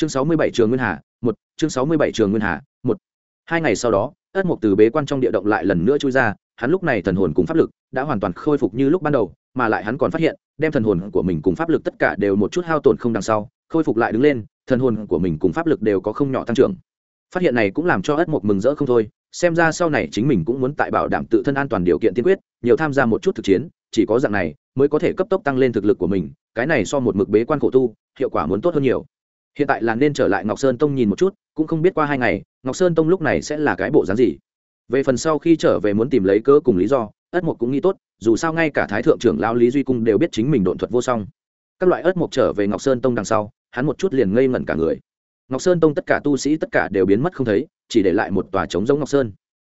chương sáu mươi bảy trường nguyên hà, một, chương sáu mươi bảy trường nguyên hà, một. Hai ngày sau đó, ất mục từ bế quan trong địa động lại lần nữa chui ra, hắn lúc này thần hồn cùng pháp lực đã hoàn toàn khôi phục như lúc ban đầu, mà lại hắn còn phát hiện, đem thần hồn của mình cùng pháp lực tất cả đều một chút hao tổn không đằng sau, khôi phục lại đứng lên, thần hồn của mình cùng pháp lực đều có không nhỏ tăng trưởng. Phát hiện này cũng làm cho ất mục mừng rỡ không thôi, xem ra sau này chính mình cũng muốn tại bảo đảm tự thân an toàn điều kiện tiên quyết, nhiều tham gia một chút thực chiến, chỉ có dạng này mới có thể cấp tốc tăng lên thực lực của mình, cái này so một mực bế quan khổ tu, hiệu quả muốn tốt hơn nhiều hiện tại là nên trở lại ngọc sơn tông nhìn một chút, cũng không biết qua hai ngày, ngọc sơn tông lúc này sẽ là cái bộ dáng gì. Về phần sau khi trở về muốn tìm lấy cớ cùng lý do, ất mục cũng nghĩ tốt, dù sao ngay cả thái thượng trưởng lão lý duy cung đều biết chính mình độn thuật vô song. Các loại ất mục trở về ngọc sơn tông đằng sau, hắn một chút liền ngây ngẩn cả người. Ngọc sơn tông tất cả tu sĩ tất cả đều biến mất không thấy, chỉ để lại một tòa trống giống ngọc sơn.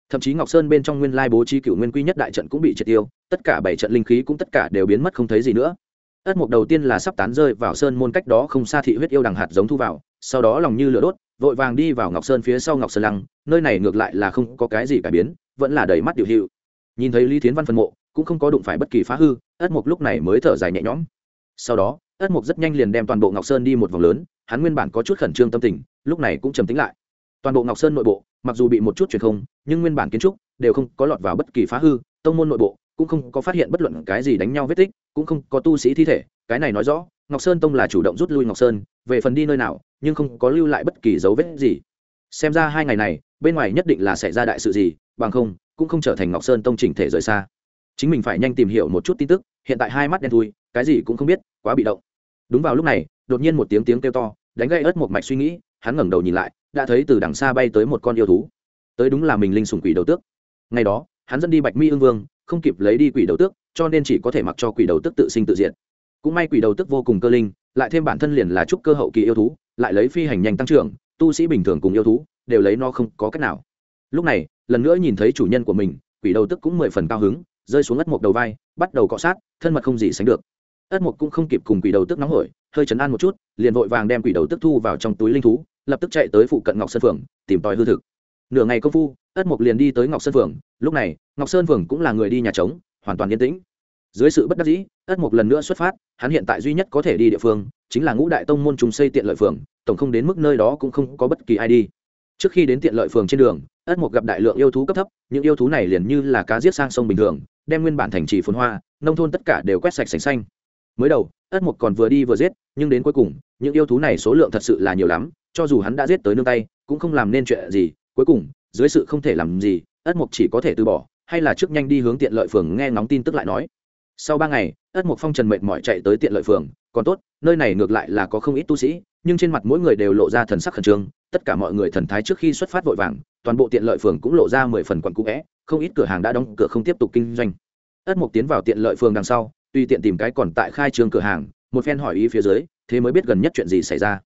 Thậm chí ngọc sơn bên trong nguyên lai bố trí cựu nguyên quy nhất đại trận cũng bị triệt tiêu, tất cả bảy trận linh khí cũng tất cả đều biến mất không thấy gì nữa ất mục đầu tiên là sắp tán rơi vào sơn môn cách đó không xa thị huyết yêu đằng hạt giống thu vào, sau đó lòng như lửa đốt, vội vàng đi vào ngọc sơn phía sau ngọc sơn lăng, nơi này ngược lại là không có cái gì cải biến, vẫn là đầy mắt điều hiệu nhìn thấy lý thiến văn phân mộ, cũng không có đụng phải bất kỳ phá hư, ất mục lúc này mới thở dài nhẹ nhõm. Sau đó, ất mục rất nhanh liền đem toàn bộ ngọc sơn đi một vòng lớn, hắn nguyên bản có chút khẩn trương tâm tình, lúc này cũng trầm tính lại. Toàn bộ ngọc sơn nội bộ, mặc dù bị một chút truyền không, nhưng nguyên bản kiến trúc đều không có lọt vào bất kỳ phá hư, tông môn nội bộ cũng không có phát hiện bất luận cái gì đánh nhau vết tích cũng không có tu sĩ thi thể, cái này nói rõ, ngọc sơn tông là chủ động rút lui ngọc sơn, về phần đi nơi nào, nhưng không có lưu lại bất kỳ dấu vết gì. Xem ra hai ngày này, bên ngoài nhất định là xảy ra đại sự gì, bằng không, cũng không trở thành ngọc sơn tông chỉnh thể rời xa. Chính mình phải nhanh tìm hiểu một chút tin tức, hiện tại hai mắt đen thui, cái gì cũng không biết, quá bị động. Đúng vào lúc này, đột nhiên một tiếng tiếng kêu to, đánh gây ớt một mạch suy nghĩ, hắn ngẩng đầu nhìn lại, đã thấy từ đằng xa bay tới một con yêu thú. Tới đúng là mình linh sùng quỷ đầu tước. Ngày đó, hắn dẫn đi bạch mi ương vương, không kịp lấy đi quỷ đầu tước cho nên chỉ có thể mặc cho quỷ đầu tức tự sinh tự diệt. cũng may quỷ đầu tức vô cùng cơ linh, lại thêm bản thân liền là trúc cơ hậu kỳ yêu thú, lại lấy phi hành nhanh tăng trưởng, tu sĩ bình thường cùng yêu thú đều lấy nó không có cách nào. Lúc này, lần nữa nhìn thấy chủ nhân của mình, quỷ đầu tức cũng mười phần cao hứng, rơi xuống ất mộc đầu vai, bắt đầu cọ sát, thân mật không gì sánh được. Ất mộc cũng không kịp cùng quỷ đầu tức nóng hổi, hơi chấn an một chút, liền vội vàng đem quỷ đầu tức thu vào trong túi linh thú, lập tức chạy tới phụ cận ngọc sơn phường, tìm tòi hư thực. Nửa ngày công phu, ất mộc liền đi tới ngọc sơn phường. Lúc này, ngọc sơn phường cũng là người đi nhà trống hoàn toàn yên tĩnh. Dưới sự bất đắc dĩ, ất mộc lần nữa xuất phát, hắn hiện tại duy nhất có thể đi địa phương chính là ngũ đại tông môn trùng xây tiện lợi phường, tổng không đến mức nơi đó cũng không có bất kỳ ai đi. Trước khi đến tiện lợi phường trên đường, ất mộc gặp đại lượng yêu thú cấp thấp, những yêu thú này liền như là cá giết sang sông bình thường, đem nguyên bản thành trì phồn hoa, nông thôn tất cả đều quét sạch sành xanh. Mới đầu, ất mộc còn vừa đi vừa giết, nhưng đến cuối cùng, những yêu thú này số lượng thật sự là nhiều lắm, cho dù hắn đã giết tới nương tay, cũng không làm nên chuyện gì, cuối cùng, dưới sự không thể làm gì, ất mộc chỉ có thể từ bỏ hay là trước nhanh đi hướng tiện lợi phường nghe ngóng tin tức lại nói. Sau ba ngày, ất mộc phong trần mệt mỏi chạy tới tiện lợi phường, còn tốt, nơi này ngược lại là có không ít tu sĩ, nhưng trên mặt mỗi người đều lộ ra thần sắc khẩn trương, tất cả mọi người thần thái trước khi xuất phát vội vàng, toàn bộ tiện lợi phường cũng lộ ra mười phần quặn cũ vẽ, không ít cửa hàng đã đóng cửa không tiếp tục kinh doanh. Ất mộc tiến vào tiện lợi phường đằng sau tuy tiện tìm cái còn tại khai trường cửa hàng, một phen hỏi ý phía dưới, thế mới biết gần nhất chuyện gì xảy ra.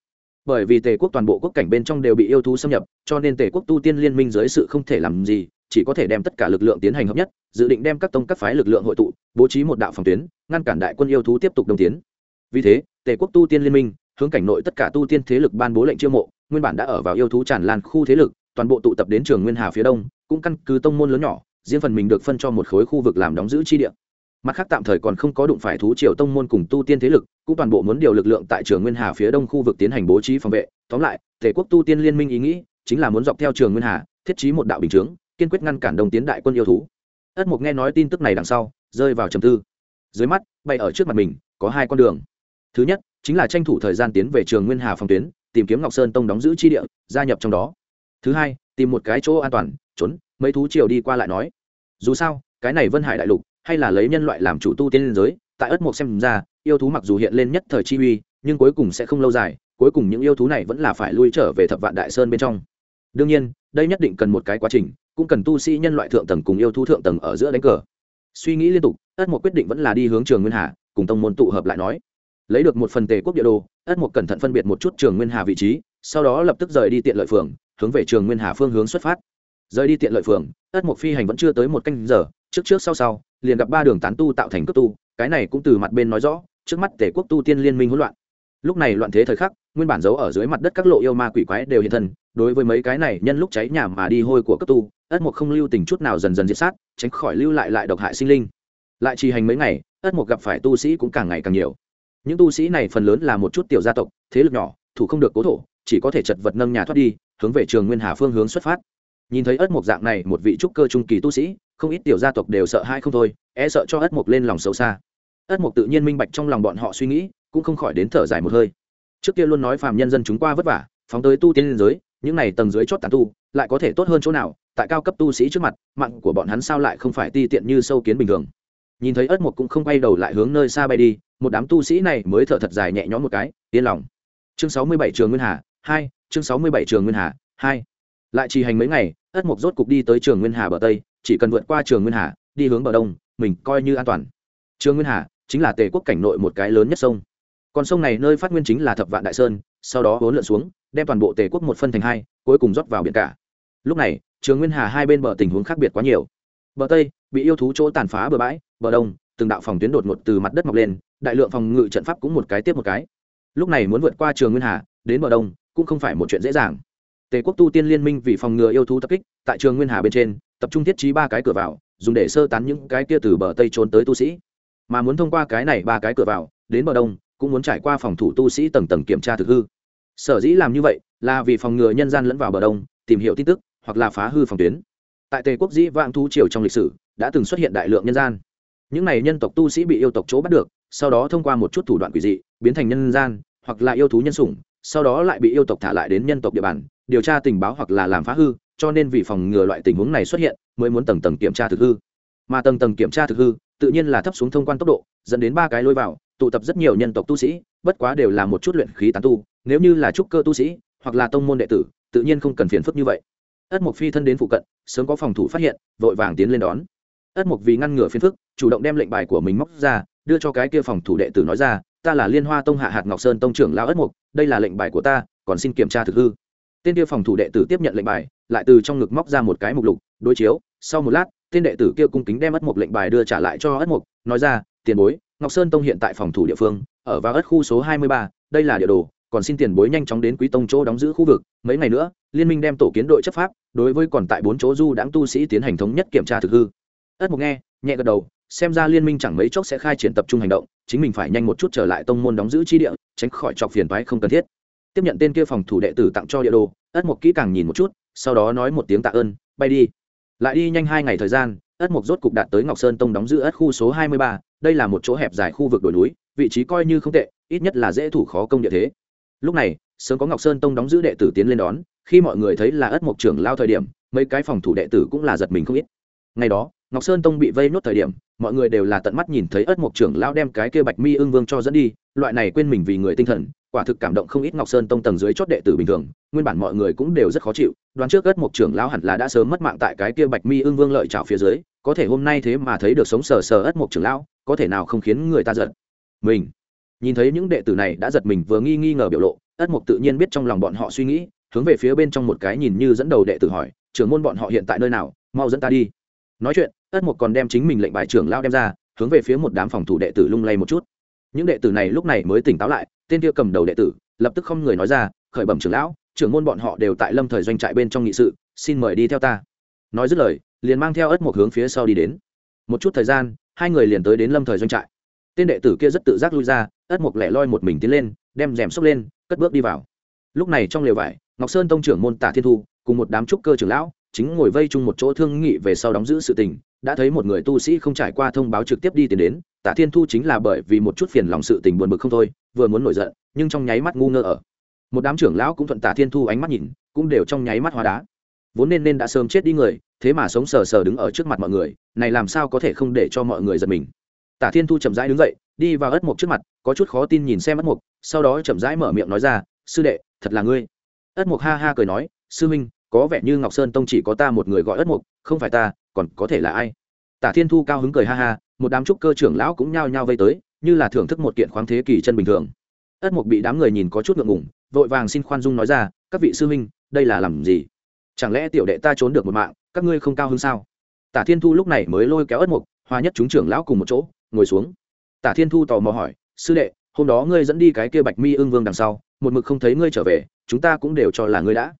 Bởi vì tề quốc toàn bộ quốc cảnh bên trong đều bị yêu thú xâm nhập, cho nên tề quốc tu tiên liên minh dưới sự không thể làm gì chỉ có thể đem tất cả lực lượng tiến hành hợp nhất, dự định đem các tông các phái lực lượng hội tụ, bố trí một đạo phòng tuyến, ngăn cản đại quân yêu thú tiếp tục đông tiến. Vì thế, tề quốc tu tiên liên minh, hướng cảnh nội tất cả tu tiên thế lực ban bố lệnh chiêu mộ, nguyên bản đã ở vào yêu thú tràn lan khu thế lực, toàn bộ tụ tập đến trường nguyên hà phía đông, cũng căn cứ tông môn lớn nhỏ, riêng phần mình được phân cho một khối khu vực làm đóng giữ chi địa. Mặt khác tạm thời còn không có đụng phải thú triều tông môn cùng tu tiên thế lực, cũng toàn bộ muốn điều lực lượng tại trường nguyên hà phía đông khu vực tiến hành bố trí phòng vệ. Tóm lại, tề quốc tu tiên liên minh ý nghĩ, chính là muốn dọc theo trường nguyên hà, thiết trí một đạo bình chướng kiên quyết ngăn cản đồng tiến đại quân yêu thú. Ất mục nghe nói tin tức này đằng sau, rơi vào trầm tư. Dưới mắt bay ở trước mặt mình, có hai con đường. Thứ nhất, chính là tranh thủ thời gian tiến về trường nguyên hà phòng tuyến, tìm kiếm ngọc sơn tông đóng giữ chi địa, gia nhập trong đó. Thứ hai, tìm một cái chỗ an toàn, trốn, mấy thú triều đi qua lại nói. Dù sao, cái này vân hải đại lục, hay là lấy nhân loại làm chủ tu tiên liên giới, tại ất mộc xem ra, yêu thú mặc dù hiện lên nhất thời chi uy, nhưng cuối cùng sẽ không lâu dài, cuối cùng những yêu thú này vẫn là phải lui trở về thập vạn đại sơn bên trong. Đương nhiên, đây nhất định cần một cái quá trình cũng cần tu sĩ nhân loại thượng tầng cùng yêu thú thượng tầng ở giữa đánh cờ. Suy nghĩ liên tục, ất mộc quyết định vẫn là đi hướng trường nguyên hà, cùng tông môn tụ hợp lại nói. Lấy được một phần tề quốc địa đồ, ất mộc cẩn thận phân biệt một chút trường nguyên hà vị trí, sau đó lập tức rời đi tiện lợi phường, hướng về trường nguyên hà phương hướng xuất phát. Rời đi tiện lợi phường, ất mộc phi hành vẫn chưa tới một canh giờ, trước trước sau sau, liền gặp ba đường tán tu tạo thành cấp tu, cái này cũng từ mặt bên nói rõ, trước mắt tề quốc tu tiên liên minh hỗn loạn lúc này loạn thế thời khắc, nguyên bản giấu ở dưới mặt đất các lộ yêu ma quỷ quái đều hiện thân, đối với mấy cái này nhân lúc cháy nhà mà đi hôi của cấp tu, ất mục không lưu tình chút nào dần dần diệt sát, tránh khỏi lưu lại lại độc hại sinh linh. Lại trì hành mấy ngày, ất mục gặp phải tu sĩ cũng càng ngày càng nhiều. Những tu sĩ này phần lớn là một chút tiểu gia tộc, thế lực nhỏ, thủ không được cố thổ, chỉ có thể chật vật nâng nhà thoát đi, hướng về trường nguyên hà phương hướng xuất phát. Nhìn thấy ất mục dạng này một vị trúc cơ trung kỳ tu sĩ, không ít tiểu gia tộc đều sợ hai không thôi e sợ cho ất mục lên lòng xấu xa. Ất mục tự nhiên minh bạch trong lòng bọn họ suy nghĩ cũng không khỏi đến thở dài một hơi. Trước kia luôn nói phàm nhân dân chúng qua vất vả, phóng tới tu tiên liên giới, những này tầng dưới chót tán tu, lại có thể tốt hơn chỗ nào? Tại cao cấp tu sĩ trước mặt, mạng của bọn hắn sao lại không phải ti tiện như sâu kiến bình thường? Nhìn thấy ất một cũng không quay đầu lại hướng nơi xa bay đi, một đám tu sĩ này mới thở thật dài nhẹ nhõm một cái, yên lòng. Chương sáu mươi bảy trường nguyên hà hai, chương sáu mươi bảy trường nguyên hà hai. Lại trì hành mấy ngày, ất mục rốt cục đi tới trường nguyên hà bờ tây, chỉ cần vượt qua trường nguyên hà, đi hướng bờ đông, mình coi như an toàn. Trường nguyên hà chính là tề quốc cảnh nội một cái lớn nhất sông con sông này nơi phát nguyên chính là thập vạn đại sơn, sau đó vốn lượn xuống, đem toàn bộ tề quốc một phân thành hai, cuối cùng rót vào biển cả. Lúc này, trường nguyên hà hai bên bờ tình huống khác biệt quá nhiều. Bờ tây, bị yêu thú chỗ tàn phá bờ bãi, bờ đông, từng đạo phòng tuyến đột ngột từ mặt đất mọc lên, đại lượng phòng ngự trận pháp cũng một cái tiếp một cái. Lúc này muốn vượt qua trường nguyên hà, đến bờ đông, cũng không phải một chuyện dễ dàng. Tề quốc tu tiên liên minh vì phòng ngừa yêu thú tập kích, tại trường nguyên hà bên trên, tập trung thiết trí ba cái cửa vào, dùng để sơ tán những cái kia từ bờ tây trốn tới tu sĩ. Mà muốn thông qua cái này ba cái cửa vào, đến bờ đông cũng muốn trải qua phòng thủ tu sĩ tầng tầng kiểm tra thực hư. Sở dĩ làm như vậy là vì phòng ngừa nhân gian lẫn vào bờ đông, tìm hiểu tin tức, hoặc là phá hư phòng tuyến. Tại tề quốc dĩ vạn thu triều trong lịch sử, đã từng xuất hiện đại lượng nhân gian. Những này nhân tộc tu sĩ bị yêu tộc chỗ bắt được, sau đó thông qua một chút thủ đoạn quỷ dị, biến thành nhân gian, hoặc là yêu thú nhân sủng, sau đó lại bị yêu tộc thả lại đến nhân tộc địa bàn, điều tra tình báo hoặc là làm phá hư, cho nên vì phòng ngừa loại tình huống này xuất hiện, mới muốn tầng tầng kiểm tra thực hư. Mà tầng tầng kiểm tra thực hư, tự nhiên là thấp xuống thông quan tốc độ, dẫn đến ba cái lôi vào tụ tập rất nhiều nhân tộc tu sĩ, bất quá đều là một chút luyện khí tán tu, nếu như là trúc cơ tu sĩ, hoặc là tông môn đệ tử, tự nhiên không cần phiền phức như vậy. Ất mục phi thân đến phụ cận, sớm có phòng thủ phát hiện, vội vàng tiến lên đón. Ất mục vì ngăn ngừa phiền phức, chủ động đem lệnh bài của mình móc ra, đưa cho cái kia phòng thủ đệ tử nói ra, ta là liên hoa tông hạ hạt ngọc sơn tông trưởng lão ất mục đây là lệnh bài của ta, còn xin kiểm tra thực hư. Tên kia phòng thủ đệ tử tiếp nhận lệnh bài, lại từ trong ngực móc ra một cái mục lục, đối chiếu. Sau một lát, tên đệ tử kia cung kính đem ất mục lệnh bài đưa trả lại cho ất mục nói ra, tiền bối ngọc sơn tông hiện tại phòng thủ địa phương, ở vào ất khu số hai mươi ba, đây là địa đồ, còn xin tiền bối nhanh chóng đến quý tông chỗ đóng giữ khu vực. Mấy ngày nữa, liên minh đem tổ kiến đội chấp pháp, đối với còn tại bốn chỗ du đãng tu sĩ tiến hành thống nhất kiểm tra thực hư. Ất mục nghe, nhẹ gật đầu, xem ra liên minh chẳng mấy chốc sẽ khai triển tập trung hành động, chính mình phải nhanh một chút trở lại tông môn đóng giữ chi địa, tránh khỏi chọc phiền toái không cần thiết. Tiếp nhận tên kia phòng thủ đệ tử tặng cho địa đồ, ất mục kỹ càng nhìn một chút, sau đó nói một tiếng tạ ơn, bay đi. Lại đi nhanh hai ngày thời gian, ất mục rốt cục đạt tới ngọc sơn tông đóng giữ ất khu số hai mươi ba đây là một chỗ hẹp dài khu vực đồi núi, vị trí coi như không tệ, ít nhất là dễ thủ khó công địa thế. Lúc này, sớm có ngọc sơn tông đóng giữ đệ tử tiến lên đón, khi mọi người thấy là ất mục trưởng lao thời điểm, mấy cái phòng thủ đệ tử cũng là giật mình không ít. Ngày đó, ngọc sơn tông bị vây nốt thời điểm, mọi người đều là tận mắt nhìn thấy ất mục trưởng lao đem cái kia bạch mi ưng vương cho dẫn đi, loại này quên mình vì người tinh thần, quả thực cảm động không ít ngọc sơn tông tầng dưới chót đệ tử bình thường, nguyên bản mọi người cũng đều rất khó chịu, đoán trước ất mục trưởng lao hẳn là đã sớm mất mạng tại cái kia bạch mi ưng vương lợi trào phía dưới có thể hôm nay thế mà thấy được sống sờ sờ ất mục trưởng lão, có thể nào không khiến người ta giận? Mình. Nhìn thấy những đệ tử này đã giật mình vừa nghi nghi ngờ biểu lộ, ất mục tự nhiên biết trong lòng bọn họ suy nghĩ, hướng về phía bên trong một cái nhìn như dẫn đầu đệ tử hỏi, trưởng môn bọn họ hiện tại nơi nào? Mau dẫn ta đi. Nói chuyện, ất mục còn đem chính mình lệnh bài trưởng lao đem ra, hướng về phía một đám phòng thủ đệ tử lung lay một chút. Những đệ tử này lúc này mới tỉnh táo lại, tên kia cầm đầu đệ tử, lập tức không người nói ra, khởi bẩm trưởng lão, trưởng môn bọn họ đều tại lâm thời doanh trại bên trong nghị sự, xin mời đi theo ta. Nói dứt lời liền mang theo ất mục hướng phía sau đi đến. Một chút thời gian, hai người liền tới đến lâm thời doanh trại. Tên đệ tử kia rất tự giác lui ra ất mục lẻ loi một mình tiến lên, đem rèm xốc lên, cất bước đi vào. Lúc này trong lều vải, ngọc sơn tông trưởng môn tả thiên thu, cùng một đám trúc cơ trưởng lão, chính ngồi vây chung một chỗ thương nghị về sau đóng giữ sự tình, đã thấy một người tu sĩ không trải qua thông báo trực tiếp đi tiến đến. Tả thiên thu chính là bởi vì một chút phiền lòng sự tình buồn bực không thôi, vừa muốn nổi giận, nhưng trong nháy mắt ngu ngơ ở. Một đám trưởng lão cũng thuận tả thiên thu ánh mắt nhìn, cũng đều trong nháy mắt hóa đá vốn nên nên đã sớm chết đi người, thế mà sống sờ sờ đứng ở trước mặt mọi người, này làm sao có thể không để cho mọi người giật mình? Tả thiên thu chậm rãi đứng dậy, đi vào ất mục trước mặt, có chút khó tin nhìn xem ất mục, sau đó chậm rãi mở miệng nói ra, sư đệ, thật là ngươi. Ất mục ha ha cười nói, sư minh có vẻ như ngọc sơn tông chỉ có ta một người gọi ất mục, không phải ta, còn có thể là ai? Tả thiên thu cao hứng cười ha ha, một đám trúc cơ trưởng lão cũng nhao nhao vây tới, như là thưởng thức một kiện khoáng thế kỳ chân bình thường. Ất mục bị đám người nhìn có chút ngượng ngủng vội vàng xin khoan dung nói ra, các vị sư minh đây là làm gì? Chẳng lẽ tiểu đệ ta trốn được một mạng, các ngươi không cao hơn sao? Tả thiên thu lúc này mới lôi kéo ất mục, hòa nhất chúng trưởng lão cùng một chỗ, ngồi xuống. Tả thiên thu tò mò hỏi, sư đệ, hôm đó ngươi dẫn đi cái kia bạch mi Ưng vương đằng sau, một mực không thấy ngươi trở về, chúng ta cũng đều cho là ngươi đã.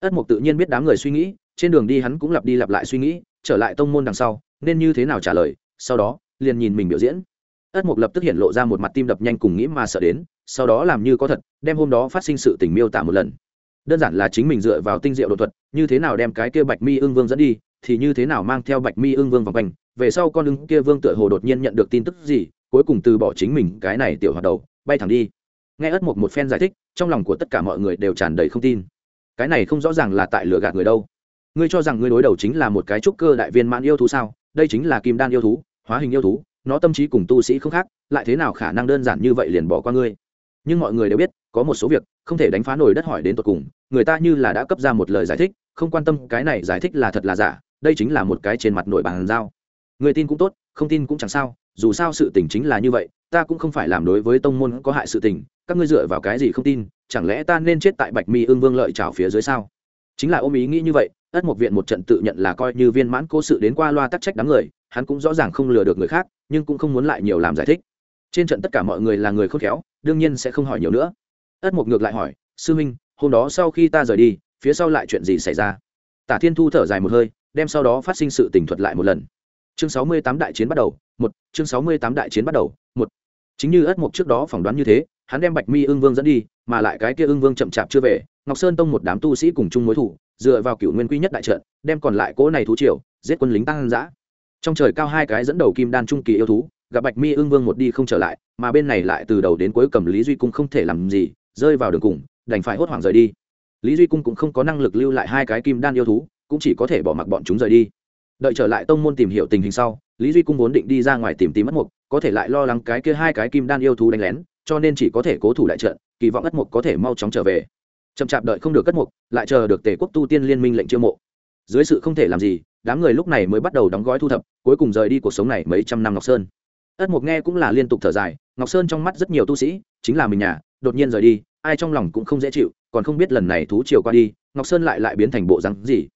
Ất mục tự nhiên biết đám người suy nghĩ, trên đường đi hắn cũng lặp đi lặp lại suy nghĩ, trở lại tông môn đằng sau, nên như thế nào trả lời, sau đó, liền nhìn mình biểu diễn. Ất mục lập tức hiện lộ ra một mặt tim đập nhanh cùng nghĩ mà sợ đến, sau đó làm như có thật, đem hôm đó phát sinh sự tình miêu tả một lần đơn giản là chính mình dựa vào tinh diệu đột thuật, như thế nào đem cái kia bạch mi ương vương dẫn đi, thì như thế nào mang theo bạch mi ương vương vòng quanh. Về sau con ưng kia vương tựa hồ đột nhiên nhận được tin tức gì, cuối cùng từ bỏ chính mình, cái này tiểu hoạt đầu, bay thẳng đi. Nghe ất một một phen giải thích, trong lòng của tất cả mọi người đều tràn đầy không tin. Cái này không rõ ràng là tại lừa gạt người đâu. Ngươi cho rằng ngươi đối đầu chính là một cái trúc cơ đại viên mãn yêu thú sao? Đây chính là kim đan yêu thú, hóa hình yêu thú, nó tâm trí cùng tu sĩ không khác, lại thế nào khả năng đơn giản như vậy liền bỏ qua ngươi? Nhưng mọi người đều biết có một số việc, không thể đánh phá nổi đất hỏi đến tột cùng, người ta như là đã cấp ra một lời giải thích, không quan tâm, cái này giải thích là thật là giả, đây chính là một cái trên mặt nổi bàn giao. Người tin cũng tốt, không tin cũng chẳng sao, dù sao sự tình chính là như vậy, ta cũng không phải làm đối với tông môn có hại sự tình, các ngươi dựa vào cái gì không tin, chẳng lẽ ta nên chết tại bạch mi ương vương lợi trào phía dưới sao? Chính là ôm ý nghĩ như vậy, ất một viện một trận tự nhận là coi như viên mãn cố sự đến qua loa tắc trách đám người, hắn cũng rõ ràng không lừa được người khác, nhưng cũng không muốn lại nhiều làm giải thích. Trên trận tất cả mọi người là người khôn khéo, đương nhiên sẽ không hỏi nhiều nữa ất mục ngược lại hỏi, sư huynh, hôm đó sau khi ta rời đi, phía sau lại chuyện gì xảy ra? Tả thiên thu thở dài một hơi, đem sau đó phát sinh sự tình thuật lại một lần. Chương sáu mươi tám đại chiến bắt đầu, một, chương sáu mươi tám đại chiến bắt đầu, một. Chính như ất mục trước đó phỏng đoán như thế, hắn đem bạch mi ưng vương dẫn đi, mà lại cái kia ưng vương chậm chạp chưa về, ngọc sơn tông một đám tu sĩ cùng chung mối thủ, dựa vào cựu nguyên quy nhất đại trận, đem còn lại cỗ này thú triều, giết quân lính tăng giã trong trời cao hai cái dẫn đầu kim đan trung kỳ yêu thú, gặp bạch mi ưng vương một đi không trở lại, mà bên này lại từ đầu đến cuối cầm lý duy cung không thể làm gì rơi vào đường cùng, đành phải hốt hoảng rời đi. Lý duy cung cũng không có năng lực lưu lại hai cái kim đan yêu thú, cũng chỉ có thể bỏ mặc bọn chúng rời đi. Đợi trở lại tông môn tìm hiểu tình hình sau, lý duy cung vốn định đi ra ngoài tìm tìm mất mục, có thể lại lo lắng cái kia hai cái kim đan yêu thú đánh lén, cho nên chỉ có thể cố thủ đại trận, kỳ vọng ất mục có thể mau chóng trở về. Chậm chạp đợi không được cất mục, lại chờ được tể quốc tu tiên liên minh lệnh chiêu mộ. Dưới sự không thể làm gì, đám người lúc này mới bắt đầu đóng gói thu thập, cuối cùng rời đi cuộc sống này mấy trăm năm ngọc sơn. Ất mục nghe cũng là liên tục thở dài, ngọc sơn trong mắt rất nhiều tu sĩ, chính là mình nhà đột nhiên rời đi, ai trong lòng cũng không dễ chịu, còn không biết lần này thú chiều qua đi, ngọc sơn lại lại biến thành bộ rắn gì.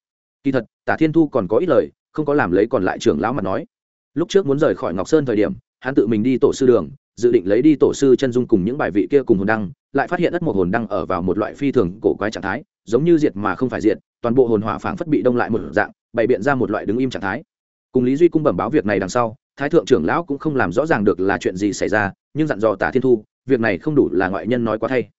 Kỳ thật, tả thiên thu còn có ít lời, không có làm lấy còn lại trưởng lão mà nói. Lúc trước muốn rời khỏi ngọc sơn thời điểm, hắn tự mình đi tổ sư đường, dự định lấy đi tổ sư chân dung cùng những bài vị kia cùng hồn đăng, lại phát hiện đất một hồn đăng ở vào một loại phi thường cổ quái trạng thái, giống như diệt mà không phải diệt, toàn bộ hồn hỏa phảng phất bị đông lại một dạng, bày biện ra một loại đứng im trạng thái. Cùng lý duy cung bẩm báo việc này đằng sau, thái thượng trưởng lão cũng không làm rõ ràng được là chuyện gì xảy ra, nhưng dặn dò tả thiên thu việc này không đủ là ngoại nhân nói quá thay.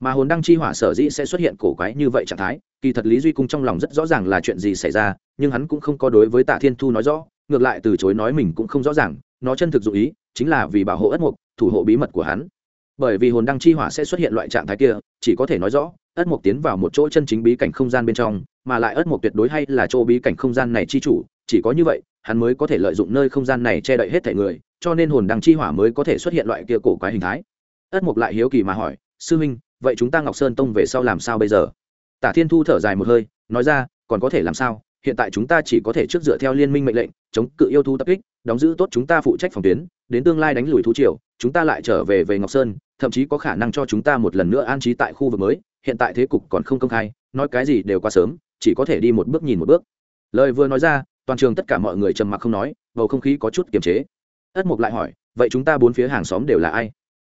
Mà hồn đăng chi hỏa sở dĩ sẽ xuất hiện cổ quái như vậy trạng thái, kỳ thật lý duy cung trong lòng rất rõ ràng là chuyện gì xảy ra, nhưng hắn cũng không có đối với tạ thiên thu nói rõ, ngược lại từ chối nói mình cũng không rõ ràng, nó chân thực dụ ý chính là vì bảo hộ ất mục thủ hộ bí mật của hắn. Bởi vì hồn đăng chi hỏa sẽ xuất hiện loại trạng thái kia, chỉ có thể nói rõ, ất mục tiến vào một chỗ chân chính bí cảnh không gian bên trong, mà lại ất mục tuyệt đối hay là chỗ bí cảnh không gian này chi chủ, chỉ có như vậy, hắn mới có thể lợi dụng nơi không gian này che đậy hết thể người, cho nên hồn đăng chi hỏa mới có thể xuất hiện loại kia cổ quái hình thái ất mục lại hiếu kỳ mà hỏi, sư huynh, vậy chúng ta ngọc sơn tông về sau làm sao bây giờ? Tả thiên thu thở dài một hơi, nói ra, còn có thể làm sao? Hiện tại chúng ta chỉ có thể trước dựa theo liên minh mệnh lệnh, chống cự yêu thú tập kích, đóng giữ tốt chúng ta phụ trách phòng tuyến, đến tương lai đánh lùi thú triều, chúng ta lại trở về về ngọc sơn, thậm chí có khả năng cho chúng ta một lần nữa an trí tại khu vực mới, hiện tại thế cục còn không công khai, nói cái gì đều quá sớm, chỉ có thể đi một bước nhìn một bước. Lời vừa nói ra, toàn trường tất cả mọi người trầm mặc không nói, bầu không khí có chút kiềm chế. Ất mục lại hỏi, vậy chúng ta bốn phía hàng xóm đều là ai?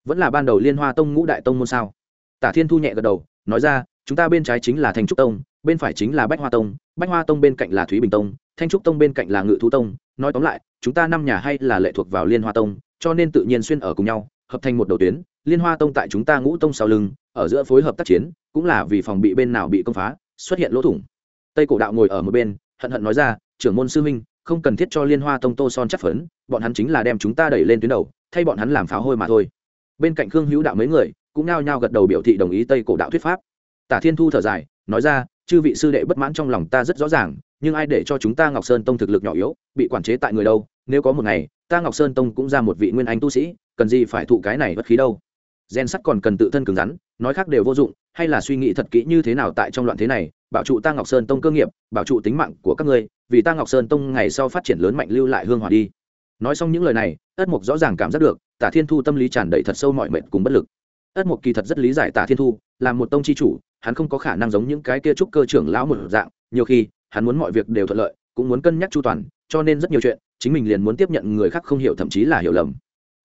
Vẫn là ban đầu liên hoa tông ngũ đại tông môn sao? Tả thiên thu nhẹ gật đầu, nói ra, chúng ta bên trái chính là thành trúc tông, bên phải chính là bách hoa tông, bách hoa tông bên cạnh là thúy bình tông, thanh trúc tông bên cạnh là ngự thú tông. Nói tóm lại, chúng ta năm nhà hay là lệ thuộc vào liên hoa tông, cho nên tự nhiên xuyên ở cùng nhau, hợp thành một đầu tuyến. Liên hoa tông tại chúng ta ngũ tông sau lưng, ở giữa phối hợp tác chiến, cũng là vì phòng bị bên nào bị công phá, xuất hiện lỗ thủng. Tây cổ đạo ngồi ở một bên, hận hận nói ra, trưởng môn sư minh không cần thiết cho liên hoa tông tô son chắc phấn, bọn hắn chính là đem chúng ta đẩy lên tuyến đầu, thay bọn hắn làm pháo hôi mà thôi bên cạnh khương hữu đạo mấy người cũng nao nhao gật đầu biểu thị đồng ý tây cổ đạo thuyết pháp. Tả thiên thu thở dài, nói ra, chư vị sư đệ bất mãn trong lòng ta rất rõ ràng, nhưng ai để cho chúng ta ngọc sơn tông thực lực nhỏ yếu, bị quản chế tại người đâu, nếu có một ngày, ta ngọc sơn tông cũng ra một vị nguyên anh tu sĩ, cần gì phải thụ cái này bất khí đâu? Gen sắt còn cần tự thân cứng rắn, nói khác đều vô dụng, hay là suy nghĩ thật kỹ như thế nào tại trong loạn thế này, bảo trụ ta ngọc sơn tông cơ nghiệp, bảo trụ tính mạng của các ngươi, vì ta ngọc sơn tông ngày sau phát triển lớn mạnh lưu lại hương hòa đi nói xong những lời này, ất mục rõ ràng cảm giác được, tả thiên thu tâm lý tràn đầy thật sâu mọi mệnh cùng bất lực. Ất mục kỳ thật rất lý giải tả thiên thu, là một tông chi chủ, hắn không có khả năng giống những cái kia trúc cơ trưởng lão một dạng, nhiều khi, hắn muốn mọi việc đều thuận lợi, cũng muốn cân nhắc chu toàn, cho nên rất nhiều chuyện, chính mình liền muốn tiếp nhận người khác không hiểu thậm chí là hiểu lầm.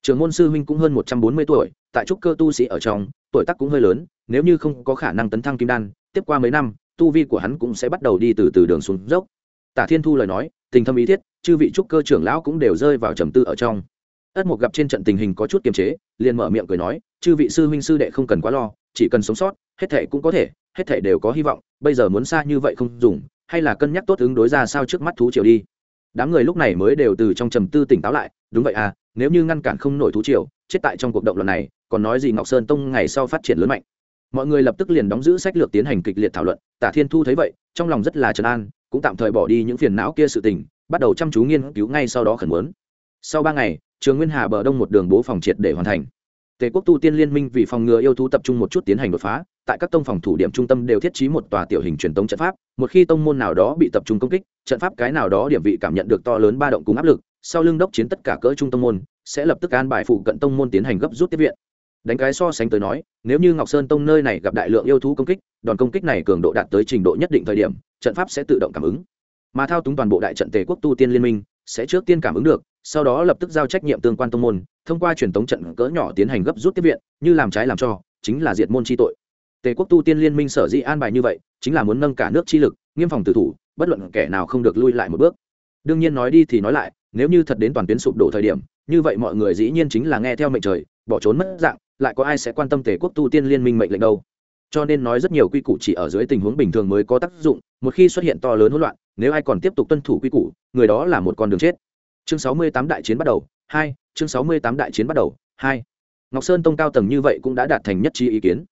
Trường môn sư huynh cũng hơn một trăm bốn mươi tuổi, tại trúc cơ tu sĩ ở trong, tuổi tác cũng hơi lớn, nếu như không có khả năng tấn thăng kim đan, tiếp qua mấy năm, tu vi của hắn cũng sẽ bắt đầu đi từ từ đường xuống dốc. Tả thiên thu lời nói, tình thâm ý thiết chư vị trúc cơ trưởng lão cũng đều rơi vào trầm tư ở trong. Ất mục gặp trên trận tình hình có chút kiềm chế, liền mở miệng cười nói, chư vị sư huynh sư đệ không cần quá lo, chỉ cần sống sót, hết thể cũng có thể, hết thể đều có hy vọng, bây giờ muốn xa như vậy không dùng, hay là cân nhắc tốt ứng đối ra sao trước mắt thú triều đi. Đám người lúc này mới đều từ trong trầm tư tỉnh táo lại, đúng vậy à nếu như ngăn cản không nổi thú triều, chết tại trong cuộc động lần này, còn nói gì ngọc sơn tông ngày sau phát triển lớn mạnh? Mọi người lập tức liền đóng giữ sách lược tiến hành kịch liệt thảo luận, tả thiên thu thấy vậy, trong lòng rất là trấn an, cũng tạm thời bỏ đi những phiền não kia sự tình bắt đầu chăm chú nghiên cứu ngay sau đó khẩn muốn. Sau ba ngày, trường nguyên hà bờ đông một đường bố phòng triệt để hoàn thành. Tề quốc tu tiên liên minh vì phòng ngừa yêu thú tập trung một chút tiến hành đột phá, tại các tông phòng thủ điểm trung tâm đều thiết trí một tòa tiểu hình truyền tống trận pháp, một khi tông môn nào đó bị tập trung công kích, trận pháp cái nào đó điểm vị cảm nhận được to lớn ba động cùng áp lực, sau lưng đốc chiến tất cả cỡ trung tông môn, sẽ lập tức an bài phụ cận tông môn tiến hành gấp rút tiếp viện. Đánh cái so sánh tới nói, nếu như ngọc sơn tông nơi này gặp đại lượng yêu thú công kích, đòn công kích này cường độ đạt tới trình độ nhất định thời điểm, trận pháp sẽ tự động cảm ứng mà thao túng toàn bộ đại trận tề quốc tu tiên liên minh, sẽ trước tiên cảm ứng được, sau đó lập tức giao trách nhiệm tương quan tông môn, thông qua truyền thống trận cỡ nhỏ tiến hành gấp rút tiếp viện, như làm trái làm cho, chính là diệt môn chi tội. Tề quốc tu tiên liên minh sở dĩ an bài như vậy, chính là muốn nâng cả nước chi lực, nghiêm phòng tử thủ, bất luận kẻ nào không được lui lại một bước. Đương nhiên nói đi thì nói lại, nếu như thật đến toàn tuyến sụp đổ thời điểm, như vậy mọi người dĩ nhiên chính là nghe theo mệnh trời, bỏ trốn mất dạng, lại có ai sẽ quan tâm tề quốc tu tiên liên minh mệnh lệnh đâu? Cho nên nói rất nhiều quy củ chỉ ở dưới tình huống bình thường mới có tác dụng, một khi xuất hiện to lớn hỗn loạn nếu ai còn tiếp tục tuân thủ quy củ, người đó là một con đường chết. Chương sáu mươi tám đại chiến bắt đầu, hai, chương sáu mươi tám đại chiến bắt đầu, hai. Ngọc sơn tông cao tầng như vậy cũng đã đạt thành nhất trí ý kiến.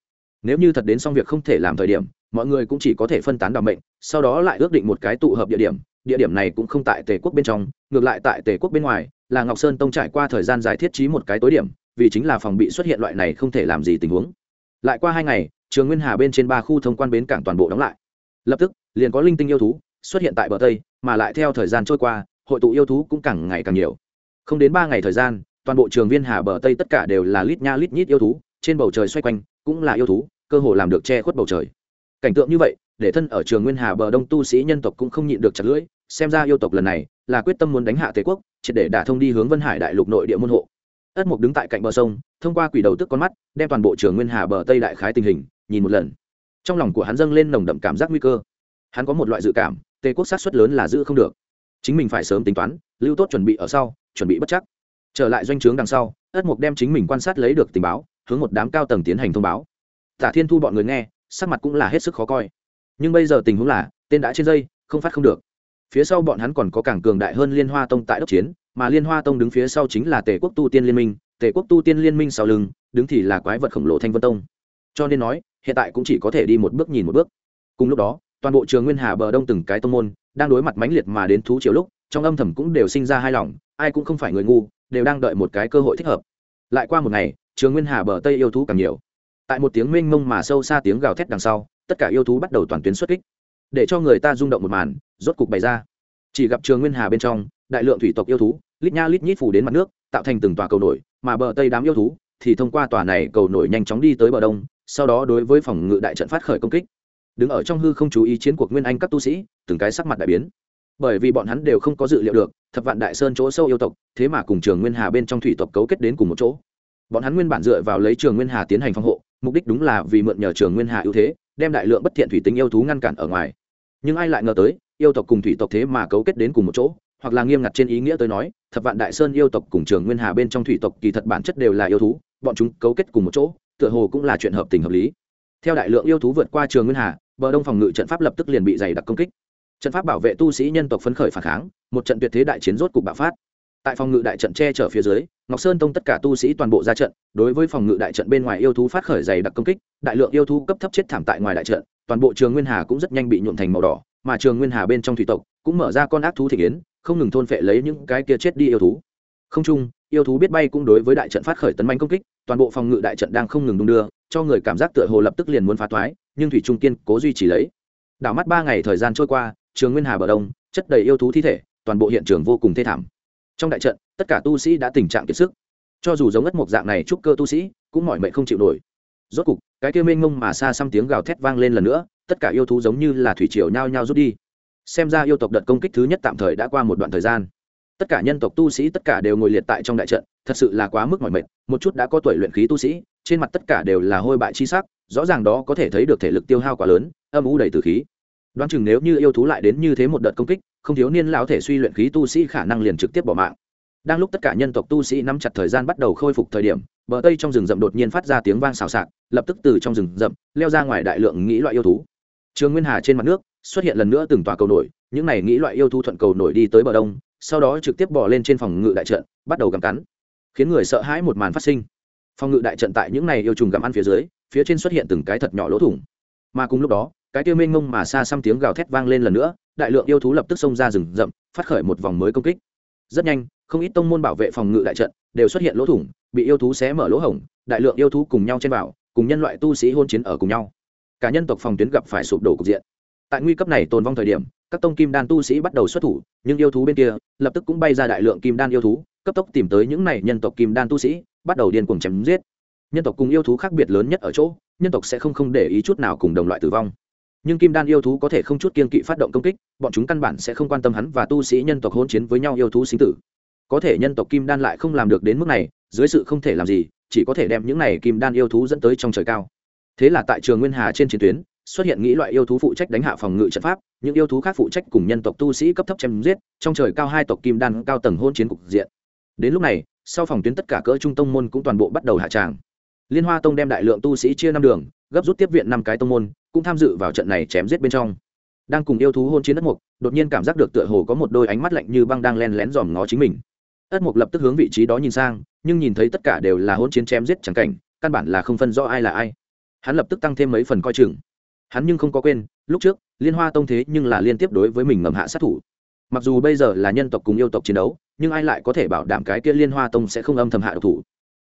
Nếu như thật đến xong việc không thể làm thời điểm, mọi người cũng chỉ có thể phân tán đ mệnh, sau đó lại ước định một cái tụ hợp địa điểm. Địa điểm này cũng không tại tề quốc bên trong, ngược lại tại tề quốc bên ngoài, là ngọc sơn tông trải qua thời gian dài thiết trí một cái tối điểm, vì chính là phòng bị xuất hiện loại này không thể làm gì tình huống. Lại qua hai ngày, trường nguyên hà bên trên ba khu thông quan bến cảng toàn bộ đóng lại. Lập tức, liền có linh tinh yêu thú xuất hiện tại bờ tây, mà lại theo thời gian trôi qua, hội tụ yêu thú cũng càng ngày càng nhiều. Không đến ba ngày thời gian, toàn bộ trường viên hà bờ tây tất cả đều là lít nha lít nhít yêu thú, trên bầu trời xoay quanh cũng là yêu thú, cơ hồ làm được che khuất bầu trời. Cảnh tượng như vậy, để thân ở trường nguyên hà bờ đông tu sĩ nhân tộc cũng không nhịn được chặt lưỡi, xem ra yêu tộc lần này là quyết tâm muốn đánh hạ tề quốc, triệt để đả thông đi hướng vân hải đại lục nội địa môn hộ. Ất mục đứng tại cạnh bờ sông, thông qua quỷ đầu tức con mắt, đem toàn bộ trường nguyên hà bờ tây đại khái tình hình nhìn một lần. Trong lòng của hắn dâng lên nồng đậm cảm giác nguy cơ. Hắn có một loại dự cảm tề quốc sát xuất lớn là giữ không được. Chính mình phải sớm tính toán, lưu tốt chuẩn bị ở sau, chuẩn bị bất chắc. Trở lại doanh trướng đằng sau, ất mục đem chính mình quan sát lấy được tình báo, hướng một đám cao tầng tiến hành thông báo. Tả thiên thu bọn người nghe, sắc mặt cũng là hết sức khó coi. Nhưng bây giờ tình huống là, tên đã trên dây, không phát không được. Phía sau bọn hắn còn có cảng cường đại hơn liên hoa tông tại đốc chiến, mà liên hoa tông đứng phía sau chính là tề quốc tu tiên liên minh, tề quốc tu tiên liên minh sau lưng, đứng thì là quái vật khổng lồ thanh vân tông. Cho nên nói, hiện tại cũng chỉ có thể đi một bước nhìn một bước. Cùng lúc đó toàn bộ trường nguyên hà bờ đông từng cái tông môn đang đối mặt mãnh liệt mà đến thú chiều lúc, trong âm thầm cũng đều sinh ra hai lòng, ai cũng không phải người ngu, đều đang đợi một cái cơ hội thích hợp. Lại qua một ngày, trường nguyên hà bờ tây yêu thú càng nhiều. Tại một tiếng mênh mông mà sâu xa tiếng gào thét đằng sau, tất cả yêu thú bắt đầu toàn tuyến xuất kích. Để cho người ta rung động một màn, rốt cục bày ra. Chỉ gặp trường nguyên hà bên trong, đại lượng thủy tộc yêu thú, lít nha lít nhít phủ đến mặt nước, tạo thành từng tòa cầu nổi, mà bờ tây đám yêu thú thì thông qua tòa này cầu nổi nhanh chóng đi tới bờ đông, sau đó đối với phòng ngự đại trận phát khởi công kích đứng ở trong hư không chú ý chiến cuộc nguyên anh các tu sĩ, từng cái sắc mặt đại biến. Bởi vì bọn hắn đều không có dự liệu được, thập vạn đại sơn chỗ sâu yêu tộc, thế mà cùng trường nguyên hà bên trong thủy tộc cấu kết đến cùng một chỗ. Bọn hắn nguyên bản dựa vào lấy trường nguyên hà tiến hành phòng hộ, mục đích đúng là vì mượn nhờ trường nguyên hà ưu thế, đem đại lượng bất thiện thủy tính yêu thú ngăn cản ở ngoài. Nhưng ai lại ngờ tới, yêu tộc cùng thủy tộc thế mà cấu kết đến cùng một chỗ, hoặc là nghiêm ngặt trên ý nghĩa tới nói, thập vạn đại sơn yêu tộc cùng trường nguyên hà bên trong thủy tộc kỳ thật bản chất đều là yêu thú, bọn chúng cấu kết cùng một chỗ, tựa hồ cũng là chuyện hợp tình hợp lý theo đại lượng yêu thú vượt qua trường nguyên hà, bờ đông phòng ngự trận pháp lập tức liền bị dày đặc công kích. Trận pháp bảo vệ tu sĩ nhân tộc phấn khởi phản kháng, một trận tuyệt thế đại chiến rốt cục bạo phát. Tại phòng ngự đại trận che chở phía dưới, ngọc sơn tông tất cả tu sĩ toàn bộ ra trận, đối với phòng ngự đại trận bên ngoài yêu thú phát khởi dày đặc công kích, đại lượng yêu thú cấp thấp chết thảm tại ngoài đại trận, toàn bộ trường nguyên hà cũng rất nhanh bị nhuộn thành màu đỏ, mà trường nguyên hà bên trong thủy tộc cũng mở ra con ác thú thị kiến, không ngừng thôn phệ lấy những cái kia chết đi yêu thú. Không chung, yêu thú biết bay cũng đối với đại trận phát khởi tấn manh công kích, toàn bộ phòng ngự đại trận đang không ngừng đung đưa cho người cảm giác tựa hồ lập tức liền muốn phá toái nhưng thủy trung kiên cố duy trì lấy. Đảo mắt ba ngày thời gian trôi qua, trường nguyên hà bờ đông, chất đầy yêu thú thi thể, toàn bộ hiện trường vô cùng thê thảm. Trong đại trận, tất cả tu sĩ đã tình trạng kiệt sức. Cho dù giống ất một dạng này trúc cơ tu sĩ, cũng mỏi mệt không chịu nổi. Rốt cục, cái kia mênh mông mà xa xăm tiếng gào thét vang lên lần nữa, tất cả yêu thú giống như là thủy triều nhao nhao rút đi. Xem ra yêu tộc đợt công kích thứ nhất tạm thời đã qua một đoạn thời gian. Tất cả nhân tộc tu sĩ, tất cả đều ngồi liệt tại trong đại trận thật sự là quá mức mỏi mệt, một chút đã có tuổi luyện khí tu sĩ, trên mặt tất cả đều là hôi bại chi sắc, rõ ràng đó có thể thấy được thể lực tiêu hao quá lớn, âm u đầy từ khí. Đoán chừng nếu như yêu thú lại đến như thế một đợt công kích, không thiếu niên lão thể suy luyện khí tu sĩ khả năng liền trực tiếp bỏ mạng. Đang lúc tất cả nhân tộc tu sĩ nắm chặt thời gian bắt đầu khôi phục thời điểm, bờ tây trong rừng rậm đột nhiên phát ra tiếng vang xào xạc, lập tức từ trong rừng rậm, leo ra ngoài đại lượng nghĩ loại yêu thú. Trường nguyên hà trên mặt nước, xuất hiện lần nữa từng tòa cầu nổi, những này nghĩ loại yêu thú thuận cầu nổi đi tới bờ đông, sau đó trực tiếp bỏ lên trên phòng ngự đại trận, bắt đầu gặm cắn khiến người sợ hãi một màn phát sinh. Phòng ngự đại trận tại những này yêu trùng gặm ăn phía dưới, phía trên xuất hiện từng cái thật nhỏ lỗ thủng. Mà cùng lúc đó, cái tiêu mênh ngông mà xa xăm tiếng gào thét vang lên lần nữa, đại lượng yêu thú lập tức xông ra rừng rậm, phát khởi một vòng mới công kích. Rất nhanh, không ít tông môn bảo vệ phòng ngự đại trận đều xuất hiện lỗ thủng, bị yêu thú xé mở lỗ hổng, đại lượng yêu thú cùng nhau trên bảo cùng nhân loại tu sĩ hôn chiến ở cùng nhau. Cả nhân tộc phòng tuyến gặp phải sụp đổ cục diện. Tại nguy cấp này tồn vong thời điểm, các tông kim đan tu sĩ bắt đầu xuất thủ, nhưng yêu thú bên kia lập tức cũng bay ra đại lượng kim đan yêu thú cấp tốc tìm tới những này nhân tộc kim đan tu sĩ, bắt đầu điên cuồng chém giết. Nhân tộc cùng yêu thú khác biệt lớn nhất ở chỗ, nhân tộc sẽ không không để ý chút nào cùng đồng loại tử vong. Nhưng kim đan yêu thú có thể không chút kiên kỵ phát động công kích, bọn chúng căn bản sẽ không quan tâm hắn và tu sĩ nhân tộc hôn chiến với nhau yêu thú sinh tử. Có thể nhân tộc kim đan lại không làm được đến mức này, dưới sự không thể làm gì, chỉ có thể đem những này kim đan yêu thú dẫn tới trong trời cao. Thế là tại trường nguyên hà trên chiến tuyến, xuất hiện nghĩ loại yêu thú phụ trách đánh hạ phòng ngự trận pháp, những yêu thú khác phụ trách cùng nhân tộc tu sĩ cấp thấp chém giết, trong trời cao hai tộc kim đan cao tầng hôn chiến cục diện đến lúc này, sau phòng tuyến tất cả cỡ trung tông môn cũng toàn bộ bắt đầu hạ tràng. Liên hoa tông đem đại lượng tu sĩ chia năm đường, gấp rút tiếp viện năm cái tông môn, cũng tham dự vào trận này chém giết bên trong. Đang cùng yêu thú hôn chiến đất mục, đột nhiên cảm giác được tựa hồ có một đôi ánh mắt lạnh như băng đang len lén dòm ngó chính mình. Ất mục lập tức hướng vị trí đó nhìn sang, nhưng nhìn thấy tất cả đều là hôn chiến chém giết chẳng cảnh, căn bản là không phân rõ ai là ai. Hắn lập tức tăng thêm mấy phần coi chừng. Hắn nhưng không có quên, lúc trước, liên hoa tông thế nhưng là liên tiếp đối với mình ngầm hạ sát thủ. Mặc dù bây giờ là nhân tộc cùng yêu tộc chiến đấu nhưng ai lại có thể bảo đảm cái kia liên hoa tông sẽ không âm thầm hạ độc thủ?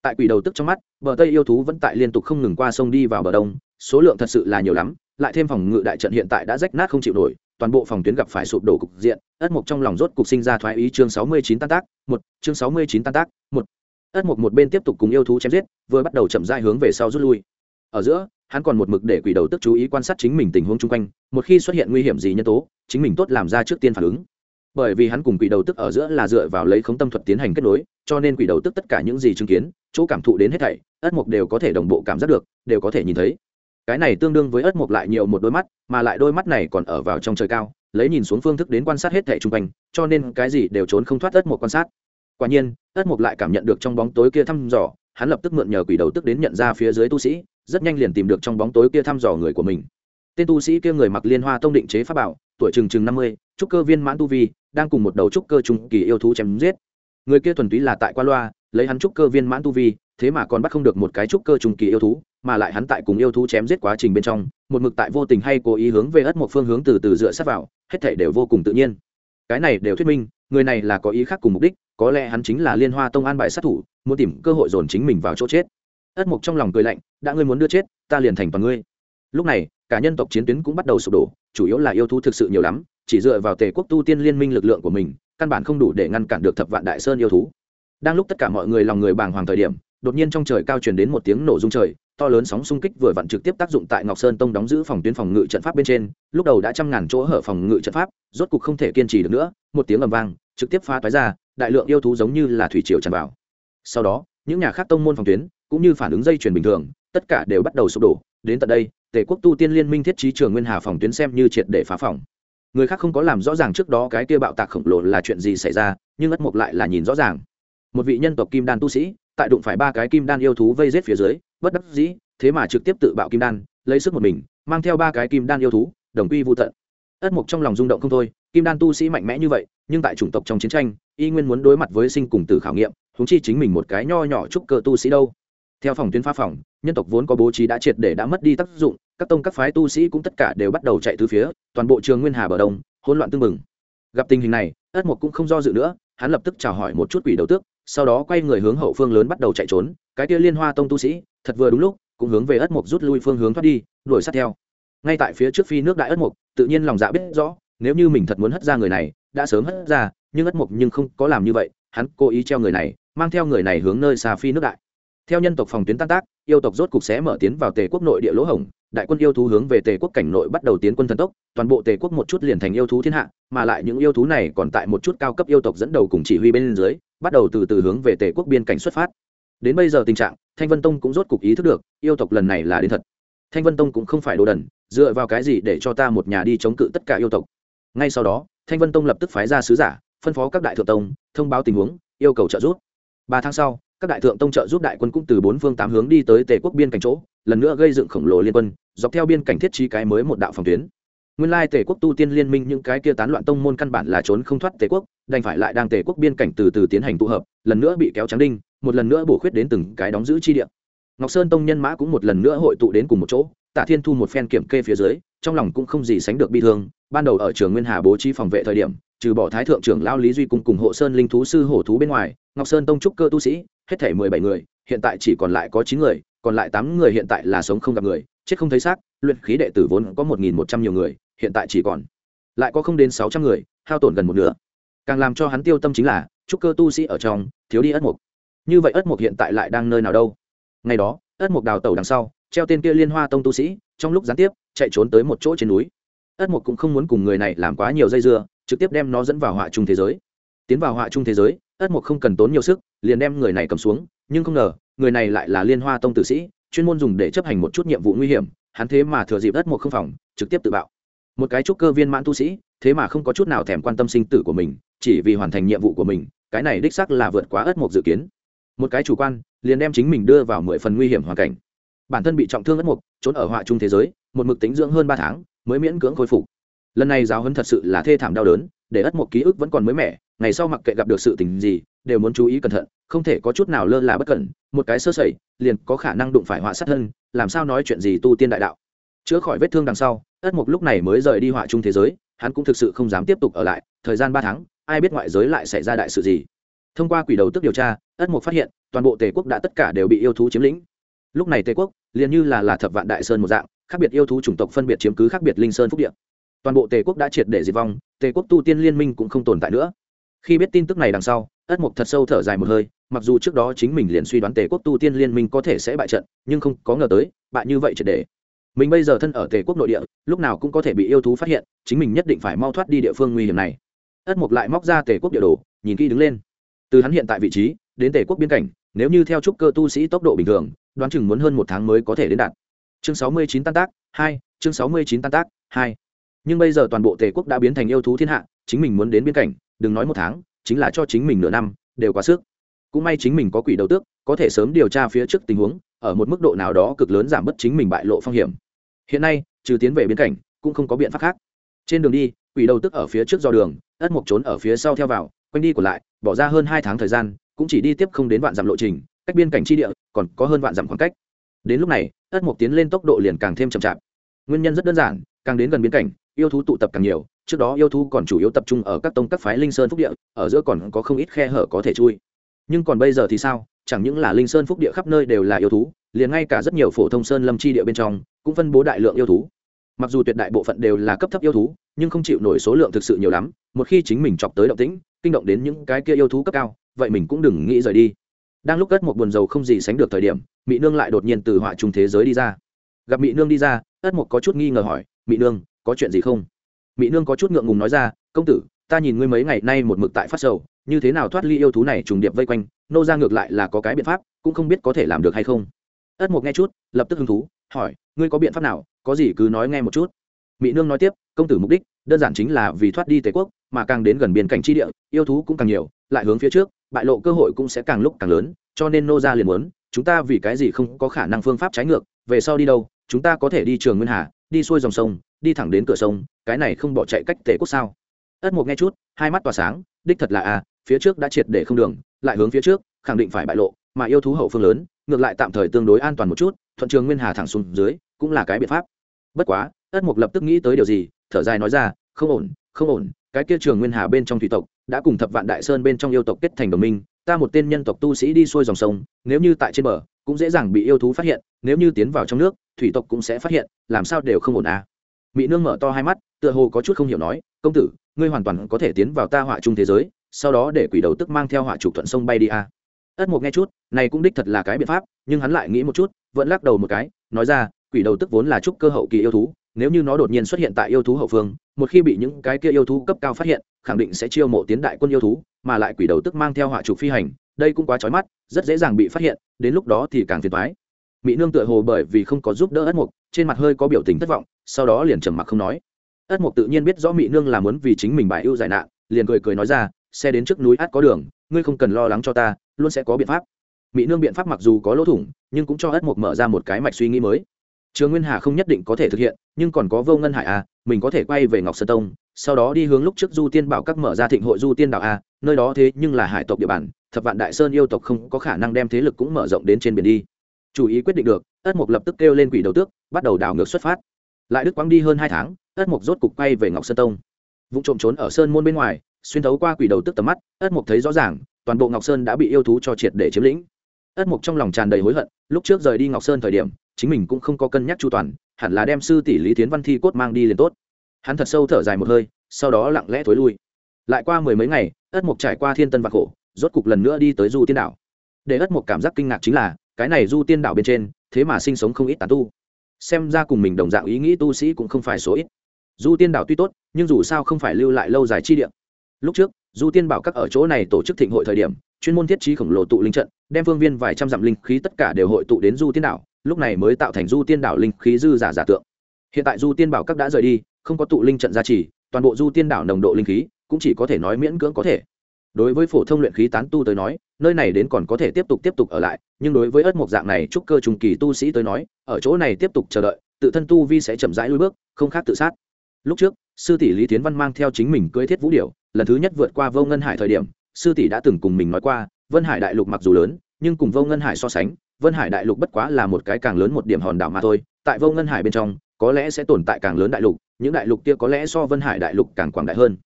Tại quỷ đầu tức trong mắt, bờ tây yêu thú vẫn tại liên tục không ngừng qua sông đi vào bờ đông, số lượng thật sự là nhiều lắm, lại thêm phòng ngự đại trận hiện tại đã rách nát không chịu nổi, toàn bộ phòng tuyến gặp phải sụp đổ cục diện, ất mục trong lòng rốt cục sinh ra thoái ý chương sáu mươi chín tan tác, một, chương sáu mươi chín tan tác, một. Ất mục một bên tiếp tục cùng yêu thú chém giết, vừa bắt đầu chậm rãi hướng về sau rút lui. Ở giữa, hắn còn một mực để quỷ đầu tức chú ý quan sát chính mình tình huống chung quanh, một khi xuất hiện nguy hiểm gì nhân tố, chính mình tốt làm ra trước tiên phản ứng bởi vì hắn cùng quỷ đầu tức ở giữa là dựa vào lấy khống tâm thuật tiến hành kết nối, cho nên quỷ đầu tức tất cả những gì chứng kiến, chỗ cảm thụ đến hết thảy, ất mục đều có thể đồng bộ cảm giác được, đều có thể nhìn thấy. Cái này tương đương với ất mục lại nhiều một đôi mắt, mà lại đôi mắt này còn ở vào trong trời cao, lấy nhìn xuống phương thức đến quan sát hết thảy chung quanh, cho nên cái gì đều trốn không thoát ất mục quan sát. Quả nhiên, ất mục lại cảm nhận được trong bóng tối kia thăm dò, hắn lập tức mượn nhờ quỷ đầu tức đến nhận ra phía dưới tu sĩ, rất nhanh liền tìm được trong bóng tối kia thăm dò người của mình. Tên tu sĩ kia người mặc liên hoa tông định chế pháp bảo, tuổi chừng chừng năm mươi, trúc cơ viên mãn tu vi đang cùng một đầu trúc cơ trung kỳ yêu thú chém giết. Người kia thuần túy là tại qua loa, lấy hắn trúc cơ viên mãn tu vi, thế mà còn bắt không được một cái trúc cơ trung kỳ yêu thú, mà lại hắn tại cùng yêu thú chém giết quá trình bên trong, một mực tại vô tình hay cố ý hướng về ất một phương hướng từ từ dựa sát vào, hết thể đều vô cùng tự nhiên. Cái này đều thuyết minh, người này là có ý khác cùng mục đích, có lẽ hắn chính là liên hoa tông an bại sát thủ, muốn tìm cơ hội dồn chính mình vào chỗ chết. Ất mục trong lòng cười lạnh, đã ngươi muốn đưa chết, ta liền thành toàn ngươi. Lúc này, cả nhân tộc chiến tuyến cũng bắt đầu sụp đổ, chủ yếu là yêu thú thực sự nhiều lắm chỉ dựa vào tề quốc tu tiên liên minh lực lượng của mình, căn bản không đủ để ngăn cản được thập vạn đại sơn yêu thú. Đang lúc tất cả mọi người lòng người bàng hoàng thời điểm, đột nhiên trong trời cao truyền đến một tiếng nổ rung trời, to lớn sóng xung kích vừa vặn trực tiếp tác dụng tại ngọc sơn tông đóng giữ phòng tuyến phòng ngự trận pháp bên trên, lúc đầu đã trăm ngàn chỗ hở phòng ngự trận pháp, rốt cục không thể kiên trì được nữa, một tiếng ầm vang, trực tiếp phá toái ra, đại lượng yêu thú giống như là thủy triều tràn vào. Sau đó, những nhà khác tông môn phòng tuyến, cũng như phản ứng dây chuyền bình thường, tất cả đều bắt đầu sụp đổ. Đến tận đây, tề quốc tu tiên liên minh thiết trí trường nguyên hà phòng tuyến xem như triệt để phá phòng người khác không có làm rõ ràng trước đó cái kia bạo tạc khổng lồ là chuyện gì xảy ra, nhưng ất mục lại là nhìn rõ ràng. Một vị nhân tộc kim đan tu sĩ, tại đụng phải ba cái kim đan yêu thú vây rết phía dưới, bất đắc dĩ, thế mà trực tiếp tự bạo kim đan, lấy sức một mình, mang theo ba cái kim đan yêu thú, đồng quy vô tận. Ất mục trong lòng rung động không thôi, kim đan tu sĩ mạnh mẽ như vậy, nhưng tại chủng tộc trong chiến tranh, y nguyên muốn đối mặt với sinh cùng tử khảo nghiệm húng chi chính mình một cái nho nhỏ chúc cơ tu sĩ đâu. Theo phòng tuyến pha phòng, nhân tộc vốn có bố trí đã triệt để đã mất đi tác dụng các tông các phái tu sĩ cũng tất cả đều bắt đầu chạy từ phía, toàn bộ trường nguyên hà bờ đông, hỗn loạn tương mừng gặp tình hình này, ất mục cũng không do dự nữa, hắn lập tức chào hỏi một chút quỷ đầu tước, sau đó quay người hướng hậu phương lớn bắt đầu chạy trốn, cái kia liên hoa tông tu sĩ, thật vừa đúng lúc, cũng hướng về ất mục rút lui phương hướng thoát đi, đuổi sát theo ngay tại phía trước phi nước đại ất mục tự nhiên lòng dạ biết rõ, nếu như mình thật muốn hất ra người này, đã sớm hất ra, nhưng ất mục nhưng không có làm như vậy, hắn cố ý treo người này, mang theo người này hướng nơi xa phi nước đại theo nhân tộc phòng tuyến tan tác, yêu tộc rốt cục sẽ mở tiến vào tề quốc nội địa lỗ hồng đại quân yêu thú hướng về tề quốc cảnh nội bắt đầu tiến quân thần tốc, toàn bộ tề quốc một chút liền thành yêu thú thiên hạ, mà lại những yêu thú này còn tại một chút cao cấp yêu tộc dẫn đầu cùng chỉ huy bên dưới, bắt đầu từ từ hướng về tề quốc biên cảnh xuất phát. Đến bây giờ tình trạng, thanh vân tông cũng rốt cục ý thức được, yêu tộc lần này là đến thật. Thanh vân tông cũng không phải đồ đần, dựa vào cái gì để cho ta một nhà đi chống cự tất cả yêu tộc? Ngay sau đó, thanh vân tông lập tức phái ra sứ giả, phân phó các đại thượng tông, thông báo tình huống, yêu cầu trợ giúp. Ba tháng sau các đại thượng tông trợ giúp đại quân cũng từ bốn phương tám hướng đi tới tề quốc biên cảnh chỗ, lần nữa gây dựng khổng lồ liên quân, dọc theo biên cảnh thiết trí cái mới một đạo phòng tuyến. Nguyên lai tề quốc tu tiên liên minh những cái kia tán loạn tông môn căn bản là trốn không thoát tề quốc, đành phải lại đang tề quốc biên cảnh từ từ tiến hành tụ hợp, lần nữa bị kéo trắng đinh, một lần nữa bổ khuyết đến từng cái đóng giữ chi địa. Ngọc sơn tông nhân mã cũng một lần nữa hội tụ đến cùng một chỗ, tạ thiên thu một phen kiểm kê phía dưới, trong lòng cũng không gì sánh được bi thương ban đầu ở trường nguyên hà bố trí phòng vệ thời điểm, trừ bỏ thái thượng trưởng lao lý duy cùng cùng hộ sơn linh thú sư hổ thú bên ngoài, ngọc sơn tông trúc cơ tu sĩ, hết thể mười bảy người, hiện tại chỉ còn lại có chín người, còn lại tám người hiện tại là sống không gặp người, chết không thấy xác, luyện khí đệ tử vốn có một nghìn một trăm nhiều người, hiện tại chỉ còn lại có không đến sáu trăm người, hao tổn gần một nửa. Càng làm cho hắn tiêu tâm chính là, trúc cơ tu sĩ ở trong, thiếu đi ất mục. Như vậy ất mục hiện tại lại đang nơi nào đâu? Ngày đó, ất mục đào tẩu đằng sau, treo tên kia liên hoa tông tu sĩ, trong lúc gián tiếp, chạy trốn tới một chỗ trên núi ất mục cũng không muốn cùng người này làm quá nhiều dây dưa, trực tiếp đem nó dẫn vào họa chung thế giới. Tiến vào họa chung thế giới, ất mục không cần tốn nhiều sức, liền đem người này cầm xuống, nhưng không ngờ, người này lại là liên hoa tông tử sĩ, chuyên môn dùng để chấp hành một chút nhiệm vụ nguy hiểm, hắn thế mà thừa dịp ất mục không phòng, trực tiếp tự bạo. Một cái trúc cơ viên mãn tu sĩ, thế mà không có chút nào thèm quan tâm sinh tử của mình, chỉ vì hoàn thành nhiệm vụ của mình, cái này đích sắc là vượt quá ất mục dự kiến. Một cái chủ quan, liền đem chính mình đưa vào mười phần nguy hiểm hoàn cảnh. Bản thân bị trọng thương ất mục, trốn ở họa chung thế giới, một mực tính dưỡng hơn ba tháng mới miễn cưỡng khôi phục. Lần này giáo huấn thật sự là thê thảm đau đớn, để ất một ký ức vẫn còn mới mẻ, ngày sau mặc kệ gặp được sự tình gì, đều muốn chú ý cẩn thận, không thể có chút nào lơ là bất cẩn, một cái sơ sẩy, liền có khả năng đụng phải họa sát thân, làm sao nói chuyện gì tu tiên đại đạo. Chữa khỏi vết thương đằng sau, ất mục lúc này mới rời đi họa chung thế giới, hắn cũng thực sự không dám tiếp tục ở lại, thời gian ba tháng, ai biết ngoại giới lại xảy ra đại sự gì. Thông qua quỷ đầu tức điều tra, ất mục phát hiện, toàn bộ tề quốc đã tất cả đều bị yêu thú chiếm lĩnh. Lúc này tề quốc, liền như là là thập vạn đại sơn một dạng khác biệt yêu thú chủng tộc phân biệt chiếm cứ khác biệt linh sơn phúc địa. Toàn bộ tề quốc đã triệt để diệt vong, tề quốc tu tiên liên minh cũng không tồn tại nữa. Khi biết tin tức này đằng sau, ất mục thật sâu thở dài một hơi, mặc dù trước đó chính mình liền suy đoán tề quốc tu tiên liên minh có thể sẽ bại trận, nhưng không có ngờ tới, bại như vậy triệt để. Mình bây giờ thân ở tề quốc nội địa, lúc nào cũng có thể bị yêu thú phát hiện, chính mình nhất định phải mau thoát đi địa phương nguy hiểm này. Ất mục lại móc ra tề quốc địa đồ, nhìn kỹ đứng lên. Từ hắn hiện tại vị trí, đến tề quốc biên cảnh, nếu như theo trúc cơ tu sĩ tốc độ bình thường, đoán chừng muốn hơn một tháng mới có thể đến đạt chương sáu mươi chín tan tác, hai, chương sáu mươi chín tan tác, hai. Nhưng bây giờ toàn bộ tề quốc đã biến thành yêu thú thiên hạ, chính mình muốn đến biên cảnh, đừng nói một tháng, chính là cho chính mình nửa năm, đều quá sức. Cũng may chính mình có quỷ đầu tước, có thể sớm điều tra phía trước tình huống, ở một mức độ nào đó cực lớn giảm bớt chính mình bại lộ phong hiểm. Hiện nay, trừ tiến về biên cảnh, cũng không có biện pháp khác. Trên đường đi, quỷ đầu tức ở phía trước do đường, ất mộc trốn ở phía sau theo vào, quanh đi của lại, bỏ ra hơn hai tháng thời gian, cũng chỉ đi tiếp không đến vạn dặm lộ trình, cách biên cảnh tri địa, còn có hơn vạn dặm khoảng cách đến lúc này, ất mục tiến lên tốc độ liền càng thêm chậm chạp. Nguyên nhân rất đơn giản, càng đến gần biên cảnh, yêu thú tụ tập càng nhiều, trước đó yêu thú còn chủ yếu tập trung ở các tông các phái linh sơn phúc địa, ở giữa còn có không ít khe hở có thể chui. Nhưng còn bây giờ thì sao? Chẳng những là linh sơn phúc địa khắp nơi đều là yêu thú, liền ngay cả rất nhiều phổ thông sơn lâm chi địa bên trong, cũng phân bố đại lượng yêu thú. Mặc dù tuyệt đại bộ phận đều là cấp thấp yêu thú, nhưng không chịu nổi số lượng thực sự nhiều lắm, một khi chính mình chọc tới động tĩnh, kinh động đến những cái kia yêu thú cấp cao, vậy mình cũng đừng nghĩ rời đi đang lúc cất một buồn dầu không gì sánh được thời điểm mỹ nương lại đột nhiên từ họa trùng thế giới đi ra. Gặp mỹ nương đi ra, ất một có chút nghi ngờ hỏi mỹ nương, có chuyện gì không? Mỹ nương có chút ngượng ngùng nói ra, công tử, ta nhìn ngươi mấy ngày nay một mực tại phát sầu, như thế nào thoát ly yêu thú này trùng điệp vây quanh, nô ra ngược lại là có cái biện pháp, cũng không biết có thể làm được hay không. Ất mục nghe chút, lập tức hứng thú, hỏi, ngươi có biện pháp nào, có gì cứ nói nghe một chút. Mỹ nương nói tiếp, công tử mục đích, đơn giản chính là vì thoát đi tề quốc, mà càng đến gần biên cảnh tri địa, yêu thú cũng càng nhiều, lại hướng phía trước bại lộ cơ hội cũng sẽ càng lúc càng lớn, cho nên nô ra liền muốn, chúng ta vì cái gì không có khả năng phương pháp trái ngược, về sau đi đâu, chúng ta có thể đi trường nguyên hà, đi xuôi dòng sông, đi thẳng đến cửa sông, cái này không bỏ chạy cách tề quốc sao? Ất mục nghe chút, hai mắt tỏa sáng, đích thật là a, phía trước đã triệt để không đường, lại hướng phía trước, khẳng định phải bại lộ, mà yêu thú hậu phương lớn, ngược lại tạm thời tương đối an toàn một chút, thuận trường nguyên hà thẳng xuống dưới, cũng là cái biện pháp. Bất quá, ất mục lập tức nghĩ tới điều gì, thở dài nói ra, không ổn không ổn, cái kia trường nguyên hà bên trong thủy tộc đã cùng thập vạn đại sơn bên trong yêu tộc kết thành đồng minh, ta một tên nhân tộc tu sĩ đi xuôi dòng sông, nếu như tại trên bờ, cũng dễ dàng bị yêu thú phát hiện, nếu như tiến vào trong nước, thủy tộc cũng sẽ phát hiện, làm sao đều không ổn à mỹ nương mở to hai mắt, tựa hồ có chút không hiểu nói, công tử, ngươi hoàn toàn có thể tiến vào ta họa chung thế giới, sau đó để quỷ đầu tức mang theo họa trục thuận sông bay đi à. ất mục nghe chút, này cũng đích thật là cái biện pháp, nhưng hắn lại nghĩ một chút, vẫn lắc đầu một cái, nói ra, quỷ đầu tức vốn là trúc cơ hậu kỳ yêu thú, nếu như nó đột nhiên xuất hiện tại yêu thú hậu phương, một khi bị những cái kia yêu thú cấp cao phát hiện khẳng định sẽ chiêu mộ tiến đại quân yêu thú, mà lại quỷ đầu tức mang theo họa trục phi hành, đây cũng quá trói mắt, rất dễ dàng bị phát hiện, đến lúc đó thì càng phiền thoái mỹ nương tựa hồ bởi vì không có giúp đỡ ất mục trên mặt hơi có biểu tình thất vọng, sau đó liền trầm mặc không nói. Ất mục tự nhiên biết rõ mỹ nương là muốn vì chính mình bài ưu giải nạn, liền cười cười nói ra, xe đến trước núi át có đường, ngươi không cần lo lắng cho ta, luôn sẽ có biện pháp. Mỹ nương biện pháp mặc dù có lỗ thủng, nhưng cũng cho ất mục mở ra một cái mạch suy nghĩ mới trường nguyên hà không nhất định có thể thực hiện, nhưng còn có vô ngân hải a mình có thể quay về ngọc sơn tông, sau đó đi hướng lúc trước du tiên bảo các mở ra thịnh hội du tiên đạo a à, nơi đó thế nhưng là hải tộc địa bàn, thập vạn đại sơn yêu tộc không có khả năng đem thế lực cũng mở rộng đến trên biển đi. Chủ ý quyết định được, ất mục lập tức kêu lên quỷ đầu tước, bắt đầu đảo ngược xuất phát. Lại đức quang đi hơn hai tháng, ất mục rốt cục quay về ngọc sơn tông. Vụ trộm trốn ở sơn môn bên ngoài, xuyên thấu qua quỷ đầu tước tầm mắt, ất mục thấy rõ ràng, toàn bộ ngọc sơn đã bị yêu thú cho triệt để chiếm lĩnh. Ất mục trong lòng tràn đầy hối hận, lúc trước rời đi ngọc sơn thời điểm chính mình cũng không có cân nhắc chu toàn, hẳn là đem sư tỷ lý tiến văn thi cốt mang đi liền tốt. Hắn thật sâu thở dài một hơi, sau đó lặng lẽ thối lui. Lại qua mười mấy ngày, ất mục trải qua thiên tân và khổ, rốt cục lần nữa đi tới du tiên đảo. Để ất mục cảm giác kinh ngạc chính là, cái này du tiên đảo bên trên, thế mà sinh sống không ít tán tu. Xem ra cùng mình đồng dạng ý nghĩ tu sĩ cũng không phải số ít. Du tiên đảo tuy tốt, nhưng dù sao không phải lưu lại lâu dài chi điểm lúc trước, du tiên bảo các ở chỗ này tổ chức thịnh hội thời điểm, chuyên môn thiết trí khổng lồ tụ linh trận, đem phương viên vài trăm dặm linh khí tất cả đều hội tụ đến du tiên đảo lúc này mới tạo thành du tiên đảo linh khí dư giả giả tượng. Hiện tại du tiên bảo các đã rời đi, không có tụ linh trận gia trì, toàn bộ du tiên đảo nồng độ linh khí cũng chỉ có thể nói miễn cưỡng có thể. Đối với phổ thông luyện khí tán tu tới nói, nơi này đến còn có thể tiếp tục tiếp tục ở lại, nhưng đối với ớt mộc dạng này trúc cơ trùng kỳ tu sĩ tới nói, ở chỗ này tiếp tục chờ đợi, tự thân tu vi sẽ chậm rãi lui bước, không khác tự sát. Lúc trước, sư tỷ lý tiến văn mang theo chính mình cưới thiết vũ điệu lần thứ nhất vượt qua vô ngân hải thời điểm, sư tỷ đã từng cùng mình nói qua, vân hải đại lục mặc dù lớn, nhưng cùng vô ngân hải so sánh vân hải đại lục bất quá là một cái càng lớn một điểm hòn đảo mà thôi, tại vô ngân hải bên trong, có lẽ sẽ tồn tại càng lớn đại lục, những đại lục kia có lẽ so vân hải đại lục càng quảng đại hơn.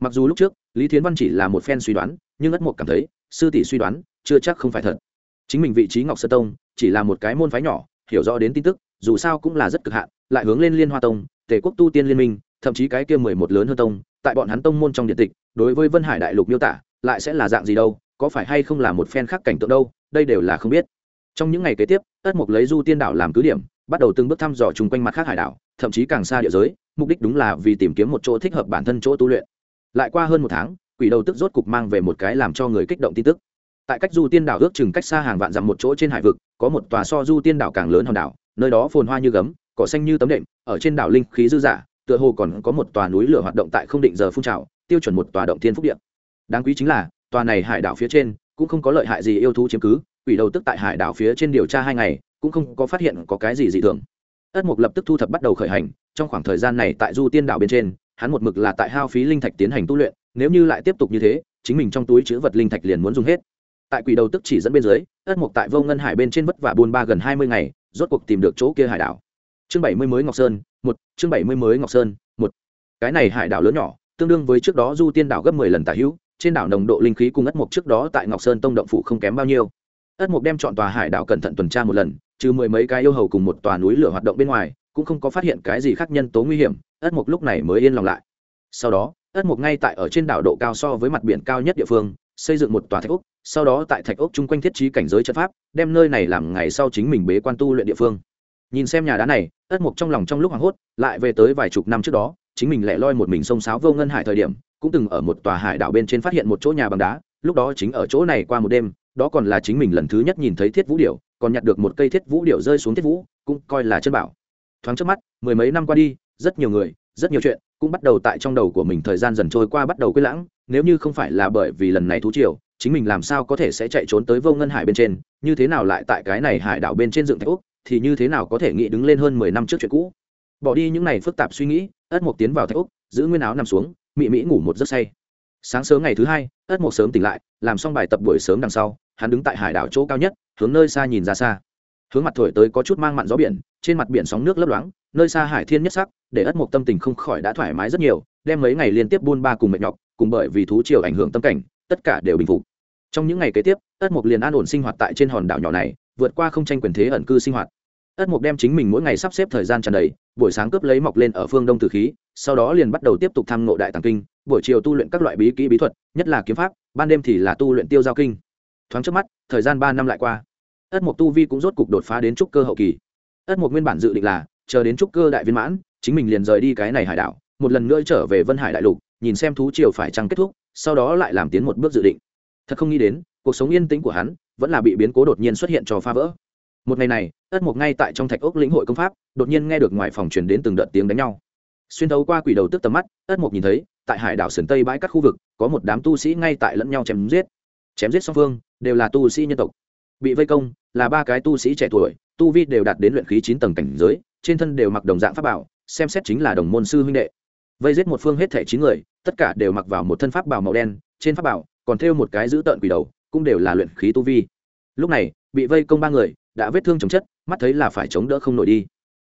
Mặc dù lúc trước, lý thiến văn chỉ là một phen suy đoán, nhưng ất mộc cảm thấy, sư tỷ suy đoán, chưa chắc không phải thật. Chính mình vị trí ngọc sơ tông, chỉ là một cái môn phái nhỏ, hiểu rõ đến tin tức, dù sao cũng là rất cực hạn, lại hướng lên liên hoa tông, tề quốc tu tiên liên minh, thậm chí cái kia mười một lớn hơn tông, tại bọn hắn tông môn trong điện tịch, đối với vân hải đại lục miêu tả, lại sẽ là dạng gì đâu, có phải hay không là một phen khác cảnh tượng đâu, đây đều là không biết trong những ngày kế tiếp ất mục lấy du tiên đảo làm cứ điểm, bắt đầu từng bước thăm dò chung quanh mặt khác hải đảo, thậm chí càng xa địa giới, mục đích đúng là vì tìm kiếm một chỗ thích hợp bản thân chỗ tu luyện. Lại qua hơn một tháng, quỷ đầu tức rốt cục mang về một cái làm cho người kích động tin tức. Tại cách du tiên đảo ước chừng cách xa hàng vạn dặm một chỗ trên hải vực, có một tòa so du tiên đảo càng lớn hòn đảo, nơi đó phồn hoa như gấm, cỏ xanh như tấm đệm, ở trên đảo linh khí dư dả, tựa hồ còn có một tòa núi lửa hoạt động tại không định giờ phun trào tiêu chuẩn một tòa động thiên phúc điện đáng quý chính là, tòa này hải đảo phía trên cũng không có lợi hại gì yêu thú chiếm cứ quỷ đầu tức tại hải đảo phía trên điều tra hai ngày, cũng không có phát hiện có cái gì dị thường. Ất mục lập tức thu thập bắt đầu khởi hành, trong khoảng thời gian này tại du tiên đảo bên trên, hắn một mực là tại hao phí linh thạch tiến hành tu luyện, nếu như lại tiếp tục như thế, chính mình trong túi chữ vật linh thạch liền muốn dùng hết. Tại quỷ đầu tức chỉ dẫn bên dưới, ất mục tại vô ngân hải bên trên vất vả buôn ba gần hai mươi ngày, rốt cuộc tìm được chỗ kia hải đảo. Chương bảy mươi mới ngọc sơn, một, chương bảy mươi mới ngọc sơn, một. Cái này hải đảo lớn nhỏ, tương đương với trước đó du tiên đảo gấp mười lần tả hữu, trên đảo nồng độ linh khí cùng ất mục trước đó tại ngọc sơn tông động phủ không kém bao nhiêu ất mục đem chọn tòa hải đảo cẩn thận tuần tra một lần, trừ mười mấy cái yêu hầu cùng một tòa núi lửa hoạt động bên ngoài, cũng không có phát hiện cái gì khác nhân tố nguy hiểm, ất mục lúc này mới yên lòng lại. Sau đó, ất mục ngay tại ở trên đảo độ cao so với mặt biển cao nhất địa phương, xây dựng một tòa thạch ốc, sau đó tại thạch ốc chung quanh thiết trí cảnh giới trận pháp, đem nơi này làm ngày sau chính mình bế quan tu luyện địa phương. Nhìn xem nhà đá này, ất mục trong lòng trong lúc hoảng hốt, lại về tới vài chục năm trước đó, chính mình lẻ loi một mình sông sáo vô ngân hải thời điểm, cũng từng ở một tòa hải đảo bên trên phát hiện một chỗ nhà bằng đá, lúc đó chính ở chỗ này qua một đêm đó còn là chính mình lần thứ nhất nhìn thấy thiết vũ điệu còn nhặt được một cây thiết vũ điệu rơi xuống thiết vũ, cũng coi là chân bảo. Thoáng trước mắt, mười mấy năm qua đi, rất nhiều người, rất nhiều chuyện cũng bắt đầu tại trong đầu của mình thời gian dần trôi qua bắt đầu quên lãng, nếu như không phải là bởi vì lần này thú triều, chính mình làm sao có thể sẽ chạy trốn tới vô ngân hải bên trên, như thế nào lại tại cái này hải đảo bên trên dựng thạch úc, thì như thế nào có thể nghĩ đứng lên hơn mười năm trước chuyện cũ. Bỏ đi những này phức tạp suy nghĩ, ất mục tiến vào thạch úc, giữ nguyên áo nằm xuống, mị mỹ ngủ một giấc say sáng sớm ngày thứ hai, ất mộc sớm tỉnh lại, làm xong bài tập buổi sớm đằng sau, hắn đứng tại hải đảo chỗ cao nhất, hướng nơi xa nhìn ra xa. Hướng mặt thổi tới có chút mang mặn gió biển, trên mặt biển sóng nước lấp loáng, nơi xa hải thiên nhất sắc, để ất mộc tâm tình không khỏi đã thoải mái rất nhiều, đem mấy ngày liên tiếp buôn ba cùng mệt nhọc, cùng bởi vì thú triều ảnh hưởng tâm cảnh, tất cả đều bình phục. Trong những ngày kế tiếp, ất mộc liền an ổn sinh hoạt tại trên hòn đảo nhỏ này, vượt qua không tranh quyền thế ẩn cư sinh hoạt. Ất mộc đem chính mình mỗi ngày sắp xếp thời gian tràn đầy, buổi sáng cướp lấy mọc lên ở phương đông tử khí sau đó liền bắt đầu tiếp tục tham ngộ đại tàng kinh, buổi chiều tu luyện các loại bí kỹ bí thuật, nhất là kiếm pháp, ban đêm thì là tu luyện tiêu giao kinh. Thoáng trước mắt, thời gian ba năm lại qua. Ất mộc tu vi cũng rốt cục đột phá đến trúc cơ hậu kỳ. Ất mộc nguyên bản dự định là, chờ đến trúc cơ đại viên mãn, chính mình liền rời đi cái này hải đảo, một lần nữa trở về vân hải đại lục, nhìn xem thú triều phải chăng kết thúc, sau đó lại làm tiến một bước dự định. Thật không nghĩ đến, cuộc sống yên tĩnh của hắn vẫn là bị biến cố đột nhiên xuất hiện cho phá vỡ. Một ngày này, ất mộc ngay tại trong thạch ốc lĩnh hội công pháp, đột nhiên nghe được ngoài phòng truyền đến từng đợt tiếng đánh nhau xuyên thấu qua quỷ đầu tức tầm mắt, ất mộc nhìn thấy, tại hải đảo sườn tây bãi các khu vực, có một đám tu sĩ ngay tại lẫn nhau chém giết. Chém giết song phương, đều là tu sĩ nhân tộc. Bị vây công, là ba cái tu sĩ trẻ tuổi, tu vi đều đạt đến luyện khí chín tầng cảnh giới, trên thân đều mặc đồng dạng pháp bảo, xem xét chính là đồng môn sư huynh đệ. Vây giết một phương hết thẻ chín người, tất cả đều mặc vào một thân pháp bảo màu đen, trên pháp bảo còn thêu một cái giữ tợn quỷ đầu, cũng đều là luyện khí tu vi. Lúc này, bị vây công ba người, đã vết thương chồng chất, mắt thấy là phải chống đỡ không nổi đi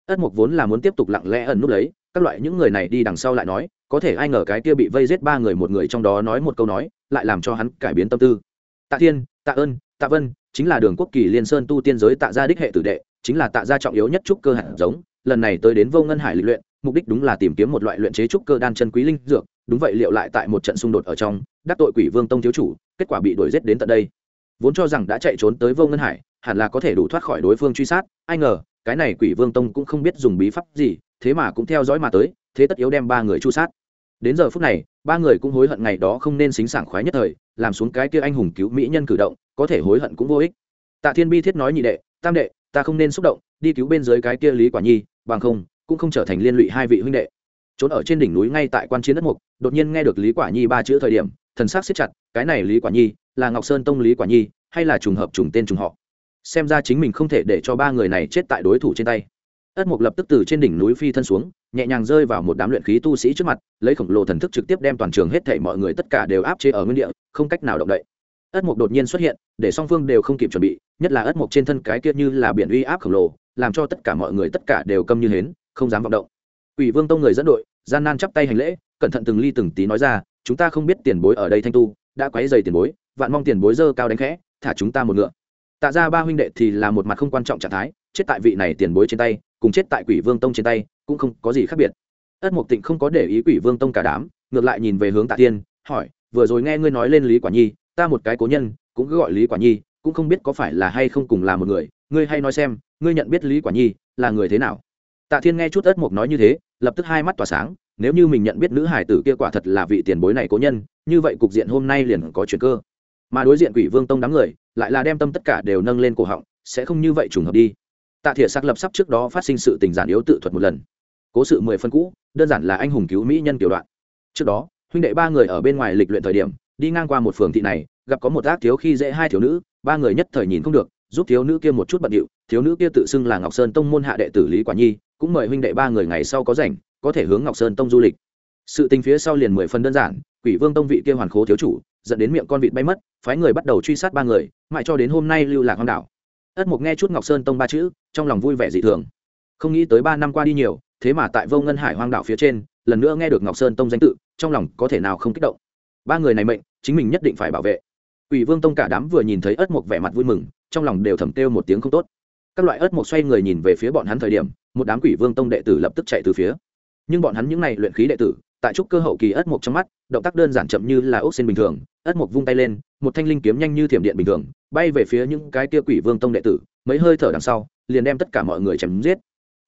ất mục vốn là muốn tiếp tục lặng lẽ ẩn núp lấy, các loại những người này đi đằng sau lại nói, có thể ai ngờ cái kia bị vây giết ba người một người trong đó nói một câu nói, lại làm cho hắn cải biến tâm tư. Tạ thiên, tạ ơn tạ vân, chính là đường quốc kỳ liên sơn tu tiên giới tạ gia đích hệ tử đệ, chính là tạ gia trọng yếu nhất trúc cơ hạt giống, lần này tới đến vô ngân hải lịch luyện, mục đích đúng là tìm kiếm một loại luyện chế trúc cơ đan chân quý linh dược, đúng vậy liệu lại tại một trận xung đột ở trong, đắc tội quỷ vương tông thiếu chủ, kết quả bị đuổi giết đến tận đây. Vốn cho rằng đã chạy trốn tới vô ngân hải, hẳn là có thể đủ thoát khỏi đối phương truy sát, ai ngờ cái này quỷ vương tông cũng không biết dùng bí pháp gì, thế mà cũng theo dõi mà tới, thế tất yếu đem ba người chu sát. Đến giờ phút này, ba người cũng hối hận ngày đó không nên xính sảng khoái nhất thời, làm xuống cái kia anh hùng cứu mỹ nhân cử động, có thể hối hận cũng vô ích. Tạ thiên bi thiết nói nhị đệ, tam đệ, ta không nên xúc động, đi cứu bên dưới cái kia lý quả nhi, bằng không, cũng không trở thành liên lụy hai vị huynh đệ. Trốn ở trên đỉnh núi ngay tại quan chiến đất mục, đột nhiên nghe được lý quả nhi ba chữ thời điểm, thần sắc siết chặt, cái này lý quả nhi, là ngọc sơn tông lý quả nhi, hay là trùng hợp trùng tên trùng họ? Xem ra chính mình không thể để cho ba người này chết tại đối thủ trên tay. Ất mục lập tức từ trên đỉnh núi phi thân xuống, nhẹ nhàng rơi vào một đám luyện khí tu sĩ trước mặt, lấy khổng lồ thần thức trực tiếp đem toàn trường hết thảy mọi người tất cả đều áp chế ở nguyên địa, không cách nào động đậy. Ất mục đột nhiên xuất hiện, để song phương đều không kịp chuẩn bị, nhất là ất mục trên thân cái kia như là biển uy áp khổng lồ, làm cho tất cả mọi người tất cả đều câm như hến, không dám vọng động. Ủy vương tông người dẫn đội, gian nan chắp tay hành lễ, cẩn thận từng ly từng tí nói ra, chúng ta không biết tiền bối ở đây thanh tu, đã quấy dày tiền bối, vạn mong tiền bối dơ cao đánh khẽ, thả chúng ta một ngựa tạ ra ba huynh đệ thì là một mặt không quan trọng trạng thái, chết tại vị này tiền bối trên tay, cùng chết tại quỷ vương tông trên tay, cũng không có gì khác biệt. Ất mục tịnh không có để ý quỷ vương tông cả đám, ngược lại nhìn về hướng tạ tiên hỏi, vừa rồi nghe ngươi nói lên lý quả nhi, ta một cái cố nhân, cũng cứ gọi lý quả nhi, cũng không biết có phải là hay không cùng là một người, ngươi hay nói xem, ngươi nhận biết lý quả nhi là người thế nào? Tạ thiên nghe chút ất mục nói như thế, lập tức hai mắt tỏa sáng, nếu như mình nhận biết nữ hải tử kia quả thật là vị tiền bối này cố nhân, như vậy cục diện hôm nay liền có chuyện cơ. Mà đối diện quỷ vương tông đám người lại là đem tâm tất cả đều nâng lên cổ họng, sẽ không như vậy trùng hợp đi. Tạ thiện xác lập sắp trước đó phát sinh sự tình giản yếu tự thuật một lần. Cố sự mười phân cũ, đơn giản là anh hùng cứu mỹ nhân kiểu đoạn. Trước đó, huynh đệ ba người ở bên ngoài lịch luyện thời điểm, đi ngang qua một phường thị này, gặp có một ác thiếu khi dễ hai thiếu nữ, ba người nhất thời nhìn không được, giúp thiếu nữ kia một chút bận điệu, thiếu nữ kia tự xưng là ngọc sơn tông môn hạ đệ tử lý quả nhi, cũng mời huynh đệ ba người ngày sau có rảnh, có thể hướng ngọc sơn tông du lịch. Sự tình phía sau liền mười phần đơn giản, quỷ vương tông vị kia hoàn khố thiếu chủ dẫn đến miệng con vịt bay mất phái người bắt đầu truy sát ba người mãi cho đến hôm nay lưu lạc hoang đảo ất mục nghe chút ngọc sơn tông ba chữ trong lòng vui vẻ dị thường không nghĩ tới ba năm qua đi nhiều thế mà tại vô ngân hải hoang đảo phía trên lần nữa nghe được ngọc sơn tông danh tự trong lòng có thể nào không kích động ba người này mệnh chính mình nhất định phải bảo vệ Quỷ Vương Tông cả đám vừa nhìn thấy ất mục vẻ mặt vui mừng, trong lòng đều thầm kêu một tiếng không tốt. Các loại ớt mục xoay người nhìn về phía bọn hắn thời điểm, một đám Quỷ Vương Tông đệ tử lập tức chạy từ phía. Nhưng bọn hắn những này luyện khí đệ tử, tại trúc cơ hậu kỳ ất mộc trong mắt, động tác đơn giản chậm như là ốc xin bình thường, ất mộc vung tay lên, một thanh linh kiếm nhanh như thiểm điện bình thường, bay về phía những cái tia Quỷ Vương Tông đệ tử, mấy hơi thở đằng sau, liền đem tất cả mọi người chém giết.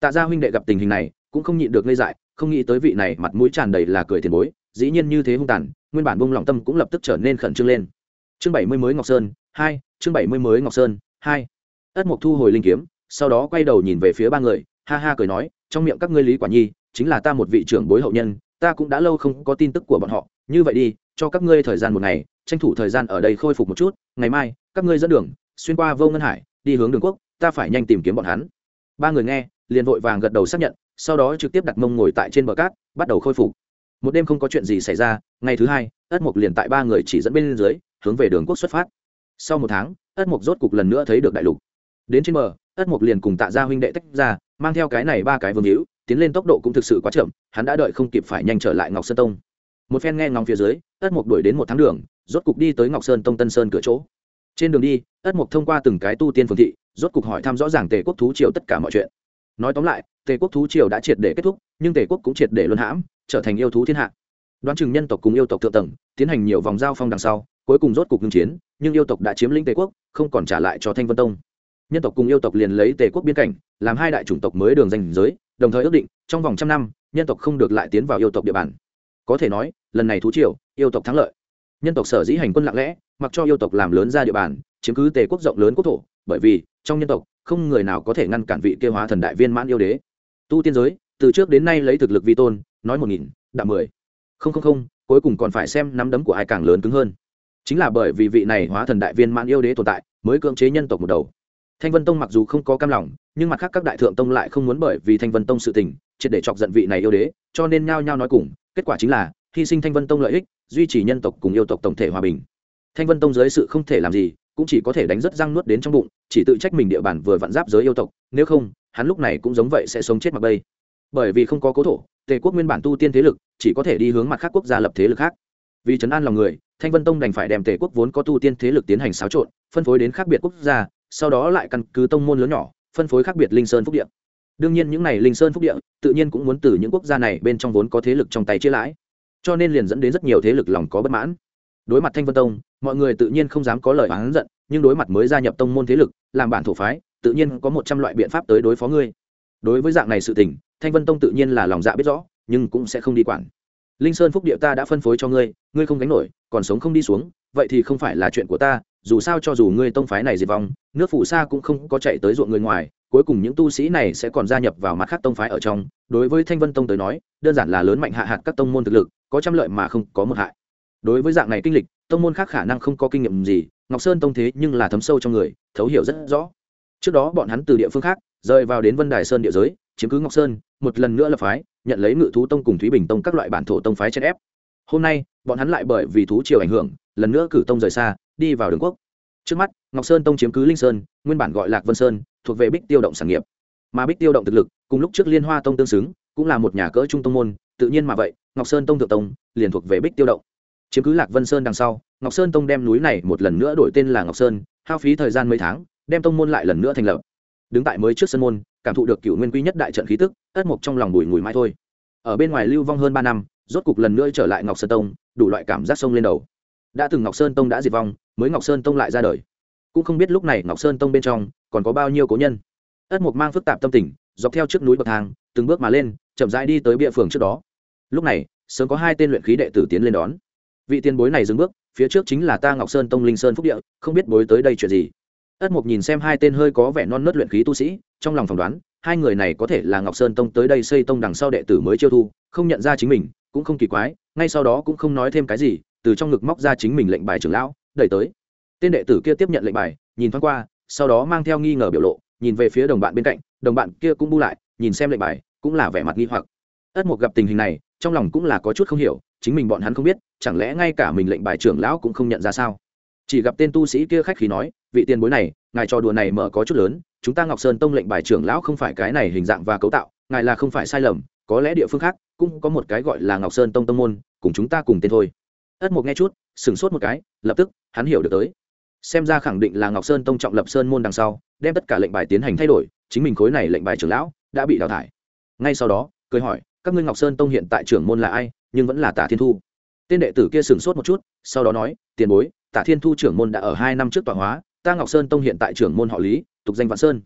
Tạ gia huynh đệ gặp tình hình này, cũng không nhịn được ngây dại, không nghĩ tới vị này mặt mũi tràn đầy là cười tiền bối, dĩ nhiên như thế hung tàn, nguyên bản buông lòng tâm cũng lập tức trở nên khẩn trương lên chương bảy mươi mới ngọc sơn hai chương bảy mươi mới ngọc sơn hai ất mộc thu hồi linh kiếm sau đó quay đầu nhìn về phía ba người ha ha cười nói trong miệng các ngươi lý quả nhi chính là ta một vị trưởng bối hậu nhân ta cũng đã lâu không có tin tức của bọn họ. Như vậy đi, cho các ngươi thời gian một ngày, tranh thủ thời gian ở đây khôi phục một chút. Ngày mai, các ngươi dẫn đường, xuyên qua vô ngân hải, đi hướng đường quốc, ta phải nhanh tìm kiếm bọn hắn. Ba người nghe, liền vội vàng gật đầu xác nhận, sau đó trực tiếp đặt mông ngồi tại trên bờ cát, bắt đầu khôi phục. Một đêm không có chuyện gì xảy ra, ngày thứ hai, ất mục liền tại ba người chỉ dẫn bên dưới, hướng về đường quốc xuất phát. Sau một tháng, ất mục rốt cục lần nữa thấy được đại lục. Đến trên bờ, ất mục liền cùng tạ gia huynh đệ tách ra, mang theo cái này ba cái vương hữu tiến lên tốc độ cũng thực sự quá chậm, hắn đã đợi không kịp phải nhanh trở lại ngọc sơn tông. Một phen nghe ngóng phía dưới ất mục đuổi đến một tháng đường, rốt cục đi tới ngọc sơn tông tân sơn cửa chỗ. Trên đường đi ất mục thông qua từng cái tu tiên phương thị, rốt cục hỏi thăm rõ ràng tề quốc thú triều tất cả mọi chuyện. Nói tóm lại, tề quốc thú triều đã triệt để kết thúc, nhưng tề quốc cũng triệt để luân hãm, trở thành yêu thú thiên hạ. Đoán chừng nhân tộc cùng yêu tộc thượng tầng, tiến hành nhiều vòng giao phong đằng sau, cuối cùng rốt cục ngưng chiến, nhưng yêu tộc đã chiếm lĩnh tề quốc, không còn trả lại cho thanh vân tông. Nhân tộc cùng yêu tộc liền lấy tề quốc biên cảnh, làm hai đại chủng tộc mới đường danh giới đồng thời ước định, trong vòng trăm năm, nhân tộc không được lại tiến vào yêu tộc địa bàn. Có thể nói, lần này thú triều, yêu tộc thắng lợi. Nhân tộc sở dĩ hành quân lặng lẽ, mặc cho yêu tộc làm lớn ra địa bàn, chiếm cứ tề quốc rộng lớn quốc thổ, bởi vì, trong nhân tộc, không người nào có thể ngăn cản vị kêu hóa thần đại viên mãn yêu đế. Tu tiên giới, từ trước đến nay lấy thực lực vi tôn, nói một nghìn đạm mười. Không không không, cuối cùng còn phải xem nắm đấm của ai càng lớn cứng hơn. Chính là bởi vì vị này hóa thần đại viên mãn yêu đế tồn tại, mới cưỡng chế nhân tộc một đầu thanh vân tông mặc dù không có cam lòng, nhưng mặt khác các đại thượng tông lại không muốn bởi vì thanh vân tông sự tình, triệt để chọc giận vị này yêu đế, cho nên nhao nhao nói cùng, kết quả chính là, hy sinh thanh vân tông lợi ích, duy trì nhân tộc cùng yêu tộc tổng thể hòa bình. Thanh vân tông dưới sự không thể làm gì, cũng chỉ có thể đánh rất răng nuốt đến trong bụng, chỉ tự trách mình địa bàn vừa vặn giáp giới yêu tộc, nếu không, hắn lúc này cũng giống vậy sẽ sống chết mặc bây bởi vì không có cố thổ, tề quốc nguyên bản tu tiên thế lực, chỉ có thể đi hướng mặt khác quốc gia lập thế lực khác. Vì trấn an lòng người, thanh vân tông đành phải đem tề quốc vốn có tu tiên thế lực tiến hành xáo trộn, phân phối đến khác biệt quốc gia sau đó lại căn cứ tông môn lớn nhỏ, phân phối khác biệt linh sơn phúc địa. Đương nhiên những n à y linh sơn phúc địa, tự nhiên cũng muốn từ những quốc gia này bên trong vốn có thế lực trong tay chia lãi. Cho nên liền dẫn đến rất nhiều thế lực lòng có bất mãn. Đối mặt thanh vân tông, mọi người tự nhiên không dám có lời oán giận, nhưng đối mặt mới gia nhập tông môn thế lực, làm bản thổ phái, tự nhiên có một trăm loại biện pháp tới đối phó ngươi. Đối với dạng này sự tình, thanh vân tông tự nhiên là lòng dạ biết rõ, nhưng cũng sẽ không đi quản linh sơn phúc địa ta đã phân phối cho ngươi ngươi không gánh nổi, còn sống không đi xuống, vậy thì không phải là chuyện của ta, dù sao cho dù ngươi tông phái này diệt vong, nước phủ xa cũng không có chạy tới ruộng người ngoài, cuối cùng những tu sĩ này sẽ còn gia nhập vào mặt khác tông phái ở trong. Đối với thanh vân tông tới nói, đơn giản là lớn mạnh hạ hạt các tông môn thực lực, có trăm lợi mà không có một hại. Đối với dạng này kinh lịch, tông môn khác khả năng không có kinh nghiệm gì, ngọc sơn tông thế nhưng là thấm sâu trong người, thấu hiểu rất rõ. Trước đó bọn hắn từ địa phương khác, rời vào đến vân đài sơn địa giới chiếm cứ ngọc sơn, một lần nữa là phái, nhận lấy ngự thú tông cùng thúy bình tông các loại bản thổ tông phái chèn ép. Hôm nay, bọn hắn lại bởi vì thú triều ảnh hưởng, lần nữa cử tông rời xa, đi vào đường quốc. Trước mắt, ngọc sơn tông chiếm cứ linh sơn, nguyên bản gọi lạc vân sơn, thuộc về bích tiêu động sản nghiệp. Mà bích tiêu động thực lực, cùng lúc trước liên hoa tông tương xứng, cũng là một nhà cỡ trung tông môn, tự nhiên mà vậy, ngọc sơn tông thượng tông, liền thuộc về bích tiêu động. Chiếm cứ lạc vân sơn đằng sau, ngọc sơn tông đem núi này một lần nữa đổi tên là ngọc sơn, hao phí thời gian mấy tháng, đem tông môn lại lần nữa thành lập. Đứng tại mới trước sân môn cảm thụ được cựu nguyên quy nhất đại trận khí tức, ất mộc trong lòng bùi ngùi mãi thôi. Ở bên ngoài lưu vong hơn ba năm, rốt cục lần nữa trở lại ngọc sơn tông, đủ loại cảm giác sông lên đầu. Đã từng ngọc sơn tông đã diệt vong, mới ngọc sơn tông lại ra đời. Cũng không biết lúc này ngọc sơn tông bên trong còn có bao nhiêu cố nhân. Ất mộc mang phức tạp tâm tình, dọc theo trước núi bậc thang, từng bước mà lên, chậm rãi đi tới bia phường trước đó. Lúc này, sớm có hai tên luyện khí đệ tử tiến lên đón. Vị tiền bối này dừng bước, phía trước chính là ta ngọc sơn tông linh sơn phúc địa, không biết bối tới đây chuyện gì ất mục nhìn xem hai tên hơi có vẻ non nớt luyện khí tu sĩ, trong lòng phỏng đoán, hai người này có thể là ngọc sơn tông tới đây xây tông đằng sau đệ tử mới chiêu thu, không nhận ra chính mình, cũng không kỳ quái, ngay sau đó cũng không nói thêm cái gì, từ trong ngực móc ra chính mình lệnh bài trưởng lão, đẩy tới. Tên đệ tử kia tiếp nhận lệnh bài, nhìn thoáng qua, sau đó mang theo nghi ngờ biểu lộ, nhìn về phía đồng bạn bên cạnh, đồng bạn kia cũng bu lại, nhìn xem lệnh bài, cũng là vẻ mặt nghi hoặc. Ất mục gặp tình hình này, trong lòng cũng là có chút không hiểu, chính mình bọn hắn không biết, chẳng lẽ ngay cả mình lệnh bài trưởng lão cũng không nhận ra sao? Chỉ gặp tên tu sĩ kia khách khí nói vị tiền bối này, ngài trò đùa này mở có chút lớn, chúng ta ngọc sơn tông lệnh bài trưởng lão không phải cái này hình dạng và cấu tạo, ngài là không phải sai lầm, có lẽ địa phương khác cũng có một cái gọi là ngọc sơn tông tông môn, cùng chúng ta cùng tên thôi. Ất mục nghe chút, sửng sốt một cái, lập tức, hắn hiểu được tới. Xem ra khẳng định là ngọc sơn tông trọng lập sơn môn đằng sau, đem tất cả lệnh bài tiến hành thay đổi, chính mình khối này lệnh bài trưởng lão đã bị đào thải. Ngay sau đó, cười hỏi, các ngươi ngọc sơn tông hiện tại trưởng môn là ai, nhưng vẫn là tả thiên thu. Tên đệ tử kia sửng sốt một chút, sau đó nói, tiền bối, tả thiên thu trưởng môn đã ở hai năm trước tọa hóa ta ngọc sơn tông hiện tại trưởng môn họ lý, tục danh vạn sơn.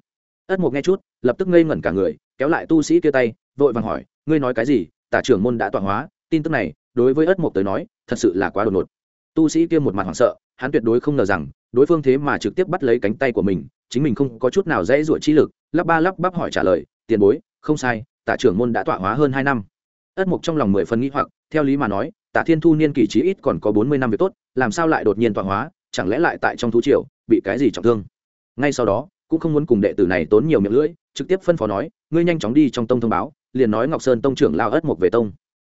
Ất mục nghe chút, lập tức ngây ngẩn cả người, kéo lại tu sĩ kia tay, vội vàng hỏi, ngươi nói cái gì? Tả trưởng môn đã tọa hóa, tin tức này, đối với ất mục tới nói, thật sự là quá đột ngột. Tu sĩ kia một mặt hoảng sợ, hắn tuyệt đối không ngờ rằng, đối phương thế mà trực tiếp bắt lấy cánh tay của mình, chính mình không có chút nào dễ dụa chi lực, lắp ba lắp bắp hỏi trả lời, tiền bối, không sai, tả trưởng môn đã tọa hóa hơn hai năm. Ất mục trong lòng mười phần nghĩ hoặc, theo lý mà nói, tả thiên thu niên kỷ trí ít còn có bốn mươi năm việc tốt, làm sao lại đột nhiên tọa hóa? Chẳng lẽ lại tại trong thú triều, bị cái gì trọng thương? Ngay sau đó, cũng không muốn cùng đệ tử này tốn nhiều miệng lưỡi, trực tiếp phân phó nói, ngươi nhanh chóng đi trong tông thông báo, liền nói ngọc sơn tông trưởng lao ất mục về tông.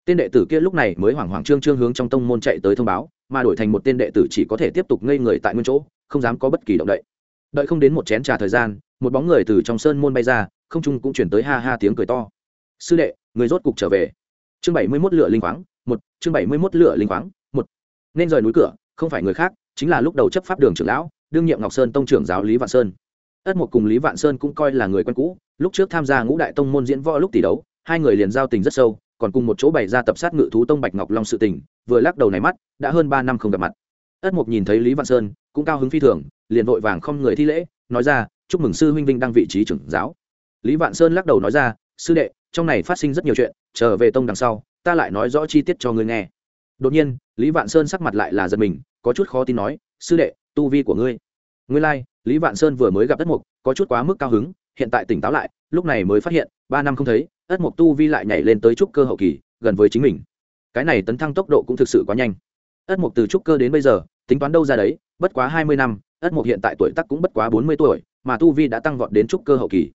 Tên đệ tử kia lúc này mới hoảng hoảng trương trương hướng trong tông môn chạy tới thông báo, mà đổi thành một tên đệ tử chỉ có thể tiếp tục ngây người tại nguyên chỗ, không dám có bất kỳ động đậy. Đợi không đến một chén trà thời gian, một bóng người từ trong sơn môn bay ra, không trung cũng chuyển tới ha ha tiếng cười to. Sư đệ, người rốt cục trở về. Chương bảy mươi mốt lửa linh khoáng, một, chương bảy mươi mốt lửa linh khoáng, một. Nên rời núi cửa, không phải người khác chính là lúc đầu chấp pháp đường trưởng lão, đương nhiệm ngọc sơn tông trưởng giáo lý vạn sơn. Ất mục cùng lý vạn sơn cũng coi là người quen cũ, lúc trước tham gia ngũ đại tông môn diễn võ lúc tỷ đấu, hai người liền giao tình rất sâu, còn cùng một chỗ bày ra tập sát ngự thú tông bạch ngọc long sự tình, vừa lắc đầu này mắt, đã hơn ba năm không gặp mặt. Ất mục nhìn thấy lý vạn sơn, cũng cao hứng phi thường, liền vội vàng không người thi lễ, nói ra, chúc mừng sư huynh vinh đăng vị trí trưởng giáo. Lý vạn sơn lắc đầu nói ra, sư đệ, trong này phát sinh rất nhiều chuyện, trở về tông đằng sau, ta lại nói rõ chi tiết cho ngươi nghe. Đột nhiên, lý vạn sơn sắc mặt lại là giật mình có chút khó tin nói sư đệ tu vi của ngươi. Ngươi lai、like, lý vạn sơn vừa mới gặp đất mục có chút quá mức cao hứng hiện tại tỉnh táo lại lúc này mới phát hiện ba năm không thấy ất mục tu vi lại nhảy lên tới trúc cơ hậu kỳ gần với chính mình. Cái này tấn thăng tốc độ cũng thực sự quá nhanh. Ất mục từ trúc cơ đến bây giờ tính toán đâu ra đấy bất quá hai mươi năm ất mục hiện tại tuổi tác cũng bất quá bốn mươi tuổi mà tu vi đã tăng vọt đến trúc cơ hậu kỳ.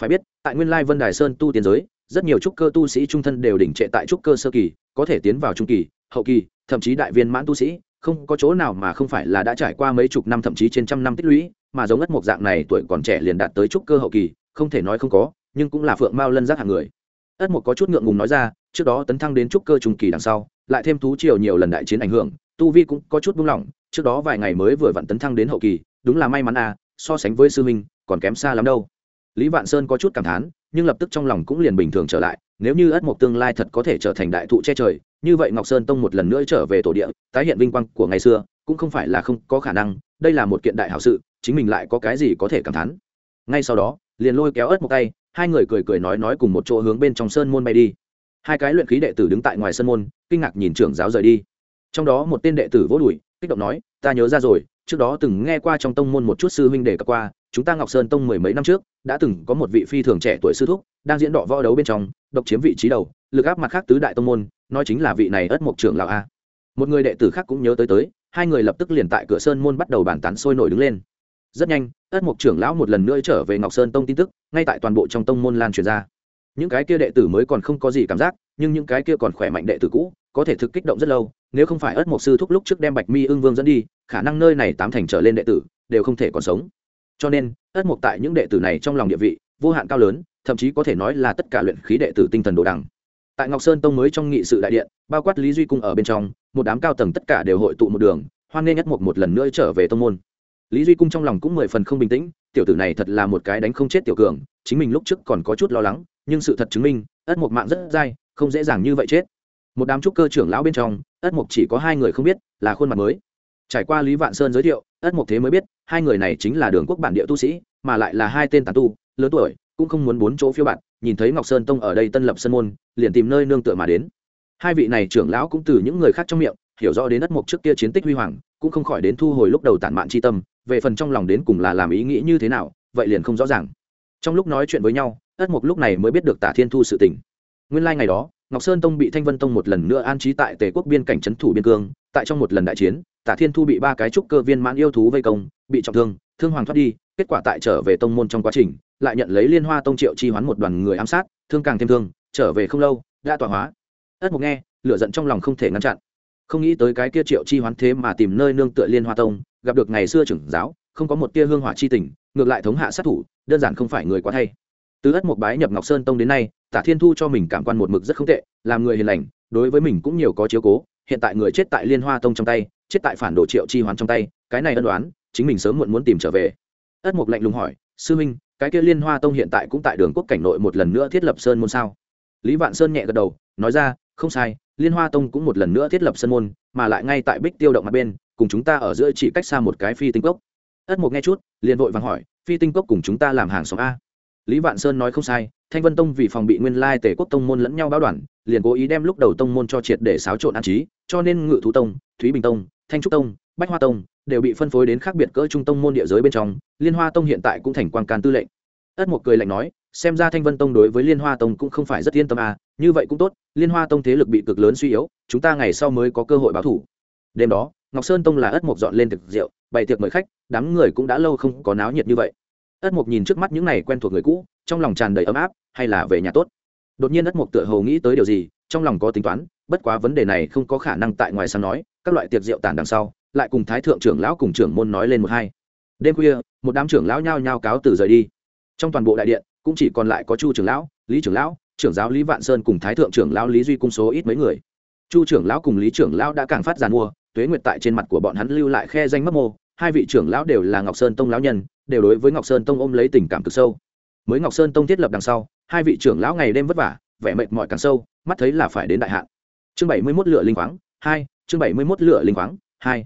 Phải biết tại nguyên lai vân đài sơn tu tiên giới rất nhiều trúc cơ tu sĩ trung thân đều đỉnh trệ tại trúc cơ sơ kỳ có thể tiến vào trung kỳ hậu kỳ thậm chí đại viên mãn tu sĩ không có chỗ nào mà không phải là đã trải qua mấy chục năm thậm chí trên trăm năm tích lũy, mà giống ất mộc dạng này tuổi còn trẻ liền đạt tới trúc cơ hậu kỳ, không thể nói không có, nhưng cũng là phượng mao lân giác hạng người. ất mộc có chút ngượng ngùng nói ra, trước đó tấn thăng đến trúc cơ trung kỳ đằng sau, lại thêm thú triều nhiều lần đại chiến ảnh hưởng, tu vi cũng có chút buông lỏng, trước đó vài ngày mới vừa vặn tấn thăng đến hậu kỳ, đúng là may mắn à so sánh với sư minh còn kém xa lắm đâu. Lý vạn sơn có chút cảm thán, nhưng lập tức trong lòng cũng liền bình thường trở lại, nếu như ất mộc tương lai thật có thể trở thành đại thụ che trời như vậy ngọc sơn tông một lần nữa trở về tổ địa, tái hiện vinh quang của ngày xưa, cũng không phải là không có khả năng, đây là một kiện đại hảo sự, chính mình lại có cái gì có thể cảm thán. Ngay sau đó, liền lôi kéo ớt một tay, hai người cười cười nói nói cùng một chỗ hướng bên trong sơn môn bay đi. Hai cái luyện khí đệ tử đứng tại ngoài sân môn, kinh ngạc nhìn trưởng giáo rời đi. Trong đó một tên đệ tử vỗ đùi, kích động nói, ta nhớ ra rồi, trước đó từng nghe qua trong tông môn một chút sư huynh đề cập qua, chúng ta ngọc sơn tông mười mấy năm trước, đã từng có một vị phi thường trẻ tuổi sư thúc, đang diễn đọ võ đấu bên trong, độc chiếm vị trí đầu, lực áp mặt khác tứ đại tông môn nói chính là vị này ất mộc trưởng lão a. Một người đệ tử khác cũng nhớ tới tới, hai người lập tức liền tại cửa sơn môn bắt đầu bàn tán sôi nổi đứng lên. Rất nhanh, ất mộc trưởng lão một lần nữa trở về ngọc sơn tông tin tức, ngay tại toàn bộ trong tông môn lan truyền ra. Những cái kia đệ tử mới còn không có gì cảm giác, nhưng những cái kia còn khỏe mạnh đệ tử cũ, có thể thực kích động rất lâu, nếu không phải ất mộc sư thúc lúc trước đem bạch mi ưng vương dẫn đi, khả năng nơi này tám thành trở lên đệ tử, đều không thể còn sống. Cho nên, ất mộc tại những đệ tử này trong lòng địa vị vô hạn cao lớn, thậm chí có thể nói là tất cả luyện khí đệ tử tinh thần đồ đẳng tại ngọc sơn tông mới trong nghị sự đại điện, bao quát lý duy cung ở bên trong, một đám cao tầng tất cả đều hội tụ một đường, hoan nghênh nhất một một lần nữa trở về tông môn lý duy cung trong lòng cũng mười phần không bình tĩnh, tiểu tử này thật là một cái đánh không chết tiểu cường, chính mình lúc trước còn có chút lo lắng, nhưng sự thật chứng minh, ất mộc mạng rất dai, không dễ dàng như vậy chết một đám trúc cơ trưởng lão bên trong, ất mục chỉ có hai người không biết, là khuôn mặt mới trải qua lý vạn sơn giới thiệu, ất mục thế mới biết, hai người này chính là đường quốc bản địa tu sĩ, mà lại là hai tên tàn tu, lớn tuổi, cũng không muốn bốn chỗ phiêu bạt nhìn thấy ngọc sơn tông ở đây tân lập sân môn, liền tìm nơi nương tựa mà đến. Hai vị này trưởng lão cũng từ những người khác trong miệng, hiểu rõ đến ất mục trước kia chiến tích huy hoàng, cũng không khỏi đến thu hồi lúc đầu tản mạn chi tâm, về phần trong lòng đến cùng là làm ý nghĩ như thế nào, vậy liền không rõ ràng. Trong lúc nói chuyện với nhau ất mục lúc này mới biết được tả thiên thu sự tình. Nguyên lai ngày đó, ngọc sơn tông bị thanh vân tông một lần nữa an trí tại tề quốc biên cảnh trấn thủ biên cương, tại trong một lần đại chiến, tả thiên thu bị ba cái trúc cơ viên mãn yêu thú vây công, bị trọng thương thương hoàng thoát đi, kết quả tại trở về tông môn trong quá trình lại nhận lấy liên hoa tông triệu chi hoán một đoàn người ám sát, thương càng thêm thương, trở về không lâu, đã tọa hóa. Ất mục nghe, lửa giận trong lòng không thể ngăn chặn. Không nghĩ tới cái kia triệu chi hoán thế mà tìm nơi nương tựa liên hoa tông, gặp được ngày xưa trưởng giáo, không có một tia hương hỏa chi tình, ngược lại thống hạ sát thủ, đơn giản không phải người quá thay. Từ ất mục bái nhập ngọc sơn tông đến nay, tả thiên thu cho mình cảm quan một mực rất không tệ, làm người hiền lành, đối với mình cũng nhiều có chiếu cố, hiện tại người chết tại liên hoa tông trong tay, chết tại phản đồ triệu chi hoán trong tay, cái này ân đoán, chính mình sớm muộn muốn tìm trở về. Ất mục lạnh lùng hỏi, sư minh cái kia liên hoa tông hiện tại cũng tại đường quốc cảnh nội một lần nữa thiết lập sơn môn sao? Lý vạn sơn nhẹ gật đầu, nói ra, không sai, liên hoa tông cũng một lần nữa thiết lập sơn môn, mà lại ngay tại bích tiêu động mặt bên, cùng chúng ta ở giữa chỉ cách xa một cái phi tinh cốc. Ất mục nghe chút, liền vội vàng hỏi, phi tinh cốc cùng chúng ta làm hàng xóm a? Lý vạn sơn nói không sai, thanh vân tông vì phòng bị nguyên lai tể quốc tông môn lẫn nhau báo đoàn, liền cố ý đem lúc đầu tông môn cho triệt để xáo trộn an trí, cho nên ngự thú tông, thúy bình tông, thanh trúc tông bách hoa tông đều bị phân phối đến khác biệt cỡ trung tông môn địa giới bên trong, liên hoa tông hiện tại cũng thành quan can tư lệnh. Ất một cười lạnh nói, xem ra thanh vân tông đối với liên hoa tông cũng không phải rất yên tâm à như vậy cũng tốt, liên hoa tông thế lực bị cực lớn suy yếu, chúng ta ngày sau mới có cơ hội báo thủ. Đêm đó, ngọc sơn tông là ất mộc dọn lên thực rượu, bày tiệc mời khách, đám người cũng đã lâu không có náo nhiệt như vậy. Ất mộc nhìn trước mắt những này quen thuộc người cũ, trong lòng tràn đầy ấm áp, hay là về nhà tốt? Đột nhiên ất mộc tựa hồ nghĩ tới điều gì, trong lòng có tính toán, bất quá vấn đề này không có khả năng tại ngoài sang nói, các loại tiệc rượu tàn đằng sau lại cùng thái thượng trưởng lão cùng trưởng môn nói lên một hai. Đêm khuya, một đám trưởng lão nhao nhao cáo từ rời đi. Trong toàn bộ đại điện, cũng chỉ còn lại có chu trưởng lão, lý trưởng lão, trưởng giáo lý vạn sơn cùng thái thượng trưởng lão lý duy cung số ít mấy người. Chu trưởng lão cùng lý trưởng lão đã càng phát giàn mua, tuế nguyệt tại trên mặt của bọn hắn lưu lại khe danh mất mô, hai vị trưởng lão đều là ngọc sơn tông lão nhân, đều đối với ngọc sơn tông ôm lấy tình cảm cực sâu. Mới ngọc sơn tông thiết lập đằng sau, hai vị trưởng lão ngày đêm vất vả, vẻ mệt mỏi càng sâu, mắt thấy là phải đến đại hạn. Chương bảy mươi mốt lựa linh khoáng hai, chương bảy mươi mốt lựa linh khoáng hai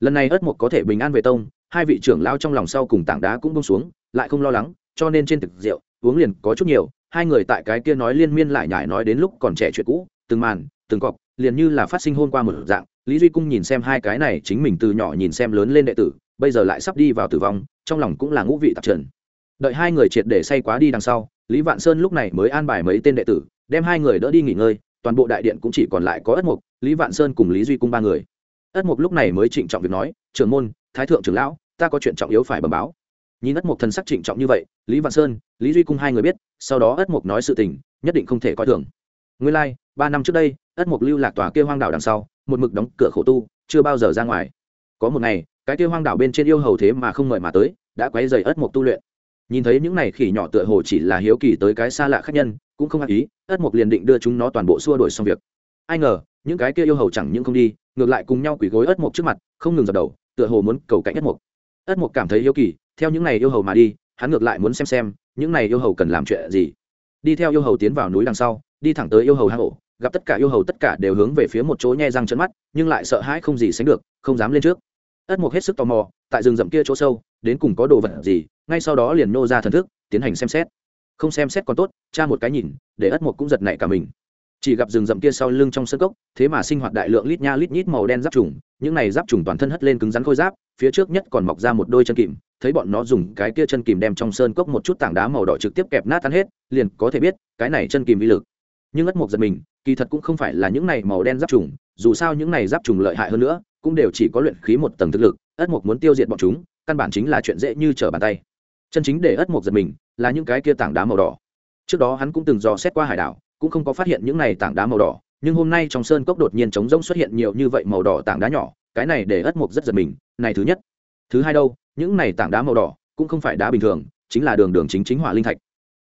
lần này ất mục có thể bình an về tông, hai vị trưởng lão trong lòng sau cùng tảng đá cũng bông xuống, lại không lo lắng, cho nên trên thực rượu, uống liền có chút nhiều, hai người tại cái kia nói liên miên lại nhải nói đến lúc còn trẻ chuyện cũ, từng màn, từng cọc, liền như là phát sinh hôn qua một dạng, lý duy cung nhìn xem hai cái này, chính mình từ nhỏ nhìn xem lớn lên đệ tử, bây giờ lại sắp đi vào tử vong, trong lòng cũng là ngũ vị tạp trần. Đợi hai người triệt để say quá đi đằng sau, lý vạn sơn lúc này mới an bài mấy tên đệ tử, đem hai người đỡ đi nghỉ ngơi, toàn bộ đại điện cũng chỉ còn lại có ất mục lý vạn sơn cùng lý duy cung ba người ất mục lúc này mới trịnh trọng việc nói trưởng môn thái thượng trưởng lão ta có chuyện trọng yếu phải bẩm báo. Nhìn ất mục thần sắc trịnh trọng như vậy lý văn sơn lý duy cung hai người biết sau đó ất mục nói sự tình nhất định không thể coi thường. Nguyên lai、like, ba năm trước đây ất mục lưu lạc tòa kia hoang đảo đằng sau một mực đóng cửa khổ tu chưa bao giờ ra ngoài. Có một ngày cái kia hoang đảo bên trên yêu hầu thế mà không mời mà tới đã quấy dày ất mục tu luyện. Nhìn thấy những này khỉ nhỏ tựa hồ chỉ là hiếu kỳ tới cái xa lạ khác nhân cũng không ác ý ất mục liền định đưa chúng nó toàn bộ xua đuổi xong việc. Ai ngờ những cái kia yêu hầu chẳng những không đi ngược lại cùng nhau quỳ gối ất mộc trước mặt, không ngừng dập đầu, tựa hồ muốn cầu cạnh ất mộc. Ất mộc cảm thấy yêu kỳ, theo những này yêu hầu mà đi, hắn ngược lại muốn xem xem, những này yêu hầu cần làm chuyện gì. Đi theo yêu hầu tiến vào núi đằng sau, đi thẳng tới yêu hầu hang ổ, gặp tất cả yêu hầu tất cả đều hướng về phía một chỗ nhe răng chân mắt, nhưng lại sợ hãi không gì sánh được, không dám lên trước. Ất mục hết sức tò mò, tại rừng rậm kia chỗ sâu, đến cùng có đồ vật gì, ngay sau đó liền nô ra thần thức, tiến hành xem xét. Không xem xét còn tốt, cha một cái nhìn, để ất mục cũng giật nảy cả mình chỉ gặp rừng rậm kia sau lưng trong sân cốc, thế mà sinh hoạt đại lượng lít nha lít nhít màu đen giáp trùng, những này giáp trùng toàn thân hất lên cứng rắn khôi giáp, phía trước nhất còn mọc ra một đôi chân kìm, thấy bọn nó dùng cái kia chân kìm đem trong sơn cốc một chút tảng đá màu đỏ trực tiếp kẹp nát tan hết, liền có thể biết, cái này chân kìm vi lực. Nhưng ất mộc giật mình, kỳ thật cũng không phải là những này màu đen giáp trùng, dù sao những này giáp trùng lợi hại hơn nữa, cũng đều chỉ có luyện khí một tầng thực lực, ất mộc muốn tiêu diệt bọn chúng, căn bản chính là chuyện dễ như trở bàn tay. Chân chính để ất mộc giật mình là những cái kia tảng đá màu đỏ. Trước đó hắn cũng từng dò xét qua hải đảo cũng không có phát hiện những này tảng đá màu đỏ, nhưng hôm nay trong sơn cốc đột nhiên trống rỗng xuất hiện nhiều như vậy màu đỏ tảng đá nhỏ, cái này để ất mục rất giật mình, này thứ nhất. Thứ hai đâu, những này tảng đá màu đỏ cũng không phải đá bình thường, chính là đường đường chính chính hỏa linh thạch.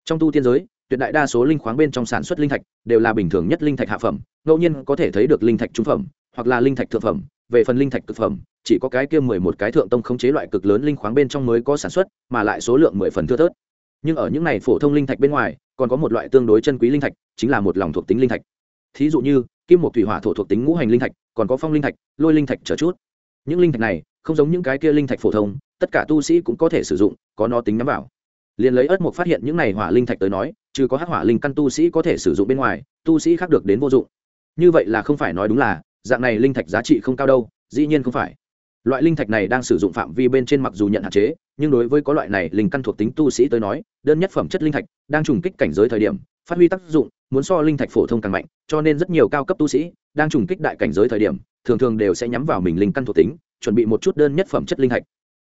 Trong tu tiên giới, tuyệt đại đa số linh khoáng bên trong sản xuất linh thạch đều là bình thường nhất linh thạch hạ phẩm, ngẫu nhiên có thể thấy được linh thạch trung phẩm, hoặc là linh thạch thượng phẩm, về phần linh thạch cực phẩm, chỉ có cái kia mười một cái thượng tông khống chế loại cực lớn linh khoáng bên trong mới có sản xuất, mà lại số lượng mười phần thưa thớt nhưng ở những này phổ thông linh thạch bên ngoài, còn có một loại tương đối chân quý linh thạch, chính là một lòng thuộc tính linh thạch. Thí dụ như, kim một thủy hỏa thổ thuộc tính ngũ hành linh thạch, còn có phong linh thạch, lôi linh thạch trở chút. Những linh thạch này, không giống những cái kia linh thạch phổ thông, tất cả tu sĩ cũng có thể sử dụng, có nó tính nhắm vào. Liền lấy ớt một phát hiện những này hỏa linh thạch tới nói, trừ có hắc hỏa linh căn tu sĩ có thể sử dụng bên ngoài, tu sĩ khác được đến vô dụng. Như vậy là không phải nói đúng là, dạng này linh thạch giá trị không cao đâu, dĩ nhiên không phải loại linh thạch này đang sử dụng phạm vi bên trên mặc dù nhận hạn chế, nhưng đối với có loại này linh căn thuộc tính tu sĩ tới nói, đơn nhất phẩm chất linh thạch đang trùng kích cảnh giới thời điểm, phát huy tác dụng, muốn so linh thạch phổ thông càng mạnh, cho nên rất nhiều cao cấp tu sĩ đang trùng kích đại cảnh giới thời điểm, thường thường đều sẽ nhắm vào mình linh căn thuộc tính, chuẩn bị một chút đơn nhất phẩm chất linh thạch.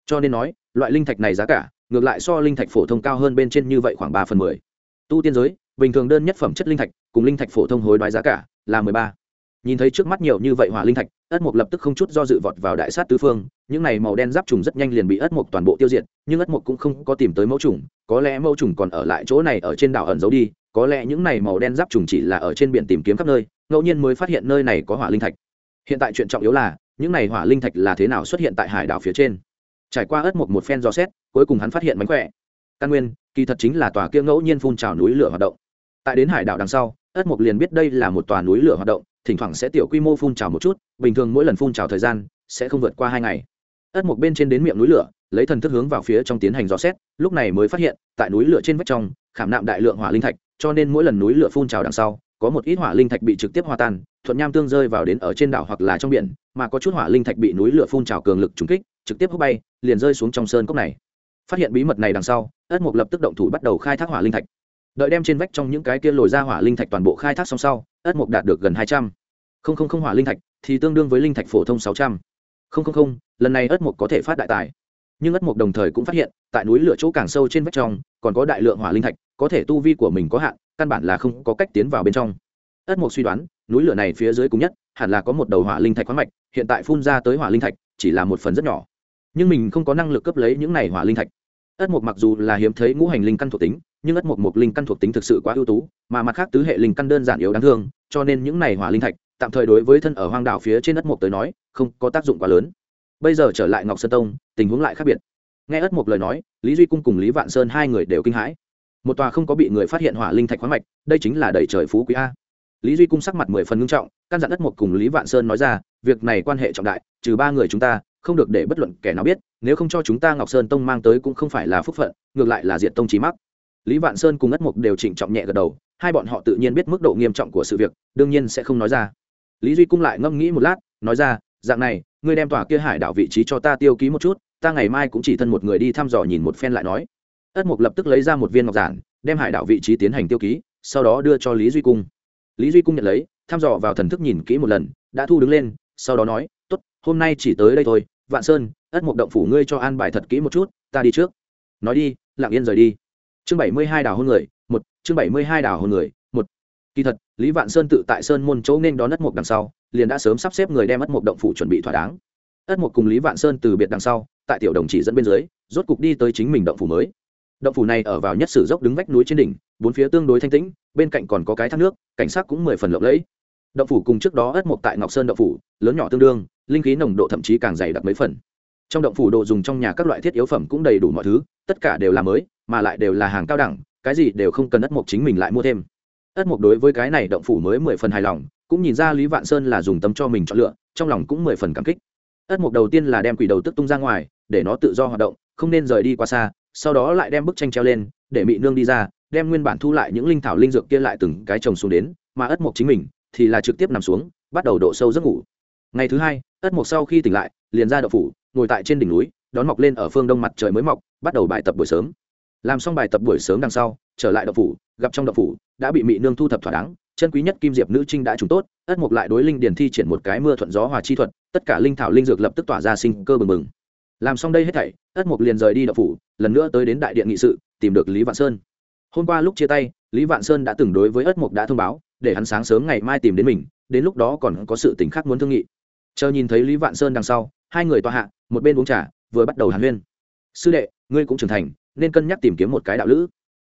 Cho nên nói, loại linh thạch này giá cả, ngược lại so linh thạch phổ thông cao hơn bên trên như vậy khoảng ba phần mười. Tu tiên giới, bình thường đơn nhất phẩm chất linh thạch cùng linh thạch phổ thông hối đoái giá cả là mười ba nhìn thấy trước mắt nhiều như vậy hỏa linh thạch, ất mục lập tức không chút do dự vọt vào đại sát tứ phương, những này màu đen giáp trùng rất nhanh liền bị ất mục toàn bộ tiêu diệt, nhưng ất mục cũng không có tìm tới mẫu trùng, có lẽ mẫu trùng còn ở lại chỗ này ở trên đảo ẩn giấu đi, có lẽ những này màu đen giáp trùng chỉ là ở trên biển tìm kiếm khắp nơi, ngẫu nhiên mới phát hiện nơi này có hỏa linh thạch. Hiện tại chuyện trọng yếu là, những này hỏa linh thạch là thế nào xuất hiện tại hải đảo phía trên? Trải qua ất mục một phen dò xét, cuối cùng hắn phát hiện mánh khỏe. Căn nguyên, kỳ thật chính là tòa kia ngẫu nhiên phun trào núi lửa hoạt động. Tại đến hải đảo đằng sau ất mục liền biết đây là một tòa núi lửa hoạt động, thỉnh thoảng sẽ tiểu quy mô phun trào một chút, bình thường mỗi lần phun trào thời gian sẽ không vượt qua hai ngày. Ất mục bên trên đến miệng núi lửa, lấy thần thức hướng vào phía trong tiến hành dò xét, lúc này mới phát hiện, tại núi lửa trên vách trong, khảm nạm đại lượng hỏa linh thạch, cho nên mỗi lần núi lửa phun trào đằng sau, có một ít hỏa linh thạch bị trực tiếp hòa tan, thuận nham tương rơi vào đến ở trên đảo hoặc là trong biển, mà có chút hỏa linh thạch bị núi lửa phun trào cường lực trúng kích, trực tiếp hút bay, liền rơi xuống trong sơn cốc này. Phát hiện bí mật này đằng sau, ất mục lập tức động thủ bắt đầu khai thác hỏa linh thạch đợi đem trên vách trong những cái kia lồi ra hỏa linh thạch toàn bộ khai thác xong sau, ất mục đạt được gần hai trăm. Không không không hỏa linh thạch thì tương đương với linh thạch phổ thông sáu trăm. Không không không, lần này ất mục có thể phát đại tài. Nhưng ất mục đồng thời cũng phát hiện, tại núi lửa chỗ càng sâu trên vách trong, còn có đại lượng hỏa linh thạch, có thể tu vi của mình có hạn, căn bản là không có cách tiến vào bên trong. Ất mục suy đoán, núi lửa này phía dưới cùng nhất, hẳn là có một đầu hỏa linh thạch khoáng mạch, hiện tại phun ra tới hỏa linh thạch, chỉ là một phần rất nhỏ. Nhưng mình không có năng lực cấp lấy những này hỏa linh thạch. Ất mục mặc dù là hiếm thấy ngũ hành linh căn thuộc tính nhưng ất mục một linh căn thuộc tính thực sự quá ưu tú, mà mặt khác tứ hệ linh căn đơn giản yếu đáng thương, cho nên những này hỏa linh thạch, tạm thời đối với thân ở hoang đảo phía trên ất mục tới nói, không có tác dụng quá lớn. Bây giờ trở lại ngọc sơn tông, tình huống lại khác biệt. Nghe ất mục lời nói, lý duy cung cùng lý vạn sơn hai người đều kinh hãi. Một tòa không có bị người phát hiện hỏa linh thạch khoáng mạch, đây chính là đầy trời phú quý a. Lý duy cung sắc mặt mười phần ngưng trọng, căn dặn ất mục cùng lý vạn sơn nói ra, việc này quan hệ trọng đại, trừ ba người chúng ta, không được để bất luận kẻ nào biết, nếu không cho chúng ta ngọc sơn tông mang tới cũng không phải là phúc phận, ngược lại là diện tông trí mắc lý vạn sơn cùng ất mục đều trịnh trọng nhẹ gật đầu, hai bọn họ tự nhiên biết mức độ nghiêm trọng của sự việc, đương nhiên sẽ không nói ra. Lý duy cung lại ngâm nghĩ một lát, nói ra, dạng này, ngươi đem tòa kia hải đảo vị trí cho ta tiêu ký một chút, ta ngày mai cũng chỉ thân một người đi thăm dò nhìn một phen lại nói. Ất mục lập tức lấy ra một viên ngọc giản, đem hải đảo vị trí tiến hành tiêu ký, sau đó đưa cho lý duy cung. Lý duy cung nhận lấy, thăm dò vào thần thức nhìn kỹ một lần, đã thu đứng lên, sau đó nói, tốt, hôm nay chỉ tới đây thôi, vạn sơn ất mục động phủ ngươi cho an bài thật kỹ một chút, ta đi trước. Nói đi, lặng yên rời đi chương bảy mươi hai đào hôn người, một, chương bảy mươi hai đào hôn người, một. Kỳ thật, lý vạn sơn tự tại sơn môn chỗ nên đón ất mộc đằng sau, liền đã sớm sắp xếp người đem ất mộc động phủ chuẩn bị thỏa đáng. Ất mộc cùng lý vạn sơn từ biệt đằng sau, tại tiểu đồng chỉ dẫn bên dưới, rốt cục đi tới chính mình động phủ mới. Động phủ này ở vào nhất sử dốc đứng vách núi trên đỉnh, bốn phía tương đối thanh tĩnh, bên cạnh còn có cái thác nước, cảnh sát cũng mười phần lộng lẫy. Động phủ cùng trước đó ất mộc tại ngọc sơn động phủ, lớn nhỏ tương đương, linh khí nồng độ thậm chí càng dày đặc mấy phần trong động phủ đồ dùng trong nhà các loại thiết yếu phẩm cũng đầy đủ mọi thứ, tất cả đều là mới, mà lại đều là hàng cao đẳng, cái gì đều không cần ất mộc chính mình lại mua thêm. Ất mộc đối với cái này động phủ mới mười phần hài lòng, cũng nhìn ra lý vạn sơn là dùng tâm cho mình chọn lựa, trong lòng cũng mười phần cảm kích. Ất mộc đầu tiên là đem quỷ đầu tức tung ra ngoài, để nó tự do hoạt động, không nên rời đi quá xa, sau đó lại đem bức tranh treo lên, để mị nương đi ra, đem nguyên bản thu lại những linh thảo linh dược kia lại từng cái trồng xuống đến, mà ất mộc chính mình thì là trực tiếp nằm xuống, bắt đầu độ sâu giấc ngủ. Ngày thứ hai, ất mộc sau khi tỉnh lại, liền ra đậu phủ ngồi tại trên đỉnh núi, đón mọc lên ở phương đông mặt trời mới mọc, bắt đầu bài tập buổi sớm. Làm xong bài tập buổi sớm đằng sau, trở lại đậu phủ, gặp trong đậu phủ, đã bị mị nương thu thập thỏa đáng, chân quý nhất kim diệp nữ trinh đã trùng tốt, ất mục lại đối linh điền thi triển một cái mưa thuận gió hòa chi thuật, tất cả linh thảo linh dược lập tức tỏa ra sinh cơ bừng bừng. Làm xong đây hết thảy, ất mục liền rời đi đậu phủ, lần nữa tới đến đại điện nghị sự, tìm được lý vạn sơn. Hôm qua lúc chia tay, lý vạn sơn đã từng đối với ất mục đã thông báo, để hắn sáng sớm ngày mai tìm đến mình, đến lúc đó còn có sự t khác muốn thương nghị. Chờ nhìn thấy lý vạn sơn đằng sau, hai người tòa hạ một bên uống trà, vừa bắt đầu hàn huyên. Sư đệ, ngươi cũng trưởng thành, nên cân nhắc tìm kiếm một cái đạo lữ.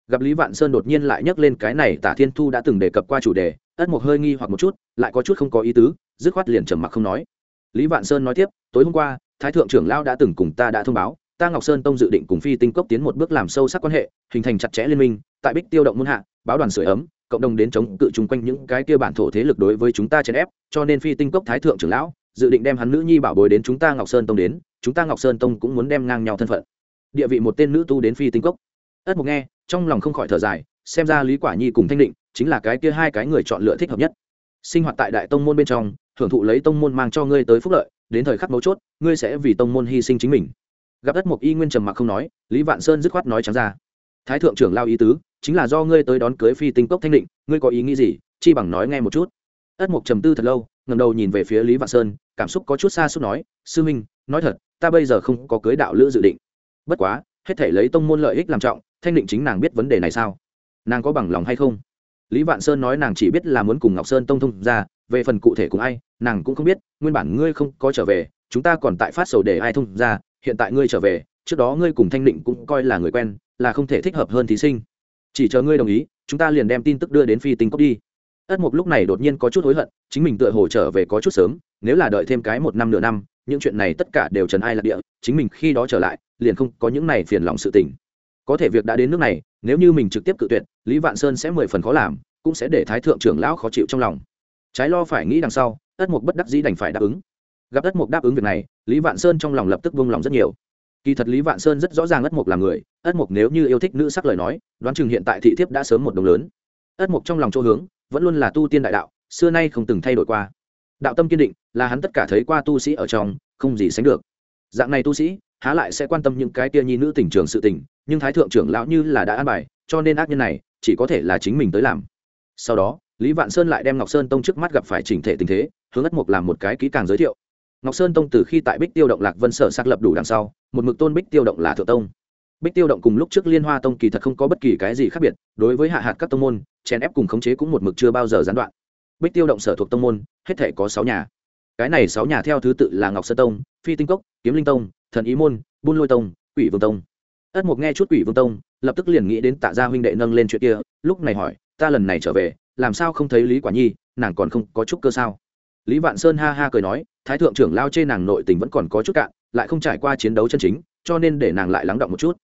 Gặp lý vạn sơn đột nhiên lại nhắc lên cái này, tả thiên thu đã từng đề cập qua chủ đề, ất mộc hơi nghi hoặc một chút, lại có chút không có ý tứ, dứt khoát liền trầm mặc không nói. Lý vạn sơn nói tiếp, tối hôm qua, thái thượng trưởng lao đã từng cùng ta đã thông báo, ta ngọc sơn tông dự định cùng phi tinh cốc tiến một bước làm sâu sắc quan hệ, hình thành chặt chẽ liên minh, tại bích tiêu động muôn hạ, báo đoàn sửa ấm, cộng đồng đến chống cự chung quanh những cái kia bản thổ thế lực đối với chúng ta chèn ép, cho nên phi tinh cốc thái thượng trưởng lão dự định đem hắn nữ nhi bảo bối đến chúng ta ngọc sơn tông đến, chúng ta ngọc sơn tông cũng muốn đem ngang nhau thân phận. Địa vị một tên nữ tu đến phi tinh cốc. Ất mục nghe, trong lòng không khỏi thở dài, xem ra lý quả nhi cùng thanh định chính là cái kia hai cái người chọn lựa thích hợp nhất. Sinh hoạt tại đại tông môn bên trong, hưởng thụ lấy tông môn mang cho ngươi tới phúc lợi, đến thời khắc mấu chốt, ngươi sẽ vì tông môn hy sinh chính mình. Gặp ất mục y nguyên trầm mặc không nói, lý vạn sơn dứt khoát nói trắng ra. Thái thượng trưởng lao ý tứ, chính là do ngươi tới đón cưới phi tinh cốc thanh định, ngươi có ý nghĩ gì? Chi bằng nói nghe một chút ất mục trầm tư thật lâu ngầm đầu nhìn về phía lý vạn sơn, cảm xúc có chút xa xúc nói, sư minh, nói thật, ta bây giờ không có cưới đạo lữ dự định. Bất quá, hết thể lấy tông môn lợi ích làm trọng, thanh định chính nàng biết vấn đề này sao? Nàng có bằng lòng hay không? Lý vạn sơn nói nàng chỉ biết là muốn cùng ngọc sơn tông thông ra về phần cụ thể cùng ai, nàng cũng không biết, nguyên bản ngươi không có trở về, chúng ta còn tại phát sầu để ai thông ra hiện tại ngươi trở về, trước đó ngươi cùng thanh định cũng coi là người quen, là không thể thích hợp hơn thí sinh. Chỉ chờ ngươi đồng ý, chúng ta liền đem tin tức đưa đến phi tinh cốc đi ất mục lúc này đột nhiên có chút hối hận, chính mình tựa hồ trở về có chút sớm, nếu là đợi thêm cái một năm nửa năm, những chuyện này tất cả đều trần ai lạc địa, chính mình khi đó trở lại, liền không có những này phiền lòng sự tình. Có thể việc đã đến nước này, nếu như mình trực tiếp cự tuyệt, lý vạn sơn sẽ mười phần khó làm, cũng sẽ để thái thượng trưởng lão khó chịu trong lòng. Trái lo phải nghĩ đằng sau, ất mục bất đắc dĩ đành phải đáp ứng. Gặp ất mục đáp ứng việc này, lý vạn sơn trong lòng lập tức vung lòng rất nhiều. Kỳ thật lý vạn sơn rất rõ ràng ất mục là người, ất mục nếu như yêu thích nữ sắc lời nói, đoán chừng hiện tại thị thiếp đã sớm một đồng lớn. Ất mục trong lòng chỗ hướng vẫn luôn là tu tiên đại đạo, xưa nay không từng thay đổi qua. Đạo tâm kiên định là hắn tất cả thấy qua tu sĩ ở trong, không gì sánh được. Dạng này tu sĩ, há lại sẽ quan tâm những cái tia nhi nữ tình trường sự tình, nhưng thái thượng trưởng lão như là đã an bài, cho nên ác nhân này chỉ có thể là chính mình tới làm. Sau đó, lý vạn sơn lại đem ngọc sơn tông trước mắt gặp phải chỉnh thể tình thế, hướng ất mục làm một cái kỹ càng giới thiệu. Ngọc sơn tông từ khi tại bích tiêu động lạc vân sở xác lập đủ đằng sau, một mực tôn bích tiêu động là thượng tông bích tiêu động cùng lúc trước liên hoa tông kỳ thật không có bất kỳ cái gì khác biệt, đối với hạ hạt các tông môn, chèn ép cùng khống chế cũng một mực chưa bao giờ gián đoạn. Bích tiêu động sở thuộc tông môn, hết thể có sáu nhà. Cái này sáu nhà theo thứ tự là ngọc sơn tông, phi tinh cốc, kiếm linh tông, thần ý môn, buôn lôi tông, quỷ vương tông. Ất mục nghe chút quỷ vương tông, lập tức liền nghĩ đến tạ gia huynh đệ nâng lên chuyện kia, lúc này hỏi, ta lần này trở về, làm sao không thấy lý quả nhi, nàng còn không có chút cơ sao? Lý vạn sơn ha ha cười nói, thái thượng trưởng lao chê nàng nội tình vẫn còn có chút cạn, lại không trải qua chiến đấu chân chính, cho nên để nàng lại lắng động một chút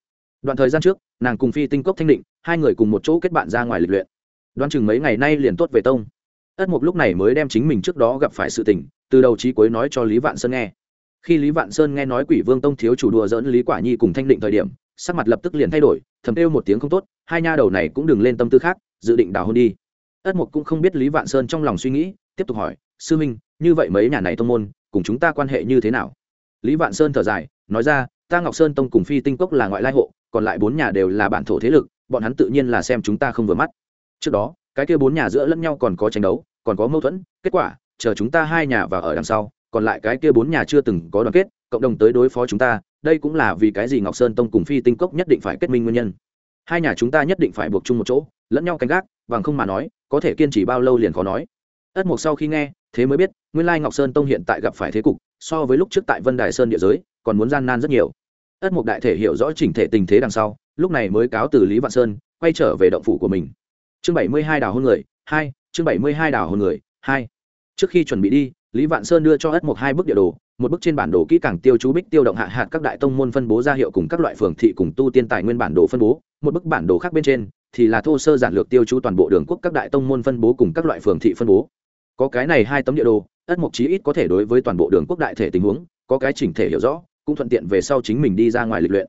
đoạn thời gian trước, nàng cùng phi tinh cốc thanh định, hai người cùng một chỗ kết bạn ra ngoài lịch luyện. Đoán chừng mấy ngày nay liền tốt về tông. Ất mục lúc này mới đem chính mình trước đó gặp phải sự tình, từ đầu chí cuối nói cho lý vạn sơn nghe. Khi lý vạn sơn nghe nói quỷ vương tông thiếu chủ đùa dỡn lý quả nhi cùng thanh định thời điểm, sắc mặt lập tức liền thay đổi, thầm kêu một tiếng không tốt, hai nha đầu này cũng đừng lên tâm tư khác, dự định đào hôn đi. Ất mục cũng không biết lý vạn sơn trong lòng suy nghĩ, tiếp tục hỏi, sư minh, như vậy mấy nhà này tông môn, cùng chúng ta quan hệ như thế nào? Lý vạn sơn thở dài, nói ra, ta ngọc sơn tông cùng phi tinh cốc là ngoại lai hộ còn lại bốn nhà đều là bản thổ thế lực, bọn hắn tự nhiên là xem chúng ta không vừa mắt. Trước đó, cái kia bốn nhà giữa lẫn nhau còn có tranh đấu, còn có mâu thuẫn, kết quả, chờ chúng ta hai nhà và ở đằng sau, còn lại cái kia bốn nhà chưa từng có đoàn kết, cộng đồng tới đối phó chúng ta, đây cũng là vì cái gì ngọc sơn tông cùng phi tinh cốc nhất định phải kết minh nguyên nhân. Hai nhà chúng ta nhất định phải buộc chung một chỗ, lẫn nhau canh gác, bằng không mà nói, có thể kiên trì bao lâu liền khó nói. Ất mục sau khi nghe, thế mới biết, nguyên lai ngọc sơn tông hiện tại gặp phải thế cục, so với lúc trước tại vân đài sơn địa giới, còn muốn gian nan rất nhiều ất mục đại thể hiểu rõ chỉnh thể tình thế đằng sau, lúc này mới cáo từ lý vạn sơn, quay trở về động phủ của mình. Chương bảy mươi hai đào hôn người, hai, chương bảy mươi hai đào hôn người, hai. Trước khi chuẩn bị đi, lý vạn sơn đưa cho ất mục hai bức địa đồ, một bức trên bản đồ kỹ càng tiêu chú bích tiêu động hạ hạt các đại tông môn phân bố ra hiệu cùng các loại phường thị cùng tu tiên tài nguyên bản đồ phân bố, một bức bản đồ khác bên trên, thì là thô sơ giản lược tiêu chú toàn bộ đường quốc các đại tông môn phân bố cùng các loại phường thị phân bố. Có cái này hai tấm địa đồ, ất mục chí ít có thể đối với toàn bộ đường quốc đại thể tình huống, có cái chỉnh thể hiểu rõ cũng thuận tiện về sau chính mình đi ra ngoài lịch luyện.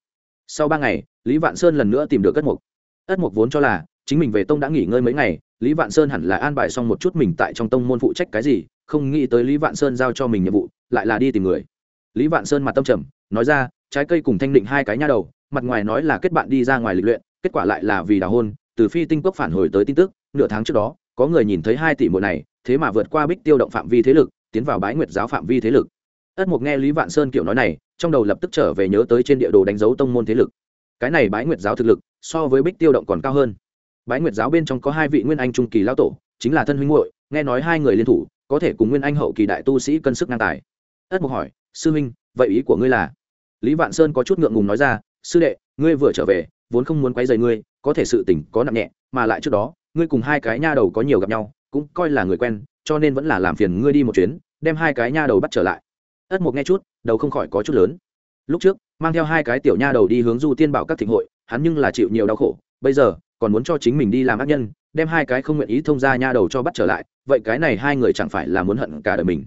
Sau ba ngày, lý vạn sơn lần nữa tìm được ất mục. Ất mục vốn cho là chính mình về tông đã nghỉ ngơi mấy ngày, lý vạn sơn hẳn là an bài xong một chút mình tại trong tông môn phụ trách cái gì, không nghĩ tới lý vạn sơn giao cho mình nhiệm vụ, lại là đi tìm người. Lý vạn sơn mặt tâm trầm, nói ra, trái cây cùng thanh định hai cái nha đầu, mặt ngoài nói là kết bạn đi ra ngoài lịch luyện, kết quả lại là vì đào hôn, từ phi tinh cốc phản hồi tới tin tức, nửa tháng trước đó, có người nhìn thấy hai tỷ muội này, thế mà vượt qua bích tiêu động phạm vi thế lực, tiến vào bái nguyệt giáo phạm vi thế lực. Ất mục nghe lý vạn sơn kiểu nói này trong đầu lập tức trở về nhớ tới trên địa đồ đánh dấu tông môn thế lực. Cái này bái nguyệt giáo thực lực, so với bích tiêu động còn cao hơn. Bái nguyệt giáo bên trong có hai vị nguyên anh trung kỳ lao tổ, chính là thân huynh hội nghe nói hai người liên thủ, có thể cùng nguyên anh hậu kỳ đại tu sĩ cân sức ngang tài. Ất mục hỏi, sư huynh, vậy ý của ngươi là? Lý vạn sơn có chút ngượng ngùng nói ra, sư đệ, ngươi vừa trở về, vốn không muốn quấy rầy ngươi, có thể sự tình có nặng nhẹ, mà lại trước đó, ngươi cùng hai cái nha đầu có nhiều gặp nhau, cũng coi là người quen, cho nên vẫn là làm phiền ngươi đi một chuyến, đem hai cái nha đầu bắt trở lại ất mục nghe chút, đầu không khỏi có chút lớn. Lúc trước, mang theo hai cái tiểu nha đầu đi hướng du tiên bảo các thịnh hội, hắn nhưng là chịu nhiều đau khổ, bây giờ, còn muốn cho chính mình đi làm ác nhân, đem hai cái không nguyện ý thông ra nha đầu cho bắt trở lại, vậy cái này hai người chẳng phải là muốn hận cả đời mình.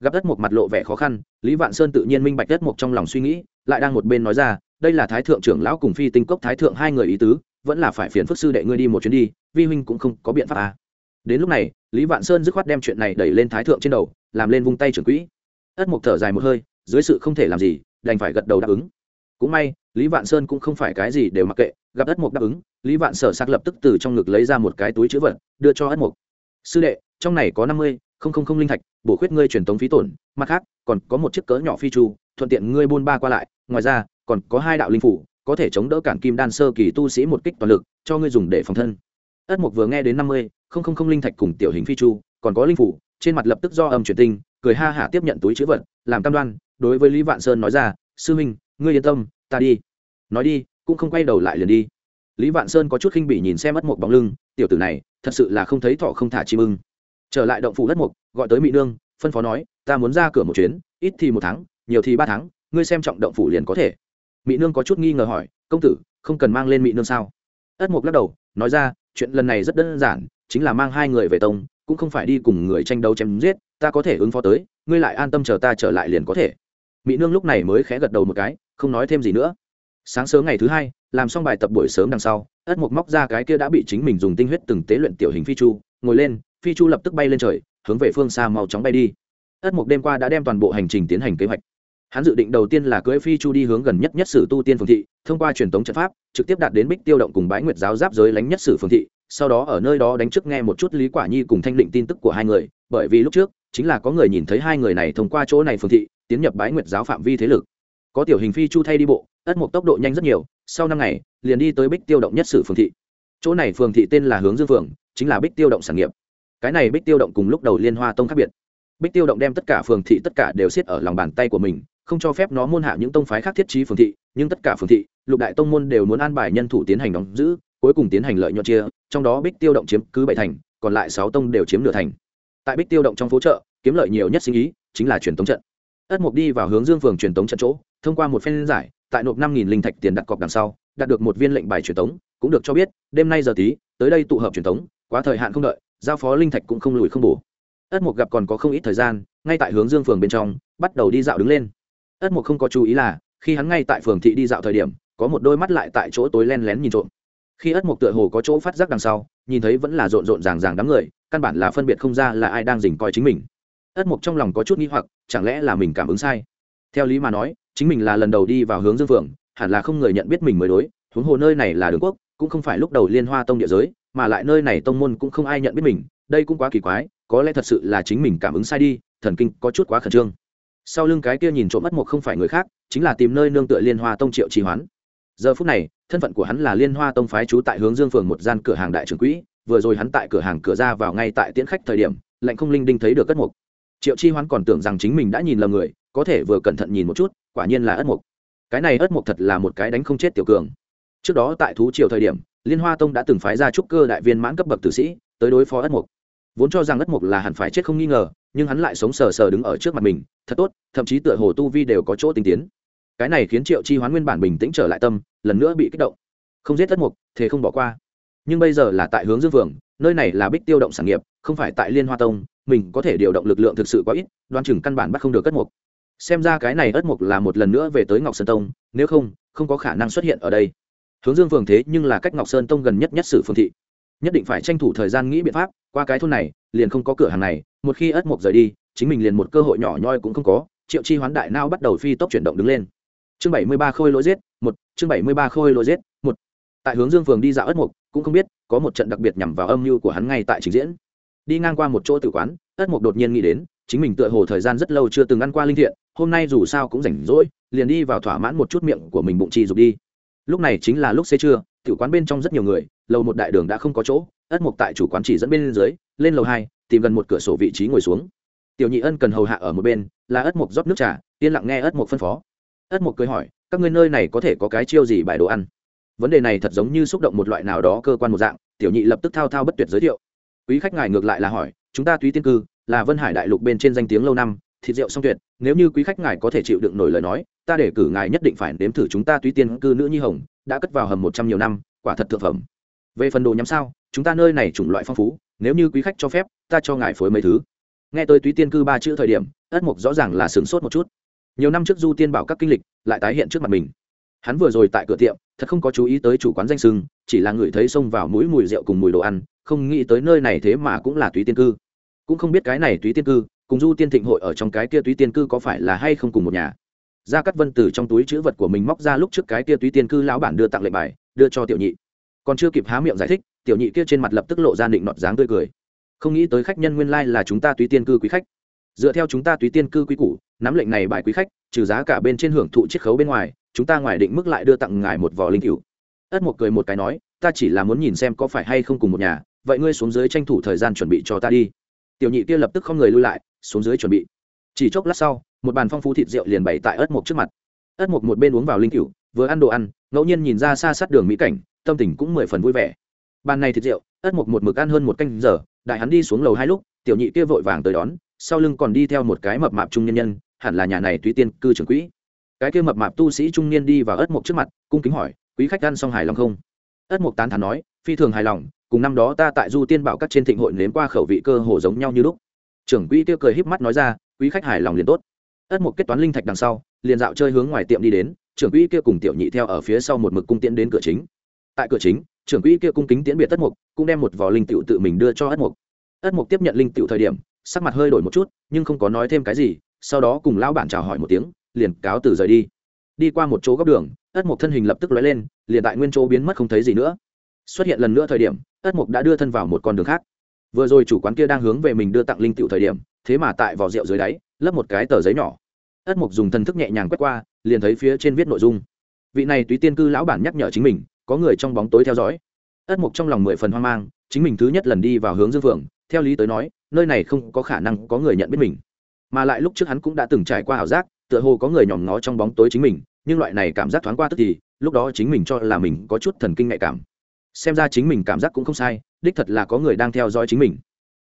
Gặp đất một mặt lộ vẻ khó khăn, lý vạn sơn tự nhiên minh bạch đất một trong lòng suy nghĩ, lại đang một bên nói ra, đây là thái thượng trưởng lão cùng phi tinh cốc thái thượng hai người ý tứ, vẫn là phải phiền phức sư đệ ngươi đi một chuyến đi, vi huynh cũng không có biện pháp à. đến lúc này, lý vạn sơn dứt khoát đem chuyện này đẩy lên thái thượng trên đầu, làm lên vung tay trưởng quỹ ất mục thở dài một hơi, dưới sự không thể làm gì, đành phải gật đầu đáp ứng. Cũng may, lý vạn sơn cũng không phải cái gì đều mặc kệ, gặp ất mục đáp ứng, lý vạn sở sắc lập tức từ trong ngực lấy ra một cái túi chữ vật, đưa cho ất mục sư đệ, trong này có năm mươi, không không không linh thạch, bổ khuyết ngươi truyền tống phí tổn, mặt khác, còn có một chiếc cỡ nhỏ phi chu, thuận tiện ngươi buôn ba qua lại, ngoài ra, còn có hai đạo linh phủ, có thể chống đỡ cản kim đan sơ kỳ tu sĩ một kích toàn lực, cho ngươi dùng để phòng thân. Ất mục vừa nghe đến năm mươi, không không không linh thạch cùng tiểu hình phi chu, còn có linh phủ, trên mặt lập tức do âm truyền tinh cười ha hả tiếp nhận túi chữ vật làm cam đoan đối với lý vạn sơn nói ra sư minh, ngươi yên tâm ta đi. Nói đi cũng không quay đầu lại liền đi. Lý vạn sơn có chút khinh bỉ nhìn xem ất một bóng lưng tiểu tử này thật sự là không thấy thọ không thả chim ưng. Trở lại động phủ đất mục gọi tới mỹ nương phân phó nói ta muốn ra cửa một chuyến ít thì một tháng nhiều thì ba tháng ngươi xem trọng động phủ liền có thể. Mỹ nương có chút nghi ngờ hỏi công tử không cần mang lên mỹ nương sao? Ất mục lắc đầu nói ra chuyện lần này rất đơn giản chính là mang hai người về tông cũng không phải đi cùng người tranh đấu chém giết ta có thể ứng phó tới, ngươi lại an tâm chờ ta trở lại liền có thể. Mỹ nương lúc này mới khẽ gật đầu một cái, không nói thêm gì nữa. Sáng sớm ngày thứ hai, làm xong bài tập buổi sớm đằng sau, ất mục móc ra cái kia đã bị chính mình dùng tinh huyết từng tế luyện tiểu hình phi chu, ngồi lên, phi chu lập tức bay lên trời, hướng về phương xa mau chóng bay đi. Ất mục đêm qua đã đem toàn bộ hành trình tiến hành kế hoạch. Hắn dự định đầu tiên là cưỡi phi chu đi hướng gần nhất nhất sử tu tiên phương thị, thông qua truyền thống trận pháp, trực tiếp đạt đến bích tiêu động cùng bái nguyệt giáo giáp giới lánh nhất sử phương thị, sau đó ở nơi đó đánh trước nghe một chút lý quả nhi cùng thanh định tin tức của hai người, bởi vì lúc trước chính là có người nhìn thấy hai người này thông qua chỗ này phương thị, tiến nhập bái nguyệt giáo phạm vi thế lực. Có tiểu hình phi chu thay đi bộ, ất mục tốc độ nhanh rất nhiều, sau năm ngày, liền đi tới bích tiêu động nhất sử phương thị. Chỗ này phường thị tên là hướng dương phường chính là bích tiêu động sản nghiệp. Cái này bích tiêu động cùng lúc đầu liên hoa tông khác biệt. Bích tiêu động đem tất cả phường thị tất cả đều siết ở lòng bàn tay của mình, không cho phép nó môn hạ những tông phái khác thiết trí phường thị, nhưng tất cả phường thị, lục đại tông môn đều muốn an bài nhân thủ tiến hành đóng giữ, cuối cùng tiến hành lợi nhuận chia, trong đó bích tiêu động chiếm cứ bảy thành, còn lại sáu tông đều chiếm nửa thành tại bích tiêu động trong phố chợ, kiếm lợi nhiều nhất sinh ý chính là truyền tống trận. Ất mục đi vào hướng dương phường truyền tống trận chỗ, thông qua một phen giải, tại nộp năm nghìn linh thạch tiền đặt cọc đằng sau, đạt được một viên lệnh bài truyền tống, cũng được cho biết, đêm nay giờ tí, tới đây tụ hợp truyền tống, quá thời hạn không đợi, giao phó linh thạch cũng không lùi không bổ ất mục gặp còn có không ít thời gian, ngay tại hướng dương phường bên trong, bắt đầu đi dạo đứng lên. Ất mục không có chú ý là, khi hắn ngay tại phường thị đi dạo thời điểm, có một đôi mắt lại tại chỗ tối len lén nhìn trộm. Khi ất mục tựa hồ có chỗ phát giác đằng sau, nhìn thấy vẫn là rộn rộn ràng ràng đám người căn bản là phân biệt không ra là ai đang dình coi chính mình. Ất mục trong lòng có chút nghi hoặc, chẳng lẽ là mình cảm ứng sai? Theo lý mà nói, chính mình là lần đầu đi vào hướng dương phượng, hẳn là không người nhận biết mình mới đối, huống hồ nơi này là đường quốc, cũng không phải lúc đầu liên hoa tông địa giới, mà lại nơi này tông môn cũng không ai nhận biết mình, đây cũng quá kỳ quái, có lẽ thật sự là chính mình cảm ứng sai đi, thần kinh có chút quá khẩn trương. Sau lưng cái kia nhìn trộm mất một không phải người khác, chính là tìm nơi nương tựa liên hoa tông triệu trì hoán. Giờ phút này, thân phận của hắn là liên hoa tông phái trú tại hướng dương phường một gian cửa hàng đại trưởng quỹ vừa rồi hắn tại cửa hàng cửa ra vào ngay tại tiễn khách thời điểm lệnh không linh đinh thấy được ất mục. Triệu chi hoán còn tưởng rằng chính mình đã nhìn lầm người, có thể vừa cẩn thận nhìn một chút, quả nhiên là ất mục. Cái này ất mục thật là một cái đánh không chết tiểu cường. Trước đó tại thú triều thời điểm, liên hoa tông đã từng phái ra trúc cơ đại viên mãn cấp bậc tử sĩ, tới đối phó ất mục. Vốn cho rằng ất mục là hẳn phải chết không nghi ngờ, nhưng hắn lại sống sờ sờ đứng ở trước mặt mình, thật tốt, thậm chí tựa hồ tu vi đều có chỗ tinh tiến. Cái này khiến triệu chi hoán nguyên bản bình tĩnh trở lại tâm, lần nữa bị kích động. Không giết ất mục thế không bỏ qua nhưng bây giờ là tại hướng dương phường nơi này là bích tiêu động sản nghiệp, không phải tại liên hoa tông, mình có thể điều động lực lượng thực sự quá ít đoan chừng căn bản bắt không được cất mục. Xem ra cái này ất mục là một lần nữa về tới ngọc sơn tông, nếu không không có khả năng xuất hiện ở đây. Hướng dương phường thế nhưng là cách ngọc sơn tông gần nhất nhất sử phương thị. Nhất định phải tranh thủ thời gian nghĩ biện pháp, qua cái thôn này, liền không có cửa hàng này, một khi ất mục rời đi, chính mình liền một cơ hội nhỏ nhoi cũng không có, triệu chi hoán đại nao bắt đầu phi tốc chuyển động đứng lên. Chương bảy mươi ba khôi lỗi giết, một, chương bảy mươi ba khôi lỗi giết, một. Tại hướng dương phường đi dạo ất mục cũng không biết, có một trận đặc biệt nhằm vào âm mưu của hắn ngay tại trình diễn. Đi ngang qua một chỗ tử quán ất mục đột nhiên nghĩ đến, chính mình tựa hồ thời gian rất lâu chưa từng ăn qua linh thiện, hôm nay dù sao cũng rảnh rỗi, liền đi vào thỏa mãn một chút miệng của mình bụng chi dục đi. Lúc này chính là lúc xế trưa, tử quán bên trong rất nhiều người, lầu một đại đường đã không có chỗ ất mục tại chủ quán chỉ dẫn bên dưới, lên lầu hai, tìm gần một cửa sổ vị trí ngồi xuống. Tiểu nhị ân cần hầu hạ ở một bên, là ất mục rót nước trà, yên lặng nghe ất mục phân phó. Ất mục cười hỏi, các ngươi nơi này có thể có cái chiêu gì bài đồ ăn? Vấn đề này thật giống như xúc động một loại nào đó cơ quan một dạng, tiểu nhị lập tức thao thao bất tuyệt giới thiệu. Quý khách ngài ngược lại là hỏi, chúng ta túy tiên cư là vân hải đại lục bên trên danh tiếng lâu năm, thịt rượu song tuyệt, nếu như quý khách ngài có thể chịu đựng nổi lời nói, ta để cử ngài nhất định phải nếm thử chúng ta túy tiên cư nữ nhi hồng, đã cất vào hầm một trăm nhiều năm, quả thật thượng phẩm. Về phần đồ nhắm sao, chúng ta nơi này chủng loại phong phú, nếu như quý khách cho phép, ta cho ngài phối mấy thứ. Nghe tôi túy tiên cư ba chữ thời điểm, ất mục rõ ràng là sửng sốt một chút. Nhiều năm trước du tiên bảo các kinh lịch, lại tái hiện trước mặt mình hắn vừa rồi tại cửa tiệm, thật không có chú ý tới chủ quán danh sưng, chỉ là người thấy xông vào mũi mùi rượu cùng mùi đồ ăn, không nghĩ tới nơi này thế mà cũng là túy tiên cư. Cũng không biết cái này túy tiên cư, cùng du tiên thịnh hội ở trong cái kia túy tiên cư có phải là hay không cùng một nhà. Gia cắt vân từ trong túi chữ vật của mình móc ra lúc trước cái kia túy tiên cư lão bản đưa tặng lệnh bài, đưa cho tiểu nhị. Còn chưa kịp há miệng giải thích, tiểu nhị kia trên mặt lập tức lộ ra định nọt dáng tươi cười. Không nghĩ tới khách nhân nguyên lai là chúng ta túy tiên cư quý khách. Dựa theo chúng ta túy tiên cư quý củ, nắm lệnh này bài quý khách, trừ giá cả bên trên hưởng thụ chiết khấu bên ngoài chúng ta ngoài định mức lại đưa tặng ngài một vỏ linh cựu ất một cười một cái nói, ta chỉ là muốn nhìn xem có phải hay không cùng một nhà, vậy ngươi xuống dưới tranh thủ thời gian chuẩn bị cho ta đi. Tiểu nhị kia lập tức không người lui lại, xuống dưới chuẩn bị. Chỉ chốc lát sau, một bàn phong phú thịt rượu liền bày tại ất mộc trước mặt. Ất mộc một bên uống vào linh cựu vừa ăn đồ ăn, ngẫu nhiên nhìn ra xa sát đường mỹ cảnh, tâm tình cũng mười phần vui vẻ. Bàn này thịt rượu, ất mộc một mực ăn hơn một canh giờ, đại hắn đi xuống lầu hai lúc, tiểu nhị kia vội vàng tới đón, sau lưng còn đi theo một cái mập mạp trung nhân nhân, hẳn là nhà này tùy tiên cư trưởng quỹ cái kia mập mạp tu sĩ trung niên đi vào ất mộc trước mặt, cung kính hỏi, quý khách ăn xong hài lòng không? Ất mộc tán thán nói, phi thường hài lòng, cùng năm đó ta tại du tiên bảo các trên thịnh hội nếm qua khẩu vị cơ hồ giống nhau như lúc. Trưởng quỹ kia cười híp mắt nói ra, quý khách hài lòng liền tốt. Ất mộc kết toán linh thạch đằng sau, liền dạo chơi hướng ngoài tiệm đi đến, trưởng quỹ kia cùng tiểu nhị theo ở phía sau một mực cung tiễn đến cửa chính. Tại cửa chính, trưởng quỹ kia cung kính tiễn biệt ất mộc, cũng đem một vò linh tiểu tự mình đưa cho ất mộc. Ất mộc tiếp nhận linh tiểu thời điểm, sắc mặt hơi đổi một chút, nhưng không có nói thêm cái gì, sau đó cùng lão bản chào hỏi một tiếng liền cáo từ rời đi. Đi qua một chỗ góc đường, ất mộc thân hình lập tức lóe lên, liền tại nguyên chỗ biến mất không thấy gì nữa. Xuất hiện lần nữa thời điểm, ất mộc đã đưa thân vào một con đường khác. Vừa rồi chủ quán kia đang hướng về mình đưa tặng linh tiểu thời điểm, thế mà tại vỏ rượu dưới đáy, lấp một cái tờ giấy nhỏ. Ất mộc dùng thần thức nhẹ nhàng quét qua, liền thấy phía trên viết nội dung. Vị này túy tiên cư lão bản nhắc nhở chính mình, có người trong bóng tối theo dõi. Ất mộc trong lòng mười phần hoang mang, chính mình thứ nhất lần đi vào hướng dương phượng, theo lý tới nói, nơi này không có khả năng có người nhận biết mình. Mà lại lúc trước hắn cũng đã từng trải qua ảo giác tựa hồ có người nhòm ngó trong bóng tối chính mình, nhưng loại này cảm giác thoáng qua tức thì, lúc đó chính mình cho là mình có chút thần kinh nhạy cảm. Xem ra chính mình cảm giác cũng không sai, đích thật là có người đang theo dõi chính mình.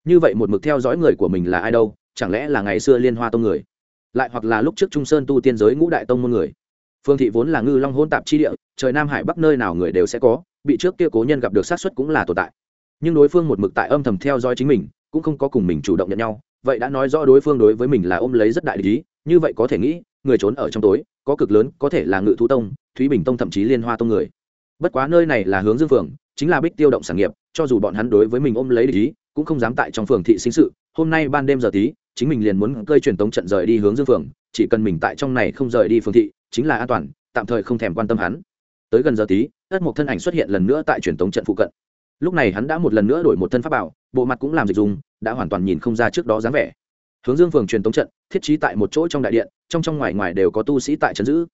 Như vậy một mực theo dõi người của mình là ai đâu, chẳng lẽ là ngày xưa liên hoa tông người? Lại hoặc là lúc trước trung sơn tu tiên giới ngũ đại tông môn người? Phương thị vốn là ngư long hôn tạp chi địa, trời nam hải bắc nơi nào người đều sẽ có, bị trước kia cố nhân gặp được sát xuất cũng là tồn tại. Nhưng đối phương một mực tại âm thầm theo dõi chính mình, cũng không có cùng mình chủ động nhận nhau, vậy đã nói rõ đối phương đối với mình là ôm lấy rất đại lý như vậy có thể nghĩ, người trốn ở trong tối, có cực lớn, có thể là ngự thú tông, thúy bình tông thậm chí liên hoa tông người. Bất quá nơi này là hướng dương phường, chính là bích tiêu động sản nghiệp, cho dù bọn hắn đối với mình ôm lấy lý cũng không dám tại trong phường thị sinh sự. Hôm nay ban đêm giờ tí, chính mình liền muốn cơi truyền tống trận rời đi hướng dương phường, chỉ cần mình tại trong này không rời đi phường thị, chính là an toàn, tạm thời không thèm quan tâm hắn. Tới gần giờ tí, ất một thân ảnh xuất hiện lần nữa tại truyền tống trận phụ cận. Lúc này hắn đã một lần nữa đổi một thân pháp bảo, bộ mặt cũng làm dịch dùng đã hoàn toàn nhìn không ra trước đó dáng vẻ hướng dương phường truyền tống trận, thiết trí tại một chỗ trong đại điện, trong trong ngoài ngoài đều có tu sĩ tại trấn giữ.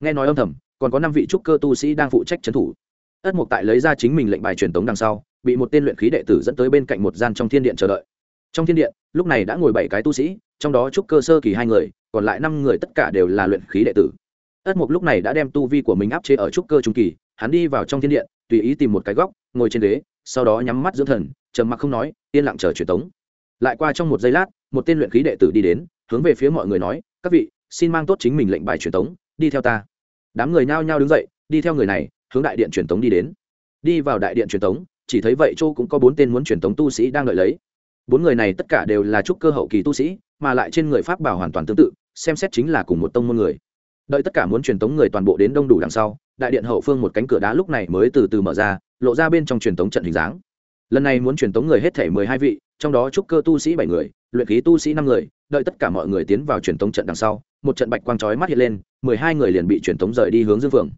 Nghe nói âm thầm, còn có năm vị trúc cơ tu sĩ đang phụ trách trấn thủ. Ất mục tại lấy ra chính mình lệnh bài truyền tống đằng sau, bị một tên luyện khí đệ tử dẫn tới bên cạnh một gian trong thiên điện chờ đợi. Trong thiên điện, lúc này đã ngồi bảy cái tu sĩ, trong đó trúc cơ sơ kỳ hai người, còn lại năm người tất cả đều là luyện khí đệ tử. Ất mục lúc này đã đem tu vi của mình áp chế ở trúc cơ trung kỳ, hắn đi vào trong thiên điện, tùy ý tìm một cái góc, ngồi trên ghế, sau đó nhắm mắt dưỡng thần, trầm mặc không nói, yên lặng chờ truyền tống. Lại qua trong một giây lát một tên luyện khí đệ tử đi đến, hướng về phía mọi người nói, các vị, xin mang tốt chính mình lệnh bài truyền tống, đi theo ta. Đám người nhao nhao đứng dậy, đi theo người này, hướng đại điện truyền tống đi đến. Đi vào đại điện truyền tống, chỉ thấy vậy châu cũng có bốn tên muốn truyền tống tu sĩ đang đợi lấy. Bốn người này tất cả đều là trúc cơ hậu kỳ tu sĩ, mà lại trên người pháp bảo hoàn toàn tương tự, xem xét chính là cùng một tông môn người. Đợi tất cả muốn truyền tống người toàn bộ đến đông đủ đằng sau, đại điện hậu phương một cánh cửa đá lúc này mới từ từ mở ra, lộ ra bên trong truyền tống trận hình dáng. Lần này muốn truyền tống người hết thể mười hai vị, trong đó trúc cơ tu sĩ bảy người luyện khí tu sĩ năm người, đợi tất cả mọi người tiến vào truyền tống trận đằng sau, một trận bạch quang chói mắt hiện lên, mười hai người liền bị truyền tống rời đi hướng dương phường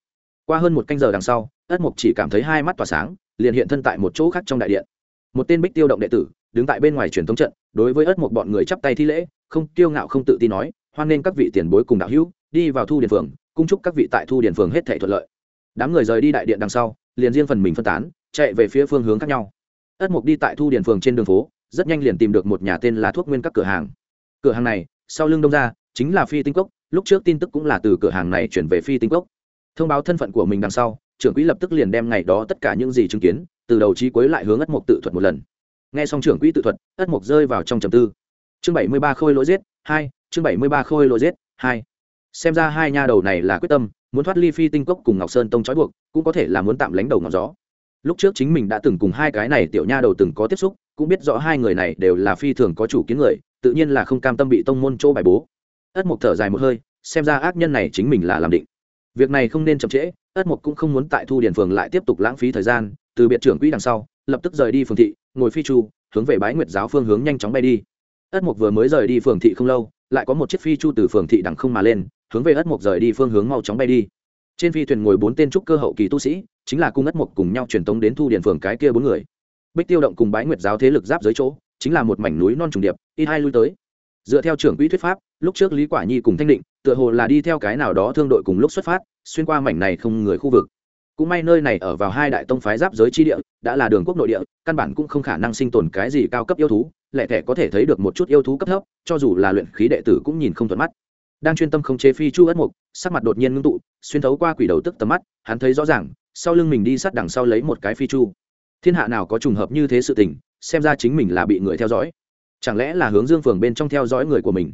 qua hơn một canh giờ đằng sau, ất mục chỉ cảm thấy hai mắt tỏa sáng, liền hiện thân tại một chỗ khác trong đại điện. Một tên bích tiêu động đệ tử, đứng tại bên ngoài truyền thống trận, đối với ất mục bọn người chắp tay thi lễ, không kiêu ngạo không tự tin nói, hoan nên các vị tiền bối cùng đạo hữu, đi vào thu điền phường, cung chúc các vị tại thu điền phường hết thể thuận lợi. Đám người rời đi đại điện đằng sau, liền riêng phần mình phân tán, chạy về phía phương hướng khác nhau. Ất mục đi tại thu điền phường trên đường phố rất nhanh liền tìm được một nhà tên là thuốc nguyên các cửa hàng. Cửa hàng này, sau lưng đông ra, chính là phi tinh cốc, lúc trước tin tức cũng là từ cửa hàng này chuyển về phi tinh cốc. Thông báo thân phận của mình đằng sau, trưởng quỹ lập tức liền đem ngày đó tất cả những gì chứng kiến, từ đầu chí cuối lại hướng ất mục tự thuật một lần. Nghe xong trưởng quỹ tự thuật, ất mục rơi vào trong trầm tư. Chương bảy mươi ba khôi lỗi giết, hai, chương bảy mươi ba khôi lỗi giết, hai. Xem ra hai nha đầu này là quyết tâm, muốn thoát ly phi tinh cốc cùng ngọc sơn tông trói buộc, cũng có thể là muốn tạm lánh đầu ngọc gió. Lúc trước chính mình đã từng cùng hai cái này tiểu nha đầu từng có tiếp xúc cũng biết rõ hai người này đều là phi thường có chủ kiến người, tự nhiên là không cam tâm bị tông môn chỗ bài bố. Ất mục thở dài một hơi, xem ra ác nhân này chính mình là làm định. Việc này không nên chậm trễ, ất mục cũng không muốn tại thu điền phường lại tiếp tục lãng phí thời gian, từ biệt trưởng quỹ đằng sau, lập tức rời đi phường thị, ngồi phi chu, hướng về bái nguyệt giáo phương hướng nhanh chóng bay đi. Ất mục vừa mới rời đi phường thị không lâu, lại có một chiếc phi chu từ phường thị đằng không mà lên, hướng về ất mục rời đi phương hướng mau chóng bay đi. Trên phi thuyền ngồi bốn tên trúc cơ hậu kỳ tu sĩ, chính là cung ất mục cùng nhau truyền tống đến thu điền phường cái kia bốn người bích tiêu động cùng bái nguyệt giáo thế lực giáp dưới chỗ, chính là một mảnh núi non trùng điệp, ít hai lui tới. Dựa theo trưởng quỹ thuyết pháp, lúc trước lý quả nhi cùng thanh định, tựa hồ là đi theo cái nào đó thương đội cùng lúc xuất phát, xuyên qua mảnh này không người khu vực. Cũng may nơi này ở vào hai đại tông phái giáp giới chi địa, đã là đường quốc nội địa, căn bản cũng không khả năng sinh tồn cái gì cao cấp yêu thú, lẻ thẻ có thể thấy được một chút yêu thú cấp thấp, cho dù là luyện khí đệ tử cũng nhìn không thuận mắt. Đang chuyên tâm không chế phi chu ất mục, sắc mặt đột nhiên ngưng tụ, xuyên thấu qua quỷ đầu tức tầm mắt, hắn thấy rõ ràng, sau lưng mình đi sát đằng sau lấy một cái phi chu thiên hạ nào có trùng hợp như thế sự tình, xem ra chính mình là bị người theo dõi. Chẳng lẽ là hướng dương phường bên trong theo dõi người của mình?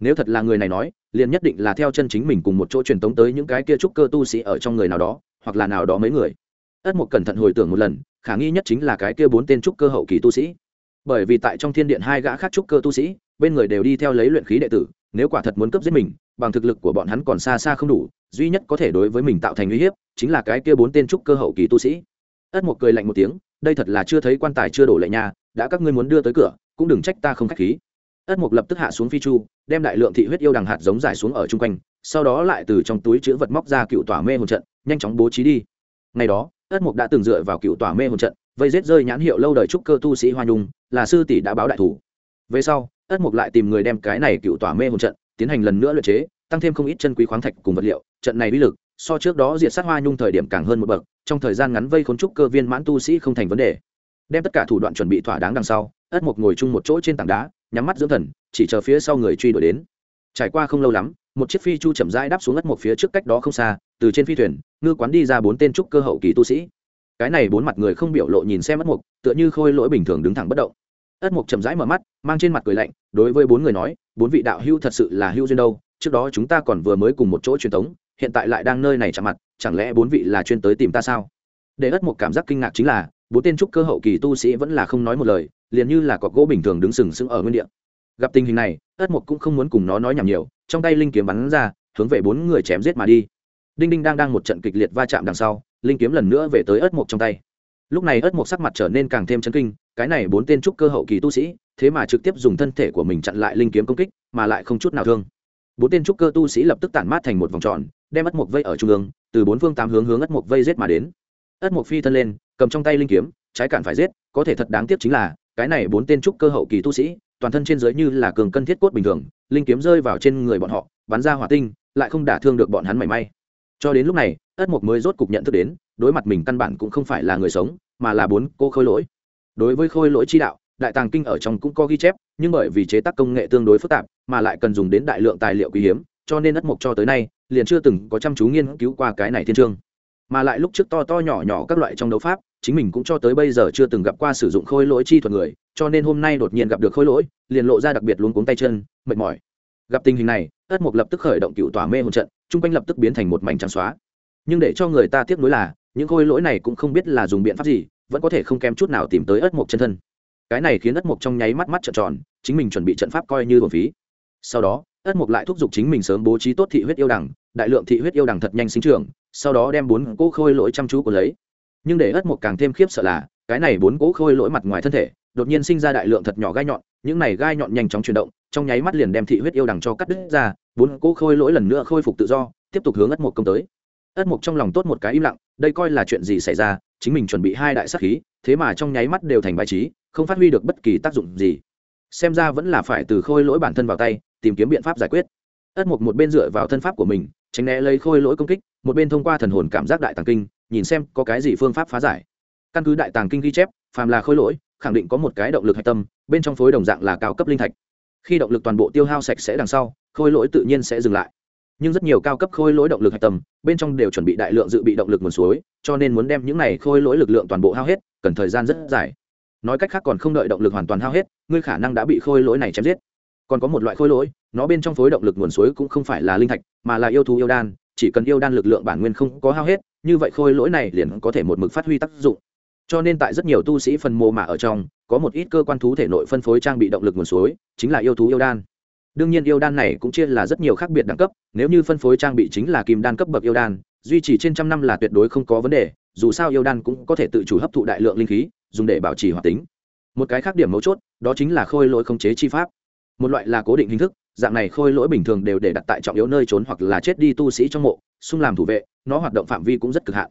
Nếu thật là người này nói, liền nhất định là theo chân chính mình cùng một chỗ truyền tống tới những cái kia trúc cơ tu sĩ ở trong người nào đó, hoặc là nào đó mấy người. Ất một cẩn thận hồi tưởng một lần, khả nghi nhất chính là cái kia bốn tên trúc cơ hậu kỳ tu sĩ. Bởi vì tại trong thiên điện hai gã khác trúc cơ tu sĩ, bên người đều đi theo lấy luyện khí đệ tử, nếu quả thật muốn cấp giết mình, bằng thực lực của bọn hắn còn xa xa không đủ, duy nhất có thể đối với mình tạo thành uy hiếp, chính là cái kia bốn tên trúc cơ hậu kỳ tu sĩ. Ất một cười lạnh một tiếng đây thật là chưa thấy quan tài chưa đổ lệ nhà đã các ngươi muốn đưa tới cửa, cũng đừng trách ta không khách khí. Ất mục lập tức hạ xuống phi chu, đem đại lượng thị huyết yêu đằng hạt giống giải xuống ở chung quanh, sau đó lại từ trong túi chữ vật móc ra cựu tỏa mê hồn trận, nhanh chóng bố trí đi. Ngày đó, ất mục đã từng dựa vào cựu tỏa mê hồn trận, vây rết rơi nhãn hiệu lâu đời trúc cơ tu sĩ hoa nhung, là sư tỷ đã báo đại thủ. Về sau, ất mục lại tìm người đem cái này cựu tỏa mê hồn trận tiến hành lần nữa luyện chế, tăng thêm không ít chân quý khoáng thạch cùng vật liệu, trận này uy lực so trước đó diệt sát hoa nhung thời điểm càng hơn một bậc, trong thời gian ngắn vây khốn trúc cơ viên mãn tu sĩ không thành vấn đề. Đem tất cả thủ đoạn chuẩn bị thỏa đáng đằng sau, ất mục ngồi chung một chỗ trên tảng đá, nhắm mắt dưỡng thần, chỉ chờ phía sau người truy đuổi đến. Trải qua không lâu lắm, một chiếc phi chu chậm rãi đáp xuống ất mục phía trước cách đó không xa, từ trên phi thuyền, ngư quán đi ra bốn tên trúc cơ hậu kỳ tu sĩ. Cái này bốn mặt người không biểu lộ nhìn xem ất mục tựa như khôi lỗi bình thường đứng thẳng bất động. Ất mục chậm rãi mở mắt, mang trên mặt cười lạnh, đối với bốn người nói, bốn vị đạo hưu thật sự là hưu duyên đâu, trước đó chúng ta còn vừa mới cùng một chỗ truyền thống hiện tại lại đang nơi này chạm mặt, chẳng lẽ bốn vị là chuyên tới tìm ta sao? Để ất một cảm giác kinh ngạc chính là, bốn tên trúc cơ hậu kỳ tu sĩ vẫn là không nói một lời, liền như là cọc gỗ bình thường đứng sừng sững ở nguyên địa. Gặp tình hình này, ất một cũng không muốn cùng nó nói nhảm nhiều, trong tay linh kiếm bắn ra, hướng về bốn người chém giết mà đi. Đinh đinh đang đang một trận kịch liệt va chạm đằng sau, linh kiếm lần nữa về tới ất một trong tay. Lúc này ất một sắc mặt trở nên càng thêm chấn kinh, cái này bốn tên trúc cơ hậu kỳ tu sĩ, thế mà trực tiếp dùng thân thể của mình chặn lại linh kiếm công kích, mà lại không chút nào thương. Bốn tên trúc cơ tu sĩ lập tức tản mát thành một vòng tròn đem ất mục vây ở trung ương, từ bốn phương tám hướng hướng ất mục vây giết mà đến. Ất mục phi thân lên, cầm trong tay linh kiếm, trái cản phải giết, có thể thật đáng tiếc chính là, cái này bốn tên trúc cơ hậu kỳ tu sĩ, toàn thân trên dưới như là cường cân thiết cốt bình thường, linh kiếm rơi vào trên người bọn họ, bắn ra hỏa tinh, lại không đả thương được bọn hắn mảy may. Cho đến lúc này, ất mục mới rốt cục nhận thức đến, đối mặt mình căn bản cũng không phải là người sống, mà là bốn cô khôi lỗi. Đối với khôi lỗi chi đạo, đại tàng kinh ở trong cũng có ghi chép, nhưng bởi vì chế tác công nghệ tương đối phức tạp, mà lại cần dùng đến đại lượng tài liệu quý hiếm cho nên ất mộc cho tới nay, liền chưa từng có chăm chú nghiên cứu qua cái này thiên trương. Mà lại lúc trước to to nhỏ nhỏ các loại trong đấu pháp, chính mình cũng cho tới bây giờ chưa từng gặp qua sử dụng khôi lỗi chi thuật người, cho nên hôm nay đột nhiên gặp được khôi lỗi, liền lộ ra đặc biệt luống cuống tay chân, mệt mỏi. Gặp tình hình này, ất mục lập tức khởi động cựu tỏa mê hồn trận, chung quanh lập tức biến thành một mảnh trắng xóa. Nhưng để cho người ta tiếc nuối là, những khôi lỗi này cũng không biết là dùng biện pháp gì, vẫn có thể không kém chút nào tìm tới ất mục chân thân. Cái này khiến ất mục trong nháy mắt mắt trợn tròn, chính mình chuẩn bị trận pháp coi như bổn phí sau đó, ất mục lại thúc giục chính mình sớm bố trí tốt thị huyết yêu đằng, đại lượng thị huyết yêu đằng thật nhanh sinh trưởng, sau đó đem bốn cỗ khôi lỗi chăm chú của lấy. Nhưng để ất mục càng thêm khiếp sợ là, cái này bốn cỗ khôi lỗi mặt ngoài thân thể, đột nhiên sinh ra đại lượng thật nhỏ gai nhọn, những này gai nhọn nhanh chóng chuyển động, trong nháy mắt liền đem thị huyết yêu đằng cho cắt đứt ra, bốn cỗ khôi lỗi lần nữa khôi phục tự do, tiếp tục hướng ất mục công tới. Ất mục trong lòng tốt một cái im lặng, đây coi là chuyện gì xảy ra, chính mình chuẩn bị hai đại sắc khí, thế mà trong nháy mắt đều thành bài trí, không phát huy được bất kỳ tác dụng gì. Xem ra vẫn là phải từ khôi lỗi bản thân vào tay tìm kiếm biện pháp giải quyết. Ất mục một bên dựa vào thân pháp của mình, tránh né lấy khôi lỗi công kích, một bên thông qua thần hồn cảm giác đại tàng kinh, nhìn xem có cái gì phương pháp phá giải. Căn cứ đại tàng kinh ghi chép, phàm là khôi lỗi, khẳng định có một cái động lực hạch tâm, bên trong phối đồng dạng là cao cấp linh thạch. Khi động lực toàn bộ tiêu hao sạch sẽ đằng sau, khôi lỗi tự nhiên sẽ dừng lại. Nhưng rất nhiều cao cấp khôi lỗi động lực hạch tâm, bên trong đều chuẩn bị đại lượng dự bị động lực nguồn suối, cho nên muốn đem những này khôi lỗi lực lượng toàn bộ hao hết, cần thời gian rất dài. Nói cách khác còn không đợi động lực hoàn toàn hao hết, ngươi khả năng đã bị khôi lỗi này chém giết còn có một loại khôi lỗi, nó bên trong phối động lực nguồn suối cũng không phải là linh thạch, mà là yêu thú yêu đan, chỉ cần yêu đan lực lượng bản nguyên không có hao hết, như vậy khôi lỗi này liền có thể một mực phát huy tác dụng. Cho nên tại rất nhiều tu sĩ phần mô mà ở trong, có một ít cơ quan thú thể nội phân phối trang bị động lực nguồn suối, chính là yêu thú yêu đan. Đương nhiên yêu đan này cũng chia là rất nhiều khác biệt đẳng cấp, nếu như phân phối trang bị chính là kim đan cấp bậc yêu đan, duy trì trên trăm năm là tuyệt đối không có vấn đề, dù sao yêu đan cũng có thể tự chủ hấp thụ đại lượng linh khí, dùng để bảo trì hoạt tính. Một cái khác điểm mấu chốt, đó chính là khôi lỗi không chế chi pháp một loại là cố định hình thức, dạng này khôi lỗi bình thường đều để đặt tại trọng yếu nơi trốn hoặc là chết đi tu sĩ trong mộ, xung làm thủ vệ, nó hoạt động phạm vi cũng rất cực hạn.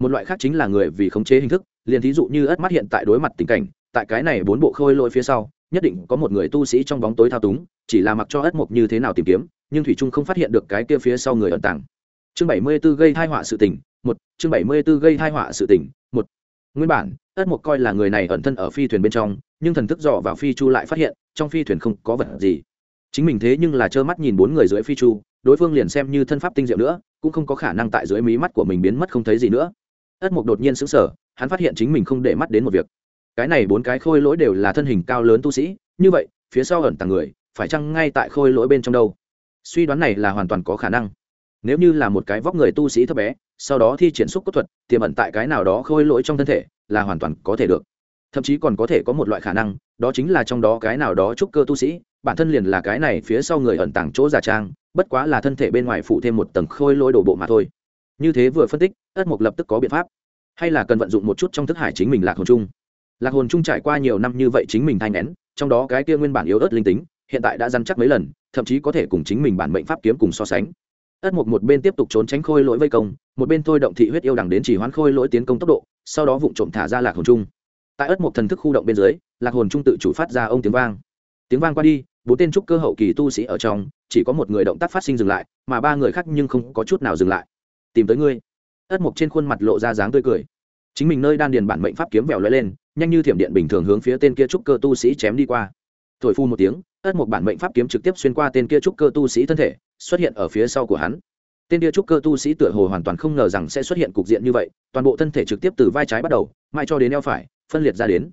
Một loại khác chính là người vì khống chế hình thức, liền thí dụ như ớt mắt hiện tại đối mặt tình cảnh, tại cái này bốn bộ khôi lỗi phía sau, nhất định có một người tu sĩ trong bóng tối thao túng, chỉ là mặc cho ớt mộc như thế nào tìm kiếm, nhưng thủy trung không phát hiện được cái kia phía sau người ẩn tàng. Chương bảy mươi 74 gây thai họa sự tình, một, chương bảy mươi 74 gây thai họa sự tình, một nguyên bản, ất Mục coi là người này ẩn thân ở phi thuyền bên trong, nhưng thần thức dò vào phi chu lại phát hiện, trong phi thuyền không có vật gì. Chính mình thế nhưng là trơ mắt nhìn bốn người dưới phi chu, đối phương liền xem như thân pháp tinh diệu nữa, cũng không có khả năng tại dưới mí mắt của mình biến mất không thấy gì nữa. Ất Mục đột nhiên sững sờ, hắn phát hiện chính mình không để mắt đến một việc. Cái này bốn cái khôi lỗi đều là thân hình cao lớn tu sĩ, như vậy, phía sau ẩn tàng người, phải chăng ngay tại khôi lỗi bên trong đâu? Suy đoán này là hoàn toàn có khả năng nếu như là một cái vóc người tu sĩ thấp bé, sau đó thi triển xúc cốt thuật, tiềm ẩn tại cái nào đó khôi lỗi trong thân thể, là hoàn toàn có thể được. Thậm chí còn có thể có một loại khả năng, đó chính là trong đó cái nào đó trúc cơ tu sĩ, bản thân liền là cái này phía sau người ẩn tàng chỗ giả trang, bất quá là thân thể bên ngoài phụ thêm một tầng khôi lỗi đổ bộ mà thôi. Như thế vừa phân tích, ất mục lập tức có biện pháp. Hay là cần vận dụng một chút trong thức hải chính mình lạc hồn chung lạc hồn chung trải qua nhiều năm như vậy chính mình thanh nén, trong đó cái kia nguyên bản yếu ớt linh tính, hiện tại đã dăn chắc mấy lần, thậm chí có thể cùng chính mình bản mệnh pháp kiếm cùng so sánh ất mục một bên tiếp tục trốn tránh khôi lỗi vây công, một bên thôi động thị huyết yêu đằng đến chỉ hoán khôi lỗi tiến công tốc độ, sau đó vụng trộm thả ra lạc hồn trung. tại ất mục thần thức khu động bên dưới, lạc hồn trung tự chủ phát ra ông tiếng vang. Tiếng vang qua đi, bốn tên trúc cơ hậu kỳ tu sĩ ở trong, chỉ có một người động tác phát sinh dừng lại, mà ba người khác nhưng không có chút nào dừng lại. Tìm tới ngươi. Ất mục trên khuôn mặt lộ ra dáng tươi cười. Chính mình nơi đan điền bản mệnh pháp kiếm vèo lóe lên, nhanh như thiểm điện bình thường hướng phía tên kia trúc cơ tu sĩ chém đi qua. Thổi phu một tiếng, ất mục bản mệnh pháp kiếm trực tiếp xuyên qua tên kia trúc cơ tu sĩ thân thể xuất hiện ở phía sau của hắn. Tên kia trúc cơ tu sĩ tựa hồ hoàn toàn không ngờ rằng sẽ xuất hiện cục diện như vậy, toàn bộ thân thể trực tiếp từ vai trái bắt đầu mai cho đến eo phải, phân liệt ra đến.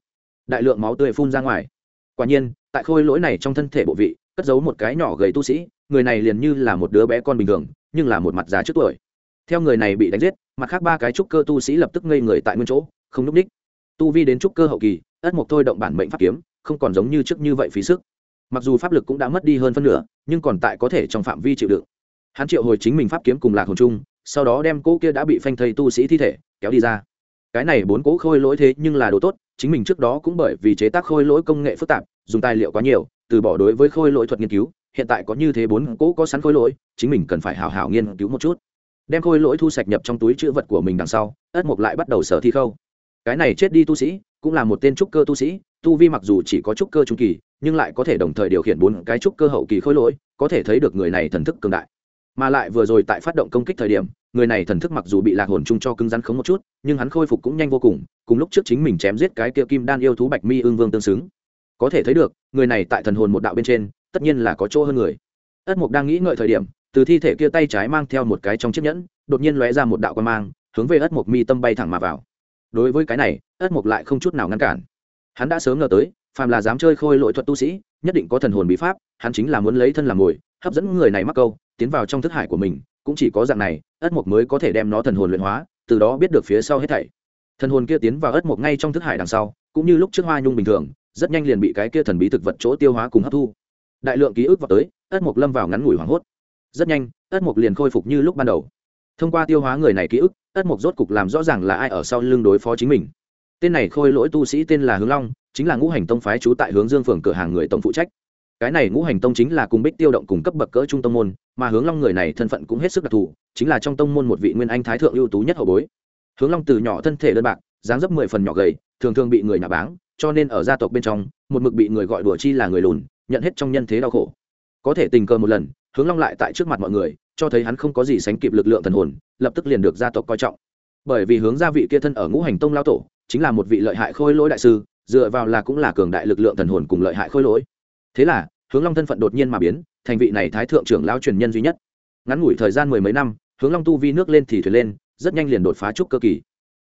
Đại lượng máu tươi phun ra ngoài. Quả nhiên, tại khôi lỗi này trong thân thể bộ vị, cất giấu một cái nhỏ gầy tu sĩ, người này liền như là một đứa bé con bình thường, nhưng là một mặt già trước tuổi. Theo người này bị đánh giết, mặt khác ba cái trúc cơ tu sĩ lập tức ngây người tại nguyên chỗ, không núp ních. Tu vi đến trúc cơ hậu kỳ, ất mục thôi động bản mệnh pháp kiếm, không còn giống như trước như vậy phí sức mặc dù pháp lực cũng đã mất đi hơn phân nửa, nhưng còn tại có thể trong phạm vi chịu đựng. Hắn triệu hồi chính mình pháp kiếm cùng lạc hồn chung sau đó đem cỗ kia đã bị phanh thây tu sĩ thi thể kéo đi ra. Cái này bốn cỗ khôi lỗi thế nhưng là đồ tốt, chính mình trước đó cũng bởi vì chế tác khôi lỗi công nghệ phức tạp, dùng tài liệu quá nhiều, từ bỏ đối với khôi lỗi thuật nghiên cứu, hiện tại có như thế bốn cỗ có sẵn khôi lỗi, chính mình cần phải hào hào nghiên cứu một chút. Đem khôi lỗi thu sạch nhập trong túi chữ vật của mình đằng sau, ất mục lại bắt đầu sở thi khâu. Cái này chết đi tu sĩ, cũng là một tên trúc cơ tu sĩ, tu vi mặc dù chỉ có trúc cơ trung kỳ nhưng lại có thể đồng thời điều khiển bốn cái trúc cơ hậu kỳ khối lỗi, có thể thấy được người này thần thức cường đại. Mà lại vừa rồi tại phát động công kích thời điểm, người này thần thức mặc dù bị lạc hồn chung cho cứng rắn khống một chút, nhưng hắn khôi phục cũng nhanh vô cùng cùng lúc trước chính mình chém giết cái kia kim đan yêu thú bạch mi ương vương tương xứng. Có thể thấy được, người này tại thần hồn một đạo bên trên, tất nhiên là có chỗ hơn người. Ất mục đang nghĩ ngợi thời điểm, từ thi thể kia tay trái mang theo một cái trong chiếc nhẫn, đột nhiên lóe ra một đạo quan mang, hướng về ất mục mi tâm bay thẳng mà vào. Đối với cái này, ất mục lại không chút nào ngăn cản. Hắn đã sớm ngờ tới phàm là dám chơi khôi lỗi thuật tu sĩ, nhất định có thần hồn bí pháp, hắn chính là muốn lấy thân làm mồi, hấp dẫn người này mắc câu, tiến vào trong thức hải của mình, cũng chỉ có dạng này, ất mộc mới có thể đem nó thần hồn luyện hóa, từ đó biết được phía sau hết thảy. Thần hồn kia tiến vào ất mộc ngay trong thức hải đằng sau, cũng như lúc trước hoa nhung bình thường, rất nhanh liền bị cái kia thần bí thực vật chỗ tiêu hóa cùng hấp thu. Đại lượng ký ức vào tới, ất mộc lâm vào ngắn ngủi hoảng hốt. Rất nhanh, ất mộc liền khôi phục như lúc ban đầu. Thông qua tiêu hóa người này ký ức, ất mộc rốt cục làm rõ ràng là ai ở sau lưng đối phó chính mình tên này khôi lỗi tu sĩ tên là hướng long, chính là ngũ hành tông phái trú tại hướng dương phường cửa hàng người tổng phụ trách. Cái này ngũ hành tông chính là cùng bích tiêu động cùng cấp bậc cỡ trung tông môn, mà hướng long người này thân phận cũng hết sức đặc thù, chính là trong tông môn một vị nguyên anh thái thượng ưu tú nhất hậu bối. Hướng long từ nhỏ thân thể đơn bạc, dáng dấp mười phần nhỏ gầy, thường thường bị người nhà báng, cho nên ở gia tộc bên trong, một mực bị người gọi đùa chi là người lùn, nhận hết trong nhân thế đau khổ. Có thể tình cờ một lần, hướng long lại tại trước mặt mọi người, cho thấy hắn không có gì sánh kịp lực lượng thần hồn, lập tức liền được gia tộc coi trọng. Bởi vì hướng gia vị kia thân ở ngũ hành tông lao tổ chính là một vị lợi hại khôi lỗi đại sư, dựa vào là cũng là cường đại lực lượng thần hồn cùng lợi hại khôi lỗi. Thế là, hướng long thân phận đột nhiên mà biến, thành vị này thái thượng trưởng lao truyền nhân duy nhất. Ngắn ngủi thời gian mười mấy năm, hướng long tu vi nước lên thì thuyền lên, rất nhanh liền đột phá trúc cơ kỳ.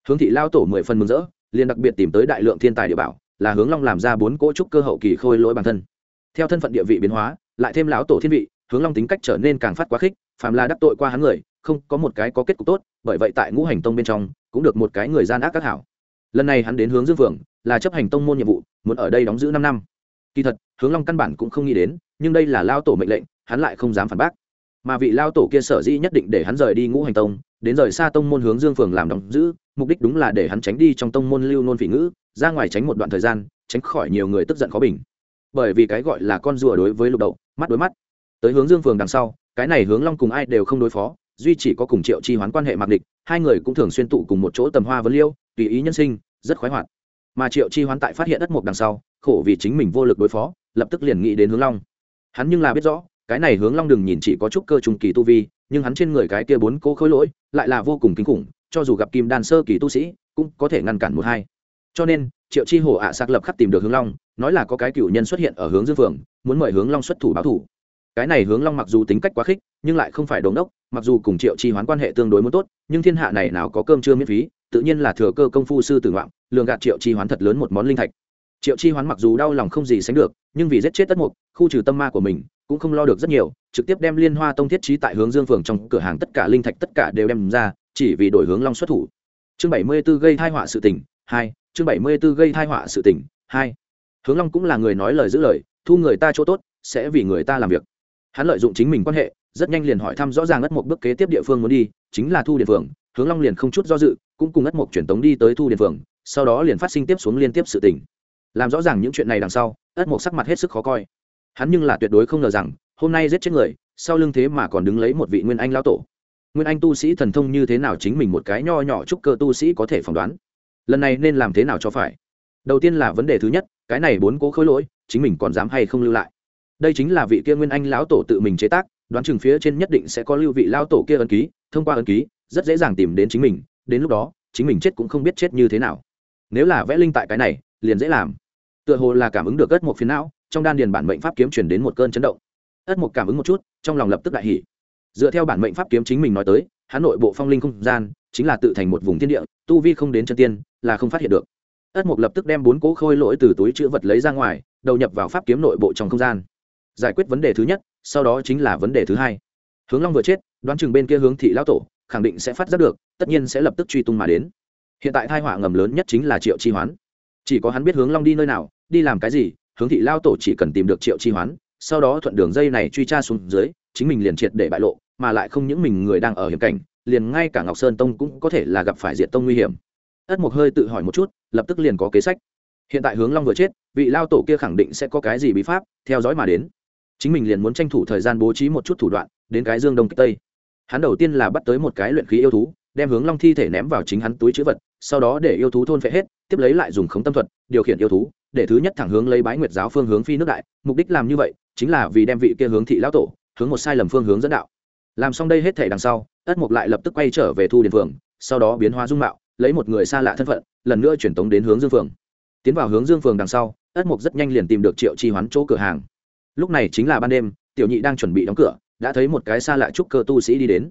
Hướng thị lao tổ mười phần mừng rỡ, liền đặc biệt tìm tới đại lượng thiên tài địa bảo, là hướng long làm ra bốn cỗ trúc cơ hậu kỳ khôi lỗi bản thân. Theo thân phận địa vị biến hóa, lại thêm lão tổ thiên vị, hướng long tính cách trở nên càng phát quá khích, phàm là đắc tội qua hắn người, không có một cái có kết cục tốt, bởi vậy tại ngũ hành tông bên trong, cũng được một cái người gian ác các hảo lần này hắn đến hướng dương phượng là chấp hành tông môn nhiệm vụ, muốn ở đây đóng giữ năm năm. Kỳ thật, hướng long căn bản cũng không nghĩ đến, nhưng đây là lao tổ mệnh lệnh, hắn lại không dám phản bác. Mà vị lao tổ kia sở dĩ nhất định để hắn rời đi ngũ hành tông, đến rời xa tông môn hướng dương phường làm đóng giữ, mục đích đúng là để hắn tránh đi trong tông môn lưu nôn vị ngữ, ra ngoài tránh một đoạn thời gian, tránh khỏi nhiều người tức giận khó bình. Bởi vì cái gọi là con rùa đối với lục đậu, mắt đối mắt. Tới hướng dương phường đằng sau, cái này hướng long cùng ai đều không đối phó, duy chỉ có cùng triệu chi hoán quan hệ mặc địch, hai người cũng thường xuyên tụ cùng một chỗ tầm hoa vấn liêu tùy ý nhân sinh, rất khoái hoạt. Mà triệu chi hoán tại phát hiện đất mục đằng sau, khổ vì chính mình vô lực đối phó, lập tức liền nghĩ đến hướng long. Hắn nhưng là biết rõ, cái này hướng long đừng nhìn chỉ có chút cơ trung kỳ tu vi, nhưng hắn trên người cái kia bốn cố khối lỗi, lại là vô cùng kinh khủng, cho dù gặp kim đan sơ kỳ tu sĩ, cũng có thể ngăn cản một hai. Cho nên, triệu chi hồ ạ à sạc lập khắc tìm được hướng long, nói là có cái cựu nhân xuất hiện ở hướng dương phường muốn mời hướng long xuất thủ báo thủ cái này hướng long mặc dù tính cách quá khích, nhưng lại không phải đồn đốc, mặc dù cùng triệu chi hoán quan hệ tương đối muốn tốt, nhưng thiên hạ này nào có cơm chưa miễn phí, tự nhiên là thừa cơ công phu sư tử ngoạm, lường gạt triệu chi hoán thật lớn một món linh thạch. Triệu chi hoán mặc dù đau lòng không gì sánh được, nhưng vì giết chết tất mục, khu trừ tâm ma của mình, cũng không lo được rất nhiều, trực tiếp đem liên hoa tông thiết trí tại hướng dương phường trong cửa hàng tất cả linh thạch tất cả đều đem ra, chỉ vì đổi hướng long xuất thủ. Chương bảy mươi 74 gây thai họa sự tình, hai, chương bảy mươi 74 gây thai họa sự tình, hai. Hướng long cũng là người nói lời giữ lời, thu người ta chỗ tốt, sẽ vì người ta làm việc hắn lợi dụng chính mình quan hệ, rất nhanh liền hỏi thăm rõ ràng ất một bước kế tiếp địa phương muốn đi, chính là thu điện phường hướng long liền không chút do dự, cũng cùng ất một truyền tống đi tới thu điện phường sau đó liền phát sinh tiếp xuống liên tiếp sự tình. Làm rõ ràng những chuyện này đằng sau, ất một sắc mặt hết sức khó coi. Hắn nhưng là tuyệt đối không ngờ rằng, hôm nay giết chết người, sau lưng thế mà còn đứng lấy một vị nguyên anh lão tổ. Nguyên anh tu sĩ thần thông như thế nào chính mình một cái nho nhỏ chúc cơ tu sĩ có thể phỏng đoán? Lần này nên làm thế nào cho phải? Đầu tiên là vấn đề thứ nhất, cái này bốn cố khối lỗi, chính mình còn dám hay không lưu lại? Đây chính là vị kia nguyên anh lão tổ tự mình chế tác, đoán chừng phía trên nhất định sẽ có lưu vị lão tổ kia ấn ký, thông qua ấn ký, rất dễ dàng tìm đến chính mình, đến lúc đó, chính mình chết cũng không biết chết như thế nào. Nếu là vẽ linh tại cái này, liền dễ làm. Tựa hồ là cảm ứng được ất một phiến não, trong đan điền bản mệnh pháp kiếm chuyển đến một cơn chấn động. Ất một cảm ứng một chút, trong lòng lập tức đại hỉ. Dựa theo bản mệnh pháp kiếm chính mình nói tới hà nội bộ phong linh không gian, chính là tự thành một vùng thiên địa, tu vi không đến chân tiên, là không phát hiện được. Ất mục lập tức đem bốn cỗ khôi lỗi từ túi chữ vật lấy ra ngoài, đầu nhập vào pháp kiếm nội bộ trong không gian giải quyết vấn đề thứ nhất, sau đó chính là vấn đề thứ hai. Hướng long vừa chết, đoán chừng bên kia hướng thị lão tổ, khẳng định sẽ phát giác được, tất nhiên sẽ lập tức truy tung mà đến. Hiện tại thai họa ngầm lớn nhất chính là triệu chi hoán. Chỉ có hắn biết hướng long đi nơi nào, đi làm cái gì, hướng thị lao tổ chỉ cần tìm được triệu chi hoán, sau đó thuận đường dây này truy tra xuống dưới, chính mình liền triệt để bại lộ, mà lại không những mình người đang ở hiểm cảnh, liền ngay cả ngọc sơn tông cũng có thể là gặp phải diện tông nguy hiểm. Ất mục hơi tự hỏi một chút, lập tức liền có kế sách. Hiện tại hướng long vừa chết, vị lao tổ kia khẳng định sẽ có cái gì bí pháp, theo dõi mà đến chính mình liền muốn tranh thủ thời gian bố trí một chút thủ đoạn, đến cái dương đông kích tây. Hắn đầu tiên là bắt tới một cái luyện khí yêu thú, đem hướng long thi thể ném vào chính hắn túi chữ vật, sau đó để yêu thú thôn phệ hết, tiếp lấy lại dùng khống tâm thuật, điều khiển yêu thú, để thứ nhất thẳng hướng lấy bái nguyệt giáo phương hướng phi nước đại. Mục đích làm như vậy, chính là vì đem vị kia hướng thị lão tổ, hướng một sai lầm phương hướng dẫn đạo. Làm xong đây hết thể đằng sau, ất mục lại lập tức quay trở về thu điền phường sau đó biến hóa dung mạo, lấy một người xa lạ thân phận, lần nữa chuyển tống đến hướng dương phường tiến vào hướng dương phường đằng sau, ất mục rất nhanh liền tìm được triệu chi hoán chỗ cửa hàng lúc này chính là ban đêm, tiểu nhị đang chuẩn bị đóng cửa, đã thấy một cái xa lạ trúc cơ tu sĩ đi đến.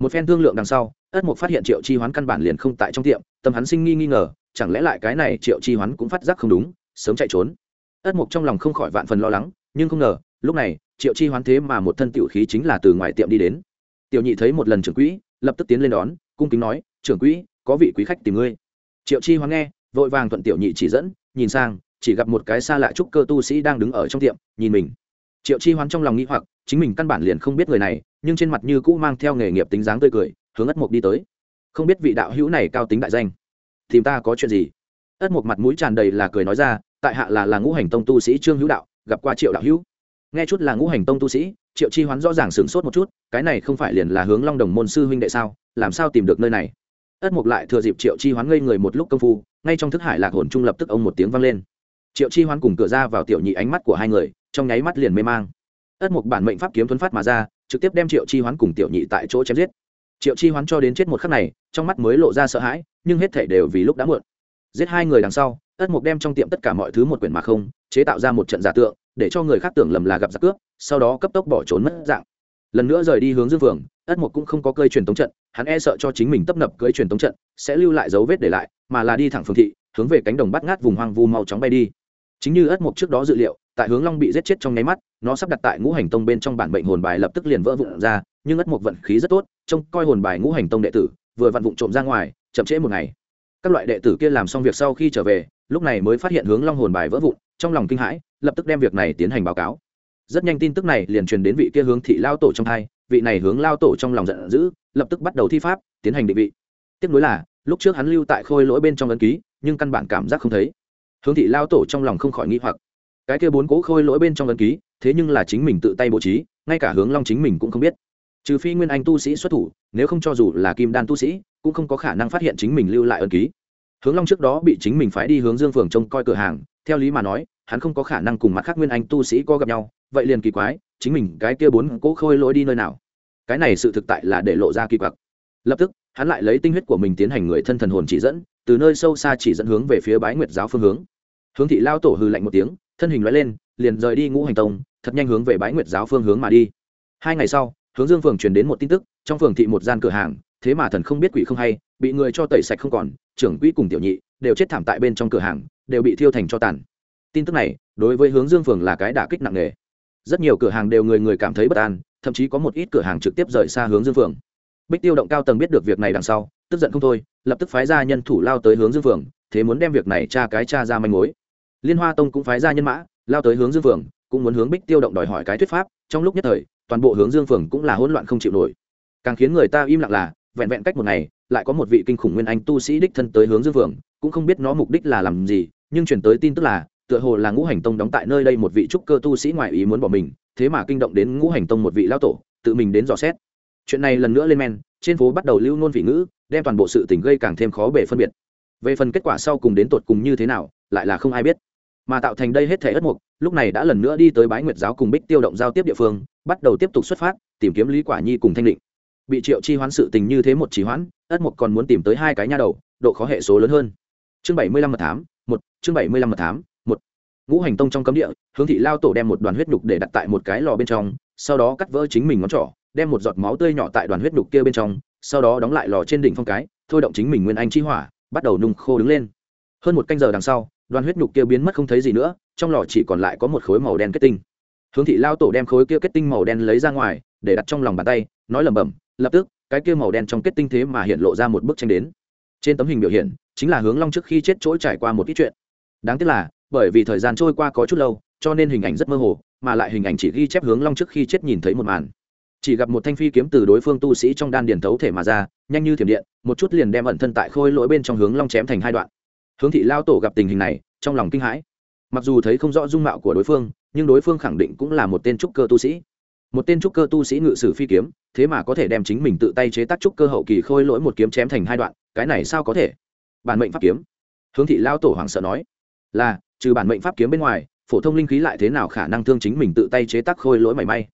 Một phen thương lượng đằng sau, ất mục phát hiện triệu chi hoán căn bản liền không tại trong tiệm, tâm hắn sinh nghi nghi ngờ, chẳng lẽ lại cái này triệu chi hoán cũng phát giác không đúng, sớm chạy trốn. Ất mục trong lòng không khỏi vạn phần lo lắng, nhưng không ngờ, lúc này, triệu chi hoán thế mà một thân tiểu khí chính là từ ngoài tiệm đi đến. Tiểu nhị thấy một lần trưởng quỹ, lập tức tiến lên đón, cung kính nói, trưởng quỹ, có vị quý khách tìm ngươi. Triệu chi hoán nghe, vội vàng thuận tiểu nhị chỉ dẫn, nhìn sang, chỉ gặp một cái xa lạ trúc cơ tu sĩ đang đứng ở trong tiệm, nhìn mình triệu chi hoán trong lòng nghĩ hoặc, chính mình căn bản liền không biết người này, nhưng trên mặt như cũ mang theo nghề nghiệp tính dáng tươi cười, hướng ất mục đi tới. Không biết vị đạo hữu này cao tính đại danh, tìm ta có chuyện gì? Ất mục mặt mũi tràn đầy là cười nói ra, tại hạ là là ngũ hành tông tu sĩ trương hữu đạo, gặp qua triệu đạo hữu. Nghe chút là ngũ hành tông tu sĩ, triệu chi hoán rõ ràng sửng sốt một chút, cái này không phải liền là hướng long đồng môn sư huynh đệ sao, làm sao tìm được nơi này? Ất mục lại thừa dịp triệu chi hoán ngây người một lúc công phu, ngay trong thức hải lạc hồn trung lập tức ông một tiếng vang lên triệu chi hoán cùng cửa ra vào tiểu nhị ánh mắt của hai người, trong nháy mắt liền mê mang. Ất mục bản mệnh pháp kiếm thuấn phát mà ra, trực tiếp đem triệu chi hoán cùng tiểu nhị tại chỗ chém giết. Triệu chi hoán cho đến chết một khắc này, trong mắt mới lộ ra sợ hãi, nhưng hết thể đều vì lúc đã muộn. Giết hai người đằng sau, ất mục đem trong tiệm tất cả mọi thứ một quyển mà không, chế tạo ra một trận giả tượng, để cho người khác tưởng lầm là gặp giặc cướp, sau đó cấp tốc bỏ trốn mất dạng. Lần nữa rời đi hướng dương phường ất mục cũng không có cơi truyền tống trận, hắn e sợ cho chính mình tấp nập cưỡi truyền tống trận, sẽ lưu lại dấu vết để lại, mà là đi thẳng phương thị, hướng về cánh đồng bắt ngát vùng hoang vu mau chóng bay đi chính như ất mục trước đó dự liệu, tại hướng long bị giết chết trong nháy mắt, nó sắp đặt tại ngũ hành tông bên trong bản bệnh hồn bài lập tức liền vỡ vụn ra, nhưng ất mục vận khí rất tốt, trông coi hồn bài ngũ hành tông đệ tử, vừa vặn vụn trộm ra ngoài, chậm trễ một ngày. Các loại đệ tử kia làm xong việc sau khi trở về, lúc này mới phát hiện hướng long hồn bài vỡ vụn, trong lòng kinh hãi, lập tức đem việc này tiến hành báo cáo. Rất nhanh tin tức này liền truyền đến vị kia hướng thị lao tổ trong hai, vị này hướng lao tổ trong lòng giận dữ, lập tức bắt đầu thi pháp, tiến hành định vị. Tiếp nối là, lúc trước hắn lưu tại khôi lỗi bên trong ấn ký, nhưng căn bản cảm giác không thấy hướng thị lao tổ trong lòng không khỏi nghĩ hoặc. Cái kia bốn cố khôi lỗi bên trong ấn ký, thế nhưng là chính mình tự tay bố trí, ngay cả hướng long chính mình cũng không biết. Trừ phi nguyên anh tu sĩ xuất thủ, nếu không cho dù là kim đan tu sĩ, cũng không có khả năng phát hiện chính mình lưu lại ấn ký. Hướng long trước đó bị chính mình phải đi hướng dương phường trông coi cửa hàng, theo lý mà nói, hắn không có khả năng cùng mặt khác nguyên anh tu sĩ có gặp nhau, vậy liền kỳ quái, chính mình cái kia bốn cố khôi lỗi đi nơi nào? Cái này sự thực tại là để lộ ra kỳ quặc. Lập tức, hắn lại lấy tinh huyết của mình tiến hành người thân thần hồn chỉ dẫn từ nơi sâu xa chỉ dẫn hướng về phía bái nguyệt giáo phương hướng. Hướng thị lao tổ hư lạnh một tiếng, thân hình loại lên, liền rời đi ngũ hành tông, thật nhanh hướng về bái nguyệt giáo phương hướng mà đi. Hai ngày sau, hướng dương phường truyền đến một tin tức, trong phường thị một gian cửa hàng, thế mà thần không biết quỷ không hay, bị người cho tẩy sạch không còn, trưởng quỹ cùng tiểu nhị đều chết thảm tại bên trong cửa hàng, đều bị thiêu thành cho tàn. Tin tức này, đối với hướng dương phường là cái đả kích nặng nề. Rất nhiều cửa hàng đều người người cảm thấy bất an, thậm chí có một ít cửa hàng trực tiếp rời xa hướng dương phường. Bích tiêu động cao tầng biết được việc này đằng sau, tức giận không thôi lập tức phái ra nhân thủ lao tới hướng dương phường, thế muốn đem việc này tra cái tra ra manh mối. Liên hoa tông cũng phái ra nhân mã, lao tới hướng dương phường, cũng muốn hướng bích tiêu động đòi hỏi cái thuyết pháp, trong lúc nhất thời, toàn bộ hướng dương phường cũng là hỗn loạn không chịu nổi. Càng khiến người ta im lặng là, vẹn vẹn cách một ngày, lại có một vị kinh khủng nguyên anh tu sĩ đích thân tới hướng dương phường, cũng không biết nó mục đích là làm gì, nhưng chuyển tới tin tức là, tựa hồ là ngũ hành tông đóng tại nơi đây một vị trúc cơ tu sĩ ngoại ý muốn bỏ mình, thế mà kinh động đến ngũ hành tông một vị lao tổ, tự mình đến dò xét. Chuyện này lần nữa lên men, trên phố bắt đầu lưu nôn vị ngữ đem toàn bộ sự tình gây càng thêm khó bể phân biệt. Về phần kết quả sau cùng đến tột cùng như thế nào, lại là không ai biết. Mà tạo thành đây hết thể ất mục, lúc này đã lần nữa đi tới bái nguyệt giáo cùng bích tiêu động giao tiếp địa phương, bắt đầu tiếp tục xuất phát, tìm kiếm lý quả nhi cùng thanh định. Bị triệu chi hoán sự tình như thế một chỉ hoãn, ất mục còn muốn tìm tới hai cái nha đầu, độ khó hệ số lớn hơn. Chương bảy mươi lăm mật thám, một, chương bảy mươi lăm mật thám, một. Ngũ hành tông trong cấm địa, hướng thị lao tổ đem một đoàn huyết nhục để đặt tại một cái lò bên trong, sau đó cắt vỡ chính mình ngón trỏ đem một giọt máu tươi nhỏ tại đoàn huyết đục kia bên trong, sau đó đóng lại lò trên đỉnh phong cái, thôi động chính mình nguyên anh chi hỏa, bắt đầu nung khô đứng lên. Hơn một canh giờ đằng sau, đoàn huyết nhục kia biến mất không thấy gì nữa, trong lò chỉ còn lại có một khối màu đen kết tinh. Hướng thị lao tổ đem khối kia kết tinh màu đen lấy ra ngoài, để đặt trong lòng bàn tay, nói lẩm bẩm, lập tức, cái kia màu đen trong kết tinh thế mà hiện lộ ra một bức tranh đến. Trên tấm hình biểu hiện, chính là hướng long trước khi chết trỗi trải qua một ít chuyện. Đáng tiếc là, bởi vì thời gian trôi qua có chút lâu, cho nên hình ảnh rất mơ hồ, mà lại hình ảnh chỉ ghi chép hướng long trước khi chết nhìn thấy một màn chỉ gặp một thanh phi kiếm từ đối phương tu sĩ trong đan điền thấu thể mà ra, nhanh như thiểm điện, một chút liền đem ẩn thân tại khôi lỗi bên trong hướng long chém thành hai đoạn. Hướng thị lao tổ gặp tình hình này, trong lòng kinh hãi. Mặc dù thấy không rõ dung mạo của đối phương, nhưng đối phương khẳng định cũng là một tên trúc cơ tu sĩ. Một tên trúc cơ tu sĩ ngự sử phi kiếm, thế mà có thể đem chính mình tự tay chế tác trúc cơ hậu kỳ khôi lỗi một kiếm chém thành hai đoạn, cái này sao có thể? Bản mệnh pháp kiếm. Hướng thị lao tổ hoàng sợ nói. Là, trừ bản mệnh pháp kiếm bên ngoài, phổ thông linh khí lại thế nào khả năng thương chính mình tự tay chế tác khôi lỗi mảy may?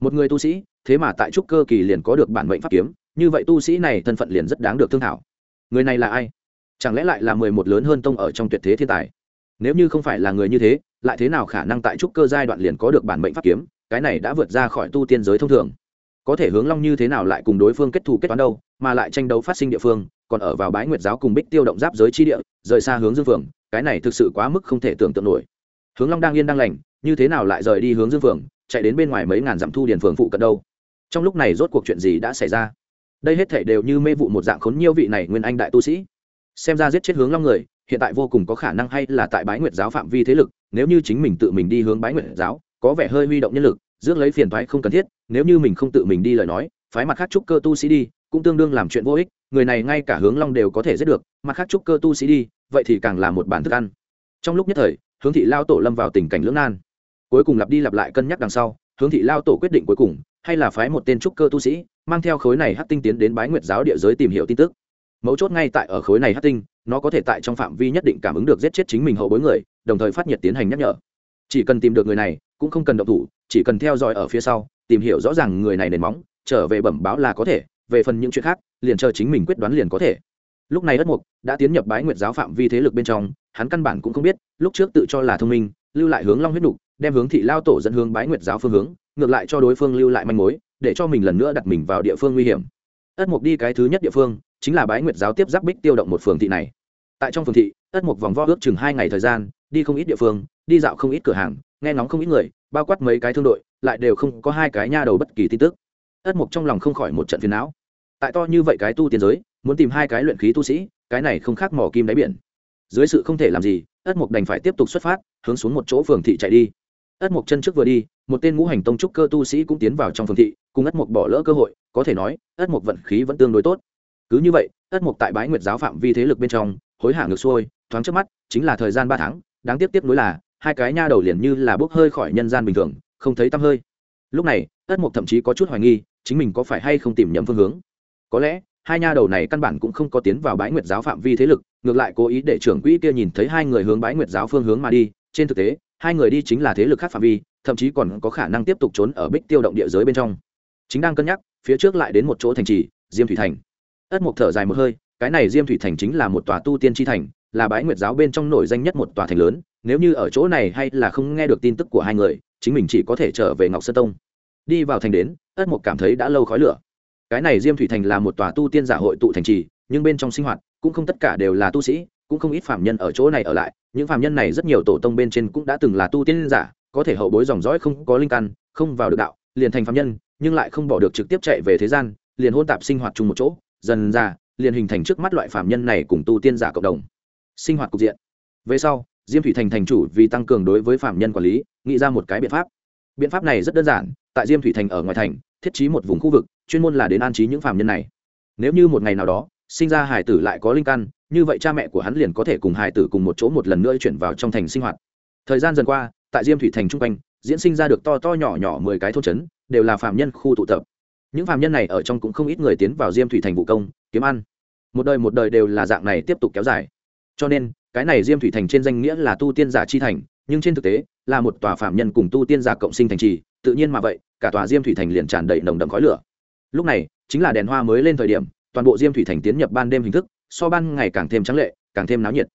Một người tu sĩ thế mà tại trúc cơ kỳ liền có được bản mệnh pháp kiếm, như vậy tu sĩ này thân phận liền rất đáng được thương thảo. Người này là ai? Chẳng lẽ lại là mười một lớn hơn tông ở trong tuyệt thế thiên tài? Nếu như không phải là người như thế, lại thế nào khả năng tại trúc cơ giai đoạn liền có được bản mệnh pháp kiếm? Cái này đã vượt ra khỏi tu tiên giới thông thường. Có thể hướng long như thế nào lại cùng đối phương kết thù kết toán đâu, mà lại tranh đấu phát sinh địa phương, còn ở vào bái nguyệt giáo cùng bích tiêu động giáp giới chi địa, rời xa hướng dương phường cái này thực sự quá mức không thể tưởng tượng nổi. Hướng long đang yên đang lành, như thế nào lại rời đi hướng dương phường chạy đến bên ngoài mấy ngàn dặm thu điền phường phụ cận đâu? Trong lúc này rốt cuộc chuyện gì đã xảy ra? Đây hết thể đều như mê vụ một dạng khốn nhiêu vị này nguyên anh đại tu sĩ. Xem ra giết chết hướng long người, hiện tại vô cùng có khả năng hay là tại bái nguyệt giáo phạm vi thế lực, nếu như chính mình tự mình đi hướng bái nguyệt giáo, có vẻ hơi huy động nhân lực, rước lấy phiền thoái không cần thiết, nếu như mình không tự mình đi lời nói, phái mặt khác trúc cơ tu sĩ đi, cũng tương đương làm chuyện vô ích, người này ngay cả hướng long đều có thể giết được, mặt khác trúc cơ tu sĩ đi, vậy thì càng là một bản thức ăn. Trong lúc nhất thời, hướng thị lao tổ lâm vào tình cảnh lưỡng nan. Cuối cùng lặp đi lặp lại cân nhắc đằng sau, hướng thị lao tổ quyết định cuối cùng hay là phái một tên trúc cơ tu sĩ, mang theo khối này hát tinh tiến đến bái nguyệt giáo địa giới tìm hiểu tin tức. Mấu chốt ngay tại ở khối này hát tinh, nó có thể tại trong phạm vi nhất định cảm ứng được giết chết chính mình hậu bối người, đồng thời phát nhiệt tiến hành nhắc nhở. Chỉ cần tìm được người này, cũng không cần động thủ, chỉ cần theo dõi ở phía sau, tìm hiểu rõ ràng người này nền móng, trở về bẩm báo là có thể, về phần những chuyện khác, liền chờ chính mình quyết đoán liền có thể. Lúc này ất mục đã tiến nhập bái nguyệt giáo phạm vi thế lực bên trong, hắn căn bản cũng không biết, lúc trước tự cho là thông minh, lưu lại hướng long huyết nục, đem hướng thị lao tổ dẫn hướng bái nguyệt giáo phương hướng ngược lại cho đối phương lưu lại manh mối, để cho mình lần nữa đặt mình vào địa phương nguy hiểm. Ất mục đi cái thứ nhất địa phương, chính là bái nguyệt giáo tiếp giáp bích tiêu động một phường thị này. Tại trong phường thị, ất mục vòng vo ước chừng hai ngày thời gian, đi không ít địa phương, đi dạo không ít cửa hàng, nghe ngóng không ít người, bao quát mấy cái thương đội, lại đều không có hai cái nha đầu bất kỳ tin tức. Ất mục trong lòng không khỏi một trận phiền não. Tại to như vậy cái tu tiên giới, muốn tìm hai cái luyện khí tu sĩ, cái này không khác mỏ kim đáy biển. Dưới sự không thể làm gì, ất mục đành phải tiếp tục xuất phát, hướng xuống một chỗ phường thị chạy đi. Ất mục chân trước vừa đi một tên ngũ hành tông trúc cơ tu sĩ cũng tiến vào trong phường thị, cùng ất mục bỏ lỡ cơ hội, có thể nói, ất mục vận khí vẫn tương đối tốt. Cứ như vậy, ất mục tại bái nguyệt giáo phạm vi thế lực bên trong, hối hả ngược xuôi, thoáng trước mắt, chính là thời gian ba tháng, đáng tiếp tiếp nối là, hai cái nha đầu liền như là bốc hơi khỏi nhân gian bình thường, không thấy tăm hơi. Lúc này, ất mục thậm chí có chút hoài nghi, chính mình có phải hay không tìm nhầm phương hướng. Có lẽ, hai nha đầu này căn bản cũng không có tiến vào bái nguyệt giáo phạm vi thế lực, ngược lại cố ý để trưởng quỹ kia nhìn thấy hai người hướng bái nguyệt giáo phương hướng mà đi, trên thực tế hai người đi chính là thế lực khác phạm vi, thậm chí còn có khả năng tiếp tục trốn ở bích tiêu động địa giới bên trong. Chính đang cân nhắc, phía trước lại đến một chỗ thành trì, diêm thủy thành. Ất mục thở dài một hơi, cái này diêm thủy thành chính là một tòa tu tiên tri thành, là bái nguyệt giáo bên trong nổi danh nhất một tòa thành lớn, nếu như ở chỗ này hay là không nghe được tin tức của hai người, chính mình chỉ có thể trở về ngọc sơn tông. Đi vào thành đến, ất mục cảm thấy đã lâu khói lửa. Cái này diêm thủy thành là một tòa tu tiên giả hội tụ thành trì, nhưng bên trong sinh hoạt, cũng không tất cả đều là tu sĩ, cũng không ít phạm nhân ở chỗ này ở lại những phạm nhân này rất nhiều tổ tông bên trên cũng đã từng là tu tiên giả, có thể hậu bối dòng dõi không có linh căn, không vào được đạo, liền thành phạm nhân, nhưng lại không bỏ được trực tiếp chạy về thế gian, liền hôn tạp sinh hoạt chung một chỗ, dần ra, liền hình thành trước mắt loại phạm nhân này cùng tu tiên giả cộng đồng. Sinh hoạt cục diện. Về sau, diêm thủy thành thành chủ vì tăng cường đối với phạm nhân quản lý, nghĩ ra một cái biện pháp. Biện pháp này rất đơn giản, tại diêm thủy thành ở ngoài thành, thiết trí một vùng khu vực, chuyên môn là đến an trí những phạm nhân này. Nếu như một ngày nào đó, sinh ra hải tử lại có linh căn như vậy cha mẹ của hắn liền có thể cùng hải tử cùng một chỗ một lần nữa chuyển vào trong thành sinh hoạt. Thời gian dần qua, tại diêm thủy thành trung quanh, diễn sinh ra được to to nhỏ nhỏ mười cái thôn trấn, đều là phạm nhân khu tụ tập. Những phạm nhân này ở trong cũng không ít người tiến vào diêm thủy thành vụ công, kiếm ăn. Một đời một đời đều là dạng này tiếp tục kéo dài. Cho nên, cái này diêm thủy thành trên danh nghĩa là tu tiên giả chi thành, nhưng trên thực tế, là một tòa phạm nhân cùng tu tiên giả cộng sinh thành trì, tự nhiên mà vậy, cả tòa diêm thủy thành liền tràn đầy nồng đậm khói lửa. Lúc này, chính là đèn hoa mới lên thời điểm, toàn bộ diêm thủy thành tiến nhập ban đêm hình thức so ban ngày càng thêm trắng lệ, càng thêm náo nhiệt.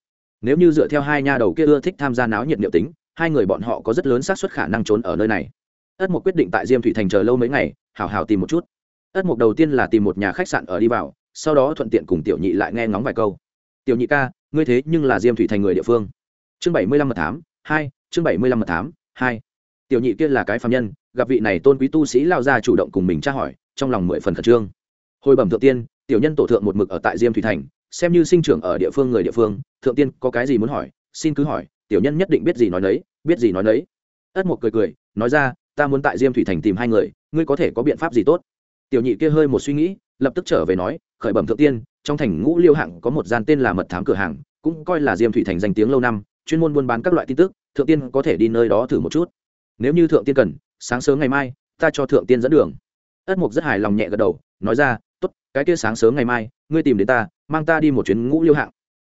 Nếu như dựa theo hai nha đầu kia ưa thích tham gia náo nhiệt liệu tính, hai người bọn họ có rất lớn xác suất khả năng trốn ở nơi này. Ất mục quyết định tại diêm thủy thành chờ lâu mấy ngày hào hào tìm một chút. Ất mục đầu tiên là tìm một nhà khách sạn ở đi vào, sau đó thuận tiện cùng tiểu nhị lại nghe ngóng vài câu. Tiểu nhị ca, ngươi thế nhưng là diêm thủy thành người địa phương. Chương bảy mươi lăm mật thám, hai, chương bảy mươi lăm mật thám, hai. Tiểu nhị kia là cái phạm nhân, gặp vị này tôn quý tu sĩ lao ra chủ động cùng mình tra hỏi, trong lòng mười phần khẩn trương. Hồi bẩm thượng tiên, tiểu nhân tổ thượng một mực ở tại diêm thủy thành xem như sinh trưởng ở địa phương người địa phương, thượng tiên có cái gì muốn hỏi, xin cứ hỏi, tiểu nhân nhất định biết gì nói nấy, biết gì nói nấy. Ất mục cười cười, nói ra, ta muốn tại diêm thủy thành tìm hai người, ngươi có thể có biện pháp gì tốt? Tiểu nhị kia hơi một suy nghĩ, lập tức trở về nói, khởi bẩm thượng tiên, trong thành ngũ liêu hạng có một gian tên là mật thám cửa hàng, cũng coi là diêm thủy thành danh tiếng lâu năm, chuyên môn buôn bán các loại tin tức, thượng tiên có thể đi nơi đó thử một chút. Nếu như thượng tiên cần, sáng sớm ngày mai, ta cho thượng tiên dẫn đường. Ất mục rất hài lòng nhẹ gật đầu, nói ra cái kia sáng sớm ngày mai, ngươi tìm đến ta, mang ta đi một chuyến ngũ liêu hạng.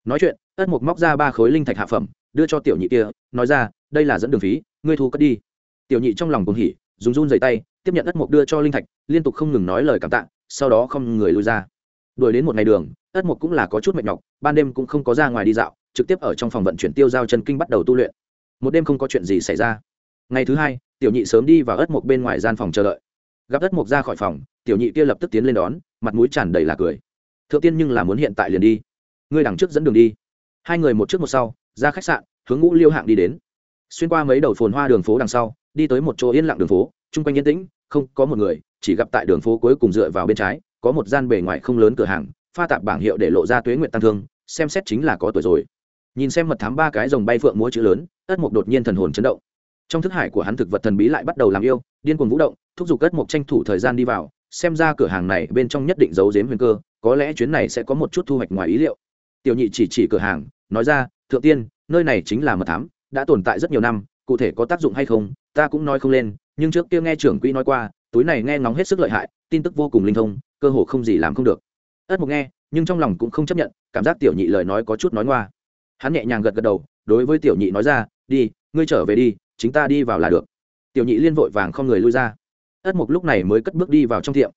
Nói chuyện, ất mục móc ra ba khối linh thạch hạ phẩm, đưa cho tiểu nhị kia, nói ra, đây là dẫn đường phí, ngươi thu cất đi. Tiểu nhị trong lòng cùng hỉ, dùng run dày tay, tiếp nhận ất mục đưa cho linh thạch, liên tục không ngừng nói lời cảm tạ, sau đó không người lui ra. Đuổi đến một ngày đường, ất mục cũng là có chút mệt nhọc, ban đêm cũng không có ra ngoài đi dạo, trực tiếp ở trong phòng vận chuyển tiêu giao chân kinh bắt đầu tu luyện. Một đêm không có chuyện gì xảy ra. Ngày thứ hai, tiểu nhị sớm đi vào ất mục bên ngoài gian phòng chờ đợi. Gặp ất mục ra khỏi phòng tiểu nhị kia lập tức tiến lên đón, mặt mũi tràn đầy là cười. Thượng tiên nhưng là muốn hiện tại liền đi. Ngươi đằng trước dẫn đường đi. Hai người một trước một sau, ra khách sạn, hướng ngũ liêu hạng đi đến. Xuyên qua mấy đầu phồn hoa đường phố đằng sau, đi tới một chỗ yên lặng đường phố, chung quanh yên tĩnh, không có một người, chỉ gặp tại đường phố cuối cùng dựa vào bên trái, có một gian bề ngoài không lớn cửa hàng, pha tạp bảng hiệu để lộ ra tuế nguyện tăng thương, xem xét chính là có tuổi rồi. Nhìn xem mật thám ba cái dòng bay phượng múa chữ lớn, ất mục đột nhiên thần hồn chấn động. Trong thức hải của hắn thực vật thần bí lại bắt đầu làm yêu, điên cuồng vũ động, thúc giục ất mục tranh thủ thời gian đi vào xem ra cửa hàng này bên trong nhất định giấu giếm huyền cơ, có lẽ chuyến này sẽ có một chút thu hoạch ngoài ý liệu. Tiểu nhị chỉ chỉ cửa hàng, nói ra, thượng tiên, nơi này chính là mật thám, đã tồn tại rất nhiều năm, cụ thể có tác dụng hay không, ta cũng nói không lên, nhưng trước kia nghe trưởng quỹ nói qua, túi này nghe ngóng hết sức lợi hại, tin tức vô cùng linh thông, cơ hồ không gì làm không được. Ất mục nghe, nhưng trong lòng cũng không chấp nhận, cảm giác tiểu nhị lời nói có chút nói ngoa. Hắn nhẹ nhàng gật gật đầu, đối với tiểu nhị nói ra, đi, ngươi trở về đi, chính ta đi vào là được. Tiểu nhị liên vội vàng không người lui ra ất mục lúc này mới cất bước đi vào trong tiệm.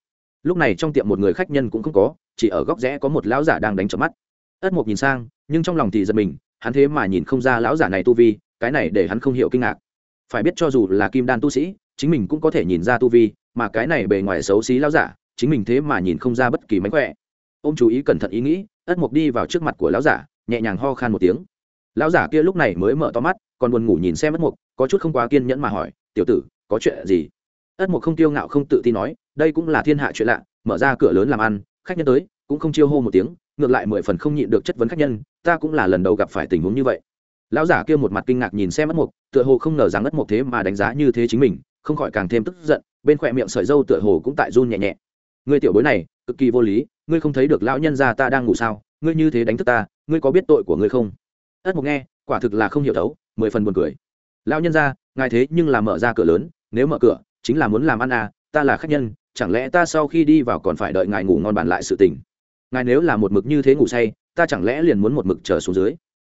Lúc này trong tiệm một người khách nhân cũng không có, chỉ ở góc rẽ có một lão giả đang đánh trợn mắt. Ất mục nhìn sang, nhưng trong lòng thì giật mình, hắn thế mà nhìn không ra lão giả này tu vi, cái này để hắn không hiểu kinh ngạc. Phải biết cho dù là kim đan tu sĩ, chính mình cũng có thể nhìn ra tu vi, mà cái này bề ngoài xấu xí lão giả, chính mình thế mà nhìn không ra bất kỳ mánh khỏe. Ô m chú ý cẩn thận ý nghĩ, ất mục đi vào trước mặt của lão giả, nhẹ nhàng ho khan một tiếng. Lão giả kia lúc này mới mở to mắt, còn buồn ngủ nhìn xem ất mục, có chút không quá kiên nhẫn mà hỏi, tiểu tử, có chuyện gì? Ất mục không tiêu ngạo không tự tin nói, đây cũng là thiên hạ chuyện lạ, mở ra cửa lớn làm ăn, khách nhân tới, cũng không chiêu hô một tiếng, ngược lại mười phần không nhịn được chất vấn khách nhân, ta cũng là lần đầu gặp phải tình huống như vậy. Lão giả kia một mặt kinh ngạc nhìn xem ất mục tựa hồ không ngờ rằng ất mục thế mà đánh giá như thế chính mình, không khỏi càng thêm tức giận, bên khỏe miệng sợi dâu tựa hồ cũng tại run nhẹ nhẹ. Ngươi tiểu bối này, cực kỳ vô lý, ngươi không thấy được lão nhân gia ta đang ngủ sao, ngươi như thế đánh thức ta, ngươi có biết tội của ngươi không? Ất mục nghe, quả thực là không hiểu thấu, mười phần buồn cười. Lão nhân gia, ngài thế nhưng là mở ra cửa lớn, nếu mở cửa chính là muốn làm ăn à ta là khách nhân, chẳng lẽ ta sau khi đi vào còn phải đợi ngài ngủ ngon bàn lại sự tình? Ngài nếu là một mực như thế ngủ say, ta chẳng lẽ liền muốn một mực chờ xuống dưới?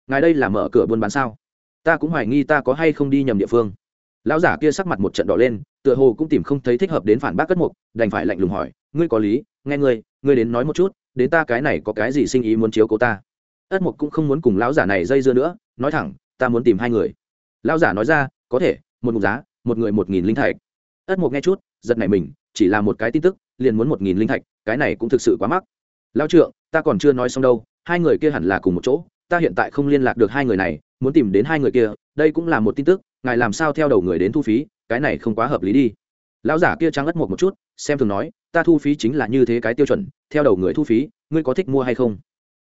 Ngài đây là mở cửa buôn bán sao? Ta cũng hoài nghi ta có hay không đi nhầm địa phương. Lão giả kia sắc mặt một trận đỏ lên, tựa hồ cũng tìm không thấy thích hợp đến phản bác cất mục, đành phải lạnh lùng hỏi, ngươi có lý, nghe ngươi ngươi đến nói một chút, đến ta cái này có cái gì sinh ý muốn chiếu cố ta? Ất mục cũng không muốn cùng lão giả này dây dưa nữa, nói thẳng, ta muốn tìm hai người. Lão giả nói ra, có thể, một mục giá, một người một nghìn linh thạch ất mục nghe chút, giật này mình, chỉ là một cái tin tức, liền muốn một nghìn linh thạch, cái này cũng thực sự quá mắc. Lão trượng, ta còn chưa nói xong đâu, hai người kia hẳn là cùng một chỗ, ta hiện tại không liên lạc được hai người này, muốn tìm đến hai người kia, đây cũng là một tin tức, ngài làm sao theo đầu người đến thu phí, cái này không quá hợp lý đi. Lão giả kia trắng ất một một chút, xem thường nói, ta thu phí chính là như thế cái tiêu chuẩn, theo đầu người thu phí, ngươi có thích mua hay không?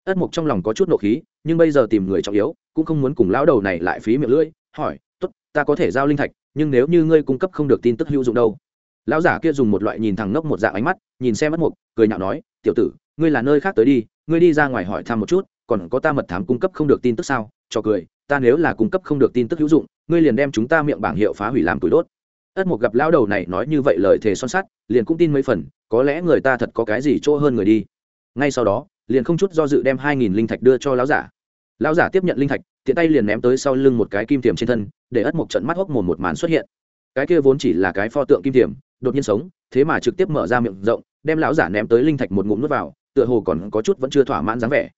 Ất mục trong lòng có chút nộ khí, nhưng bây giờ tìm người trọng yếu, cũng không muốn cùng lão đầu này lại phí miệng lưỡi, hỏi, tốt, ta có thể giao linh thạch nhưng nếu như ngươi cung cấp không được tin tức hữu dụng đâu. Lão giả kia dùng một loại nhìn thằng ngốc một dạng ánh mắt, nhìn xem mất mục, cười nhạo nói, tiểu tử, ngươi là nơi khác tới đi, ngươi đi ra ngoài hỏi thăm một chút, còn có ta mật thám cung cấp không được tin tức sao? Cho cười, ta nếu là cung cấp không được tin tức hữu dụng, ngươi liền đem chúng ta miệng bảng hiệu phá hủy làm tuổi đốt. Ất mục gặp lão đầu này nói như vậy lời thề son sắt, liền cũng tin mấy phần, có lẽ người ta thật có cái gì chỗ hơn người đi. Ngay sau đó, liền không chút do dự đem hai nghìn linh thạch đưa cho lão giả lão giả tiếp nhận linh thạch, tiện tay liền ném tới sau lưng một cái kim tiềm trên thân, để ất một trận mắt hốc mồm một màn xuất hiện. Cái kia vốn chỉ là cái pho tượng kim tiềm, đột nhiên sống, thế mà trực tiếp mở ra miệng rộng, đem lão giả ném tới linh thạch một ngụm nuốt vào, tựa hồ còn có chút vẫn chưa thỏa mãn dáng vẻ.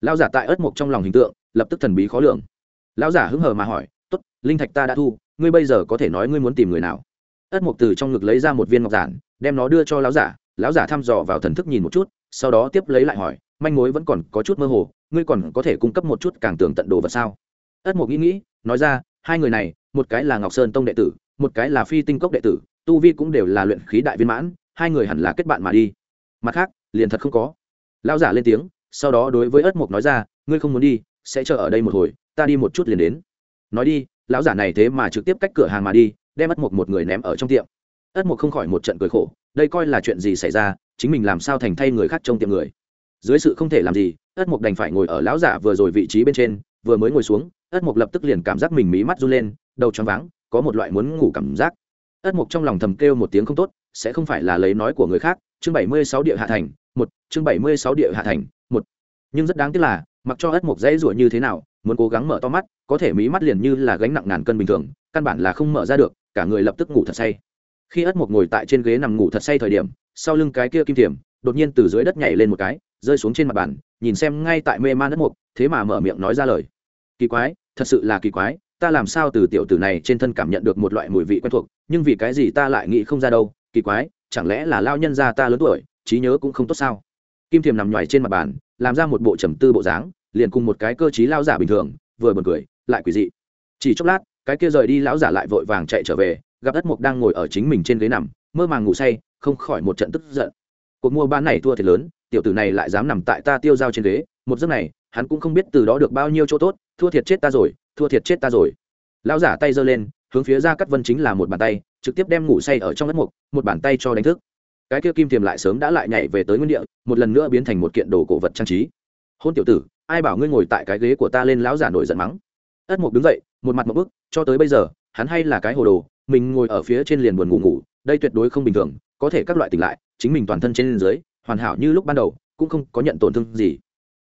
Lão giả tại ất mộc trong lòng hình tượng, lập tức thần bí khó lường. Lão giả hứng hờ mà hỏi, tốt, linh thạch ta đã thu, ngươi bây giờ có thể nói ngươi muốn tìm người nào? Ất mộc từ trong ngực lấy ra một viên ngọc giản, đem nó đưa cho lão giả lão giả thăm dò vào thần thức nhìn một chút, sau đó tiếp lấy lại hỏi manh mối vẫn còn có chút mơ hồ, ngươi còn có thể cung cấp một chút càng tường tận đồ vật sao? Ất mục nghĩ nghĩ, nói ra, hai người này, một cái là ngọc sơn tông đệ tử, một cái là phi tinh cốc đệ tử, tu vi cũng đều là luyện khí đại viên mãn, hai người hẳn là kết bạn mà đi. Mặt khác, liền thật không có. Lão giả lên tiếng, sau đó đối với ất mục nói ra, ngươi không muốn đi, sẽ chờ ở đây một hồi, ta đi một chút liền đến. Nói đi, lão giả này thế mà trực tiếp cách cửa hàng mà đi, đem ất mục một người ném ở trong tiệm. Ất mục không khỏi một trận cười khổ, đây coi là chuyện gì xảy ra, chính mình làm sao thành thay người khác trong tiệm người? Dưới sự không thể làm gì, ất mục đành phải ngồi ở lão giả vừa rồi vị trí bên trên, vừa mới ngồi xuống, ất mục lập tức liền cảm giác mình mí mắt run lên, đầu choáng váng, có một loại muốn ngủ cảm giác. Ất mục trong lòng thầm kêu một tiếng không tốt, sẽ không phải là lấy nói của người khác, chương bảy mươi sáu địa hạ thành, một, chương bảy mươi sáu địa hạ thành, một. Nhưng rất đáng tiếc là, mặc cho ất mục dãy ruột như thế nào, muốn cố gắng mở to mắt, có thể mí mắt liền như là gánh nặng ngàn cân bình thường, căn bản là không mở ra được, cả người lập tức ngủ thật say. Khi ất mộc ngồi tại trên ghế nằm ngủ thật say thời điểm, sau lưng cái kia kim thiểm đột nhiên từ dưới đất nhảy lên một cái, rơi xuống trên mặt bàn, nhìn xem ngay tại mê man đất mộc thế mà mở miệng nói ra lời. Kỳ quái, thật sự là kỳ quái, ta làm sao từ tiểu tử này trên thân cảm nhận được một loại mùi vị quen thuộc, nhưng vì cái gì ta lại nghĩ không ra đâu, kỳ quái, chẳng lẽ là lao nhân gia ta lớn tuổi, trí nhớ cũng không tốt sao? Kim thiềm nằm nhoài trên mặt bàn, làm ra một bộ trầm tư bộ dáng, liền cùng một cái cơ t lao giả bình thường, vừa buồn cười, lại quỷ dị. Chỉ chốc lát, cái kia rời đi lão giả lại vội vàng chạy trở về, gặp đất mục đang ngồi ở chính mình trên ghế nằm, mơ màng ngủ say, không khỏi một trận tức giận cuộc mua bán này thua thiệt lớn, tiểu tử này lại dám nằm tại ta tiêu dao trên ghế, một giấc này, hắn cũng không biết từ đó được bao nhiêu chỗ tốt, thua thiệt chết ta rồi, thua thiệt chết ta rồi. Lão giả tay giơ lên, hướng phía ra cắt vân chính là một bàn tay, trực tiếp đem ngủ say ở trong đất mục, một bàn tay cho đánh thức. Cái kia kim tiềm lại sớm đã lại nhảy về tới nguyên địa, một lần nữa biến thành một kiện đồ cổ vật trang trí. Hôn tiểu tử, ai bảo ngươi ngồi tại cái ghế của ta lên lão giả nổi giận mắng. Ất mục đứng dậy, một mặt một bức, cho tới bây giờ, hắn hay là cái hồ đồ, mình ngồi ở phía trên liền buồn ngủ ngủ, đây tuyệt đối không bình thường, có thể các loại tỉnh lại chính mình toàn thân trên dưới, hoàn hảo như lúc ban đầu, cũng không có nhận tổn thương gì.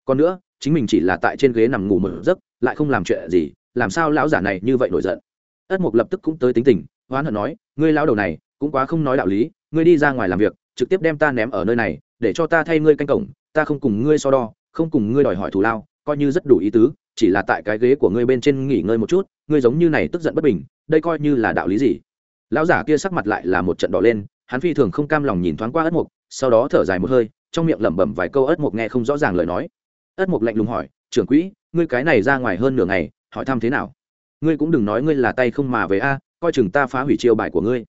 Còn nữa, chính mình chỉ là tại trên ghế nằm ngủ một giấc, lại không làm chuyện gì, làm sao lão giả này như vậy nổi giận? Ất mục lập tức cũng tới tính tình hoán hận nói, ngươi lão đầu này, cũng quá không nói đạo lý, ngươi đi ra ngoài làm việc, trực tiếp đem ta ném ở nơi này, để cho ta thay ngươi canh cổng, ta không cùng ngươi so đo, không cùng ngươi đòi hỏi thù lao, coi như rất đủ ý tứ, chỉ là tại cái ghế của ngươi bên trên nghỉ ngơi một chút, ngươi giống như này tức giận bất bình, đây coi như là đạo lý gì? Lão giả kia sắc mặt lại là một trận đỏ lên hắn phi thường không cam lòng nhìn thoáng qua ất mục, sau đó thở dài một hơi, trong miệng lẩm bẩm vài câu ất mục nghe không rõ ràng lời nói. Ất mục lạnh lùng hỏi, trưởng quỹ, ngươi cái này ra ngoài hơn nửa ngày, hỏi thăm thế nào? Ngươi cũng đừng nói ngươi là tay không mà về a, coi chừng ta phá hủy chiêu bài của ngươi.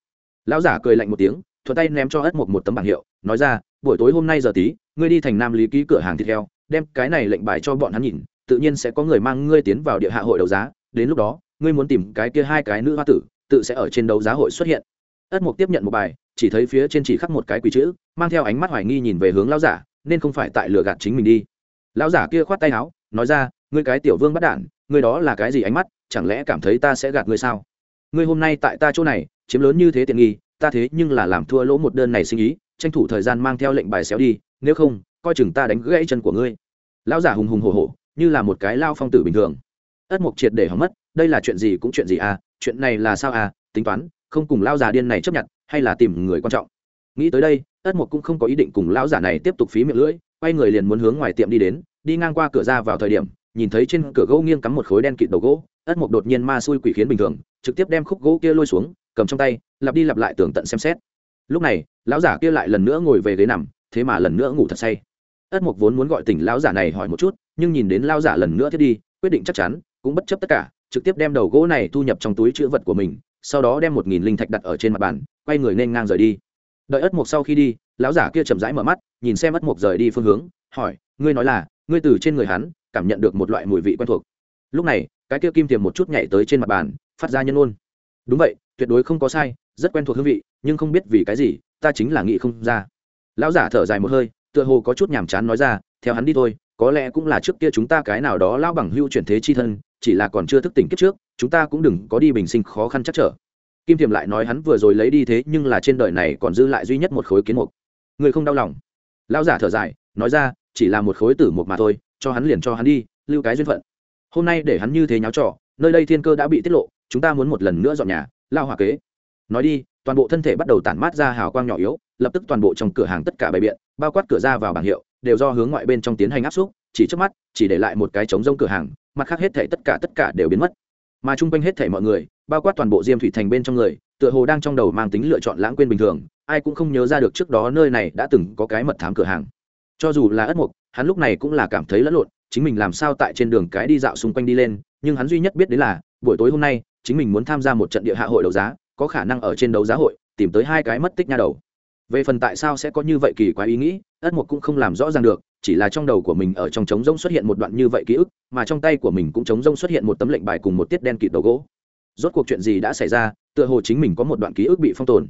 Lão giả cười lạnh một tiếng, thuận tay ném cho ất mục một tấm bảng hiệu, nói ra, buổi tối hôm nay giờ tí, ngươi đi thành nam lý ký cửa hàng thịt heo, đem cái này lệnh bài cho bọn hắn nhìn, tự nhiên sẽ có người mang ngươi tiến vào địa hạ hội đấu giá, đến lúc đó, ngươi muốn tìm cái kia hai cái nữ hoa tử, tự sẽ ở trên đấu giá hội xuất hiện ất mục tiếp nhận một bài, chỉ thấy phía trên chỉ khắc một cái quỷ chữ, mang theo ánh mắt hoài nghi nhìn về hướng lão giả, nên không phải tại lừa gạt chính mình đi. Lão giả kia khoát tay áo, nói ra, ngươi cái tiểu vương bắt đản ngươi đó là cái gì ánh mắt, chẳng lẽ cảm thấy ta sẽ gạt ngươi sao? Ngươi hôm nay tại ta chỗ này, chiếm lớn như thế tiện nghi, ta thế nhưng là làm thua lỗ một đơn này sinh ý, tranh thủ thời gian mang theo lệnh bài xéo đi, nếu không, coi chừng ta đánh gãy chân của ngươi. Lão giả hùng hùng hổ hổ, như là một cái lao phong tử bình thường. Ất mục triệt để hỏng mất, đây là chuyện gì cũng chuyện gì à chuyện này là sao à tính toán không cùng lao già điên này chấp nhận, hay là tìm người quan trọng. Nghĩ tới đây, ất mục cũng không có ý định cùng lão giả này tiếp tục phí miệng lưỡi, quay người liền muốn hướng ngoài tiệm đi đến, đi ngang qua cửa ra vào thời điểm, nhìn thấy trên cửa gỗ nghiêng cắm một khối đen kịt đầu gỗ, ất mục đột nhiên ma xui quỷ khiến bình thường, trực tiếp đem khúc gỗ kia lôi xuống, cầm trong tay, lặp đi lặp lại tường tận xem xét. Lúc này, lão giả kia lại lần nữa ngồi về ghế nằm, thế mà lần nữa ngủ thật say. Ất mục vốn muốn gọi tỉnh lão giả này hỏi một chút, nhưng nhìn đến lão giả lần nữa thiết đi, quyết định chắc chắn, cũng bất chấp tất cả, trực tiếp đem đầu gỗ này thu nhập trong túi chữ vật của mình sau đó đem một nghìn linh thạch đặt ở trên mặt bàn, quay người nên ngang rời đi. Đợi ất mục sau khi đi, lão giả kia chậm rãi mở mắt, nhìn xem ất mục rời đi phương hướng, hỏi, ngươi nói là, ngươi từ trên người hắn cảm nhận được một loại mùi vị quen thuộc. Lúc này, cái kia kim tiềm một chút nhảy tới trên mặt bàn, phát ra nhân ôn. Đúng vậy, tuyệt đối không có sai, rất quen thuộc hương vị, nhưng không biết vì cái gì, ta chính là nghĩ không ra. Lão giả thở dài một hơi, tựa hồ có chút nhàm chán nói ra, theo hắn đi thôi, có lẽ cũng là trước kia chúng ta cái nào đó lão bằng hưu chuyển thế chi thân, chỉ là còn chưa thức tỉnh kiếp trước chúng ta cũng đừng có đi bình sinh khó khăn chắc trở. Kim thiềm lại nói hắn vừa rồi lấy đi thế nhưng là trên đời này còn dư lại duy nhất một khối kiến mục. Người không đau lòng. Lão giả thở dài, nói ra, chỉ là một khối tử mục mà thôi, cho hắn liền cho hắn đi, lưu cái duyên phận. Hôm nay để hắn như thế nháo trò, nơi đây thiên cơ đã bị tiết lộ, chúng ta muốn một lần nữa dọn nhà, lao hòa kế. Nói đi, toàn bộ thân thể bắt đầu tản mát ra hào quang nhỏ yếu, lập tức toàn bộ trong cửa hàng tất cả bày biện, bao quát cửa ra vào bảng hiệu, đều do hướng ngoại bên trong tiến hành áp xúc, chỉ trước mắt, chỉ để lại một cái trống rông cửa hàng, mặt khác hết thể tất cả tất cả đều biến mất mà chung quanh hết thể mọi người, bao quát toàn bộ diêm thủy thành bên trong người, tựa hồ đang trong đầu mang tính lựa chọn lãng quên bình thường, ai cũng không nhớ ra được trước đó nơi này đã từng có cái mật thám cửa hàng. Cho dù là ất mục, hắn lúc này cũng là cảm thấy lẫn lộn, chính mình làm sao tại trên đường cái đi dạo xung quanh đi lên, nhưng hắn duy nhất biết đến là, buổi tối hôm nay, chính mình muốn tham gia một trận địa hạ hội đấu giá, có khả năng ở trên đấu giá hội, tìm tới hai cái mất tích nha đầu. Về phần tại sao sẽ có như vậy kỳ quái ý nghĩ, ất mục cũng không làm rõ ràng được chỉ là trong đầu của mình ở trong trống rông xuất hiện một đoạn như vậy ký ức, mà trong tay của mình cũng trống rông xuất hiện một tấm lệnh bài cùng một tiết đen kịt đầu gỗ. Rốt cuộc chuyện gì đã xảy ra, tựa hồ chính mình có một đoạn ký ức bị phong tồn.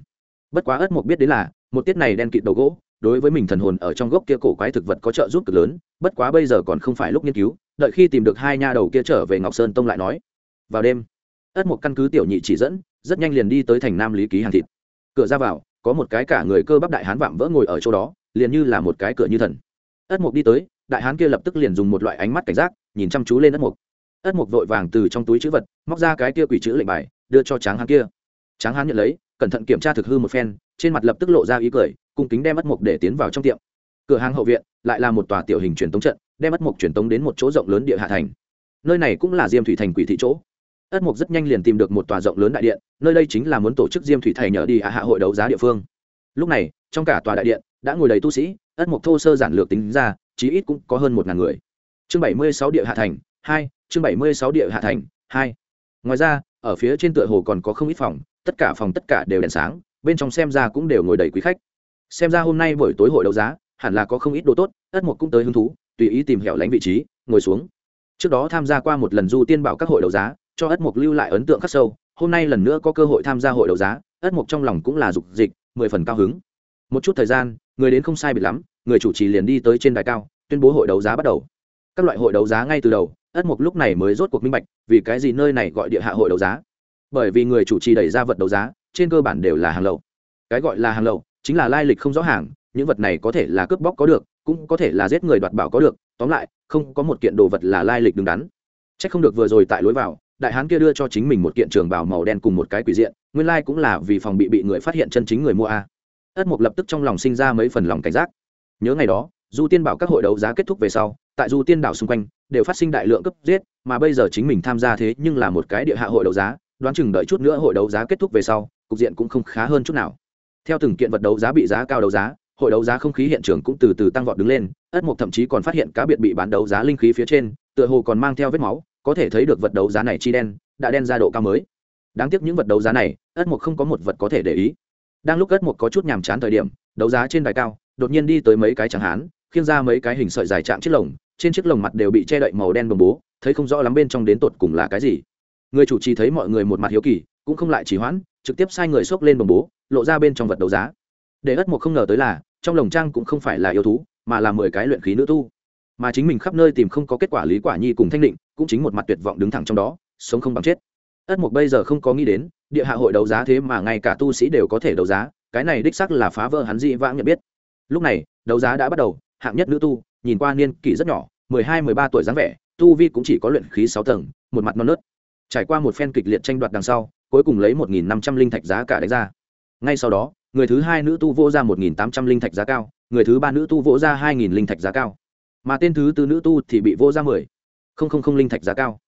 Bất quá ất mục biết đến là, một tiết này đen kịt đầu gỗ, đối với mình thần hồn ở trong gốc kia cổ quái thực vật có trợ giúp cực lớn, bất quá bây giờ còn không phải lúc nghiên cứu, đợi khi tìm được hai nha đầu kia trở về ngọc sơn tông lại nói. Vào đêm, ất mục căn cứ tiểu nhị chỉ dẫn, rất nhanh liền đi tới thành nam lý ký hàng thịt. Cửa ra vào, có một cái cả người cơ bắp đại hán vạm vỡ ngồi ở chỗ đó, liền như là một cái cửa như thần ất mục đi tới, đại hán kia lập tức liền dùng một loại ánh mắt cảnh giác, nhìn chăm chú lên ất mục. Ất mục vội vàng từ trong túi chữ vật, móc ra cái kia quỷ chữ lệnh bài, đưa cho tráng hán kia. Tráng hán nhận lấy, cẩn thận kiểm tra thực hư một phen, trên mặt lập tức lộ ra ý cười, cung kính đem ất mục để tiến vào trong tiệm. Cửa hàng hậu viện, lại là một tòa tiểu hình truyền tống trận, đem ất mục truyền tống đến một chỗ rộng lớn địa hạ thành. Nơi này cũng là diêm thủy thành quỷ thị chỗ. Ất mục rất nhanh liền tìm được một tòa rộng lớn đại điện, nơi đây chính là muốn tổ chức diêm thủy thành nhờ đi hạ hội đấu giá địa phương. Lúc này, trong cả tòa đại điện, đã ngồi đầy tu sĩ ất mộc thô sơ giản lược tính ra, chí ít cũng có hơn một ngàn người. Chương bảy mươi sáu địa hạ thành, hai, chương bảy mươi sáu địa hạ thành, hai. Ngoài ra, ở phía trên tựa hồ còn có không ít phòng, tất cả phòng tất cả đều đèn sáng, bên trong xem ra cũng đều ngồi đầy quý khách. Xem ra hôm nay buổi tối hội đấu giá, hẳn là có không ít đồ tốt, ất mộc cũng tới hứng thú, tùy ý tìm hẻo lánh vị trí, ngồi xuống. Trước đó tham gia qua một lần du tiên bảo các hội đấu giá, cho ất mộc lưu lại ấn tượng khắc sâu, hôm nay lần nữa có cơ hội tham gia hội đấu giá, ất mộc trong lòng cũng là dục dịch, mười phần cao hứng. Một chút thời gian người đến không sai biệt lắm, người chủ trì liền đi tới trên đài cao, tuyên bố hội đấu giá bắt đầu. Các loại hội đấu giá ngay từ đầu, ất mục lúc này mới rốt cuộc minh bạch, vì cái gì nơi này gọi địa hạ hội đấu giá? Bởi vì người chủ trì đẩy ra vật đấu giá, trên cơ bản đều là hàng lậu. Cái gọi là hàng lậu chính là lai lịch không rõ hàng, những vật này có thể là cướp bóc có được, cũng có thể là giết người đoạt bảo có được, tóm lại, không có một kiện đồ vật là lai lịch đứng đắn. C h ắ c không được vừa rồi tại lối vào, đại hán kia đưa cho chính mình một kiện trường bảo màu đen cùng một cái quỷ diện, nguyên lai cũng là vì phòng bị bị người phát hiện chân chính người mua a ất mục lập tức trong lòng sinh ra mấy phần lòng cảnh giác. Nhớ ngày đó du tiên bảo các hội đấu giá kết thúc về sau, tại du tiên đảo xung quanh, đều phát sinh đại lượng cấp giết, mà bây giờ chính mình tham gia thế nhưng là một cái địa hạ hội đấu giá, đoán chừng đợi chút nữa hội đấu giá kết thúc về sau, cục diện cũng không khá hơn chút nào. Theo từng kiện vật đấu giá bị giá cao đấu giá, hội đấu giá không khí hiện trường cũng từ từ tăng vọt đứng lên, ất mục thậm chí còn phát hiện cá biệt bị bán đấu giá linh khí phía trên, tựa hồ còn mang theo vết máu, có thể thấy được vật đấu giá này chi đen, đã đen ra độ cao mới. Đáng tiếc những vật đấu giá này, ất mục không có một vật có thể để ý đang lúc ất một có chút nhàm chán thời điểm, đấu giá trên đài cao, đột nhiên đi tới mấy cái chẳng hán, khiêng ra mấy cái hình sợi dài chạm chiếc lồng, trên chiếc lồng mặt đều bị che đậy màu đen bồng bố, thấy không rõ lắm bên trong đến tột cùng là cái gì. Người chủ trì thấy mọi người một mặt hiếu kỳ, cũng không lại chỉ hoãn, trực tiếp sai người xốc lên bồng bố, lộ ra bên trong vật đấu giá. Để ất một không ngờ tới là, trong lồng trang cũng không phải là yêu thú, mà là mười cái luyện khí nữ tu. Mà chính mình khắp nơi tìm không có kết quả lý quả nhi cùng thanh định, cũng chính một mặt tuyệt vọng đứng thẳng trong đó, sống không bằng chết ất mục bây giờ không có nghĩ đến, địa hạ hội đấu giá thế mà ngay cả tu sĩ đều có thể đấu giá, cái này đích xác là phá vỡ hắn dị vãng nhận biết. Lúc này, đấu giá đã bắt đầu, hạng nhất nữ tu, nhìn qua niên kỷ rất nhỏ, mười hai, mười ba tuổi dáng vẻ, tu vi cũng chỉ có luyện khí sáu tầng, một mặt non nớt. Trải qua một phen kịch liệt tranh đoạt đằng sau, cuối cùng lấy một nghìn năm trăm linh thạch giá cả đánh ra. Ngay sau đó, người thứ hai nữ tu vỗ ra một nghìn tám trăm linh thạch giá cao, người thứ ba nữ tu vỗ ra hai nghìn linh thạch giá cao. Mà tên thứ tư nữ tu thì bị vỗ ra mười không không không linh thạch giá cao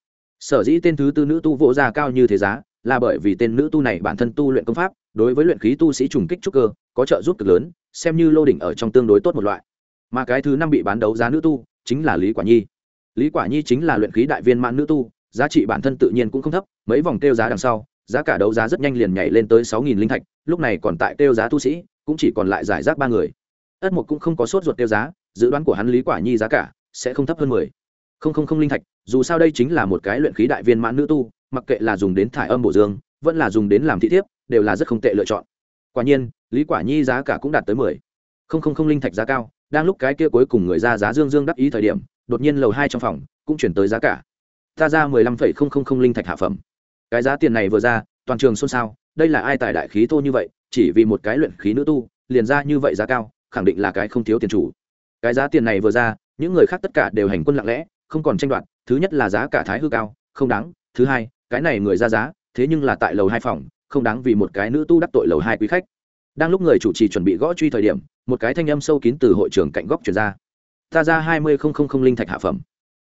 sở dĩ tên thứ tư nữ tu vỗ ra cao như thế giá, là bởi vì tên nữ tu này bản thân tu luyện công pháp, đối với luyện khí tu sĩ trùng kích trúc cơ, có trợ giúp cực lớn, xem như lô đỉnh ở trong tương đối tốt một loại. Mà cái thứ năm bị bán đấu giá nữ tu, chính là lý quả nhi. Lý quả nhi chính là luyện khí đại viên mãn nữ tu, giá trị bản thân tự nhiên cũng không thấp, mấy vòng tiêu giá đằng sau, giá cả đấu giá rất nhanh liền nhảy lên tới sáu nghìn linh thạch, lúc này còn tại tiêu giá tu sĩ, cũng chỉ còn lại giải rác ba người. Ất mục cũng không có sốt ruột tiêu giá, dự đoán của hắn lý quả nhi giá cả sẽ không thấp hơn mười không không không linh thạch, dù sao đây chính là một cái luyện khí đại viên mãn nữ tu, mặc kệ là dùng đến thải âm bổ dương, vẫn là dùng đến làm thị thiếp, đều là rất không tệ lựa chọn. Quả nhiên, lý quả nhi giá cả cũng đạt tới mười. Không không không linh thạch giá cao, đang lúc cái kia cuối cùng người ra giá dương dương đắc ý thời điểm, đột nhiên lầu hai trong phòng, cũng chuyển tới giá cả. Ta ra mười lăm phẩy không không không linh thạch hạ phẩm. Cái giá tiền này vừa ra, toàn trường xôn xao, đây là ai tài đại khí thô như vậy, chỉ vì một cái luyện khí nữ tu, liền ra như vậy giá cao, khẳng định là cái không thiếu tiền chủ. Cái giá tiền này vừa ra, những người khác tất cả đều hành quân lặng lẽ không còn tranh đoạt, thứ nhất là giá cả thái hư cao, không đáng, thứ hai, cái này người ra giá, thế nhưng là tại lầu hai phòng, không đáng vì một cái nữ tu đắc tội lầu hai quý khách. Đang lúc người chủ trì chuẩn bị gõ truy thời điểm, một cái thanh âm sâu kín từ hội trường cạnh góc chuyển ra. Ta ra hai mươi không không không linh thạch hạ phẩm.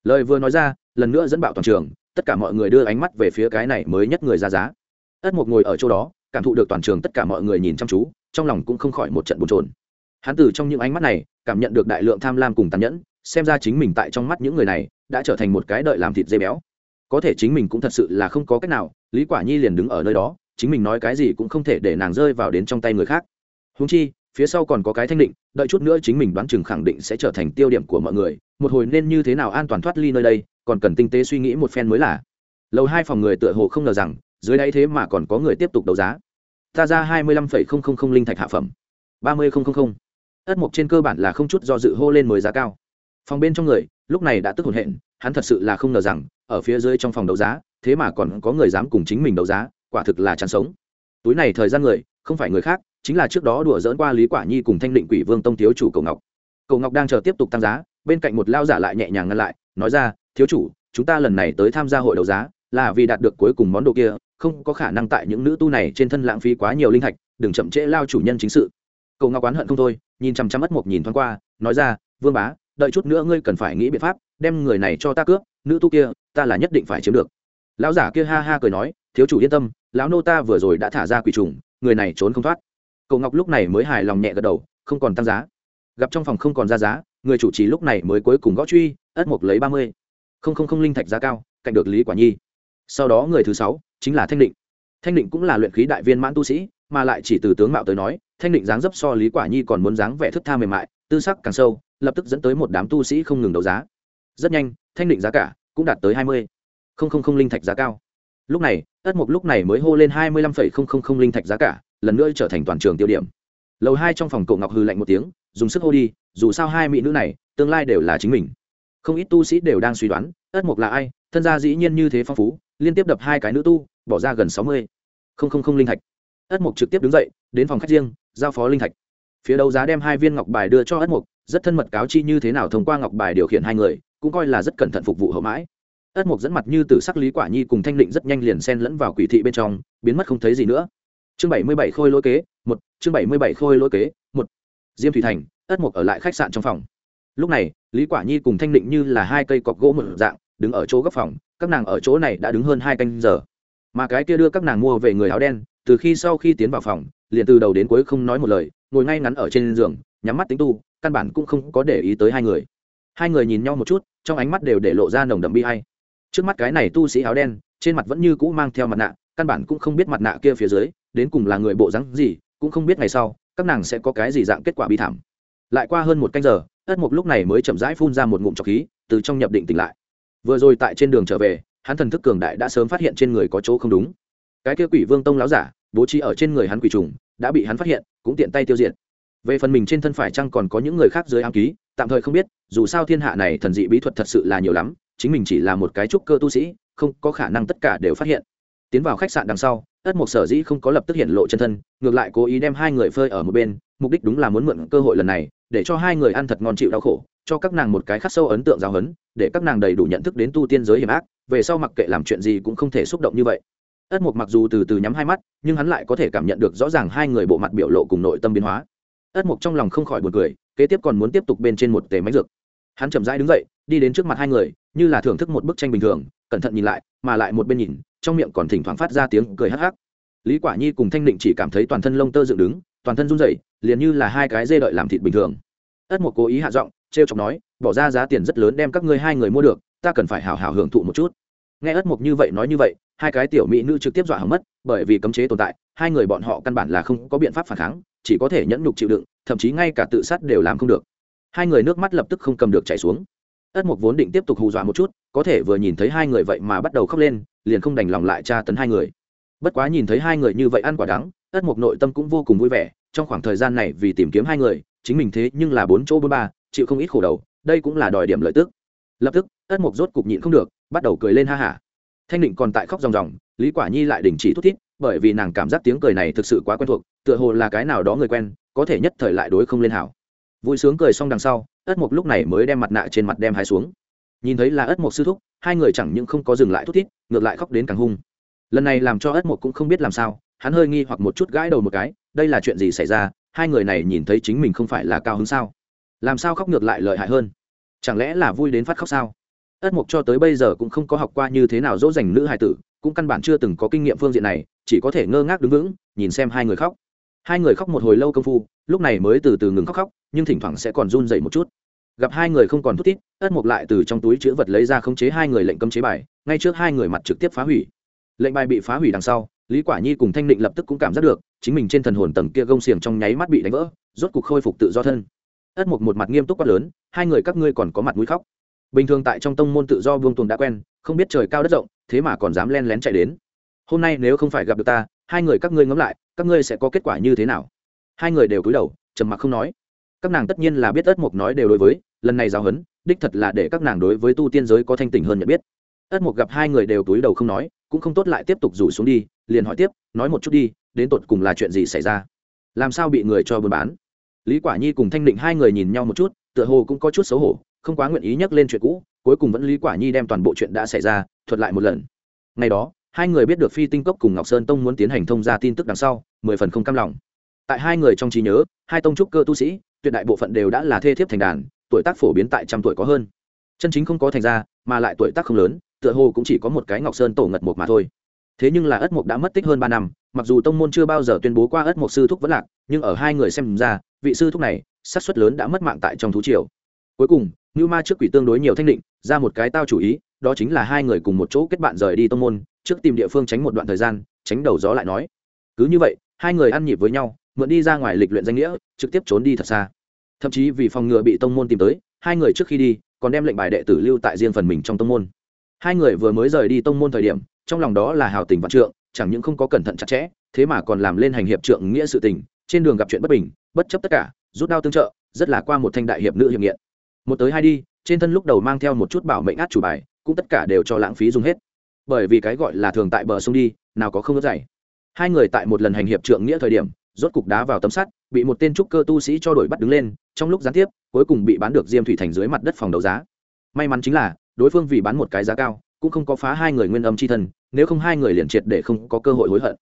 Lời vừa nói ra, lần nữa dẫn bạo toàn trường, tất cả mọi người đưa ánh mắt về phía cái này mới nhất người ra giá. Ất một ngồi ở chỗ đó, cảm thụ được toàn trường tất cả mọi người nhìn chăm chú, trong lòng cũng không khỏi một trận bồn trồn hắn từ trong những ánh mắt này, cảm nhận được đại lượng tham lam cùng tàn nhẫn xem ra chính mình tại trong mắt những người này đã trở thành một cái đợi làm thịt dây béo. Có thể chính mình cũng thật sự là không có cách nào, lý quả nhi liền đứng ở nơi đó, chính mình nói cái gì cũng không thể để nàng rơi vào đến trong tay người khác. Húng chi, phía sau còn có cái thanh định, đợi chút nữa chính mình đoán chừng khẳng định sẽ trở thành tiêu điểm của mọi người, một hồi nên như thế nào an toàn thoát ly nơi đây, còn cần tinh tế suy nghĩ một phen mới là. Lầu hai phòng người tựa hồ không ngờ rằng, dưới đây thế mà còn có người tiếp tục đấu giá. Ta ra hai mươi lăm phẩy không không không linh thạch hạ phẩm. ba mươi không không không. Ất mục trên cơ bản là không chút do dự hô lên mới giá cao phòng bên trong người, lúc này đã tức hồn hện, hắn thật sự là không ngờ rằng, ở phía dưới trong phòng đấu giá, thế mà còn có người dám cùng chính mình đấu giá, quả thực là chán sống. Túi này thời gian người, không phải người khác, chính là trước đó đùa dỡn qua lý quả nhi cùng thanh định quỷ vương tông thiếu chủ cầu ngọc. Cầu ngọc đang chờ tiếp tục tăng giá, bên cạnh một lao giả lại nhẹ nhàng ngăn lại, nói ra, thiếu chủ, chúng ta lần này tới tham gia hội đấu giá, là vì đạt được cuối cùng món đồ kia, không có khả năng tại những nữ tu này trên thân lãng phí quá nhiều linh thạch đừng chậm trễ lao chủ nhân chính sự. Cầu ngọc oán hận không thôi, nhìn chăm chăm mất một nhìn thoáng qua, nói ra, vương bá đợi chút nữa ngươi cần phải nghĩ biện pháp, đem người này cho ta cướp, nữ tu kia, ta là nhất định phải chiếm được. Lão giả kia ha ha cười nói, thiếu chủ yên tâm, lão nô ta vừa rồi đã thả ra quỷ trùng, người này trốn không thoát. Cậu ngọc lúc này mới hài lòng nhẹ gật đầu, không còn tăng giá. Gặp trong phòng không còn ra giá, người chủ trì lúc này mới cuối cùng gõ truy, ất mục lấy ba mươi. Không không không linh thạch giá cao, cạnh được lý quả nhi. Sau đó người thứ sáu chính là thanh định. Thanh định cũng là luyện khí đại viên mãn tu sĩ, mà lại chỉ từ tướng mạo tới nói, thanh định dáng dấp so lý quả nhi còn muốn dáng vẻ thức tha mềm mại, tư sắc càng sâu lập tức dẫn tới một đám tu sĩ không ngừng đấu giá. Rất nhanh, thanh định giá cả cũng đạt tới hai mươi. Không không không linh thạch giá cao. Lúc này, ất mục lúc này mới hô lên hai mươi lăm phẩy không không không linh thạch giá cả, lần nữa trở thành toàn trường tiêu điểm. Lầu hai trong phòng cậu ngọc hư lạnh một tiếng, dùng sức hô đi, dù sao hai mỹ nữ này, tương lai đều là chính mình. Không ít tu sĩ đều đang suy đoán, ất mục là ai, thân gia dĩ nhiên như thế phong phú, liên tiếp đập hai cái nữ tu, bỏ ra gần sáu mươi. Không không không linh thạch. Ất mục trực tiếp đứng dậy, đến phòng khách riêng, giao phó linh thạch. Phía đấu giá đem hai viên ngọc bài đưa cho ất mục rất thân mật cáo chi như thế nào thông qua ngọc bài điều khiển hai người, cũng coi là rất cẩn thận phục vụ hậu mãi. Ất mục dẫn mặt như từ sắc lý quả nhi cùng thanh định rất nhanh liền xen lẫn vào quỷ thị bên trong, biến mất không thấy gì nữa. Chương bảy mươi bảy khôi lỗi kế, một, chương bảy mươi bảy khôi lỗi kế, một. Diêm thủy thành, ất mục ở lại khách sạn trong phòng. Lúc này, lý quả nhi cùng thanh định như là hai cây cọc gỗ một dạng, đứng ở chỗ góc phòng, các nàng ở chỗ này đã đứng hơn hai canh giờ. Mà cái kia đưa các nàng mua về người áo đen, từ khi sau khi tiến vào phòng, liền từ đầu đến cuối không nói một lời, ngồi ngay ngắn ở trên giường nhắm mắt tính tu, căn bản cũng không có để ý tới hai người. Hai người nhìn nhau một chút, trong ánh mắt đều để lộ ra nồng đậm bi hay trước mắt cái này tu sĩ áo đen, trên mặt vẫn như cũ mang theo mặt nạ, căn bản cũng không biết mặt nạ kia phía dưới, đến cùng là người bộ rắn gì, cũng không biết ngày sau, các nàng sẽ có cái gì dạng kết quả bi thảm. Lại qua hơn một canh giờ, ất mục lúc này mới chậm rãi phun ra một ngụm trọc khí, từ trong nhập định tỉnh lại. Vừa rồi tại trên đường trở về, hắn thần thức cường đại đã sớm phát hiện trên người có chỗ không đúng. Cái kia quỷ vương tông láo giả, bố trí ở trên người hắn quỷ trùng, đã bị hắn phát hiện, cũng tiện tay tiêu diệt về phần mình trên thân phải chăng còn có những người khác dưới ám ký, tạm thời không biết, dù sao thiên hạ này thần dị bí thuật thật sự là nhiều lắm, chính mình chỉ là một cái trúc cơ tu sĩ, không có khả năng tất cả đều phát hiện. Tiến vào khách sạn đằng sau, ất mộc sở dĩ không có lập tức hiện lộ chân thân, ngược lại cố ý đem hai người phơi ở một bên, mục đích đúng là muốn mượn cơ hội lần này, để cho hai người ăn thật ngon chịu đau khổ, cho các nàng một cái khắc sâu ấn tượng giáo hấn để các nàng đầy đủ nhận thức đến tu tiên giới hiểm ác, về sau mặc kệ làm chuyện gì cũng không thể xúc động như vậy. Ất mục mặc dù từ từ nhắm hai mắt, nhưng hắn lại có thể cảm nhận được rõ ràng hai người bộ mặt biểu lộ cùng nội tâm biến hóa ất mục trong lòng không khỏi buồn cười, kế tiếp còn muốn tiếp tục bên trên một tề máy dược. Hắn chậm rãi đứng dậy, đi đến trước mặt hai người, như là thưởng thức một bức tranh bình thường, cẩn thận nhìn lại, mà lại một bên nhìn, trong miệng còn thỉnh thoảng phát ra tiếng cười hắc hắc. Lý quả nhi cùng thanh định chỉ cảm thấy toàn thân lông tơ dựng đứng, toàn thân run rẩy, liền như là hai cái dê đợi làm thịt bình thường. Ất mục cố ý hạ giọng, trêu chọc nói, bỏ ra giá tiền rất lớn đem các ngươi hai người mua được, ta cần phải hào hào hưởng thụ một chút. Nghe ất mục như vậy nói như vậy, hai cái tiểu mỹ nữ trực tiếp dọa hỏng mất, bởi vì cấm chế tồn tại, hai người bọn họ căn bản là không có biện pháp phản kháng chỉ có thể nhẫn nhục chịu đựng, thậm chí ngay cả tự sát đều làm không được. Hai người nước mắt lập tức không cầm được chảy xuống. Ất mục vốn định tiếp tục hù dọa một chút, có thể vừa nhìn thấy hai người vậy mà bắt đầu khóc lên, liền không đành lòng lại tra tấn hai người. Bất quá nhìn thấy hai người như vậy ăn quả đắng, ất mục nội tâm cũng vô cùng vui vẻ, trong khoảng thời gian này vì tìm kiếm hai người, chính mình thế nhưng là bốn chỗ bốn ba, chịu không ít khổ đầu, đây cũng là đòi điểm lợi tức. Lập tức, ất mục rốt cục nhịn không được, bắt đầu cười lên ha hả. Thanh định còn tại khóc ròng ròng, lý quả nhi lại đình chỉ thút thít bởi vì nàng cảm giác tiếng cười này thực sự quá quen thuộc, tựa hồ là cái nào đó người quen, có thể nhất thời lại đối không lên hảo. Vui sướng cười xong đằng sau, ất mục lúc này mới đem mặt nạ trên mặt đem hai xuống. Nhìn thấy là ất mục sư thúc, hai người chẳng những không có dừng lại thút thít, ngược lại khóc đến càng hung. Lần này làm cho ất mục cũng không biết làm sao, hắn hơi nghi hoặc một chút gãi đầu một cái, đây là chuyện gì xảy ra, hai người này nhìn thấy chính mình không phải là cao hứng sao? Làm sao khóc ngược lại lợi hại hơn? Chẳng lẽ là vui đến phát khóc sao? Ất mục cho tới bây giờ cũng không có học qua như thế nào dỗ dành nữ hài tử, cũng căn bản chưa từng có kinh nghiệm phương diện này chỉ có thể ngơ ngác đứng vững, nhìn xem hai người khóc. Hai người khóc một hồi lâu công phu, lúc này mới từ từ ngừng khóc khóc, nhưng thỉnh thoảng sẽ còn run dậy một chút. Gặp hai người không còn thút thít, ất mục lại từ trong túi chữ vật lấy ra khống chế hai người lệnh cấm chế bài, ngay trước hai người mặt trực tiếp phá hủy. Lệnh bài bị phá hủy đằng sau, lý quả nhi cùng thanh định lập tức cũng cảm giác được, chính mình trên thần hồn tầng kia gông xiềng trong nháy mắt bị đánh vỡ, rốt cục khôi phục tự do thân. Ất mục một mặt nghiêm túc quát lớn, hai người các ngươi còn có mặt mũi khóc. Bình thường tại trong tông môn tự do vương tuồng đã quen, không biết trời cao đất rộng, thế mà còn dám len lén chạy đến hôm nay nếu không phải gặp được ta, hai người các ngươi ngẫm lại, các ngươi sẽ có kết quả như thế nào? Hai người đều cúi đầu, trầm mặc không nói. Các nàng tất nhiên là biết ất mục nói đều đối với, lần này giáo huấn, đích thật là để các nàng đối với tu tiên giới có thanh tình hơn nhận biết. Ất mục gặp hai người đều cúi đầu không nói, cũng không tốt lại tiếp tục rủ xuống đi, liền hỏi tiếp, nói một chút đi, đến tột cùng là chuyện gì xảy ra? Làm sao bị người cho buôn bán? Lý quả nhi cùng thanh định hai người nhìn nhau một chút, tựa hồ cũng có chút xấu hổ, không quá nguyện ý nhắc lên chuyện cũ, cuối cùng vẫn lý quả nhi đem toàn bộ chuyện đã xảy ra, thuật lại một lần. Ngày đó hai người biết được phi tinh cốc cùng ngọc sơn tông muốn tiến hành thông ra tin tức đằng sau, mười phần không cam lòng. Tại hai người trong trí nhớ, hai tông trúc cơ tu sĩ, tuyệt đại bộ phận đều đã là thê thiếp thành đàn, tuổi tác phổ biến tại trăm tuổi có hơn. Chân chính không có thành ra mà lại tuổi tác không lớn, tựa hồ cũng chỉ có một cái ngọc sơn tổ ngật mục mà thôi. Thế nhưng là ất mục đã mất tích hơn ba năm, mặc dù tông môn chưa bao giờ tuyên bố qua ất mục sư thúc vẫn lạc, nhưng ở hai người xem ra, vị sư thúc này sát suất lớn đã mất mạng tại trong thú triều. Cuối cùng như ma trước quỷ tương đối nhiều thanh định, ra một cái tao chủ ý, đó chính là hai người cùng một chỗ kết bạn rời đi tông môn trước tìm địa phương tránh một đoạn thời gian, tránh đầu gió lại nói. Cứ như vậy, hai người ăn nhịp với nhau, mượn đi ra ngoài lịch luyện danh nghĩa, trực tiếp trốn đi thật xa. Thậm chí vì phòng ngừa bị tông môn tìm tới, hai người trước khi đi, còn đem lệnh bài đệ tử lưu tại riêng phần mình trong tông môn. Hai người vừa mới rời đi tông môn thời điểm, trong lòng đó là hào tình vạn trượng, chẳng những không có cẩn thận chặt chẽ, thế mà còn làm lên hành hiệp trượng nghĩa sự tình, trên đường gặp chuyện bất bình, bất chấp tất cả, rút đao tương trợ, rất là qua một thanh đại hiệp nữ hiệp nghiện. Một tới hai đi, trên thân lúc đầu mang theo một chút bảo mệnh át chủ bài, cũng tất cả đều cho lãng phí dùng hết bởi vì cái gọi là thường tại bờ sông đi, nào có không ướt dày hai người tại một lần hành hiệp trượng nghĩa thời điểm, rốt cục đá vào tấm sắt, bị một tên trúc cơ tu sĩ cho đổi bắt đứng lên, trong lúc gián tiếp, cuối cùng bị bán được diêm thủy thành dưới mặt đất phòng đấu giá. May mắn chính là, đối phương vì bán một cái giá cao, cũng không có phá hai người nguyên âm c h i thân nếu không hai người liền triệt để không có cơ hội hối hận.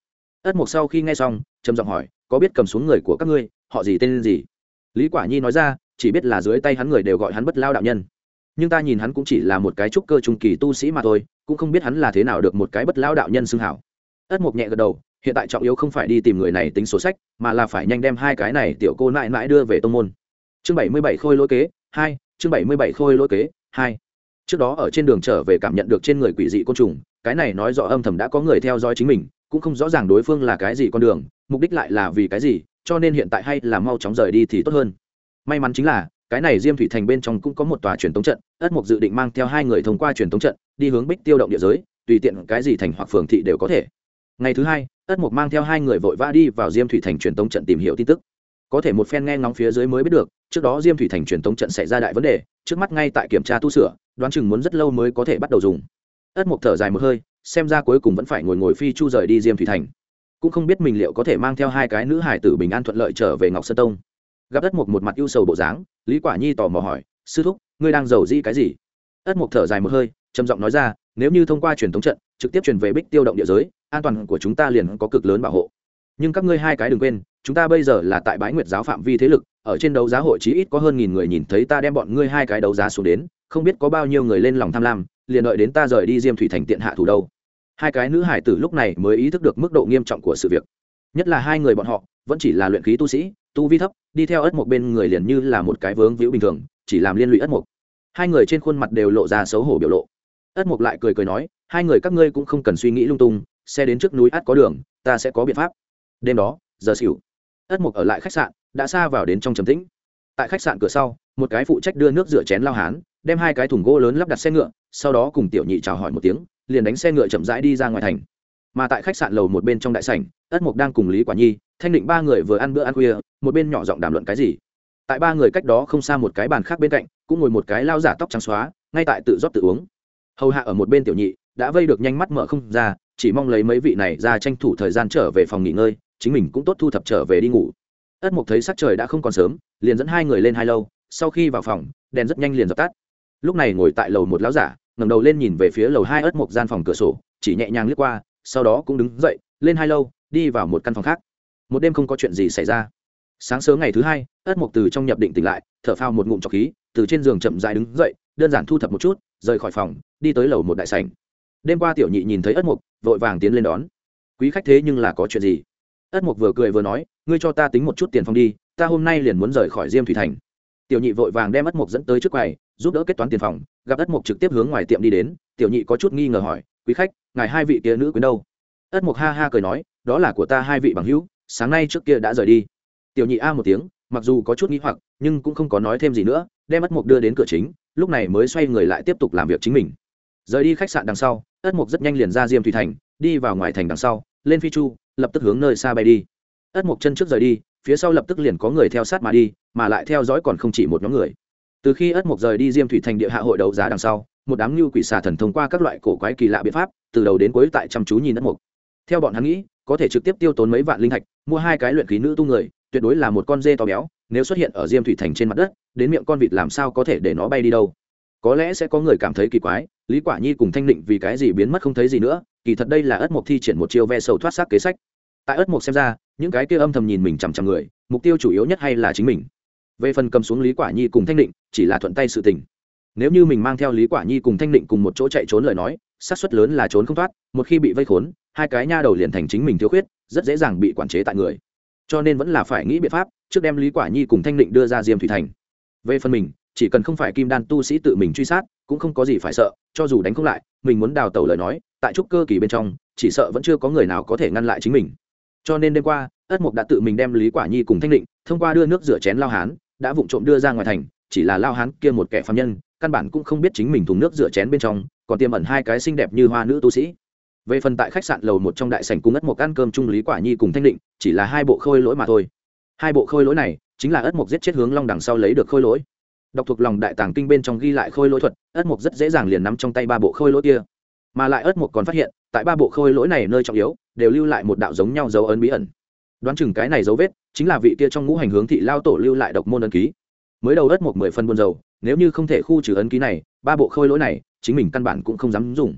Ất mục sau khi nghe xong, trầm giọng hỏi, có biết cầm xuống người của các ngươi, họ gì tên gì? Lý quả nhi nói ra, chỉ biết là dưới tay hắn người đều gọi hắn bất lao đạo nhân nhưng ta nhìn hắn cũng chỉ là một cái trúc cơ trung kỳ tu sĩ mà thôi, cũng không biết hắn là thế nào được một cái bất lao đạo nhân xưng hảo. Ất mục nhẹ gật đầu, hiện tại trọng yếu không phải đi tìm người này tính sổ sách, mà là phải nhanh đem hai cái này tiểu cô nại nại đưa về tông môn. Chương bảy mươi bảy khôi lỗi kế, hai, chương bảy mươi bảy khôi lỗi kế, hai. Trước đó ở trên đường trở về cảm nhận được trên người quỷ dị côn trùng, cái này nói rõ âm thầm đã có người theo dõi chính mình, cũng không rõ ràng đối phương là cái gì con đường, mục đích lại là vì cái gì, cho nên hiện tại hay là mau chóng rời đi thì tốt hơn. May mắn chính là cái này diêm thủy thành bên trong cũng có một tòa truyền tống trận, ất mục dự định mang theo hai người thông qua truyền tống trận, đi hướng bích tiêu động địa giới, tùy tiện cái gì thành hoặc phường thị đều có thể. Ngày thứ hai, ất mục mang theo hai người vội vã đi vào diêm thủy thành truyền tống trận tìm hiểu tin tức. Có thể một phen nghe ngóng phía dưới mới biết được, trước đó diêm thủy thành truyền tống trận xảy ra đại vấn đề, trước mắt ngay tại kiểm tra tu sửa, đoán chừng muốn rất lâu mới có thể bắt đầu dùng. Ất mục thở dài một hơi, xem ra cuối cùng vẫn phải ngồi ngồi phi chu rời đi diêm thủy thành. Cũng không biết mình liệu có thể mang theo hai cái nữ hải tử bình an thuận lợi trở về ngọc sơn tông gặp ất mục một mặt ưu sầu bộ dáng, lý quả nhi tò mò hỏi, sư thúc, ngươi đang giàu di cái gì? Ất mục thở dài một hơi, trầm giọng nói ra, nếu như thông qua truyền thống trận, trực tiếp truyền về bích tiêu động địa giới, an toàn của chúng ta liền có cực lớn bảo hộ. Nhưng các ngươi hai cái đừng quên, chúng ta bây giờ là tại bái nguyệt giáo phạm vi thế lực, ở trên đấu giá hội chí ít có hơn nghìn người nhìn thấy ta đem bọn ngươi hai cái đấu giá xuống đến, không biết có bao nhiêu người lên lòng tham lam, liền đợi đến ta rời đi diêm thủy thành tiện hạ thủ đâu. Hai cái nữ hải tử lúc này mới ý thức được mức độ nghiêm trọng của sự việc. Nhất là hai người bọn họ, vẫn chỉ là luyện khí tu sĩ tu vi thấp, đi theo ất mục bên người liền như là một cái vướng víu bình thường, chỉ làm liên lụy ất mục hai người trên khuôn mặt đều lộ ra xấu hổ biểu lộ. Ất mục lại cười cười nói, hai người các ngươi cũng không cần suy nghĩ lung tung, xe đến trước núi ắt có đường, ta sẽ có biện pháp. Đêm đó, giờ xỉu, ất mục ở lại khách sạn, đã xa vào đến trong trầm tĩnh. Tại khách sạn cửa sau, một cái phụ trách đưa nước rửa chén lao hán, đem hai cái thùng gỗ lớn lắp đặt xe ngựa, sau đó cùng tiểu nhị chào hỏi một tiếng, liền đánh xe ngựa chậm rãi đi ra ngoài thành. Mà tại khách sạn lầu một bên trong đại sảnh, ất mục đang cùng lý quả nhi thanh định ba người vừa ăn bữa ăn khuya, một bên nhỏ giọng đàm luận cái gì. Tại ba người cách đó không xa một cái bàn khác bên cạnh, cũng ngồi một cái lao giả tóc trắng xóa, ngay tại tự rót tự uống. Hầu hạ ở một bên tiểu nhị, đã vây được nhanh mắt mở không ra, chỉ mong lấy mấy vị này ra tranh thủ thời gian trở về phòng nghỉ ngơi, chính mình cũng tốt thu thập trở về đi ngủ. Ất mục thấy sắc trời đã không còn sớm, liền dẫn hai người lên hai lâu, sau khi vào phòng, đèn rất nhanh liền dập tắt. Lúc này ngồi tại lầu một lão giả, ngẩng đầu lên nhìn về phía lầu hai ất mục gian phòng cửa sổ, chỉ nhẹ nhàng lướt qua, sau đó cũng đứng dậy, lên hai lâu, đi vào một căn phòng khác một đêm không có chuyện gì xảy ra. Sáng sớm ngày thứ hai, ất mục từ trong nhập định tỉnh lại, thở phao một ngụm trọc khí, từ trên giường chậm dại đứng dậy, đơn giản thu thập một chút, rời khỏi phòng, đi tới lầu một đại sảnh. Đêm qua tiểu nhị nhìn thấy ất mục vội vàng tiến lên đón. Quý khách thế nhưng là có chuyện gì? Ất mục vừa cười vừa nói, ngươi cho ta tính một chút tiền phòng đi, ta hôm nay liền muốn rời khỏi diêm thủy thành. Tiểu nhị vội vàng đem ất mục dẫn tới trước quầy, giúp đỡ kết toán tiền phòng, gặp ất mục trực tiếp hướng ngoài tiệm đi đến, tiểu nhị có chút nghi ngờ hỏi, quý khách, ngài hai vị kia nữ quyến đâu? Ất mục ha ha cười nói, đó là của ta hai vị bằng hữu sáng nay trước kia đã rời đi. Tiểu nhị a một tiếng, mặc dù có chút nghi hoặc, nhưng cũng không có nói thêm gì nữa, đem ất mục đưa đến cửa chính, lúc này mới xoay người lại tiếp tục làm việc chính mình. Rời đi khách sạn đằng sau, ất mục rất nhanh liền ra diêm thủy thành, đi vào ngoài thành đằng sau, lên phi chu, lập tức hướng nơi xa bay đi. Ất mục chân trước rời đi, phía sau lập tức liền có người theo sát mà đi, mà lại theo dõi còn không chỉ một nhóm người. Từ khi ất mục rời đi diêm thủy thành địa hạ hội đấu giá đằng sau, một đám lưu quỷ xà thần thông qua các loại cổ quái kỳ lạ biện pháp, từ đầu đến cuối tại chăm chú nhìn ất mục theo bọn hắn nghĩ, có thể trực tiếp tiêu tốn mấy vạn linh thạch, mua hai cái luyện khí nữ tu người, tuyệt đối là một con dê to béo, nếu xuất hiện ở diêm thủy thành trên mặt đất, đến miệng con vịt làm sao có thể để nó bay đi đâu. Có lẽ sẽ có người cảm thấy kỳ quái, lý quả nhi cùng thanh định vì cái gì biến mất không thấy gì nữa, kỳ thật đây là ất mục thi triển một chiêu ve sầu thoát xác kế sách. Tại ất mục xem ra, những cái kia âm thầm nhìn mình chằm chằm người, mục tiêu chủ yếu nhất hay là chính mình. Về phần cầm xuống lý quả nhi cùng thanh định, chỉ là thuận tay sự tình. Nếu như mình mang theo lý quả nhi cùng thanh định cùng một chỗ chạy trốn lời nói xác suất lớn là trốn không thoát, một khi bị vây khốn, hai cái nha đầu liền thành chính mình thiếu khuyết, rất dễ dàng bị quản chế tại người. Cho nên vẫn là phải nghĩ biện pháp, trước đem lý quả nhi cùng thanh định đưa ra diêm thủy thành. Về phần mình, chỉ cần không phải kim đan tu sĩ tự mình truy sát, cũng không có gì phải sợ, cho dù đánh không lại, mình muốn đào tẩu lời nói, tại trúc cơ kỳ bên trong, chỉ sợ vẫn chưa có người nào có thể ngăn lại chính mình. Cho nên đêm qua, ất mục đã tự mình đem lý quả nhi cùng thanh định thông qua đưa nước rửa chén lao hán, đã vụng trộm đưa ra ngoài thành, chỉ là lao hán kia một kẻ phạm nhân, căn bản cũng không biết chính mình thùng nước rửa chén bên trong còn tiêm ẩn hai cái xinh đẹp như hoa nữ tu sĩ. Về phần tại khách sạn lầu một trong đại sảnh cung ất mộc ăn cơm chung lý quả nhi cùng thanh định, chỉ là hai bộ khôi lỗi mà thôi. Hai bộ khôi lỗi này chính là ất mộc giết chết hướng long đằng sau lấy được khôi lỗi. Đọc thuộc lòng đại tàng kinh bên trong ghi lại khôi lỗi thuật, ất mộc rất dễ dàng liền nắm trong tay ba bộ khôi lỗi kia. Mà lại ất mộc còn phát hiện, tại ba bộ khôi lỗi này nơi trọng yếu, đều lưu lại một đạo giống nhau dấu ấn bí ẩn. Đoán chừng cái này dấu vết chính là vị kia trong ngũ hành hướng thị lao tổ lưu lại độc môn ấn ký. Mới đầu ất mộc mười phân buôn dầu nếu như không thể khu trừ ấn ký này, ba bộ khôi lỗi này chính mình căn bản cũng không dám dùng.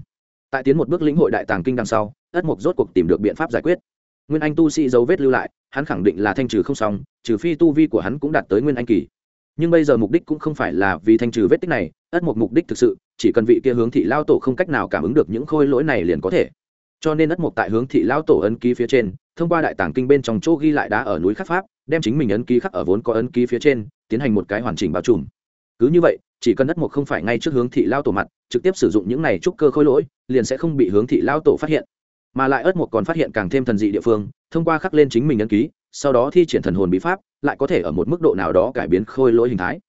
Tại tiến một bước lĩnh hội đại tàng kinh đằng sau, ất mục rốt cuộc tìm được biện pháp giải quyết. Nguyên anh tu sĩ dấu vết lưu lại, hắn khẳng định là thanh trừ không xong, trừ phi tu vi của hắn cũng đạt tới nguyên anh kỳ. Nhưng bây giờ mục đích cũng không phải là vì thanh trừ vết tích này, ất mục mục đích thực sự, chỉ cần vị kia hướng thị lao tổ không cách nào cảm ứng được những khôi lỗi này liền có thể. Cho nên ất mục tại hướng thị lao tổ ấn ký phía trên, thông qua đại tàng kinh bên trong chỗ ghi lại đá ở núi khắc pháp, đem chính mình ấn ký khắc ở vốn có ấn ký phía trên, tiến hành một cái hoàn chỉnh bao trùm. Cứ như vậy, chỉ cần ất mục không phải ngay trước hướng thị lao tổ mặt trực tiếp sử dụng những này trúc cơ khôi lỗi, liền sẽ không bị hướng thị lao tổ phát hiện. Mà lại ớt một còn phát hiện càng thêm thần dị địa phương, thông qua khắc lên chính mình ấn ký, sau đó thi triển thần hồn bí pháp, lại có thể ở một mức độ nào đó cải biến khôi lỗi hình thái.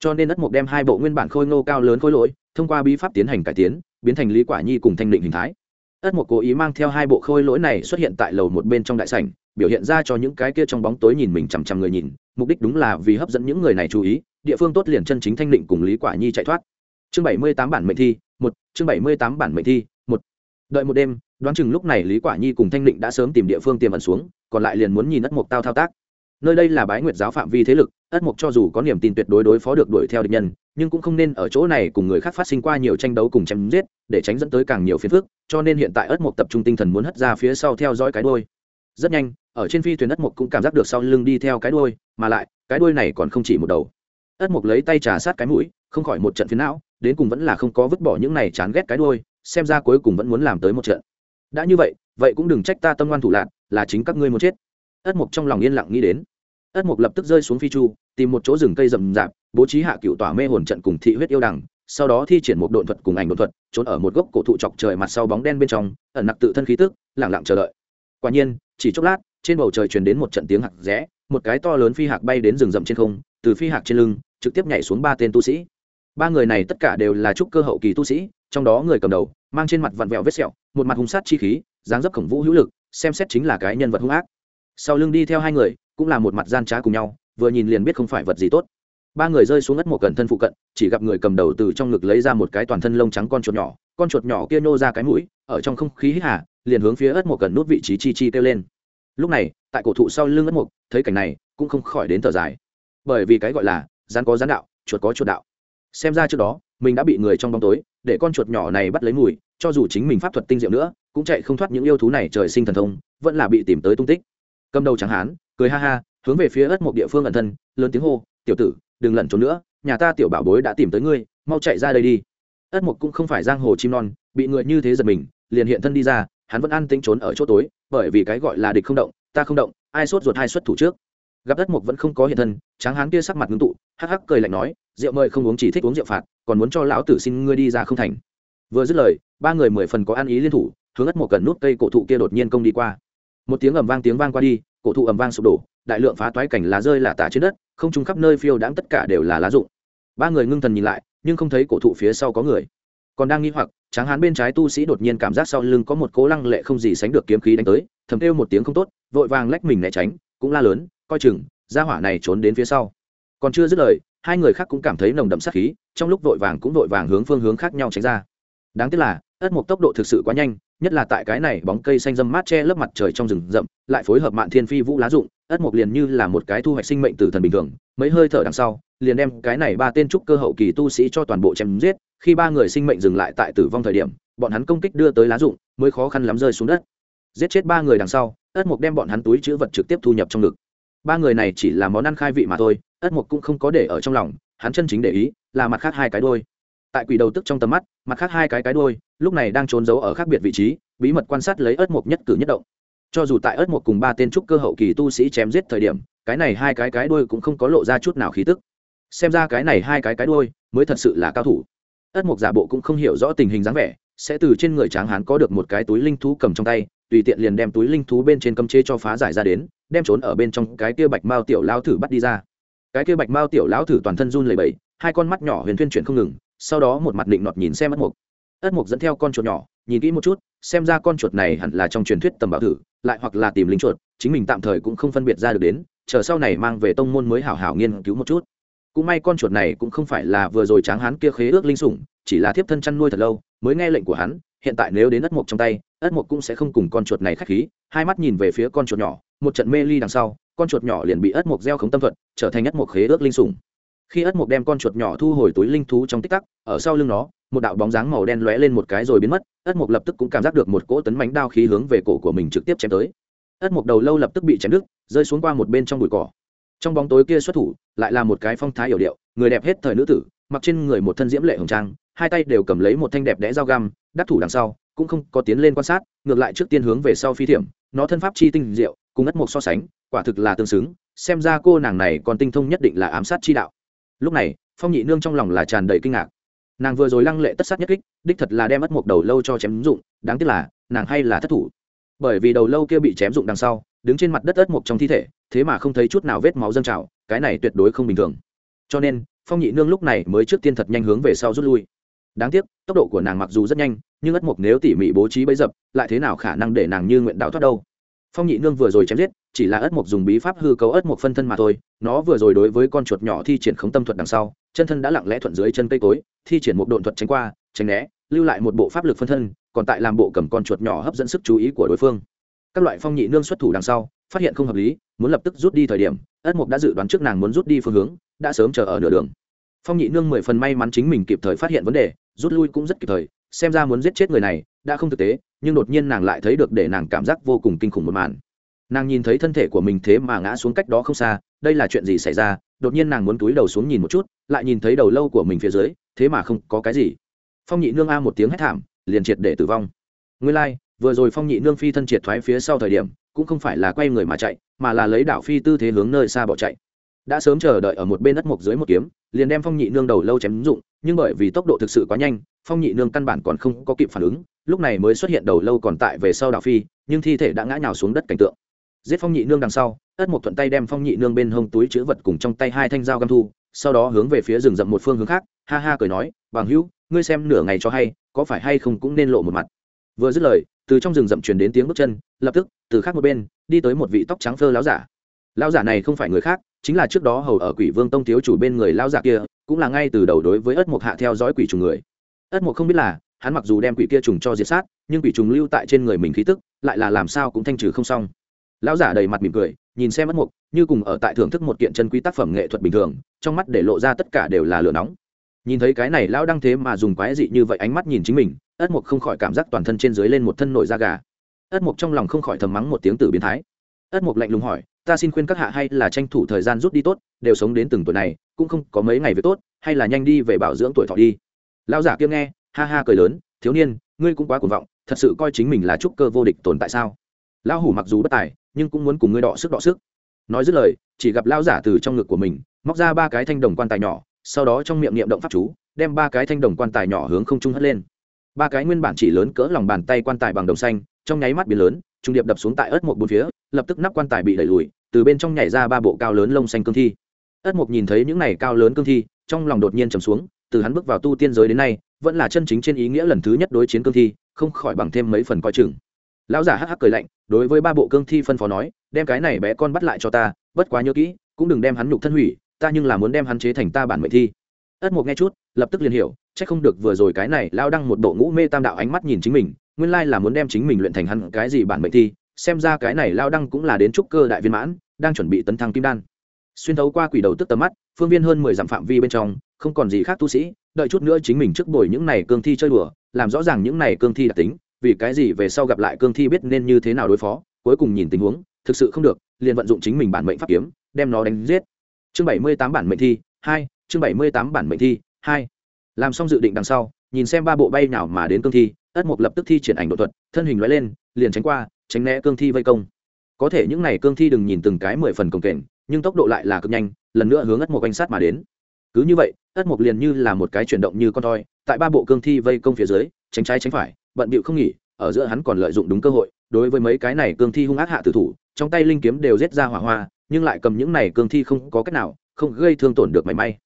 Cho nên ất một đem hai bộ nguyên bản khôi ngô cao lớn khôi lỗi, thông qua bí pháp tiến hành cải tiến, biến thành lý quả nhi cùng thanh định hình thái. Ất một cố ý mang theo hai bộ khôi lỗi này xuất hiện tại lầu một bên trong đại sảnh, biểu hiện ra cho những cái kia trong bóng tối nhìn mình chằm chằm người nhìn, mục đích đúng là vì hấp dẫn những người này chú ý, địa phương tốt liền chân chính thanh định cùng lý quả nhi chạy thoát chương bảy mươi tám bản mệnh thi, một. Chương bảy mươi tám bản mệnh thi, một. Đợi một đêm, đoán chừng lúc này lý quả nhi cùng thanh định đã sớm tìm địa phương tiềm ẩn xuống, còn lại liền muốn nhìn ất mục tao thao tác. Nơi đây là bái nguyệt giáo phạm vi thế lực, ất mục cho dù có niềm tin tuyệt đối đối phó được đuổi theo địch nhân, nhưng cũng không nên ở chỗ này cùng người khác phát sinh qua nhiều tranh đấu cùng chém giết, để tránh dẫn tới càng nhiều phiền phức, cho nên hiện tại ất mục tập trung tinh thần muốn hất ra phía sau theo dõi cái đuôi. Rất nhanh, ở trên phi thuyền ất mục cũng cảm giác được sau lưng đi theo cái đuôi, mà lại, cái đuôi này còn không chỉ một đầu. Ất mục lấy tay trà sát cái mũi không khỏi một trận phiến não, đến cùng vẫn là không có vứt bỏ những này chán ghét cái đuôi, xem ra cuối cùng vẫn muốn làm tới một trận. Đã như vậy vậy cũng đừng trách ta tâm ngoan thủ lạc, là chính các ngươi muốn chết. Ất mục trong lòng yên lặng nghĩ đến. Ất mục lập tức rơi xuống phi chu, tìm một chỗ rừng cây rậm rạp, bố trí hạ cựu tỏa mê hồn trận cùng thị huyết yêu đằng, sau đó thi triển một độn thuật cùng ảnh độn thuật, trốn ở một gốc cổ thụ chọc trời mặt sau bóng đen bên trong, ẩn nặc tự thân khí tức lẳng lặng chờ đợi. Quả nhiên, chỉ chốc lát, trên bầu trời truyền đến một trận tiếng hạc rẽ, một cái to lớn phi hạc bay đến rừng rậm trên không, từ phi hạc trên lưng, trực tiếp nhảy xuống ba tên tu sĩ ba người này tất cả đều là trúc cơ hậu kỳ tu sĩ, trong đó người cầm đầu, mang trên mặt vặn vẹo vết sẹo, một mặt hung sát chi khí, dáng dấp khổng vũ hữu lực, xem xét chính là cái nhân vật hung ác. Sau lưng đi theo hai người, cũng là một mặt gian trá cùng nhau, vừa nhìn liền biết không phải vật gì tốt. Ba người rơi xuống đất một cẩn thân phụ cận, chỉ gặp người cầm đầu từ trong ngực lấy ra một cái toàn thân lông trắng con chuột nhỏ, con chuột nhỏ kia nô ra cái mũi, ở trong không khí hít hà, liền hướng phía ất một cẩn nút vị trí chi chi kêu lên. Lúc này, tại cổ thụ sau lưng ất mục thấy cảnh này, cũng không khỏi đến thở dài. Bởi vì cái gọi là, rắn có rắn đạo, chuột có chuột đạo xem ra trước đó, mình đã bị người trong bóng tối, để con chuột nhỏ này bắt lấy mùi, cho dù chính mình pháp thuật tinh diệu nữa, cũng chạy không thoát những yêu thú này trời sinh thần thông, vẫn là bị tìm tới tung tích. Cầm đầu chẳng hán, cười ha ha, hướng về phía ất một địa phương ẩn thân, lớn tiếng hô, tiểu tử, đừng lẩn trốn nữa, nhà ta tiểu bảo bối đã tìm tới ngươi, mau chạy ra đây đi. Ất mục cũng không phải giang hồ chim non, bị người như thế giật mình, liền hiện thân đi ra, hắn vẫn an tĩnh trốn ở chỗ tối, bởi vì cái gọi là địch không động, ta không động, ai sốt ruột hai xuất thủ trước gặp đất mục vẫn không có hiện thân, tráng hán kia sắc mặt ngưng tụ, hắc hắc cười lạnh nói, rượu mời không uống, chỉ thích uống rượu phạt, còn muốn cho lão tử xin ngươi đi ra không thành. Vừa dứt lời, ba người mười phần có ăn ý liên thủ, hướng ất một cần nút cây cổ thụ kia đột nhiên công đi qua. Một tiếng ầm vang tiếng vang qua đi, cổ thụ ầm vang sụp đổ, đại lượng phá toái cảnh lá rơi là tả trên đất, không trung khắp nơi phiêu đãng tất cả đều là lá rụng. Ba người ngưng thần nhìn lại, nhưng không thấy cổ thụ phía sau có người. Còn đang nghi hoặc, tráng hán bên trái tu sĩ đột nhiên cảm giác sau lưng có một cố lăng lệ không gì sánh được kiếm khí đánh tới, thầm kêu một tiếng không tốt, vội vàng lách mình né tránh, cũng la lớn coi chừng ra hỏa này trốn đến phía sau. Còn chưa dứt lời, hai người khác cũng cảm thấy nồng đậm sát khí, trong lúc vội vàng cũng vội vàng hướng phương hướng khác nhau tránh ra. Đáng tiếc là, ất mộc tốc độ thực sự quá nhanh, nhất là tại cái này bóng cây xanh dâm mát che lớp mặt trời trong rừng rậm, lại phối hợp mạn thiên phi vũ lá rụng ất mộc liền như là một cái thu hoạch sinh mệnh từ thần bình thường, mấy hơi thở đằng sau, liền đem cái này ba tên trúc cơ hậu kỳ tu sĩ cho toàn bộ chém giết, khi ba người sinh mệnh dừng lại tại tử vong thời điểm, bọn hắn công kích đưa tới lá rụng mới khó khăn lắm rơi xuống đất. Giết chết ba người đằng sau, ất mộc đem bọn hắn túi chữ vật trực tiếp thu nhập trong ngực ba người này chỉ là món ăn khai vị mà thôi, ất mục cũng không có để ở trong lòng, hắn chân chính để ý là mặt khác hai cái đôi. Tại quỷ đầu tức trong tầm mắt, mặt khác hai cái cái đôi, lúc này đang trốn giấu ở khác biệt vị trí, bí mật quan sát lấy ất mục nhất cử nhất động. Cho dù tại ất mục cùng ba tên trúc cơ hậu kỳ tu sĩ chém giết thời điểm, cái này hai cái cái đôi cũng không có lộ ra chút nào khí tức. Xem ra cái này hai cái cái đôi mới thật sự là cao thủ. Ất mục giả bộ cũng không hiểu rõ tình hình dáng vẻ, sẽ từ trên người tráng hán có được một cái túi linh thú cầm trong tay, tùy tiện liền đem túi linh thú bên trên cấm chế cho phá giải ra đến đem trốn ở bên trong cái kia bạch mao tiểu lão thử bắt đi ra. Cái kia bạch mao tiểu lão thử toàn thân run lẩy bẩy, hai con mắt nhỏ huyền thuyên chuyển không ngừng, sau đó một mặt định nọt nhìn xem ất mục. Ất mục dẫn theo con chuột nhỏ, nhìn kỹ một chút, xem ra con chuột này hẳn là trong truyền thuyết tầm bảo thử, lại hoặc là tìm lính chuột, chính mình tạm thời cũng không phân biệt ra được đến, chờ sau này mang về tông môn mới hảo hảo nghiên cứu một chút. Cũng may con chuột này cũng không phải là vừa rồi tráng hán kia khế ước linh sủng, chỉ là thiếp thân chăn nuôi thật lâu, mới nghe lệnh của hắn, hiện tại nếu đến ất mục trong tay, ất mục cũng sẽ không cùng con chuột này khách khí, hai mắt nhìn về phía con chuột nhỏ một trận mê ly đằng sau, con chuột nhỏ liền bị ất mộc gieo khống tâm thuật, trở thành ất mộc khế ước linh sủng. Khi ất mộc đem con chuột nhỏ thu hồi túi linh thú trong tích tắc, ở sau lưng nó, một đạo bóng dáng màu đen lóe lên một cái rồi biến mất, ất mộc lập tức cũng cảm giác được một cỗ tấn mánh đao khí hướng về cổ của mình trực tiếp chém tới. Ất mộc đầu lâu lập tức bị chém đứt, rơi xuống qua một bên trong bụi cỏ. Trong bóng tối kia xuất thủ, lại là một cái phong thái hiểu điệu, người đẹp hết thời nữ tử, mặc trên người một thân diễm lệ hồng trang, hai tay đều cầm lấy một thanh đẹp đẽ dao găm, đắc thủ đằng sau, cũng không có tiến lên quan sát, ngược lại trước tiên hướng về sau phi thiểm, nó thân pháp chi tinh diệu cùng ất mục so sánh, quả thực là tương xứng, xem ra cô nàng này còn tinh thông nhất định là ám sát chi đạo. Lúc này, phong nhị nương trong lòng là tràn đầy kinh ngạc. Nàng vừa rồi lăng lệ tất sát nhất kích, đích thật là đem ất mộc đầu lâu cho chém dụng, đáng tiếc là, nàng hay là thất thủ. Bởi vì đầu lâu kia bị chém dụng đằng sau, đứng trên mặt đất ất mộc trong thi thể, thế mà không thấy chút nào vết máu dâng trào, cái này tuyệt đối không bình thường. Cho nên, phong nhị nương lúc này mới trước tiên thật nhanh hướng về sau rút lui. Đáng tiếc, tốc độ của nàng mặc dù rất nhanh, nhưng ất mộc nếu tỉ mỉ bố trí bấy dập, lại thế nào khả năng để nàng như nguyện đạo thoát đâu? Phong nhị nương vừa rồi chém giết, chỉ là ớt mộc dùng bí pháp hư cấu ớt mộc phân thân mà thôi, nó vừa rồi đối với con chuột nhỏ thi triển khống tâm thuật đằng sau, chân thân đã lặng lẽ thuận dưới chân cây cối, thi triển một độn thuật tránh qua, tránh né, lưu lại một bộ pháp lực phân thân, còn tại làm bộ cầm con chuột nhỏ hấp dẫn sức chú ý của đối phương. Các loại phong nhị nương xuất thủ đằng sau, phát hiện không hợp lý, muốn lập tức rút đi thời điểm, ất mộc đã dự đoán trước nàng muốn rút đi phương hướng, đã sớm chờ ở nửa đường. Phong nhị nương mười phần may mắn chính mình kịp thời phát hiện vấn đề, rút lui cũng rất kịp thời xem ra muốn giết chết người này đã không thực tế nhưng đột nhiên nàng lại thấy được để nàng cảm giác vô cùng kinh khủng một màn. Nàng nhìn thấy thân thể của mình thế mà ngã xuống cách đó không xa đây là chuyện gì xảy ra? Đột nhiên nàng muốn túi đầu xuống nhìn một chút lại nhìn thấy đầu lâu của mình phía dưới thế mà không có cái gì. Phong nhị nương a một tiếng hét thảm liền triệt để tử vong. Nguyên lai、like, vừa rồi phong nhị nương phi thân triệt thoái phía sau thời điểm cũng không phải là quay người mà chạy mà là lấy đảo phi tư thế hướng nơi xa bỏ chạy. Đã sớm chờ đợi ở một bên đất mộc dưới một kiếm liền đem phong nhị nương đầu lâu chém dụng nhưng bởi vì tốc độ thực sự quá nhanh phong nhị nương căn bản còn không có kịp phản ứng, lúc này mới xuất hiện đầu lâu còn tại về sau đảo phi, nhưng thi thể đã ngã nhào xuống đất cảnh tượng. Giết phong nhị nương đằng sau, ất một thuận tay đem phong nhị nương bên hông túi chữ vật cùng trong tay hai thanh dao găm thu, sau đó hướng về phía rừng rậm một phương hướng khác, ha ha cười nói, bằng hữu, ngươi xem nửa ngày cho hay, có phải hay không cũng nên lộ một mặt. Vừa dứt lời, từ trong rừng rậm truyền đến tiếng bước chân, lập tức, từ khác một bên, đi tới một vị tóc trắng phơ láo giả. Lão giả này không phải người khác, chính là trước đó hầu ở quỷ vương tông thiếu chủ bên người lão giả kia, cũng là ngay từ đầu đối với ất mục hạ theo dõi quỷ trùng người ất mục không biết là, hắn mặc dù đem quỷ kia trùng cho diệt sát, nhưng quỷ trùng lưu tại trên người mình khí tức, lại là làm sao cũng thanh trừ không xong. Lão giả đầy mặt mỉm cười, nhìn xem ất mục như cùng ở tại thưởng thức một kiện chân quý tác phẩm nghệ thuật bình thường, trong mắt để lộ ra tất cả đều là lửa nóng. Nhìn thấy cái này lão đang thế mà dùng quái dị như vậy ánh mắt nhìn chính mình, ất mục không khỏi cảm giác toàn thân trên dưới lên một thân nổi da gà. Ất mục trong lòng không khỏi thầm mắng một tiếng tử biến thái. Ất mục lạnh lùng hỏi, ta xin khuyên các hạ hay là tranh thủ thời gian rút đi tốt, đều sống đến từng tuổi này, cũng không có mấy ngày về tốt, hay là nhanh đi về bảo dưỡng tuổi thọ đi lão giả kia nghe, ha ha cười lớn, thiếu niên, ngươi cũng quá cuồng vọng, thật sự coi chính mình là trúc cơ vô địch tồn tại sao? Lão hủ mặc dù bất tài, nhưng cũng muốn cùng ngươi đọ sức đọ sức. Nói dứt lời, chỉ gặp lão giả từ trong ngực của mình, móc ra ba cái thanh đồng quan tài nhỏ, sau đó trong miệng niệm động pháp chú, đem ba cái thanh đồng quan tài nhỏ hướng không trung hất lên. Ba cái nguyên bản chỉ lớn cỡ lòng bàn tay quan tài bằng đồng xanh, trong nháy mắt biến lớn, trung điệp đập xuống tại ớt một bốn phía, lập tức nắp quan tài bị đẩy lùi, từ bên trong nhảy ra ba bộ cao lớn lông xanh cương thi. Ớt mục nhìn thấy những này cao lớn cương thi, trong lòng đột nhiên trầm xuống từ hắn bước vào tu tiên giới đến nay, vẫn là chân chính trên ý nghĩa lần thứ nhất đối chiến cương thi, không khỏi bằng thêm mấy phần coi chừng. Lão giả hắc hắc cười lạnh, đối với ba bộ cương thi phân phó nói, đem cái này bé con bắt lại cho ta, bất quá nhớ kỹ, cũng đừng đem hắn nhục thân hủy, ta nhưng là muốn đem hắn chế thành ta bản mệnh thi. Ất mục nghe chút, lập tức liền hiểu, chắc không được vừa rồi cái này lao đăng một bộ ngũ mê tam đạo ánh mắt nhìn chính mình, nguyên lai là muốn đem chính mình luyện thành hắn cái gì bản mệnh thi, xem ra cái này lao đăng cũng là đến trúc cơ đại viên mãn, đang chuẩn bị tấn thăng kim đan xuyên thấu qua quỷ đầu tức tầm mắt, phương viên hơn mười dặm phạm vi bên trong, không còn gì khác tu sĩ, đợi chút nữa chính mình trước bồi những này cương thi chơi đùa, làm rõ ràng những này cương thi đặc tính, vì cái gì về sau gặp lại cương thi biết nên như thế nào đối phó, cuối cùng nhìn tình huống, thực sự không được, liền vận dụng chính mình bản mệnh pháp kiếm, đem nó đánh giết. Chương bảy mươi tám bản mệnh thi, hai, chương bảy mươi tám bản mệnh thi, hai. Làm xong dự định đằng sau, nhìn xem ba bộ bay nào mà đến cương thi, ất mục lập tức thi triển ảnh độ thuật, thân hình loại lên, liền tránh qua, tránh né cương thi vây công. Có thể những này cương thi đừng nhìn từng cái mười phần cồng kềnh nhưng tốc độ lại là cực nhanh, lần nữa hướng ất mục quanh sát mà đến. Cứ như vậy, ất mục liền như là một cái chuyển động như con toi tại ba bộ cương thi vây công phía dưới, tránh trái tránh phải, bận bịu không nghỉ, ở giữa hắn còn lợi dụng đúng cơ hội, đối với mấy cái này cương thi hung ác hạ tử thủ, trong tay linh kiếm đều rết ra hỏa hoa, nhưng lại cầm những này cương thi không có cách nào, không gây thương tổn được mảy may.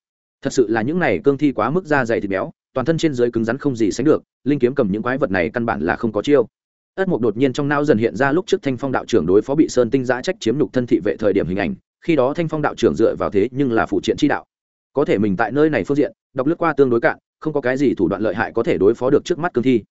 Thật sự là những này cương thi quá mức da dày thịt béo, toàn thân trên dưới cứng rắn không gì sánh được, linh kiếm cầm những quái vật này căn bản là không có chiêu. Ất mục đột nhiên trong não dần hiện ra lúc trước thanh phong đạo trưởng đối phó bị sơn tinh giã trách chiếm nhục thân thị vệ thời điểm hình ảnh khi đó thanh phong đạo trưởng dựa vào thế nhưng là phụ triện chi đạo. Có thể mình tại nơi này phương diện, đọc lướt qua tương đối cạn, không có cái gì thủ đoạn lợi hại có thể đối phó được trước mắt cương thi.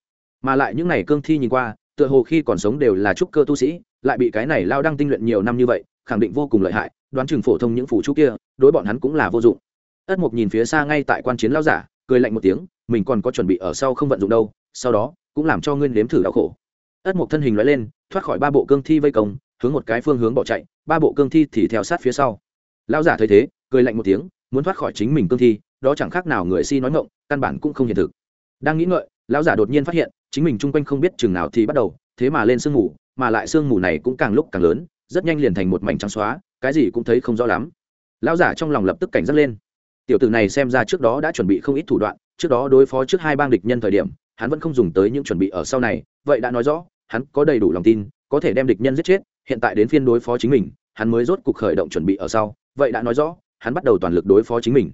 Mà lại những này cương thi nhìn qua, tựa hồ khi còn sống đều là trúc cơ tu sĩ, lại bị cái này lao đăng tinh luyện nhiều năm như vậy, khẳng định vô cùng lợi hại, đoán chừng phổ thông những phủ chú kia, đối bọn hắn cũng là vô dụng. Ất mục nhìn phía xa ngay tại quan chiến lao giả, cười lạnh một tiếng, mình còn có chuẩn bị ở sau không vận dụng đâu, sau đó, cũng làm cho nguyên nếm thử đau khổ. Ất mục thân hình loại lên, thoát khỏi ba bộ cương thi vây công hướng một cái phương hướng bỏ chạy, ba bộ cương thi thì theo sát phía sau. Lão giả thấy thế, cười lạnh một tiếng, muốn thoát khỏi chính mình cương thi, đó chẳng khác nào người si nói ngộng căn bản cũng không hiện thực. Đang nghĩ ngợi, lão giả đột nhiên phát hiện, chính mình chung quanh không biết chừng nào thì bắt đầu, thế mà lên sương mù, mà lại sương mù này cũng càng lúc càng lớn, rất nhanh liền thành một mảnh trắng xóa, cái gì cũng thấy không rõ lắm. Lão giả trong lòng lập tức cảnh giác lên. Tiểu tử này xem ra trước đó đã chuẩn bị không ít thủ đoạn, trước đó đối phó trước hai bang địch nhân thời điểm, hắn vẫn không dùng tới những chuẩn bị ở sau này, vậy đã nói rõ, hắn có đầy đủ lòng tin, có thể đem địch nhân giết chết hiện tại đến phiên đối phó chính mình, hắn mới rốt cuộc khởi động chuẩn bị ở sau, vậy đã nói rõ, hắn bắt đầu toàn lực đối phó chính mình.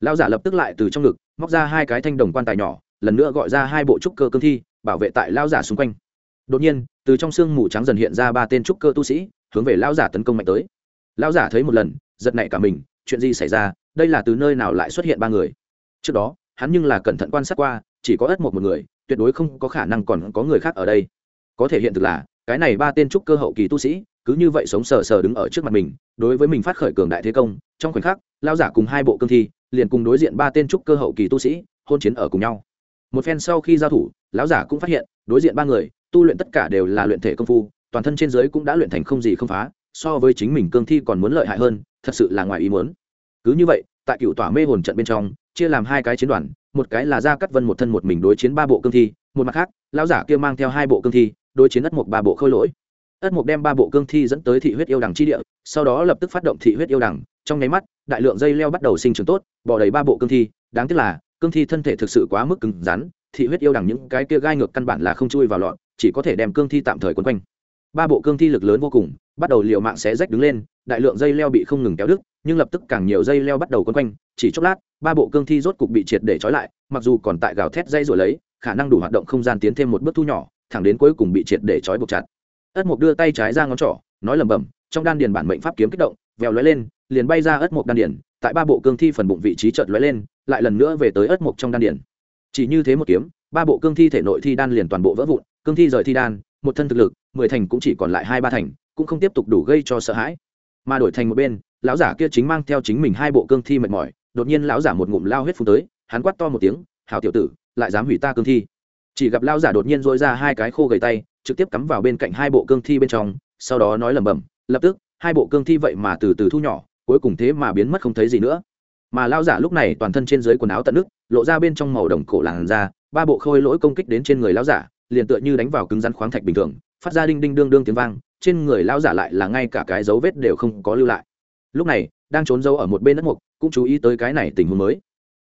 Lão giả lập tức lại từ trong ngực, móc ra hai cái thanh đồng quan tài nhỏ, lần nữa gọi ra hai bộ trúc cơ cương thi, bảo vệ tại lão giả xung quanh. Đột nhiên, từ trong sương mù trắng dần hiện ra ba tên trúc cơ tu sĩ, hướng về lão giả tấn công mạnh tới. Lão giả thấy một lần, giật nảy cả mình, chuyện gì xảy ra, đây là từ nơi nào lại xuất hiện ba người? Trước đó, hắn nhưng là cẩn thận quan sát qua, chỉ có ất một một người, tuyệt đối không có khả năng còn có người khác ở đây. Có thể hiện thực là cái này ba tên trúc cơ hậu kỳ tu sĩ, cứ như vậy sống sờ sờ đứng ở trước mặt mình, đối với mình phát khởi cường đại thế công, trong khoảnh khắc lao giả cùng hai bộ cương thi, liền cùng đối diện ba tên trúc cơ hậu kỳ tu sĩ, hôn chiến ở cùng nhau. Một phen sau khi giao thủ, lão giả cũng phát hiện, đối diện ba người, tu luyện tất cả đều là luyện thể công phu, toàn thân trên giới cũng đã luyện thành không gì không phá, so với chính mình cương thi còn muốn lợi hại hơn, thật sự là ngoài ý muốn. Cứ như vậy, tại cựu tỏa mê hồn trận bên trong, chia làm hai cái chiến đoàn, một cái là gia cắt vân một thân một mình đối chiến ba bộ cương thi, một mặt khác, lão giả kia mang theo hai bộ cương thi đối chiến ất mục ba bộ khôi lỗi. Ất mục đem ba bộ cương thi dẫn tới thị huyết yêu đằng chi địa, sau đó lập tức phát động thị huyết yêu đằng. Trong nháy mắt, đại lượng dây leo bắt đầu sinh trưởng tốt, bỏ đầy ba bộ cương thi. Đáng tiếc là, cương thi thân thể thực sự quá mức cứng rắn, thị huyết yêu đằng những cái kia gai ngược căn bản là không chui vào lọn, chỉ có thể đem cương thi tạm thời quấn quanh. Ba bộ cương thi lực lớn vô cùng, bắt đầu liều mạng xé rách đứng lên, đại lượng dây leo bị không ngừng kéo đứt, nhưng lập tức càng nhiều dây leo bắt đầu quấn quanh, chỉ chốc lát, ba bộ cương thi rốt cục bị triệt để trói lại, mặc dù còn tại gào thét dây rồi lấy, khả năng đủ hoạt động không gian tiến thêm một bước thu nhỏ thẳng đến cuối cùng bị triệt để trói buộc chặt. Ất mục đưa tay trái ra ngón trỏ, nói lẩm bẩm, trong đan điền bản mệnh pháp kiếm kích động, vèo lóe lên, liền bay ra ất mục đan điền, tại ba bộ cương thi phần bụng vị trí chợt lóe lên, lại lần nữa về tới ất mục trong đan điền. Chỉ như thế một kiếm, ba bộ cương thi thể nội thi đan liền toàn bộ vỡ vụn, cương thi rời thi đan, một thân thực lực, mười thành cũng chỉ còn lại hai ba thành, cũng không tiếp tục đủ gây cho sợ hãi. Mà đổi thành một bên, lão giả kia chính mang theo chính mình hai bộ cương thi mệt mỏi, đột nhiên lão giả một ngụm lao huyết phun tới, hắn quát to một tiếng hào tiểu tử, lại dám hủy ta cương thi chỉ gặp lão giả đột nhiên dội ra hai cái khô gầy tay, trực tiếp cắm vào bên cạnh hai bộ cương thi bên trong, sau đó nói lẩm bẩm, lập tức, hai bộ cương thi vậy mà từ từ thu nhỏ, cuối cùng thế mà biến mất không thấy gì nữa. Mà lão giả lúc này toàn thân trên dưới quần áo tận nước, lộ ra bên trong màu đồng cổ làn da, ba bộ khôi lỗi công kích đến trên người lão giả, liền tựa như đánh vào cứng rắn khoáng thạch bình thường, phát ra đinh đinh đương đương tiếng vang, trên người lão giả lại là ngay cả cái dấu vết đều không có lưu lại. Lúc này, đang trốn dấu ở một bên đất mục, cũng chú ý tới cái này tình huống mới.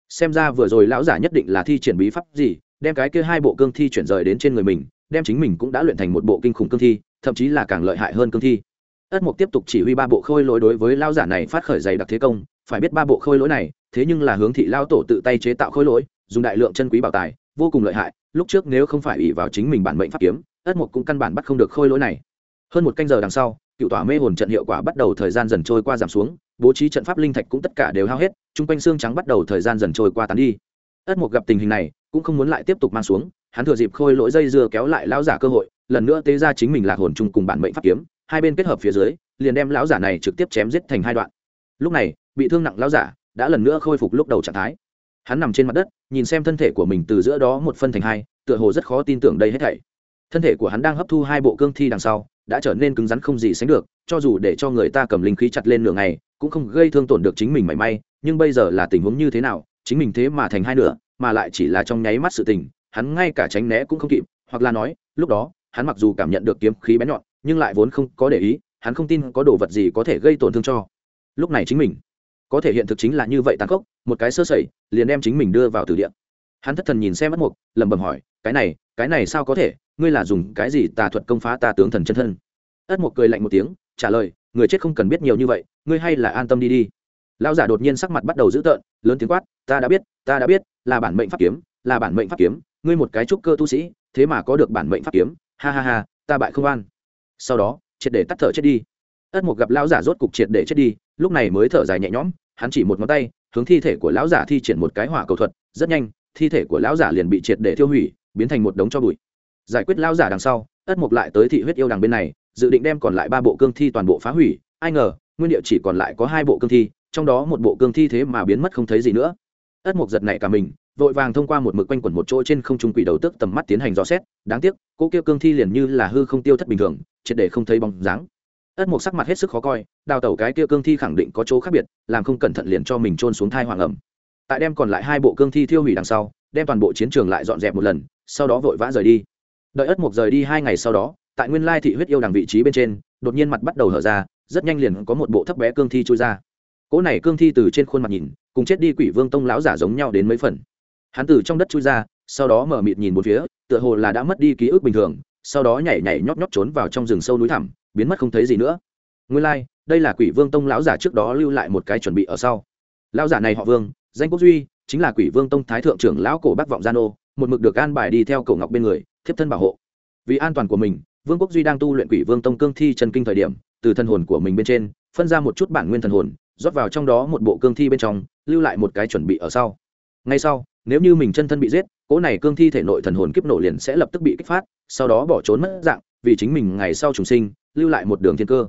Xem ra vừa rồi lão giả nhất định là thi triển bí pháp gì đem cái kia hai bộ cương thi chuyển rời đến trên người mình, đem chính mình cũng đã luyện thành một bộ kinh khủng cương thi, thậm chí là càng lợi hại hơn cương thi. Ất mục tiếp tục chỉ huy ba bộ khôi lỗi đối với lao giả này phát khởi dày đặc thế công, phải biết ba bộ khôi lỗi này, thế nhưng là hướng thị lao tổ tự tay chế tạo khôi lỗi, dùng đại lượng chân quý bảo tài, vô cùng lợi hại, lúc trước nếu không phải ủy vào chính mình bản mệnh pháp kiếm, ất mục cũng căn bản bắt không được khôi lỗi này. Hơn một canh giờ đằng sau, cựu tỏa mê hồn trận hiệu quả bắt đầu thời gian dần trôi qua giảm xuống, bố trí trận pháp linh thạch cũng tất cả đều hao hết, chung quanh xương trắng bắt đầu thời gian dần trôi qua tán đi ất mục gặp tình hình này, cũng không muốn lại tiếp tục mang xuống, hắn thừa dịp khôi lỗi dây dưa kéo lại lão giả cơ hội, lần nữa tế ra chính mình lạc hồn chung cùng bản mệnh pháp kiếm, hai bên kết hợp phía dưới, liền đem lão giả này trực tiếp chém giết thành hai đoạn. Lúc này, bị thương nặng lão giả đã lần nữa khôi phục lúc đầu trạng thái. Hắn nằm trên mặt đất, nhìn xem thân thể của mình từ giữa đó một phân thành hai, tựa hồ rất khó tin tưởng đây hết thảy. Thân thể của hắn đang hấp thu hai bộ cương thi đằng sau, đã trở nên cứng rắn không gì sánh được, cho dù để cho người ta cầm linh khí chặt lên nửa ngày, cũng không gây thương tổn được chính mình mảy may, nhưng bây giờ là tình huống như thế nào chính mình thế mà thành hai nửa, mà lại chỉ là trong nháy mắt sự tình, hắn ngay cả tránh né cũng không kịp, hoặc là nói, lúc đó, hắn mặc dù cảm nhận được kiếm khí bén nhọn, nhưng lại vốn không có để ý, hắn không tin có đồ vật gì có thể gây tổn thương cho. Lúc này chính mình, có thể hiện thực chính là như vậy tàn khốc, một cái sơ sẩy, liền đem chính mình đưa vào từ địa. Hắn thất thần nhìn xem mất mục, lẩm bẩm hỏi, cái này cái này sao có thể? Ngươi là dùng cái gì tà thuật công phá ta tướng thần chân thân? Ất mục cười lạnh một tiếng, trả lời, người chết không cần biết nhiều như vậy, ngươi hay là an tâm đi đi lão giả đột nhiên sắc mặt bắt đầu dữ tợn, lớn tiếng quát, ta đã biết, ta đã biết, là bản mệnh pháp kiếm, là bản mệnh pháp kiếm, ngươi một cái trúc cơ tu sĩ, thế mà có được bản mệnh pháp kiếm, ha ha ha, ta bại không an sau đó, triệt để tắt thở chết đi. Ất mục gặp lão giả rốt cục triệt để chết đi, lúc này mới thở dài nhẹ nhõm, hắn chỉ một ngón tay, hướng thi thể của lão giả thi triển một cái hỏa cầu thuật, rất nhanh, thi thể của lão giả liền bị triệt để tiêu hủy, biến thành một đống cho bụi. Giải quyết lão giả đằng sau, ất mục lại tới thị huyết yêu đằng bên này, dự định đem còn lại ba bộ cương thi toàn bộ phá hủy, ai ngờ, nguyên địa chỉ còn lại có hai bộ cương thi trong đó một bộ cương thi thế mà biến mất không thấy gì nữa. Ất mục giật nảy cả mình, vội vàng thông qua một mực quanh quẩn một chỗ trên không trung quỷ đầu tức tầm mắt tiến hành dò xét, đáng tiếc, cô kia cương thi liền như là hư không tiêu thất bình thường, triệt để không thấy bóng dáng. Ất mục sắc mặt hết sức khó coi, đào tẩu cái kia cương thi khẳng định có chỗ khác biệt, làm không cẩn thận liền cho mình trôn xuống thai hoàng ẩm. Tại đem còn lại hai bộ cương thi thiêu hủy đằng sau, đem toàn bộ chiến trường lại dọn dẹp một lần, sau đó vội vã rời đi. Đợi ất mục rời đi hai ngày sau đó, tại nguyên lai thị huyết yêu đằng vị trí bên trên, đột nhiên mặt bắt đầu hở ra, rất nhanh liền có một bộ thấp bé cương thi trôi ra cỗ này cương thi từ trên khuôn mặt nhìn cùng chết đi quỷ vương tông lão giả giống nhau đến mấy phần. Hắn từ trong đất chui ra sau đó mở mịt nhìn một phía tựa hồ là đã mất đi ký ức bình thường sau đó nhảy nhảy nhóp nhóp trốn vào trong rừng sâu núi thẳm biến mất không thấy gì nữa. Nguyên lai、like, đây là quỷ vương tông lão giả trước đó lưu lại một cái chuẩn bị ở sau. Lão giả này họ vương danh quốc duy chính là quỷ vương tông thái thượng trưởng lão cổ bắc vọng gia nô một mực được an bài đi theo cổ ngọc bên người thiếp thân bảo hộ. Vì an toàn của mình vương quốc duy đang tu luyện quỷ vương tông cương thi chân kinh thời điểm từ thân hồn của mình bên trên phân ra một chút bản nguyên thần hồn rót vào trong đó một bộ cương thi bên trong, lưu lại một cái chuẩn bị ở sau. Ngay sau, nếu như mình chân thân bị giết, cỗ này cương thi thể nội thần hồn kiếp nổ liền sẽ lập tức bị kích phát, sau đó bỏ trốn mất dạng, vì chính mình ngày sau trùng sinh, lưu lại một đường thiên cơ.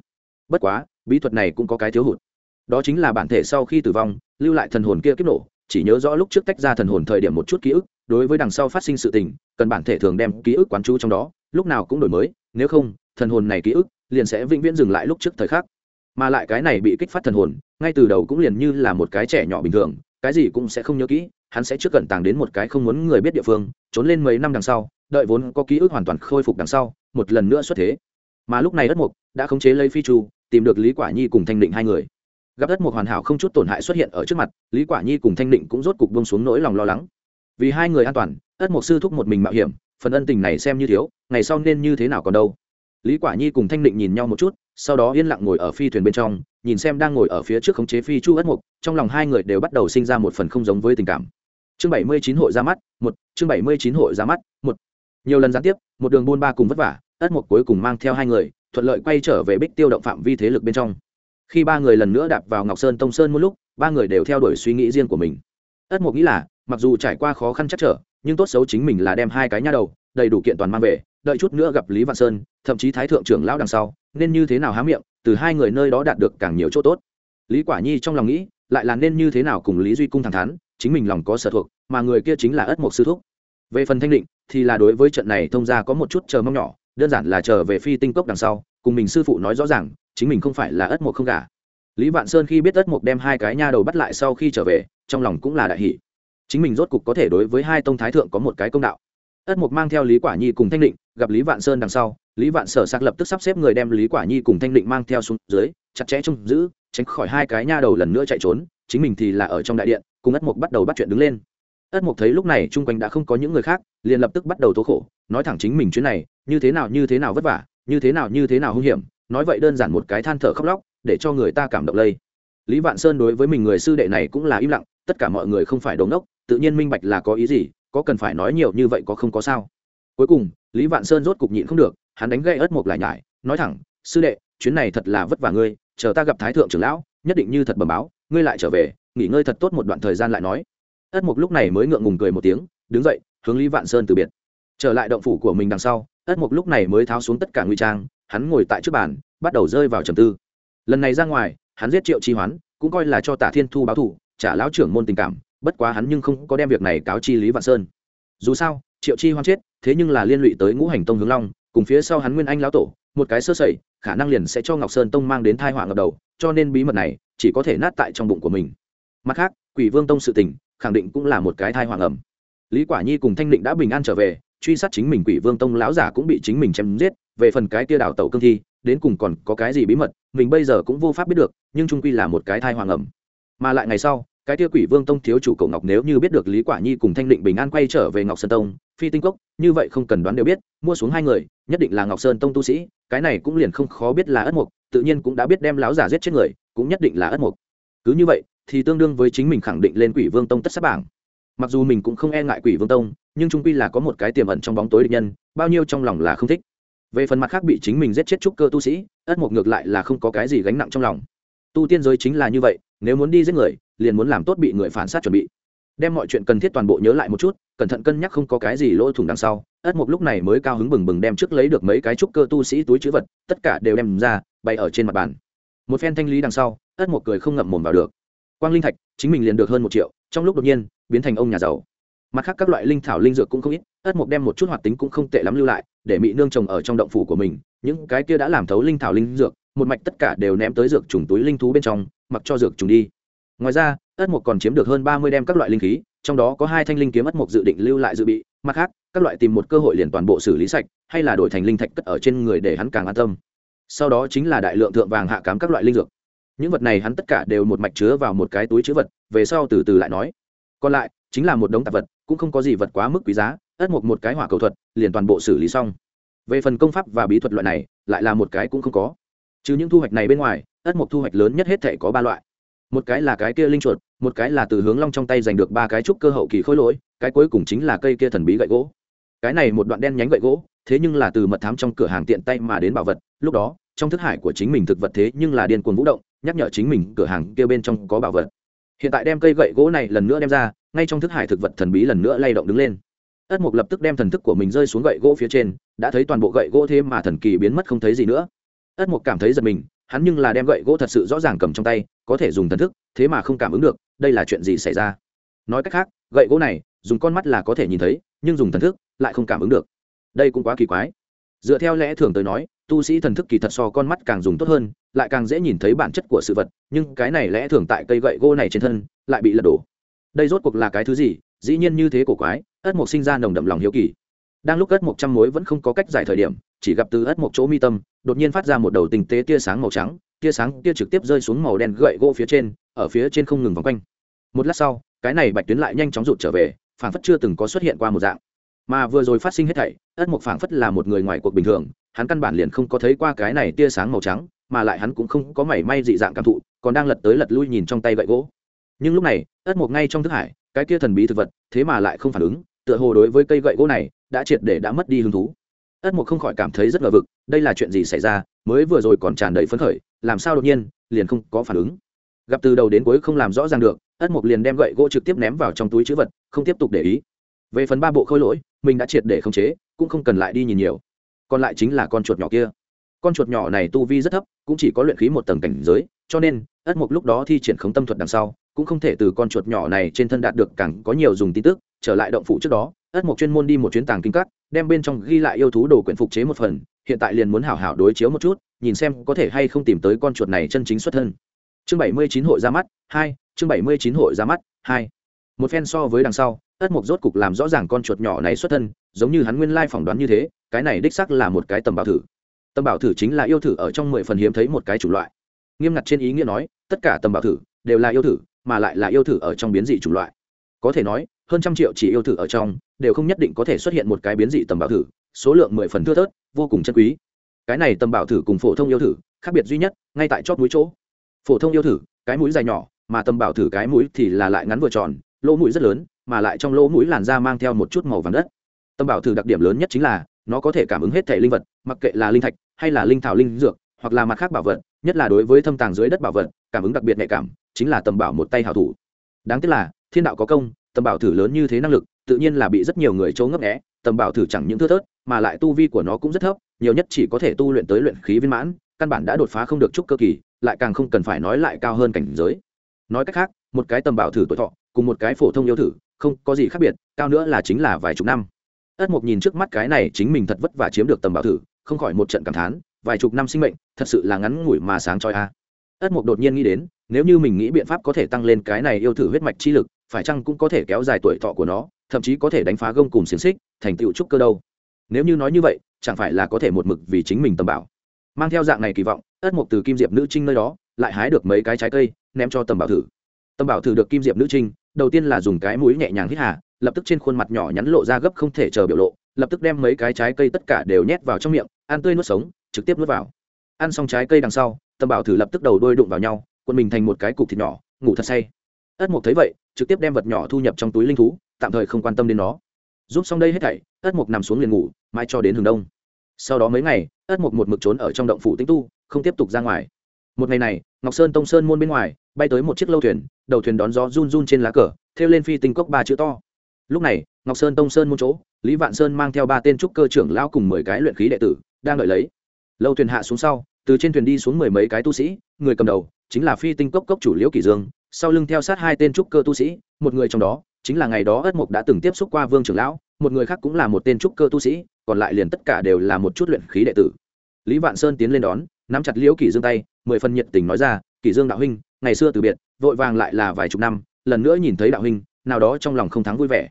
Bất quá, bí thuật này cũng có cái thiếu hụt. Đó chính là bản thể sau khi tử vong, lưu lại thần hồn kia kiếp nổ, chỉ nhớ rõ lúc trước tách ra thần hồn thời điểm một chút ký ức, đối với đằng sau phát sinh sự tình, cần bản thể thường đem ký ức quán chú trong đó, lúc nào cũng đổi mới, nếu không, thần hồn này ký ức liền sẽ vĩnh viễn dừng lại lúc trước thời khắc mà lại cái này bị kích phát thần hồn, ngay từ đầu cũng liền như là một cái trẻ nhỏ bình thường, cái gì cũng sẽ không nhớ kỹ, hắn sẽ trước cẩn tàng đến một cái không muốn người biết địa phương, trốn lên mấy năm đằng sau, đợi vốn có ký ức hoàn toàn khôi phục đằng sau, một lần nữa xuất thế. Mà lúc này đất mục đã khống chế lấy phi chu, tìm được lý quả nhi cùng thanh định hai người. Gặp đất mục hoàn hảo không chút tổn hại xuất hiện ở trước mặt, lý quả nhi cùng thanh định cũng rốt cục bông xuống nỗi lòng lo lắng. Vì hai người an toàn, đất mục sư thúc một mình mạo hiểm, phần ân tình này xem như thiếu, ngày sau nên như thế nào còn đâu lý quả nhi cùng thanh định nhìn nhau một chút, sau đó yên lặng ngồi ở phi thuyền bên trong, nhìn xem đang ngồi ở phía trước khống chế phi chu ất mục, trong lòng hai người đều bắt đầu sinh ra một phần không giống với tình cảm. Chương bảy mươi chín hội ra mắt, một, chương bảy mươi chín hội ra mắt, một. Nhiều lần gián tiếp, một đường buôn ba cùng vất vả, ất mục cuối cùng mang theo hai người, thuận lợi quay trở về bích tiêu động phạm vi thế lực bên trong. Khi ba người lần nữa đạp vào ngọc sơn tông sơn một lúc, ba người đều theo đuổi suy nghĩ riêng của mình. Ất mục nghĩ là, mặc dù trải qua khó khăn chắc trở, nhưng tốt xấu chính mình là đem hai cái nha đầu, đầy đủ kiện toàn mang về đợi chút nữa gặp lý Vạn sơn, thậm chí thái thượng trưởng lão đằng sau, nên như thế nào há miệng, từ hai người nơi đó đạt được càng nhiều chỗ tốt. Lý quả nhi trong lòng nghĩ, lại là nên như thế nào cùng lý duy cung thẳng thắn, chính mình lòng có sở thuộc, mà người kia chính là ất mộc sư thúc. Về phần thanh định, thì là đối với trận này thông ra có một chút chờ mong nhỏ, đơn giản là chờ về phi tinh cốc đằng sau, cùng mình sư phụ nói rõ ràng, chính mình không phải là ất mộc không cả lý vạn sơn khi biết ất mộc đem hai cái nha đầu bắt lại sau khi trở về, trong lòng cũng là đại hỷ chính mình rốt cục có thể đối với hai tông thái thượng có một cái công đạo ất mục mang theo lý quả nhi cùng thanh định, gặp lý vạn sơn đằng sau, lý vạn sở sạc lập tức sắp xếp người đem lý quả nhi cùng thanh định mang theo xuống dưới, chặt chẽ trông giữ, tránh khỏi hai cái nha đầu lần nữa chạy trốn, chính mình thì là ở trong đại điện, cùng ất mục bắt đầu bắt chuyện đứng lên. Ất mục thấy lúc này chung quanh đã không có những người khác, liền lập tức bắt đầu tố khổ, nói thẳng chính mình chuyến này, như thế nào như thế nào vất vả, như thế nào như thế nào hung hiểm, nói vậy đơn giản một cái than thở khóc lóc, để cho người ta cảm động lây. Lý vạn sơn đối với mình người sư đệ này cũng là im lặng, tất cả mọi người không phải đống ốc tự nhiên minh bạch là có ý gì có cần phải nói nhiều như vậy có không có sao. Cuối cùng, lý vạn sơn rốt cục nhịn không được, hắn đánh gây ớt một lại nhải, nói thẳng, sư đệ, chuyến này thật là vất vả ngươi, chờ ta gặp thái thượng trưởng lão, nhất định như thật bẩm báo, ngươi lại trở về, nghỉ ngơi thật tốt một đoạn thời gian lại nói. Ất mục lúc này mới ngượng ngùng cười một tiếng, đứng dậy, hướng lý vạn sơn từ biệt. Trở lại động phủ của mình đằng sau, ất mục lúc này mới tháo xuống tất cả nguy trang, hắn ngồi tại trước bàn, bắt đầu rơi vào trầm tư. Lần này ra ngoài, hắn giết triệu chi hoán, cũng coi là cho tả thiên thu báo thủ, trả lão trưởng môn tình cảm bất quá hắn nhưng không có đem việc này cáo chi lý vạn sơn. Dù sao, triệu chi hoan chết, thế nhưng là liên lụy tới ngũ hành tông hướng long, cùng phía sau hắn nguyên anh lão tổ, một cái sơ sẩy, khả năng liền sẽ cho ngọc sơn tông mang đến thai họa ngập đầu, cho nên bí mật này chỉ có thể nát tại trong bụng của mình. Mặt khác, quỷ vương tông sự tình, khẳng định cũng là một cái thai hoàng ẩm lý quả nhi cùng thanh định đã bình an trở về, truy sát chính mình quỷ vương tông lão giả cũng bị chính mình chém giết, về phần cái tia đảo tàu cương thi, đến cùng còn có cái gì bí mật, mình bây giờ cũng vô pháp biết được, nhưng trung quy là một cái thai hoàng ẩm mà lại ngày sau cái tia quỷ vương tông thiếu chủ cậu ngọc nếu như biết được lý quả nhi cùng thanh định bình an quay trở về ngọc sơn tông, phi tinh cốc, như vậy không cần đoán đều biết, mua xuống hai người, nhất định là ngọc sơn tông tu sĩ, cái này cũng liền không khó biết là ất mục, tự nhiên cũng đã biết đem láo giả giết chết người, cũng nhất định là ất mục. Cứ như vậy, thì tương đương với chính mình khẳng định lên quỷ vương tông tất sát bảng. Mặc dù mình cũng không e ngại quỷ vương tông, nhưng trung quy là có một cái tiềm ẩn trong bóng tối địch nhân, bao nhiêu trong lòng là không thích. Về phần mặt khác bị chính mình giết chết trúc cơ tu sĩ, ất mục ngược lại là không có cái gì gánh nặng trong lòng. Tu tiên giới chính là như vậy, nếu muốn đi giết người liền muốn làm tốt bị người phản sát chuẩn bị. Đem mọi chuyện cần thiết toàn bộ nhớ lại một chút, cẩn thận cân nhắc không có cái gì lỗ thủng đằng sau, ất mục lúc này mới cao hứng bừng bừng đem trước lấy được mấy cái trúc cơ tu sĩ túi chữ vật, tất cả đều đem ra bay ở trên mặt bàn. Một phen thanh lý đằng sau, ất mục cười không ngậm mồm vào được. Quang linh thạch, chính mình liền được hơn một triệu, trong lúc đột nhiên, biến thành ông nhà giàu. Mặt khác các loại linh thảo linh dược cũng không ít, ất mục đem một chút hoạt tính cũng không tệ lắm lưu lại, để mỹ nương trồng ở trong động phủ của mình, những cái kia đã làm thấu linh thảo linh dược, một mạch tất cả đều ném tới dược trùng túi linh thú bên trong, mặc cho dược trùng đi ngoài ra, ất mục còn chiếm được hơn ba mươi đem các loại linh khí, trong đó có hai thanh linh kiếm ất mục dự định lưu lại dự bị, mặt khác, các loại tìm một cơ hội liền toàn bộ xử lý sạch, hay là đổi thành linh thạch cất ở trên người để hắn càng an tâm. Sau đó chính là đại lượng thượng vàng hạ cám các loại linh dược. Những vật này hắn tất cả đều một mạch chứa vào một cái túi chứa vật, về sau từ từ lại nói. Còn lại, chính là một đống tạp vật, cũng không có gì vật quá mức quý giá, ất mục một cái hỏa cầu thuật, liền toàn bộ xử lý xong. Về phần công pháp và bí thuật loại này, lại là một cái cũng không có. Chứ những thu hoạch này bên ngoài, ất mục thu hoạch lớn nhất hết thể có ba loại một cái là cái kia linh chuột, một cái là từ hướng long trong tay giành được ba cái trúc cơ hậu kỳ khối lỗi, cái cuối cùng chính là cây kia thần bí gậy gỗ. Cái này một đoạn đen nhánh gậy gỗ, thế nhưng là từ mật thám trong cửa hàng tiện tay mà đến bảo vật, lúc đó, trong thức hải của chính mình thực vật thế nhưng là điên cuồng vũ động, nhắc nhở chính mình cửa hàng kia bên trong có bảo vật. Hiện tại đem cây gậy gỗ này lần nữa đem ra, ngay trong thức hải thực vật thần bí lần nữa lay động đứng lên. Ất mục lập tức đem thần thức của mình rơi xuống gậy gỗ phía trên, đã thấy toàn bộ gậy gỗ thế mà thần kỳ biến mất không thấy gì nữa. Ất mục cảm thấy giật mình, hắn nhưng là đem gậy gỗ thật sự rõ ràng cầm trong tay có thể dùng thần thức, thế mà không cảm ứng được, đây là chuyện gì xảy ra? Nói cách khác, gậy gỗ này, dùng con mắt là có thể nhìn thấy, nhưng dùng thần thức lại không cảm ứng được. Đây cũng quá kỳ quái. Dựa theo lẽ thường tới nói, tu sĩ thần thức kỳ thật so con mắt càng dùng tốt hơn, lại càng dễ nhìn thấy bản chất của sự vật, nhưng cái này lẽ thường tại cây gậy gỗ này trên thân lại bị lật đổ. Đây rốt cuộc là cái thứ gì? Dĩ nhiên như thế cổ quái, ất mộc sinh ra nồng đậm lòng hiếu kỳ. Đang lúc ất mộc trăm mối vẫn không có cách giải thời điểm, chỉ gặp từ ất mộc chỗ mi tâm, đột nhiên phát ra một đầu tình tế tia sáng màu trắng tia sáng tia trực tiếp rơi xuống màu đen gậy gỗ phía trên, ở phía trên không ngừng vòng quanh. Một lát sau, cái này bạch tuyến lại nhanh chóng rụt trở về, phảng phất chưa từng có xuất hiện qua một dạng. Mà vừa rồi phát sinh hết thảy, ất mục phảng phất là một người ngoài cuộc bình thường, hắn căn bản liền không có thấy qua cái này tia sáng màu trắng, mà lại hắn cũng không có mảy may dị dạng cảm thụ, còn đang lật tới lật lui nhìn trong tay gậy gỗ. Nhưng lúc này, ất mục ngay trong thức hải, cái kia thần bí thực vật, thế mà lại không phản ứng, tựa hồ đối với cây gậy gỗ này, đã triệt để đã mất đi hứng thú. Ất mục không khỏi cảm thấy rất ngờ vực, đây là chuyện gì xảy ra, mới vừa rồi còn tràn đầy phấn khởi làm sao đột nhiên, liền không có phản ứng. Gặp từ đầu đến cuối không làm rõ ràng được, ất mục liền đem gậy gỗ trực tiếp ném vào trong túi chữ vật, không tiếp tục để ý. Về phần ba bộ khôi lỗi, mình đã triệt để khống chế, cũng không cần lại đi nhìn nhiều. Còn lại chính là con chuột nhỏ kia. Con chuột nhỏ này tu vi rất thấp, cũng chỉ có luyện khí một tầng cảnh giới, cho nên, ất mục lúc đó thi triển khống tâm thuật đằng sau, cũng không thể từ con chuột nhỏ này trên thân đạt được càng có nhiều dùng tin tức. Trở lại động phủ trước đó, ất mục chuyên môn đi một chuyến tàng kinh cắt đem bên trong ghi lại yêu thú đồ quyển phục chế một phần hiện tại liền muốn hảo hảo đối chiếu một chút, nhìn xem có thể hay không tìm tới con chuột này chân chính xuất thân. Chương bảy mươi chín hội ra mắt, hai, chương bảy mươi chín hội ra mắt, hai. Một phen so với đằng sau ất mục rốt cục làm rõ ràng con chuột nhỏ này xuất thân, giống như hắn nguyên lai phỏng đoán như thế, cái này đích xác là một cái tầm bảo thử. Tầm bảo thử chính là yêu thử ở trong mười phần hiếm thấy một cái chủng loại. Nghiêm ngặt trên ý nghĩa nói, tất cả tầm bảo thử đều là yêu thử, mà lại là yêu thử ở trong biến dị chủng loại. Có thể nói, hơn trăm triệu chỉ yêu thử ở trong đều không nhất định có thể xuất hiện một cái biến dị tầm bảo thử, số lượng mười phần thưa thớt vô cùng chân quý. Cái này tầm bảo thử cùng phổ thông yêu thử, khác biệt duy nhất, ngay tại chót mũi chỗ. Phổ thông yêu thử, cái mũi dài nhỏ, mà tầm bảo thử cái mũi thì là lại ngắn vừa tròn, lỗ mũi rất lớn, mà lại trong lỗ mũi làn da mang theo một chút màu vàng đất. Tâm bảo thử đặc điểm lớn nhất chính là, nó có thể cảm ứng hết thể linh vật, mặc kệ là linh thạch hay là linh thảo linh dược, hoặc là mặt khác bảo vật, nhất là đối với thâm tàng dưới đất bảo vật, cảm ứng đặc biệt nhạy cảm, chính là tầm bảo một tay hảo thủ. Đáng tiếc là, thiên đạo có công, tầm bảo thử lớn như thế năng lực, tự nhiên là bị rất nhiều người trố ngấp nghé tầm bảo thử chẳng những thưa thớt, mà lại tu vi của nó cũng rất thấp, nhiều nhất chỉ có thể tu luyện tới luyện khí viên mãn, căn bản đã đột phá không được chút cơ kỳ, lại càng không cần phải nói lại cao hơn cảnh giới. Nói cách khác, một cái tầm bảo thử tuổi thọ, cùng một cái phổ thông yêu thử, không có gì khác biệt, cao nữa là chính là vài chục năm. Ất mục nhìn trước mắt cái này chính mình thật vất vả chiếm được tầm bảo thử, không khỏi một trận cảm thán, vài chục năm sinh mệnh, thật sự là ngắn ngủi mà sáng trói a. Ất mục đột nhiên nghĩ đến, nếu như mình nghĩ biện pháp có thể tăng lên cái này yêu thử huyết mạch chi lực, phải chăng cũng có thể kéo dài tuổi thọ của nó? Thậm chí có thể đánh phá gông cùng xiềng xích, thành tựu trúc cơ đâu. Nếu như nói như vậy, chẳng phải là có thể một mực vì chính mình tầm bảo. Mang theo dạng này kỳ vọng, ất mục từ kim diệp nữ trinh nơi đó, lại hái được mấy cái trái cây, ném cho tầm bảo thử. Tầm bảo thử được kim diệp nữ trinh, đầu tiên là dùng cái mũi nhẹ nhàng hít hà, lập tức trên khuôn mặt nhỏ nhắn lộ ra gấp không thể chờ biểu lộ, lập tức đem mấy cái trái cây tất cả đều nhét vào trong miệng, ăn tươi nuốt sống, trực tiếp nuốt vào. Ăn xong trái cây đằng sau, tầm bảo thử lập tức đầu đôi đụng vào nhau quân mình thành một cái cục thịt nhỏ, ngủ thật say. Ất mục thấy vậy, trực tiếp đem vật nhỏ thu nhập trong túi linh thú tạm thời không quan tâm đến nó. Giúp xong đây hết thảy, ất mục nằm xuống liền ngủ mai cho đến hừng đông. Sau đó mấy ngày, ất mục một mực trốn ở trong động phủ tĩnh tu, không tiếp tục ra ngoài. Một ngày này, ngọc sơn tông sơn môn bên ngoài, bay tới một chiếc lâu thuyền, đầu thuyền đón gió run run trên lá cờ, thêu lên phi tinh cốc ba chữ to. Lúc này, ngọc sơn tông sơn môn chỗ, lý vạn sơn mang theo ba tên trúc cơ trưởng lão cùng mười cái luyện khí đệ tử, đang đợi lấy. Lâu thuyền hạ xuống sau, từ trên thuyền đi xuống mười mấy cái tu sĩ, người cầm đầu chính là phi tinh cốc cốc chủ liễu kỷ dương, sau lưng theo sát hai tên trúc cơ tu sĩ, một người trong đó chính là ngày đó ất mục đã từng tiếp xúc qua vương trưởng lão, một người khác cũng là một tên trúc cơ tu sĩ, còn lại liền tất cả đều là một chút luyện khí đệ tử. Lý vạn sơn tiến lên đón, nắm chặt liễu kỷ dương tay, mười phần nhiệt tình nói ra, kỷ dương đạo huynh, ngày xưa từ biệt, vội vàng lại là vài chục năm, lần nữa nhìn thấy đạo huynh, nào đó trong lòng không thắng vui vẻ.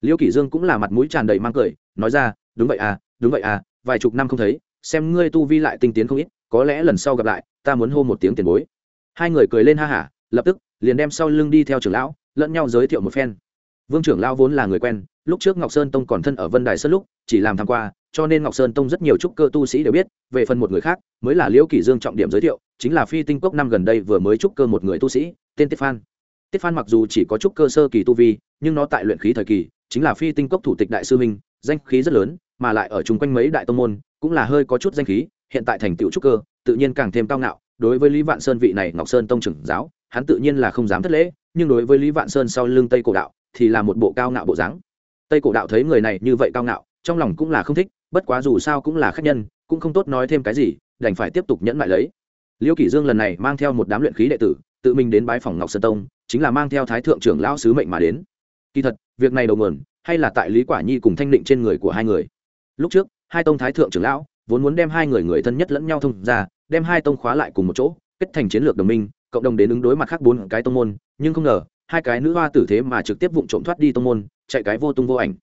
Liễu kỷ dương cũng là mặt mũi tràn đầy mang cười, nói ra, đúng vậy à đúng vậy à vài chục năm không thấy, xem ngươi tu vi lại tinh tiến không ít, có lẽ lần sau gặp lại, ta muốn hô một tiếng tiền bối. Hai người cười lên ha hả, lập tức liền đem sau lưng đi theo trưởng lão, lẫn nhau giới thiệu một phen vương trưởng lão vốn là người quen, lúc trước ngọc sơn tông còn thân ở vân đài sơn lúc, chỉ làm tham qua, cho nên ngọc sơn tông rất nhiều trúc cơ tu sĩ đều biết, về phần một người khác, mới là liễu kỷ dương trọng điểm giới thiệu, chính là phi tinh cốc năm gần đây vừa mới trúc cơ một người tu sĩ, tên tiết phan. Tiết phan mặc dù chỉ có trúc cơ sơ kỳ tu vi, nhưng nó tại luyện khí thời kỳ, chính là phi tinh cốc thủ tịch đại sư minh danh khí rất lớn, mà lại ở chung quanh mấy đại tông môn, cũng là hơi có chút danh khí, hiện tại thành tựu trúc cơ, tự nhiên càng thêm cao ngạo, đối với lý vạn sơn vị này ngọc sơn tông trưởng giáo, hắn tự nhiên là không dám thất lễ, nhưng đối với lý vạn sơn sau lưng tây cổ đạo thì là một bộ cao ngạo bộ dáng. Tây cổ đạo thấy người này như vậy cao ngạo, trong lòng cũng là không thích, bất quá dù sao cũng là khách nhân, cũng không tốt nói thêm cái gì, đành phải tiếp tục nhẫn lại lấy. Liêu kỷ dương lần này mang theo một đám luyện khí đệ tử, tự mình đến bái phòng ngọc sơn tông, chính là mang theo thái thượng trưởng lão sứ mệnh mà đến. Kỳ thật, việc này đầu nguồn, hay là tại lý quả nhi cùng thanh định trên người của hai người. Lúc trước, hai tông thái thượng trưởng lão, vốn muốn đem hai người người thân nhất lẫn nhau thông ra, đem hai tông khóa lại cùng một chỗ, kết thành chiến lược đồng minh, cộng đồng đến ứng đối mặt khác bốn cái tông môn, nhưng không ngờ hai cái nữ hoa tử thế mà trực tiếp vụng trộm thoát đi tông môn, chạy cái vô tung vô ảnh.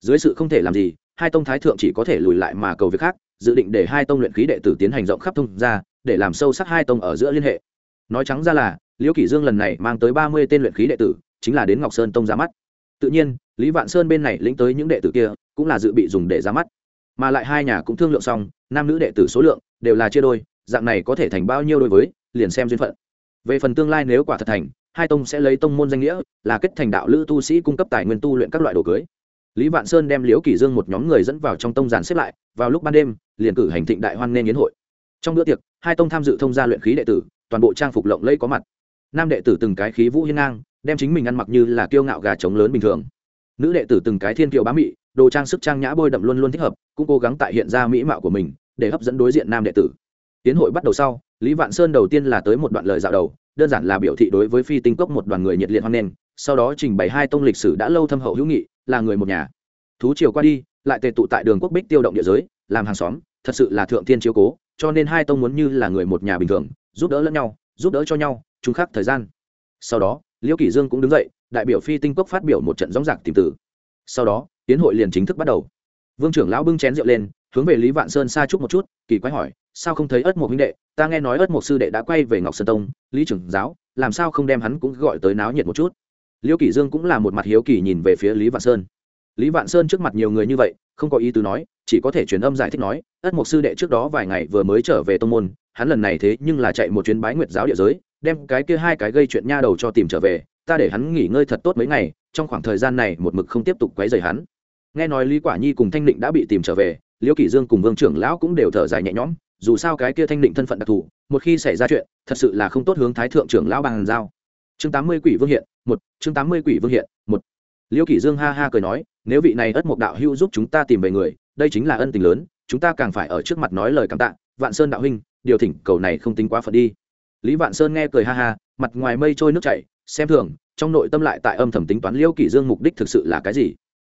Dưới sự không thể làm gì, hai tông thái thượng chỉ có thể lùi lại mà cầu việc khác, dự định để hai tông luyện khí đệ tử tiến hành rộng khắp thông ra để làm sâu sắc hai tông ở giữa liên hệ. Nói trắng ra là, liễu kỷ dương lần này mang tới ba mươi tên luyện khí đệ tử, chính là đến ngọc sơn tông ra mắt. Tự nhiên, lý vạn sơn bên này lĩnh tới những đệ tử kia, cũng là dự bị dùng để ra mắt. Mà lại hai nhà cũng thương lượng xong, nam nữ đệ tử số lượng đều là chia đôi, dạng này có thể thành bao nhiêu đối với, liền xem duyên phận. Về phần tương lai nếu quả thật thành hai tông sẽ lấy tông môn danh nghĩa, là kết thành đạo lữ tu sĩ cung cấp tài nguyên tu luyện các loại đồ cưới. Lý vạn sơn đem liễu kỳ dương một nhóm người dẫn vào trong tông giàn xếp lại, vào lúc ban đêm, liền cử hành thịnh đại hoan nghênh yến hội. Trong bữa tiệc, hai tông tham dự thông gia luyện khí đệ tử, toàn bộ trang phục lộng lẫy có mặt. Nam đệ tử từng cái khí vũ hiên ngang, đem chính mình ăn mặc như là kiêu ngạo gà trống lớn bình thường. Nữ đệ tử từng cái thiên kiều bá mị, đồ trang sức trang nhã bôi đậm luôn luôn thích hợp, cũng cố gắng tại hiện ra mỹ mạo của mình, để hấp dẫn đối diện nam đệ tử. Tiến hội bắt đầu sau lý vạn sơn đầu tiên là tới một đoạn lời dạo đầu, đơn giản là biểu thị đối với phi tinh cốc một đoàn người nhiệt liệt hoan nghênh, sau đó trình bày hai tông lịch sử đã lâu thâm hậu hữu nghị, là người một nhà. Thú chiều qua đi, lại tề tụ tại đường quốc bích tiêu động địa giới, làm hàng xóm, thật sự là thượng thiên chiếu cố, cho nên hai tông muốn như là người một nhà bình thường, giúp đỡ lẫn nhau, giúp đỡ cho nhau chúng khắc thời gian. Sau đó, liễu kỷ dương cũng đứng dậy, đại biểu phi tinh cốc phát biểu một trận gióng giặc tìm tử sau đó, tiến hội liền chính thức bắt đầu. Vương trưởng lão bưng chén rượu lên hướng về lý vạn sơn xa chút một chút, kỳ quái hỏi, sao không thấy ất một huynh đệ? Ta nghe nói ất một sư đệ đã quay về ngọc sơn tông, lý trưởng giáo, làm sao không đem hắn cũng gọi tới náo nhiệt một chút? Liêu kỷ dương cũng là một mặt hiếu kỳ nhìn về phía lý vạn sơn. Lý vạn sơn trước mặt nhiều người như vậy, không có ý tứ nói, chỉ có thể truyền âm giải thích nói, ất một sư đệ trước đó vài ngày vừa mới trở về tông môn, hắn lần này thế nhưng là chạy một chuyến bái nguyệt giáo địa giới, đem cái kia hai cái gây chuyện nha đầu cho tìm trở về, ta để hắn nghỉ ngơi thật tốt mấy ngày, trong khoảng thời gian này một mực không tiếp tục quấy rầy hắn. Nghe nói lý quả nhi cùng thanh định đã bị tìm trở về liễu kỷ dương cùng vương trưởng lão cũng đều thở dài nhẹ nhõm, dù sao cái kia thanh định thân phận đặc thù, một khi xảy ra chuyện, thật sự là không tốt hướng thái thượng trưởng lão bằng giao. Chương tám mươi quỷ vương hiện, một, chương tám mươi quỷ vương hiện, một. Liêu kỷ dương ha ha cười nói, nếu vị này ất mộc đạo hưu giúp chúng ta tìm về người, đây chính là ân tình lớn, chúng ta càng phải ở trước mặt nói lời cảm tạ, vạn sơn đạo huynh, điều thỉnh cầu này không tính quá phận đi. Lý vạn sơn nghe cười ha ha, mặt ngoài mây trôi nước chảy, xem thường, trong nội tâm lại tại âm thầm tính toán liêu kỷ dương mục đích thực sự là cái gì.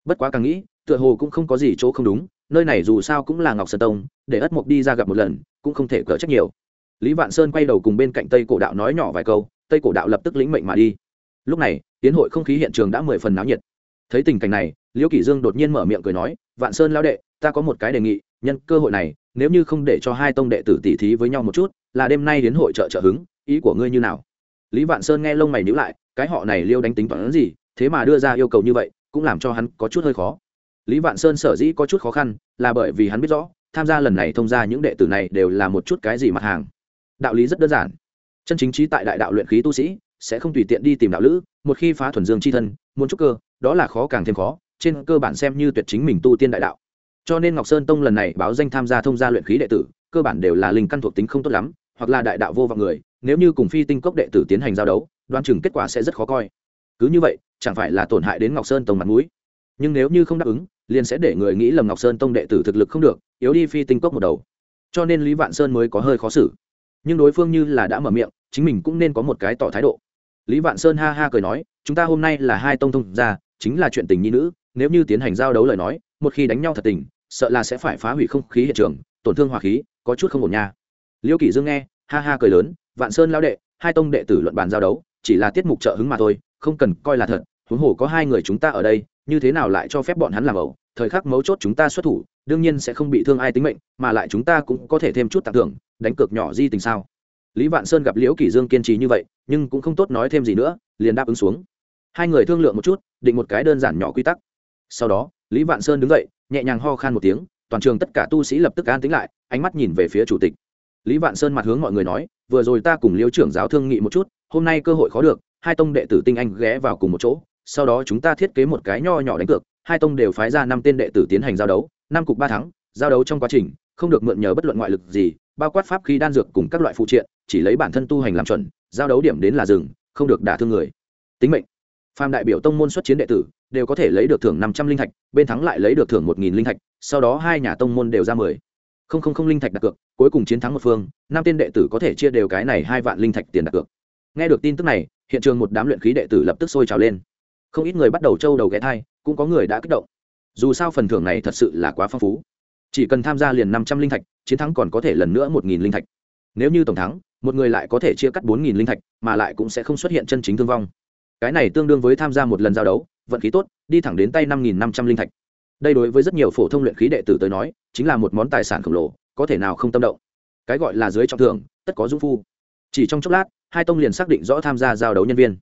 Bất quá càng nghĩ, tựa hồ cũng không có gì chỗ không đúng nơi này dù sao cũng là ngọc sơn tông, để ất mộc đi ra gặp một lần, cũng không thể cỡ trách nhiều. Lý vạn sơn quay đầu cùng bên cạnh tây cổ đạo nói nhỏ vài câu, tây cổ đạo lập tức lĩnh mệnh mà đi. Lúc này, tiến hội không khí hiện trường đã mười phần náo nhiệt. Thấy tình cảnh này, liễu kỷ dương đột nhiên mở miệng cười nói, vạn sơn lão đệ, ta có một cái đề nghị, nhân cơ hội này, nếu như không để cho hai tông đệ tử tỉ thí với nhau một chút, là đêm nay đến hội trợ trợ hứng, ý của ngươi như nào? Lý vạn sơn nghe lông mày nhíu lại, cái họ này liêu đánh tính toán gì, thế mà đưa ra yêu cầu như vậy, cũng làm cho hắn có chút hơi khó lý vạn sơn sở dĩ có chút khó khăn là bởi vì hắn biết rõ, tham gia lần này thông ra những đệ tử này đều là một chút cái gì mặt hàng. Đạo lý rất đơn giản. Chân chính trí tại đại đạo luyện khí tu sĩ sẽ không tùy tiện đi tìm đạo lữ, một khi phá thuần dương c h i thân, muốn trúc cơ, đó là khó càng thêm khó, trên cơ bản xem như tuyệt chính mình tu tiên đại đạo. Cho nên ngọc sơn tông lần này báo danh tham gia thông gia luyện khí đệ tử, cơ bản đều là linh căn thuộc tính không tốt lắm, hoặc là đại đạo vô vọng người, nếu như cùng phi tinh cốc đệ tử tiến hành giao đấu đoan chừng kết quả sẽ rất khó coi. Cứ như vậy, chẳng phải là tổn hại đến ngọc sơn tông mặt mũi. Nhưng nếu như không đáp ứng liền sẽ để người nghĩ lầm ngọc sơn tông đệ tử thực lực không được, yếu đi phi tinh cốc một đầu. Cho nên lý vạn sơn mới có hơi khó xử. Nhưng đối phương như là đã mở miệng, chính mình cũng nên có một cái tỏ thái độ. Lý vạn sơn ha ha cười nói, chúng ta hôm nay là hai tông thông gia, chính là chuyện tình nhi nữ, nếu như tiến hành giao đấu lời nói, một khi đánh nhau thật tình, sợ là sẽ phải phá hủy không khí hiện trường, tổn thương hòa khí, có chút không ổn nha. Liêu kỷ dương nghe, ha ha cười lớn, vạn sơn lao đệ, hai tông đệ tử luận bàn giao đấu, chỉ là tiết mục trợ hứng mà thôi, không cần coi là thật, huống hồ có hai người chúng ta ở đây như thế nào lại cho phép bọn hắn làm ẩu? Thời khắc mấu chốt chúng ta xuất thủ, đương nhiên sẽ không bị thương ai tính mệnh, mà lại chúng ta cũng có thể thêm chút tặng thưởng, đánh cược nhỏ di tình sao? Lý vạn sơn gặp liễu kỷ dương kiên trì như vậy, nhưng cũng không tốt nói thêm gì nữa, liền đáp ứng xuống. Hai người thương lượng một chút, định một cái đơn giản nhỏ quy tắc. Sau đó, lý vạn sơn đứng dậy, nhẹ nhàng ho khan một tiếng, toàn trường tất cả tu sĩ lập tức an tính lại, ánh mắt nhìn về phía chủ tịch. Lý vạn sơn mặt hướng mọi người nói, vừa rồi ta cùng liễu trưởng giáo thương nghị một chút, hôm nay cơ hội khó được, hai tông đệ tử tinh anh ghé vào cùng một chỗ sau đó chúng ta thiết kế một cái nho nhỏ đánh cược, hai tông đều phái ra năm tên đệ tử tiến hành giao đấu, năm cục ba thắng, giao đấu trong quá trình, không được mượn nhờ bất luận ngoại lực gì, bao quát pháp khí đan dược cùng các loại phụ triện, chỉ lấy bản thân tu hành làm chuẩn, giao đấu điểm đến là rừng không được đả thương người. Tính mệnh. Phàm đại biểu tông môn xuất chiến đệ tử, đều có thể lấy được thưởng năm trăm linh thạch, bên thắng lại lấy được thưởng một nghìn linh thạch, sau đó hai nhà tông môn đều ra mười. Không không không linh thạch đặt cược, cuối cùng chiến thắng một phương, năm tên đệ tử có thể chia đều cái này hai vạn linh thạch tiền đặt cược. Nghe được tin tức này, hiện trường một đám luyện khí đệ tử lập tức sôi trào lên không ít người bắt đầu trâu đầu ghé thai, cũng có người đã kích động. Dù sao phần thưởng này thật sự là quá phong phú. Chỉ cần tham gia liền năm trăm linh thạch, chiến thắng còn có thể lần nữa một nghìn linh thạch. Nếu như tổng thắng, một người lại có thể chia cắt bốn nghìn linh thạch, mà lại cũng sẽ không xuất hiện chân chính thương vong. Cái này tương đương với tham gia một lần giao đấu, vận khí tốt, đi thẳng đến tay năm nghìn năm trăm linh thạch. Đây đối với rất nhiều phổ thông luyện khí đệ tử tới nói, chính là một món tài sản khổng lồ, có thể nào không tâm động. Cái gọi là dưới trọng thưởng, tất có dung phu. Chỉ trong chốc lát, hai tông liền xác định rõ tham gia giao đấu nhân viên.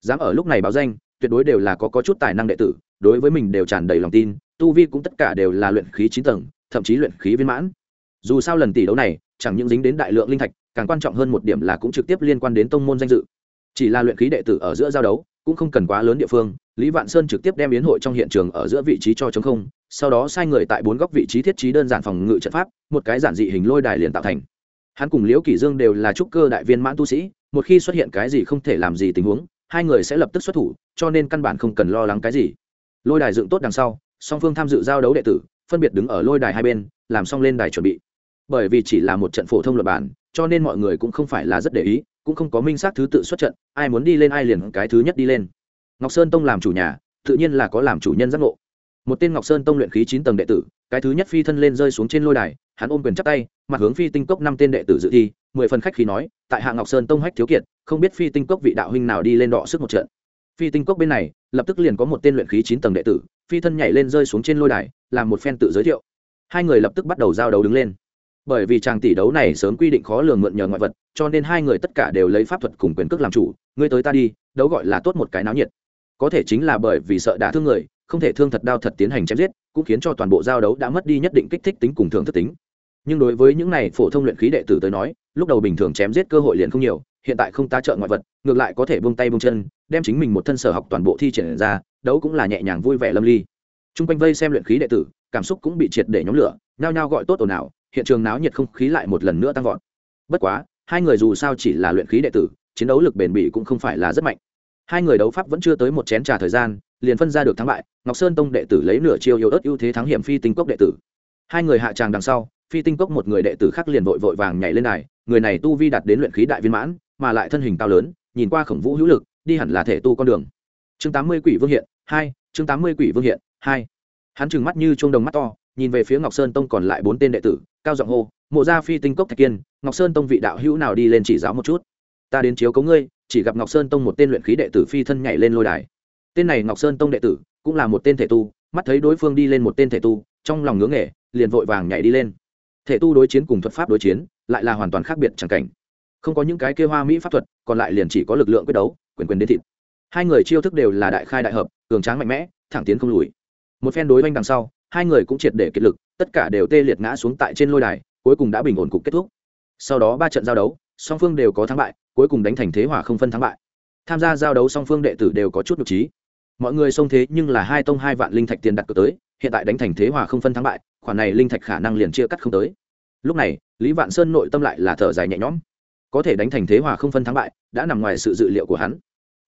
Dám ở lúc này báo danh tuyệt đối đều là có, có chút tài năng đệ tử đối với mình đều tràn đầy lòng tin tu vi cũng tất cả đều là luyện khí chín tầng thậm chí luyện khí viên mãn. Dù sao lần tỷ đấu này chẳng những dính đến đại lượng linh thạch càng quan trọng hơn một điểm là cũng trực tiếp liên quan đến tông môn danh dự. Chỉ là luyện khí đệ tử ở giữa giao đấu cũng không cần quá lớn địa phương lý vạn sơn trực tiếp đem biến hội trong hiện trường ở giữa vị trí cho chống không sau đó sai người tại bốn góc vị trí thiết trí đơn giản phòng ngự trận pháp một cái giản dị hình lôi đài liền tạo thành. Hắn cùng liễu kỷ dương đều là trúc cơ đại viên mãn tu sĩ một khi xuất hiện cái gì không thể làm gì tình huống hai người sẽ lập tức xuất thủ, cho nên căn bản không cần lo lắng cái gì. Lôi đài dựng tốt đằng sau, song phương tham dự giao đấu đệ tử, phân biệt đứng ở lôi đài hai bên, làm xong lên đài chuẩn bị. Bởi vì chỉ là một trận phổ thông luật bản, cho nên mọi người cũng không phải là rất để ý, cũng không có minh xác thứ tự xuất trận, ai muốn đi lên ai liền cái thứ nhất đi lên. Ngọc sơn tông làm chủ nhà, tự nhiên là có làm chủ nhân giác ngộ một tên ngọc sơn tông luyện khí chín tầng đệ tử, cái thứ nhất phi thân lên rơi xuống trên lôi đài, hắn ôm quyền chắp tay, mặt hướng phi tinh cốc năm tên đệ tử dự thi, mười phần khách khí nói, tại hạ ngọc sơn tông hách thiếu kiệt, không biết phi tinh cốc vị đạo huynh nào đi lên đọ sức một trận. Phi tinh cốc bên này, lập tức liền có một tên luyện khí chín tầng đệ tử, phi thân nhảy lên rơi xuống trên lôi đài, làm một phen tự giới thiệu. Hai người lập tức bắt đầu giao đấu đứng lên. Bởi vì chàng tỷ đấu này sớm quy định khó lường mượn nhờ ngoại vật, cho nên hai người tất cả đều lấy pháp thuật cùng quyền cước làm chủ, ngươi tới ta đi, đấu gọi là tốt một cái náo nhiệt. Có thể chính là bởi vì sợ đả thương người không thể thương thật đao thật tiến hành chém giết, cũng khiến cho toàn bộ giao đấu đã mất đi nhất định kích thích tính cùng thường thức tính. Nhưng đối với những này phổ thông luyện khí đệ tử tới nói, lúc đầu bình thường chém giết cơ hội liền không nhiều, hiện tại không tá trợ ngoại vật, ngược lại có thể buông tay buông chân, đem chính mình một thân sở học toàn bộ thi triển ra, đấu cũng là nhẹ nhàng vui vẻ lâm ly. T r u n g quanh vây xem luyện khí đệ tử, cảm xúc cũng bị triệt để nhóm lửa, nhao nhao gọi tốt ồn ào, hiện trường náo nhiệt không khí lại một lần nữa tăng vọt. Bất quá, hai người dù sao chỉ là luyện khí đệ tử, chiến đấu lực bền bỉ cũng không phải là rất mạnh. Hai người đấu pháp vẫn chưa tới một chén trà thời gian liền phân ra được thắng bại, ngọc sơn tông đệ tử lấy nửa chiêu yếu ớt ưu thế thắng hiểm phi tinh cốc đệ tử. Hai người hạ tràng đằng sau, phi tinh cốc một người đệ tử khác liền vội vội vàng nhảy lên này người này tu vi đạt đến luyện khí đại viên mãn, mà lại thân hình cao lớn, nhìn qua khổng vũ hữu lực, đi hẳn là thể tu con đường. Chương tám mươi quỷ vương hiện, hai, chương tám mươi quỷ vương hiện, hai. Hắn trừng mắt như chuông đồng mắt to, nhìn về phía ngọc sơn tông còn lại bốn tên đệ tử, cao giọng hô, mộ gia phi tinh cốc thạch kiên, ngọc sơn tông vị đạo hữu nào đi lên chỉ giáo một chút? Ta đến chiếu cấu ngươi, chỉ gặp ngọc sơn tông một tên luyện khí đệ tử phi thân nhảy lên lôi đài tên này ngọc sơn tông đệ tử cũng là một tên thể tu, mắt thấy đối phương đi lên một tên thể tu, trong lòng ngưỡng nghề, liền vội vàng nhảy đi lên. Thể tu đối chiến cùng thuật pháp đối chiến lại là hoàn toàn khác biệt chẳng cảnh. Không có những cái kêu hoa mỹ pháp thuật, còn lại liền chỉ có lực lượng quyết đấu, quyền quyền đến thịt. Hai người chiêu thức đều là đại khai đại hợp, cường tráng mạnh mẽ, thẳng tiến không lùi. Một phen đối oanh đằng sau, hai người cũng triệt để kiệt lực, tất cả đều tê liệt ngã xuống tại trên lôi đài, cuối cùng đã bình ổn cục kết thúc. Sau đó ba trận giao đấu, song phương đều có thắng bại, cuối cùng đánh thành thế hỏa không phân thắng bại. Tham gia giao đấu song phương đệ tử đều có chút nhục trí mọi người xông thế nhưng là hai tông hai vạn linh thạch tiền đặt cược tới, hiện tại đánh thành thế hòa không phân thắng bại, khoản này linh thạch khả năng liền chia cắt không tới. Lúc này, lý vạn sơn nội tâm lại là thở dài nhẹ nhõm. Có thể đánh thành thế hòa không phân thắng bại, đã nằm ngoài sự dự liệu của hắn.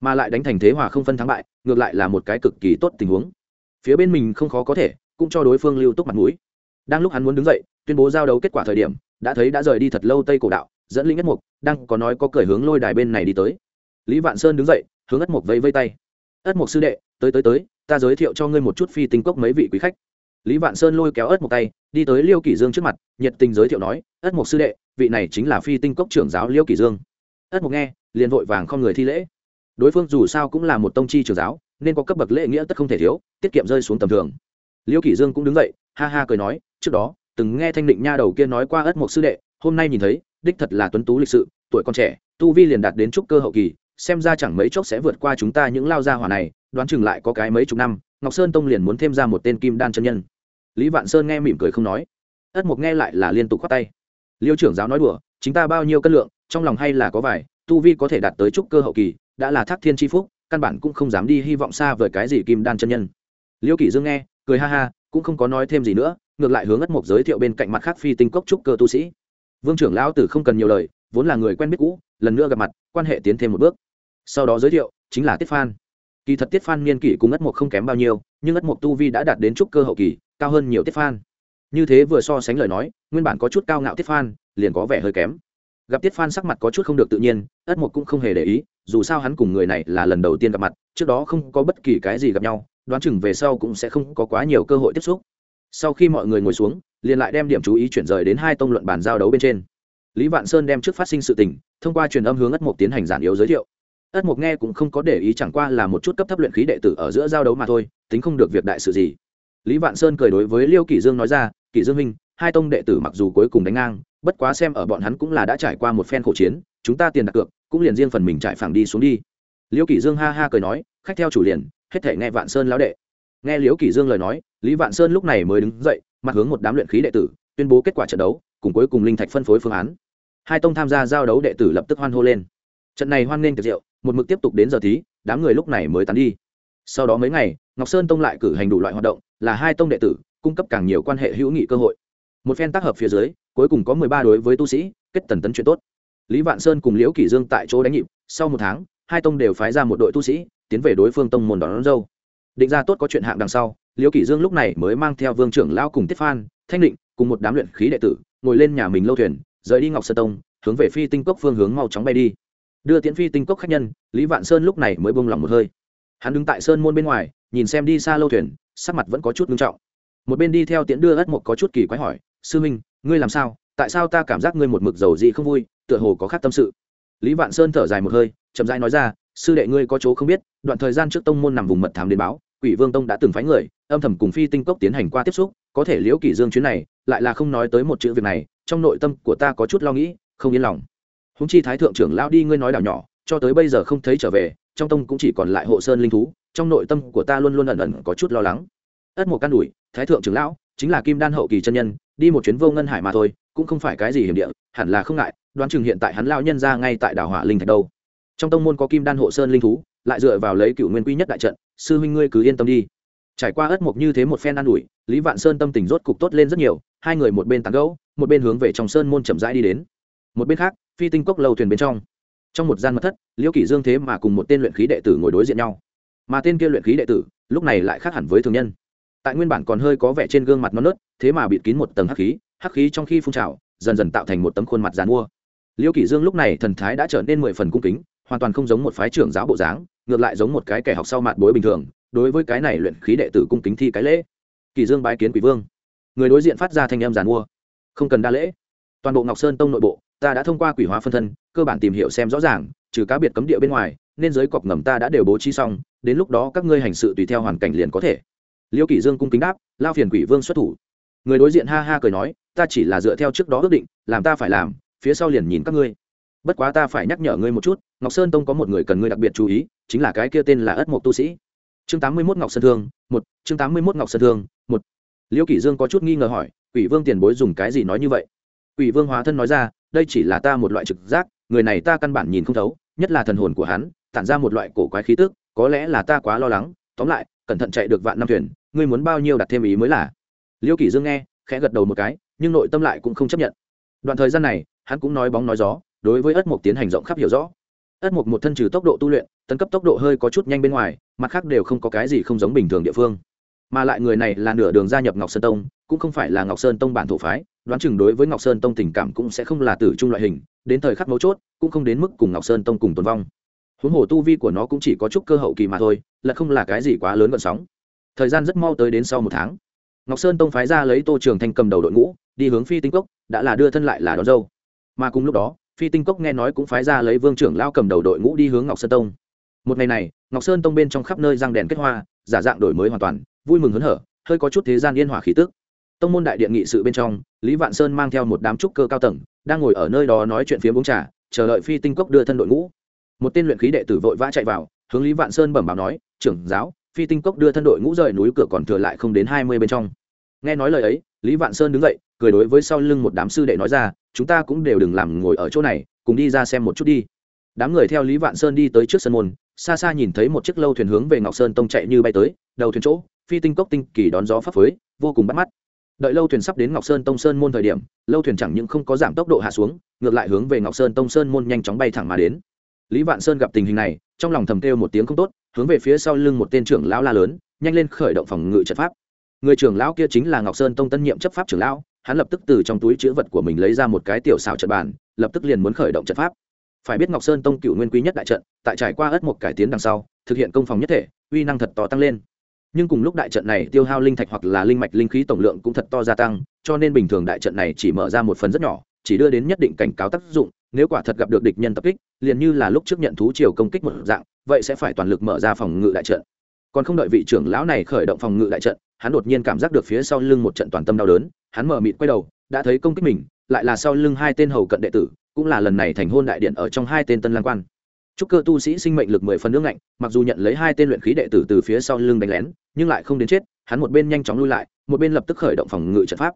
Mà lại đánh thành thế hòa không phân thắng bại, ngược lại là một cái cực kỳ tốt tình huống. Phía bên mình không khó có thể, cũng cho đối phương lưu túc mặt mũi. Đang lúc hắn muốn đứng dậy, tuyên bố giao đấu kết quả thời điểm, đã thấy đã rời đi thật lâu tây cổ đạo, dẫn linh ất mục, đang có nói có cởi hướng lôi đài bên này đi tới. Lý vạn sơn đứng dậy, hướng ất mục vây vây tay ất mục sư đệ, tới tới tới, ta giới thiệu cho ngươi một chút phi tinh cốc mấy vị quý khách. Lý vạn sơn lôi kéo ất mục tay, đi tới liêu kỷ dương trước mặt, nhiệt tình giới thiệu nói ất mục sư đệ, vị này chính là phi tinh cốc trưởng giáo liêu kỷ dương. Ất mục nghe, liền vội vàng không người thi lễ. Đối phương dù sao cũng là một tông chi trưởng giáo, nên có cấp bậc lễ nghĩa tất không thể thiếu, tiết kiệm rơi xuống tầm thường. Liêu kỷ dương cũng đứng dậy, ha ha cười nói, trước đó, từng nghe thanh định nha đầu kia nói qua ất mục sư đệ, hôm nay nhìn thấy, đích thật là tuấn tú lịch sự, tuổi còn trẻ, tu vi liền đạt đến trúc cơ hậu kỳ xem ra chẳng mấy chốc sẽ vượt qua chúng ta những lao gia hỏa này, đoán chừng lại có cái mấy chục năm, ngọc sơn tông liền muốn thêm ra một tên kim đan chân nhân. Lý vạn sơn nghe mỉm cười không nói. Ất mục nghe lại là liên tục khoát tay. Liêu trưởng giáo nói đùa, chính ta bao nhiêu cân lượng, trong lòng hay là có vài, tu vi có thể đạt tới trúc cơ hậu kỳ, đã là thác thiên tri phúc, căn bản cũng không dám đi hy vọng xa vời cái gì kim đan chân nhân. Liêu kỷ dương nghe, cười ha ha, cũng không có nói thêm gì nữa, ngược lại hướng ất mục giới thiệu bên cạnh mặt khác phi tinh cốc trúc cơ tu sĩ. Vương trưởng lão tử không cần nhiều lời, vốn là người quen biết cũ, lần nữa gặp mặt, quan hệ tiến thêm một bước sau đó giới thiệu, chính là tiết phan. Kỳ thật tiết phan niên kỷ cùng ất mộc không kém bao nhiêu, nhưng ất mộc tu vi đã đạt đến trúc cơ hậu kỳ, cao hơn nhiều tiết phan. Như thế vừa so sánh lời nói, nguyên bản có chút cao ngạo tiết phan, liền có vẻ hơi kém. Gặp tiết phan sắc mặt có chút không được tự nhiên ất mộc cũng không hề để ý, dù sao hắn cùng người này là lần đầu tiên gặp mặt, trước đó không có bất kỳ cái gì gặp nhau, đoán chừng về sau cũng sẽ không có quá nhiều cơ hội tiếp xúc. Sau khi mọi người ngồi xuống, liền lại đem điểm chú ý chuyển rời đến hai tông luận bàn giao đấu bên trên. Lý vạn sơn đem trước phát sinh sự tình, thông qua truyền âm hướng ất mộc tiến hành giản yếu giới thiệu ất mục nghe cũng không có để ý chẳng qua là một chút cấp thấp luyện khí đệ tử ở giữa giao đấu mà thôi, tính không được việc đại sự gì. Lý vạn sơn cười đối với liêu kỷ dương nói ra, kỷ dương minh hai tông đệ tử mặc dù cuối cùng đánh ngang, bất quá xem ở bọn hắn cũng là đã trải qua một phen khổ chiến, chúng ta tiền đặt cược, cũng liền riêng phần mình trải phẳng đi xuống đi. Liêu kỷ dương ha ha cười nói, khách theo chủ liền, hết thể nghe vạn sơn lão đệ. Nghe liêu kỷ dương lời nói, lý vạn sơn lúc này mới đứng dậy, mặt hướng một đám luyện khí đệ tử, tuyên bố kết quả trận đấu, cùng cuối cùng linh thạch phân phối phương án. Hai tông tham gia giao đấu đệ tử lập tức hoan hô lên. Trận này hoan nghênh tiệc rượu một mực tiếp tục đến giờ thí đám người lúc này mới tán đi. Sau đó mấy ngày ngọc sơn tông lại cử hành đủ loại hoạt động là hai tông đệ tử cung cấp càng nhiều quan hệ hữu nghị cơ hội. Một phen tác hợp phía dưới cuối cùng có mười ba đối với tu sĩ kết tần tấn chuyện tốt. Lý vạn sơn cùng liễu kỷ dương tại chỗ đánh nhịp sau một tháng hai tông đều phái ra một đội tu sĩ tiến về đối phương tông môn đón, đón dâu. Định ra tốt có chuyện hạng đằng sau liễu kỷ dương lúc này mới mang theo vương trưởng lao cùng tiết phan thanh định cùng một đám luyện khí đệ tử ngồi lên nhà mình lâu thuyền rời đi ngọc sơn tông hướng về phi tinh cốc phương hướng mau chóng bay đi đưa tiễn phi tinh cốc khách nhân, lý vạn sơn lúc này mới bông lòng một hơi. Hắn đứng tại sơn môn bên ngoài, nhìn xem đi xa lâu thuyền, sắc mặt vẫn có chút nghiêm trọng. Một bên đi theo tiễn đưa ất một có chút kỳ quái hỏi, sư minh, ngươi làm sao? Tại sao ta cảm giác ngươi một mực dầu dị không vui, tựa hồ có khác tâm sự? Lý vạn sơn thở dài một hơi, chậm rãi nói ra, sư đệ ngươi có chỗ không biết, đoạn thời gian trước tông môn nằm vùng mật thám đến báo, quỷ vương tông đã từng phái người, âm thầm cùng phi tinh cốc tiến hành qua tiếp xúc, có thể liễu kỷ dương chuyến này, lại là không nói tới một chữ việc này, trong nội tâm của ta có chút lo nghĩ, không yên lòng húng chi thái thượng trưởng lão đi ngươi nói đảo nhỏ, cho tới bây giờ không thấy trở về, trong tông cũng chỉ còn lại hộ sơn linh thú, trong nội tâm của ta luôn luôn ẩn ẩn có chút lo lắng. Ất một can đủi thái thượng trưởng lão, chính là kim đan hậu kỳ chân nhân, đi một chuyến vô ngân hải mà thôi, cũng không phải cái gì hiểm địa, hẳn là không ngại, đoán chừng hiện tại hắn lao nhân ra ngay tại đảo hỏa linh thạch đâu. Trong tông môn có kim đan hộ sơn linh thú, lại dựa vào lấy cựu nguyên quy nhất đại trận, sư huynh ngươi cứ yên tâm đi. Trải qua ất mộc như thế một phen an ủi, lý vạn sơn tâm tình rốt cục tốt lên rất nhiều, hai người một bên tán gẫu, một bên hướng về trong sơn môn chậm rãi đi đến một bên khác, phi tinh cốc lâu thuyền bên trong. Trong một gian mật thất, liễu kỷ dương thế mà cùng một tên luyện khí đệ tử ngồi đối diện nhau. Mà tên kia luyện khí đệ tử, lúc này lại khác hẳn với thường nhân. Tại nguyên bản còn hơi có vẻ trên gương mặt non nớt, thế mà bịt kín một tầng hắc khí hắc khí trong khi phun trào, dần dần tạo thành một tấm khuôn mặt dàn mua. Liêu kỷ dương lúc này thần thái đã trở nên mười phần cung kính, hoàn toàn không giống một phái trưởng giáo bộ dáng, ngược lại giống một cái kẻ học sau mặt bối bình thường, đối với cái này luyện khí đệ tử cung kính thi cái lễ. Kỷ dương bái kiến quỷ vương. Người đối diện phát ra thanh âm giàn mua. Không cần đa lễ. Toàn bộ ngọc sơn tông nội bộ ta đã thông qua quỷ hóa phân thân, cơ bản tìm hiểu xem rõ ràng, trừ cá biệt cấm địa bên ngoài, nên giới cọc ngầm ta đã đều bố trí xong, đến lúc đó các ngươi hành sự tùy theo hoàn cảnh liền có thể. Liêu kỷ dương cung kính đáp, lao phiền quỷ vương xuất thủ. Người đối diện ha ha cười nói, ta chỉ là dựa theo trước đó ước định, làm ta phải làm, phía sau liền nhìn các ngươi. Bất quá ta phải nhắc nhở ngươi một chút, ngọc sơn tông có một người cần ngươi đặc biệt chú ý, chính là cái kia tên là ất mộc tu sĩ. Chương tám mươi mốt ngọc sơn thương, một, chương tám mươi mốt ngọc sơn thương, một. Liêu kỷ dương có chút nghi ngờ hỏi, quỷ vương tiền bối dùng cái gì nói như vậy? Quỷ vương hóa thân nói ra đây chỉ là ta một loại trực giác, người này ta căn bản nhìn không thấu, nhất là thần hồn của hắn, tản ra một loại cổ quái khí tức, có lẽ là ta quá lo lắng, tóm lại, cẩn thận chạy được vạn năm thuyền, ngươi muốn bao nhiêu đặt thêm ý mới là. Liêu kỷ dương nghe, khẽ gật đầu một cái, nhưng nội tâm lại cũng không chấp nhận. Đoạn thời gian này, hắn cũng nói bóng nói gió, đối với ất mục tiến hành rộng khắp hiểu rõ. Ất mục một thân trừ tốc độ tu luyện, tấn cấp tốc độ hơi có chút nhanh bên ngoài, mặt khác đều không có cái gì không giống bình thường địa phương. Mà lại người này là nửa đường gia nhập ngọc sơn tông, cũng không phải là ngọc sơn tông bản thổ phái đoán chừng đối với ngọc sơn tông tình cảm cũng sẽ không là tử trung loại hình, đến thời khắc mấu chốt, cũng không đến mức cùng ngọc sơn tông cùng tồn vong. Huống hồ tu vi của nó cũng chỉ có chút cơ hậu kỳ mà thôi, là không là cái gì quá lớn gọn sóng. Thời gian rất mau tới đến sau một tháng, ngọc sơn tông phái ra lấy tô trường thanh cầm đầu đội ngũ, đi hướng phi tinh cốc, đã là đưa thân lại là đón dâu. Mà cùng lúc đó, phi tinh cốc nghe nói cũng phái ra lấy vương trưởng lao cầm đầu đội ngũ đi hướng ngọc sơn tông. Một ngày này, ngọc sơn tông bên trong khắp nơi răng đèn kết hoa, giả dạng đổi mới hoàn toàn, vui mừng hớn hở, hơi có chút thế gian yên hòa khí tức tông môn đại điện nghị sự bên trong, lý vạn sơn mang theo một đám trúc cơ cao tầng, đang ngồi ở nơi đó nói chuyện phía uống trà, chờ đợi phi tinh cốc đưa thân đội ngũ. Một tên luyện khí đệ tử vội vã chạy vào, hướng lý vạn sơn bẩm báo nói, trưởng giáo, phi tinh cốc đưa thân đội ngũ rời núi cửa còn thừa lại không đến hai mươi bên trong. Nghe nói lời ấy, lý vạn sơn đứng dậy, cười đối với sau lưng một đám sư đệ nói ra, chúng ta cũng đều đừng làm ngồi ở chỗ này, cùng đi ra xem một chút đi. Đám người theo lý vạn sơn đi tới trước sân môn, xa xa nhìn thấy một chiếc lâu thuyền hướng về ngọc sơn tông chạy như bay tới, đầu thuyền chỗ, phi tinh cốc tinh kỳ đón gió phấp phới, vô cùng bắt mắt đợi lâu thuyền sắp đến ngọc sơn tông sơn môn thời điểm, lâu thuyền chẳng những không có giảm tốc độ hạ xuống, ngược lại hướng về ngọc sơn tông sơn môn nhanh chóng bay thẳng mà đến. Lý vạn sơn gặp tình hình này, trong lòng thầm kêu một tiếng không tốt, hướng về phía sau lưng một tên trưởng lão la lớn, nhanh lên khởi động phòng ngự trận pháp. Người trưởng lão kia chính là ngọc sơn tông tân nhiệm chấp pháp trưởng lão, hắn lập tức từ trong túi chữ vật của mình lấy ra một cái tiểu xào trận bàn, lập tức liền muốn khởi động trận pháp. Phải biết ngọc sơn tông cựu nguyên quý nhất đại trận, tại trải qua ất một cải tiến đằng sau, thực hiện công phòng nhất thể, uy năng thật to tăng lên nhưng cùng lúc đại trận này tiêu hao linh thạch hoặc là linh mạch linh khí tổng lượng cũng thật to gia tăng, cho nên bình thường đại trận này chỉ mở ra một phần rất nhỏ, chỉ đưa đến nhất định cảnh cáo tác dụng, nếu quả thật gặp được địch nhân tập kích, liền như là lúc trước nhận thú chiều công kích một dạng, vậy sẽ phải toàn lực mở ra phòng ngự đại trận. Còn không đợi vị trưởng lão này khởi động phòng ngự đại trận, hắn đột nhiên cảm giác được phía sau lưng một trận toàn tâm đau đớn, hắn mở mịt quay đầu, đã thấy công kích mình, lại là sau lưng hai tên hầu cận đệ tử, cũng là lần này thành hôn đại điện ở trong hai tên tân lang quan. Chúc cơ tu sĩ sinh mệnh lực mười phần nước lạnh mặc dù nhận lấy hai tên luyện khí đệ tử từ phía sau lưng đánh lén nhưng lại không đến chết, hắn một bên nhanh chóng lui lại, một bên lập tức khởi động phòng ngự trận pháp.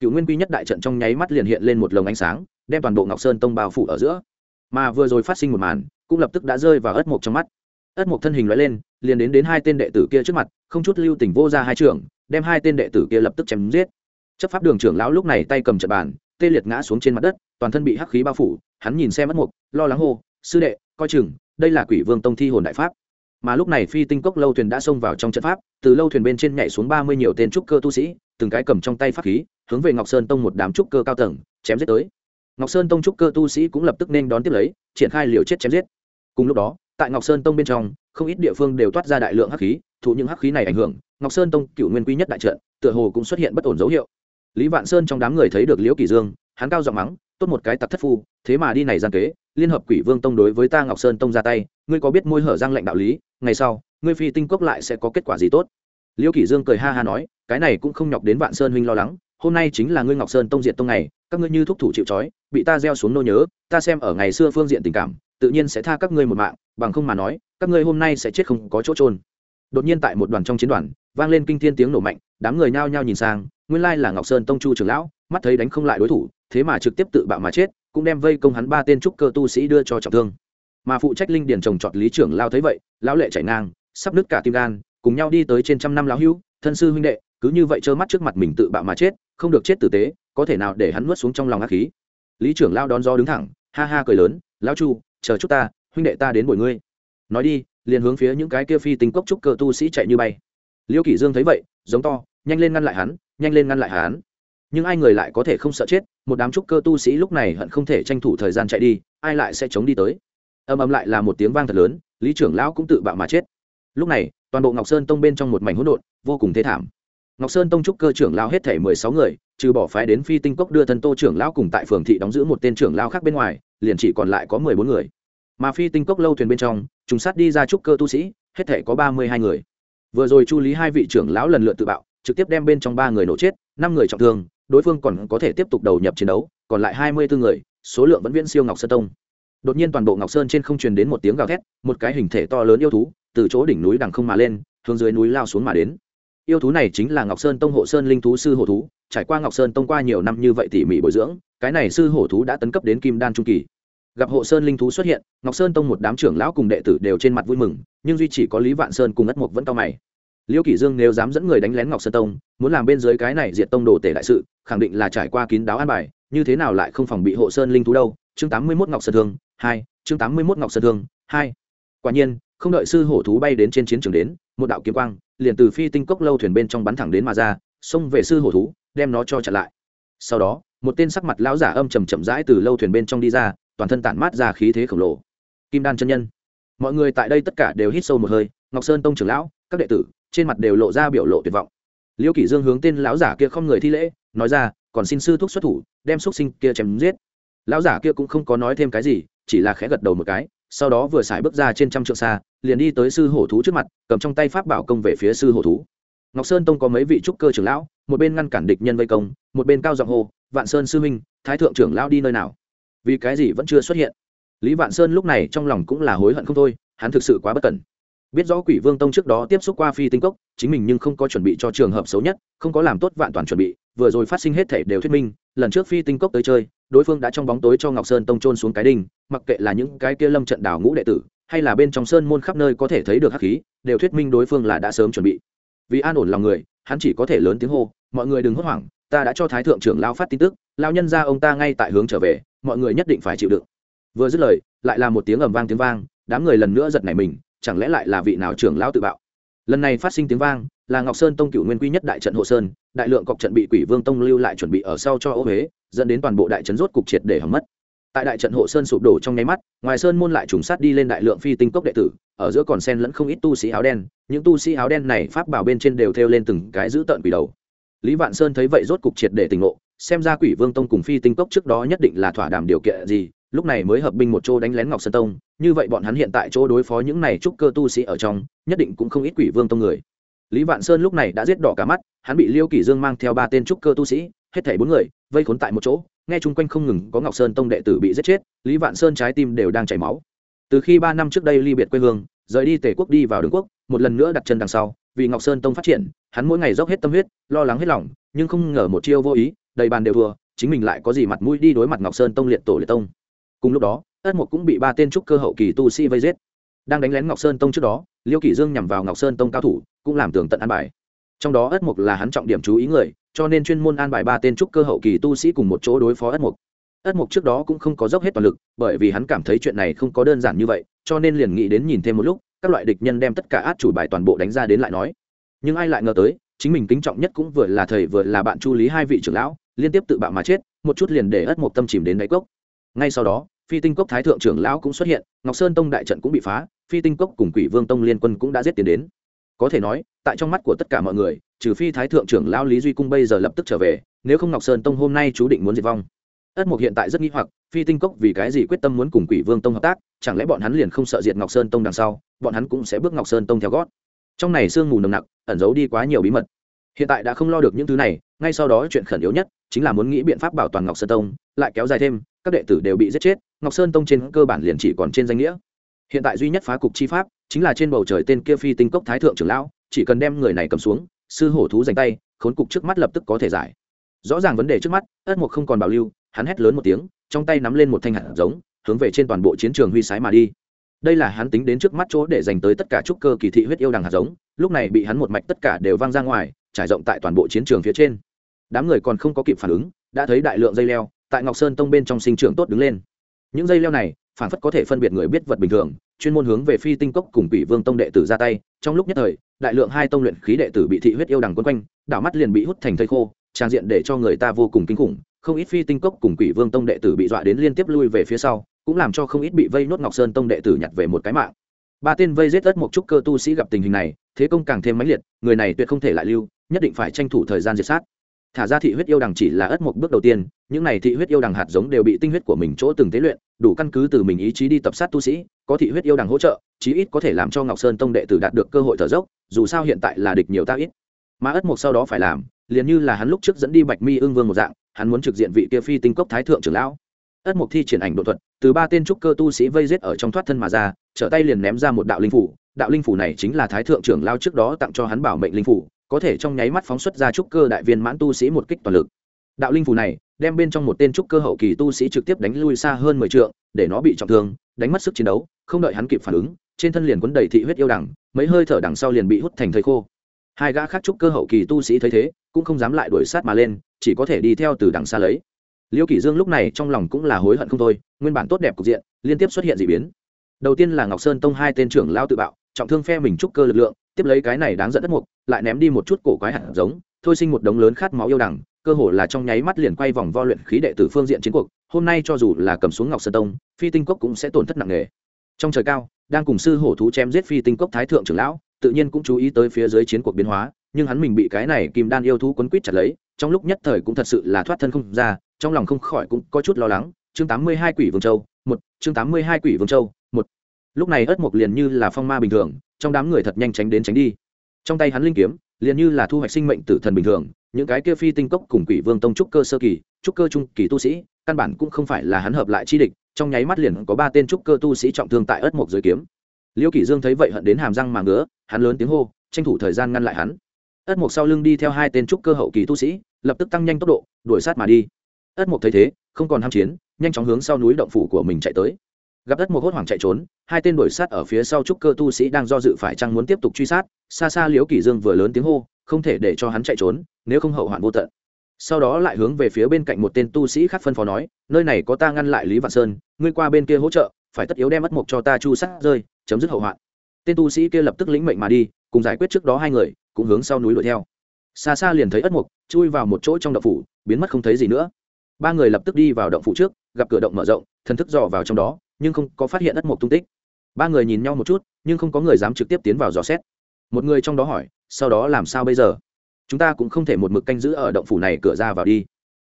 Cựu nguyên quy nhất đại trận trong nháy mắt liền hiện lên một lồng ánh sáng, đem toàn bộ ngọc sơn tông bao phủ ở giữa. Mà vừa rồi phát sinh một màn, cũng lập tức đã rơi vào ất mộc trong mắt. Ất mộc thân hình loại lên, liền đến đến hai tên đệ tử kia trước mặt, không chút lưu tình vô ra hai trưởng đem hai tên đệ tử kia lập tức chém giết. Chấp pháp đường trưởng lão lúc này tay cầm trận bàn, tê liệt ngã xuống trên mặt đất, toàn thân bị hắc khí bao phủ, hắn nhìn xem ất mộc lo lắng hô, sư đệ, coi chừng, đây là quỷ vương tông thi hồn đại pháp mà lúc này phi tinh cốc lâu thuyền đã xông vào trong trận pháp, từ lâu thuyền bên trên nhảy xuống ba mươi nhiều tên trúc cơ tu sĩ, từng cái cầm trong tay pháp khí, hướng về ngọc sơn tông một đám trúc cơ cao tầng, chém giết tới. Ngọc sơn tông trúc cơ tu sĩ cũng lập tức nên đón tiếp lấy, triển khai liều chết chém giết. Cùng lúc đó, tại ngọc sơn tông bên trong, không ít địa phương đều toát ra đại lượng hắc khí, thụ những hắc khí này ảnh hưởng, ngọc sơn tông cựu nguyên quý nhất đại trận, tựa hồ cũng xuất hiện bất ổn dấu hiệu. Lý vạn sơn trong đám người thấy được liễu kỳ dương, hắn cao giọng mắng, tốt một cái tặc thất phu, thế mà đi này gian kế liên hợp quỷ vương tông đối với ta ngọc sơn tông ra tay, ngươi có biết môi hở giang lệnh đạo lý, ngày sau, ngươi phi tinh cốc lại sẽ có kết quả gì tốt? Liễu kỷ dương cười ha ha nói, cái này cũng không nhọc đến vạn sơn huynh lo lắng, hôm nay chính là ngươi ngọc sơn tông diện tông này các ngươi như thúc thủ chịu trói, bị ta gieo xuống nô nhớ, ta xem ở ngày xưa phương diện tình cảm, tự nhiên sẽ tha các ngươi một mạng, bằng không mà nói, các ngươi hôm nay sẽ chết không có chỗ trôn đột nhiên tại một đoàn trong chiến đoàn, vang lên kinh thiên tiếng nổ mạnh, đám người nhao nhao nhìn sang, nguyên lai là ngọc sơn tông chu trưởng lão, mắt thấy đánh không lại đối thủ, thế mà trực tiếp tự bạo mà chết cũng đem vây công hắn ba tên trúc cơ tu sĩ đưa cho trọng thương. Mà phụ trách linh điển trồng trọt lý trưởng lao thấy vậy, lão lệ chảy ngang, sắp nứt cả tim gan, cùng nhau đi tới trên trăm năm lão hữu, thân sư huynh đệ, cứ như vậy trơ mắt trước mặt mình tự bạo mà chết, không được chết tử tế, có thể nào để hắn nuốt xuống trong lòng ác khí. Lý trưởng lao đón do đứng thẳng, ha ha cười lớn, lão chu, chờ chút ta, huynh đệ ta đến bồi ngươi. Nói đi, liền hướng phía những cái kia phi tinh cốc trúc cơ tu sĩ chạy như bay. Liêu kỷ dương thấy vậy, giống to, nhanh lên ngăn lại hắn, nhanh lên ngăn lại hắn nhưng ai người lại có thể không sợ chết, một đám trúc cơ tu sĩ lúc này hận không thể tranh thủ thời gian chạy đi, ai lại sẽ chống đi tới. Ầm ầm lại là một tiếng vang thật lớn, lý trưởng lão cũng tự bạo mà chết. Lúc này, toàn bộ ngọc sơn tông bên trong một mảnh hỗn độn, vô cùng thế thảm. Ngọc sơn tông trúc cơ trưởng lão hết thể mười sáu người, trừ bỏ phái đến phi tinh cốc đưa thân tô trưởng lão cùng tại phường thị đóng giữ một tên trưởng lão khác bên ngoài, liền chỉ còn lại có mười bốn người. Mà phi tinh cốc lâu thuyền bên trong chúng sát đi ra trúc cơ tu sĩ, hết thể có ba mươi hai người. Vừa rồi chu lý hai vị trưởng lão lần lượt tự bạo, trực tiếp đem bên trong ba người nổ chết, năm người trọng thương đối phương còn có thể tiếp tục đầu nhập chiến đấu, còn lại hai mươi bốn người, số lượng vẫn viễn siêu ngọc sơn tông. Đột nhiên toàn bộ ngọc sơn trên không truyền đến một tiếng gào thét, một cái hình thể to lớn yêu thú, từ chỗ đỉnh núi đằng không mà lên, hướng dưới núi lao xuống mà đến. Yêu thú này chính là ngọc sơn tông hộ sơn linh thú sư hổ thú, trải qua ngọc sơn tông qua nhiều năm như vậy tỉ mỉ bồi dưỡng, cái này sư hổ thú đã tấn cấp đến kim đan trung kỳ. Gặp hộ sơn linh thú xuất hiện, ngọc sơn tông một đám trưởng lão cùng đệ tử đều trên mặt vui mừng, nhưng duy chỉ có lý vạn sơn cùng ất mục vẫn cao mày. Liễu kỷ dương nếu dám dẫn người đánh lén ngọc sơn tông, muốn làm bên dưới cái này diệt tông đồ tể đại sự, khẳng định là trải qua kín đáo an bài, như thế nào lại không phòng bị hộ sơn linh thú đâu? Chương tám mươi 81 ngọc sơn thương, hai, chương tám mươi 81 ngọc sơn thương, hai. Quả nhiên, không đợi sư hổ thú bay đến trên chiến trường đến, một đạo kiếm quang liền từ phi tinh cốc lâu thuyền bên trong bắn thẳng đến mà ra, xông về sư hổ thú, đem nó cho chặn lại. Sau đó, một tên sắc mặt lão giả âm trầm chậm rãi từ lâu thuyền bên trong đi ra, toàn thân tản mát ra khí thế khổng lồ. Kim đan chân nhân. Mọi người tại đây tất cả đều hít sâu một hơi, ngọc sơn tông trưởng lão các đệ tử, trên mặt đều lộ ra biểu lộ tuyệt vọng. Liêu kỷ dương hướng tên lão giả kia không người thi lễ, nói ra, còn xin sư thúc xuất thủ, đem xuất sinh kia chém giết. Lão giả kia cũng không có nói thêm cái gì, chỉ là khẽ gật đầu một cái, sau đó vừa xài bước ra trên trăm trượng xa, liền đi tới sư hổ thú trước mặt, cầm trong tay pháp bảo công về phía sư hổ thú. Ngọc sơn tông có mấy vị trúc cơ trưởng lão, một bên ngăn cản địch nhân vây công, một bên cao giọng hô, vạn sơn sư minh thái thượng trưởng lão đi nơi nào? Vì cái gì vẫn chưa xuất hiện? Lý vạn sơn lúc này trong lòng cũng là hối hận không thôi, hắn thực sự quá bất cẩn biết rõ quỷ vương tông trước đó tiếp xúc qua phi tinh cốc, chính mình nhưng không có chuẩn bị cho trường hợp xấu nhất, không có làm tốt vạn toàn chuẩn bị, vừa rồi phát sinh hết thể đều thuyết minh, lần trước phi tinh cốc tới chơi, đối phương đã trong bóng tối cho ngọc sơn tông trôn xuống cái đinh, mặc kệ là những cái kia lâm trận đảo ngũ đệ tử, hay là bên trong sơn môn khắp nơi có thể thấy được hắc khí, đều thuyết minh đối phương là đã sớm chuẩn bị. Vì an ổn lòng người, hắn chỉ có thể lớn tiếng hô, mọi người đừng hốt hoảng, ta đã cho thái thượng trưởng lao phát tin tức, lao nhân ra ông ta ngay tại hướng trở về, mọi người nhất định phải chịu đựng. Vừa dứt lời, lại là một tiếng ầm vang tiếng vang, đám người lần nữa giật nảy mình chẳng lẽ lại là vị nào trưởng lão tự bạo? Lần này phát sinh tiếng vang, là ngọc sơn tông cựu nguyên quy nhất đại trận hộ sơn, đại lượng cọc trận bị quỷ vương tông lưu lại chuẩn bị ở sau cho ô huế, dẫn đến toàn bộ đại trấn rốt cục triệt để hầm mất. Tại đại trận hộ sơn sụp đổ trong nháy mắt, ngoài sơn môn lại trùng sát đi lên đại lượng phi tinh cốc đệ tử, ở giữa còn sen lẫn không ít tu sĩ áo đen, những tu sĩ áo đen này pháp bảo bên trên đều thêu lên từng cái giữ tợn quỷ đầu. Lý vạn sơn thấy vậy rốt cục triệt để tỉnh ngộ, xem ra quỷ vương tông cùng phi tinh cốc trước đó nhất định là thỏa đàm điều kiện gì lúc này mới hợp binh một chỗ đánh lén ngọc sơn tông. Như vậy bọn hắn hiện tại chỗ đối phó những này trúc cơ tu sĩ ở trong, nhất định cũng không ít quỷ vương tông người. Lý vạn sơn lúc này đã giết đỏ cả mắt, hắn bị liêu kỷ dương mang theo ba tên trúc cơ tu sĩ, hết thảy bốn người, vây khốn tại một chỗ. Nghe chung quanh không ngừng có ngọc sơn tông đệ tử bị giết chết, lý vạn sơn trái tim đều đang chảy máu. Từ khi ba năm trước đây ly biệt quê hương, rời đi tề quốc đi vào đường quốc, một lần nữa đặt chân đằng sau, vì ngọc sơn tông phát triển, hắn mỗi ngày dốc hết tâm huyết, lo lắng hết lòng, nhưng không ngờ một chiêu vô ý, đầy bàn đều thua, chính mình lại có gì mặt mũi đi đối mặt ngọc sơn tông liệt tổ liệt tông cùng lúc đó, ất mục cũng bị ba tên trúc cơ hậu kỳ tu sĩ vây giết. Đang đánh lén ngọc sơn tông trước đó, liêu kỷ dương nhằm vào ngọc sơn tông cao thủ, cũng làm tường tận an bài. Trong đó ất mục là hắn trọng điểm chú ý người, cho nên chuyên môn an bài ba tên trúc cơ hậu kỳ tu sĩ cùng một chỗ đối phó ất mục ất mục trước đó cũng không có dốc hết toàn lực, bởi vì hắn cảm thấy chuyện này không có đơn giản như vậy, cho nên liền nghĩ đến nhìn thêm một lúc, các loại địch nhân đem tất cả át chủ bài toàn bộ đánh ra đến lại nói. Nhưng ai lại ngờ tới, chính mình kính trọng nhất cũng vừa là thầy vừa là bạn chu lý hai vị trưởng lão, liên tiếp tự bạo mà chết, một chút liền để ất mục tâm chìm đến đáy cốc. Ngay sau đó phi tinh cốc thái thượng trưởng lão cũng xuất hiện, ngọc sơn tông đại trận cũng bị phá, phi tinh cốc cùng quỷ vương tông liên quân cũng đã giết tiến đến. Có thể nói, tại trong mắt của tất cả mọi người, trừ phi thái thượng trưởng lão lý duy cung bây giờ lập tức trở về, nếu không ngọc sơn tông hôm nay chú định muốn diệt vong. Ất mục hiện tại rất nghi hoặc, phi tinh cốc vì cái gì quyết tâm muốn cùng quỷ vương tông hợp tác, chẳng lẽ bọn hắn liền không sợ diệt ngọc sơn tông đằng sau, bọn hắn cũng sẽ bước ngọc sơn tông theo gót. Trong này sương mù nồng nặc, ẩn giấu đi quá nhiều bí mật. Hiện tại đã không lo được những thứ này, ngay sau đó chuyện khẩn yếu nhất, chính là muốn nghĩ biện pháp bảo toàn ngọc sơn tông, lại kéo dài thêm các đệ tử đều bị giết chết, ngọc sơn tông trên cơ bản liền chỉ còn trên danh nghĩa. Hiện tại duy nhất phá cục chi pháp chính là trên bầu trời tên kia phi tinh cốc thái thượng trưởng lão, chỉ cần đem người này cầm xuống, sư hổ thú dành tay, khốn cục trước mắt lập tức có thể giải. Rõ ràng vấn đề trước mắt, ất mục không còn bảo lưu, hắn hét lớn một tiếng, trong tay nắm lên một thanh hạt giống, hướng về trên toàn bộ chiến trường huy sái mà đi. Đây là hắn tính đến trước mắt chỗ để dành tới tất cả trúc cơ kỳ thị huyết yêu đằng hạt giống, lúc này bị hắn một mạch tất cả đều văng ra ngoài, trải rộng tại toàn bộ chiến trường phía trên. Đám người còn không có kịp phản ứng, đã thấy đại lượng dây leo tại ngọc sơn tông bên trong sinh trưởng tốt đứng lên. Những dây leo này, phản phất có thể phân biệt người biết vật bình thường, chuyên môn hướng về phi tinh cốc cùng quỷ vương tông đệ tử ra tay. Trong lúc nhất thời, đại lượng hai tông luyện khí đệ tử bị thị huyết yêu đằng quấn quanh, đảo mắt liền bị hút thành thây khô, trang diện để cho người ta vô cùng kinh khủng. Không ít phi tinh cốc cùng quỷ vương tông đệ tử bị dọa đến liên tiếp lui về phía sau, cũng làm cho không ít bị vây nốt ngọc sơn tông đệ tử nhặt về một cái mạng. Ba tên vây giết ất một chút cơ tu sĩ gặp tình hình này, thế công càng thêm mãnh liệt, người này tuyệt không thể lại lưu, nhất định phải tranh thủ thời gian diệt sát thả ra thị huyết yêu đằng chỉ là ất một bước đầu tiên, những này thị huyết yêu đằng hạt giống đều bị tinh huyết của mình chỗ từng tế luyện, đủ căn cứ từ mình ý chí đi tập sát tu sĩ, có thị huyết yêu đằng hỗ trợ, chí ít có thể làm cho ngọc sơn tông đệ tử đạt được cơ hội thở dốc, dù sao hiện tại là địch nhiều ta ít. Mà ất mục sau đó phải làm, liền như là hắn lúc trước dẫn đi bạch mi ương vương một dạng, hắn muốn trực diện vị kia phi tinh cốc thái thượng trưởng lão. Ất mục thi triển ảnh đột thuật, từ ba tên trúc cơ tu sĩ vây giết ở trong thoát thân mà ra, trở tay liền ném ra một đạo linh phủ, đạo linh phủ này chính là thái thượng trưởng lao trước đó tặng cho hắn bảo mệnh linh phủ có thể trong nháy mắt phóng xuất ra trúc cơ đại viên mãn tu sĩ một kích toàn lực. Đạo linh phù này, đem bên trong một tên trúc cơ hậu kỳ tu sĩ trực tiếp đánh lui xa hơn mười trượng, để nó bị trọng thương, đánh mất sức chiến đấu, không đợi hắn kịp phản ứng, trên thân liền quấn đầy thị huyết yêu đằng mấy hơi thở đằng sau liền bị hút thành thây khô. Hai gã khác trúc cơ hậu kỳ tu sĩ thấy thế, cũng không dám lại đuổi sát mà lên, chỉ có thể đi theo từ đằng xa lấy. Liêu kỷ dương lúc này trong lòng cũng là hối hận không thôi, nguyên bản tốt đẹp cục diện, liên tiếp xuất hiện dị biến. Đầu tiên là ngọc sơn tông hai tên trưởng lao tự bạo, trọng thương phe mình trúc cơ lực lượng tiếp lấy cái này đáng dẫn đất mục, lại ném đi một chút cổ quái hạt giống, thôi sinh một đống lớn khát máu yêu đằng, cơ hồ là trong nháy mắt liền quay vòng vo luyện khí đệ tử phương diện chiến cuộc, hôm nay cho dù là cầm xuống ngọc sơn tông, phi tinh cốc cũng sẽ tổn thất nặng nề. Trong trời cao, đang cùng sư hổ thú chém giết phi tinh cốc thái thượng trưởng lão, tự nhiên cũng chú ý tới phía dưới chiến cuộc biến hóa, nhưng hắn mình bị cái này kim đan yêu thú quấn quýt chặt lấy, trong lúc nhất thời cũng thật sự là thoát thân không ra, trong lòng không khỏi cũng có chút lo lắng. Chương tám mươi hai quỷ vương châu, một, chương tám mươi hai quỷ vương châu, một lúc này ất mộc liền như là phong ma bình thường, trong đám người thật nhanh tránh đến tránh đi. Trong tay hắn linh kiếm, liền như là thu hoạch sinh mệnh tử thần bình thường, những cái kia phi tinh cốc cùng quỷ vương tông trúc cơ sơ kỳ, trúc cơ trung kỳ tu sĩ, căn bản cũng không phải là hắn hợp lại chi địch, trong nháy mắt liền có ba tên trúc cơ tu sĩ trọng thương tại ất mộc dưới kiếm. Liêu kỷ dương thấy vậy hận đến hàm răng mà ngứa, hắn lớn tiếng hô, tranh thủ thời gian ngăn lại hắn. Ất mộc sau lưng đi theo hai tên trúc cơ hậu kỳ tu sĩ, lập tức tăng nhanh tốc độ, đuổi sát mà đi. Ất mộc thấy thế, không còn ham chiến, nhanh chóng hướng sau núi động phủ của mình chạy tới gặp đất một hốt hoảng chạy trốn, hai tên đuổi sát ở phía sau trúc cơ tu sĩ đang do dự phải chăng muốn tiếp tục truy sát, xa xa liễu kỷ dương vừa lớn tiếng hô, không thể để cho hắn chạy trốn, nếu không hậu hoạn vô tận. Sau đó lại hướng về phía bên cạnh một tên tu sĩ khác phân phó nói, nơi này có ta ngăn lại lý vạn sơn, ngươi qua bên kia hỗ trợ, phải tất yếu đem mất mộc cho ta chu sát rơi, chấm dứt hậu hoạn. Tên tu sĩ kia lập tức lĩnh mệnh mà đi, cùng giải quyết trước đó hai người, cũng hướng sau núi đuổi theo. Xa xa liền thấy ất mục chui vào một chỗ trong động phủ, biến mất không thấy gì nữa. Ba người lập tức đi vào động phủ trước, gặp cửa động mở rộng, thần thức dò vào trong đó nhưng không có phát hiện ất mộc tung tích. Ba người nhìn nhau một chút, nhưng không có người dám trực tiếp tiến vào dò xét. Một người trong đó hỏi, sau đó làm sao bây giờ? Chúng ta cũng không thể một mực canh giữ ở động phủ này cửa ra vào đi.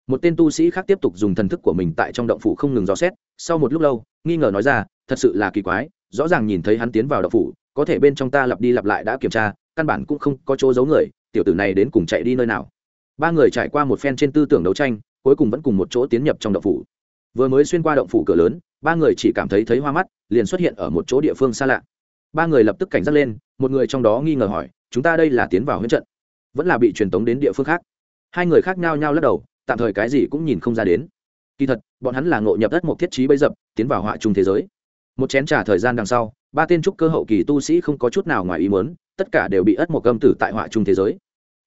Một tên tu sĩ khác tiếp tục dùng thần thức của mình tại trong động phủ không ngừng dò xét, sau một lúc lâu, nghi ngờ nói ra, thật sự là kỳ quái, rõ ràng nhìn thấy hắn tiến vào động phủ, có thể bên trong ta lặp đi lặp lại đã kiểm tra, căn bản cũng không có chỗ giấu người, tiểu tử này đến cùng chạy đi nơi nào? Ba người trải qua một phen trên tư tưởng đấu tranh, cuối cùng vẫn cùng một chỗ tiến nhập trong động phủ. Vừa mới xuyên qua động phủ cửa lớn ba người chỉ cảm thấy thấy hoa mắt, liền xuất hiện ở một chỗ địa phương xa lạ. Ba người lập tức cảnh giác lên, một người trong đó nghi ngờ hỏi, chúng ta đây là tiến vào huyết trận, vẫn là bị truyền tống đến địa phương khác? Hai người khác nhau nhau lắc đầu, tạm thời cái gì cũng nhìn không ra đến. Kỳ thật, bọn hắn là ngộ nhập đất một thiết trí bấy dập, tiến vào họa chung thế giới. Một chén trả thời gian đằng sau, ba tên trúc cơ hậu kỳ tu sĩ không có chút nào ngoài ý muốn, tất cả đều bị ất một âm tử tại họa chung thế giới.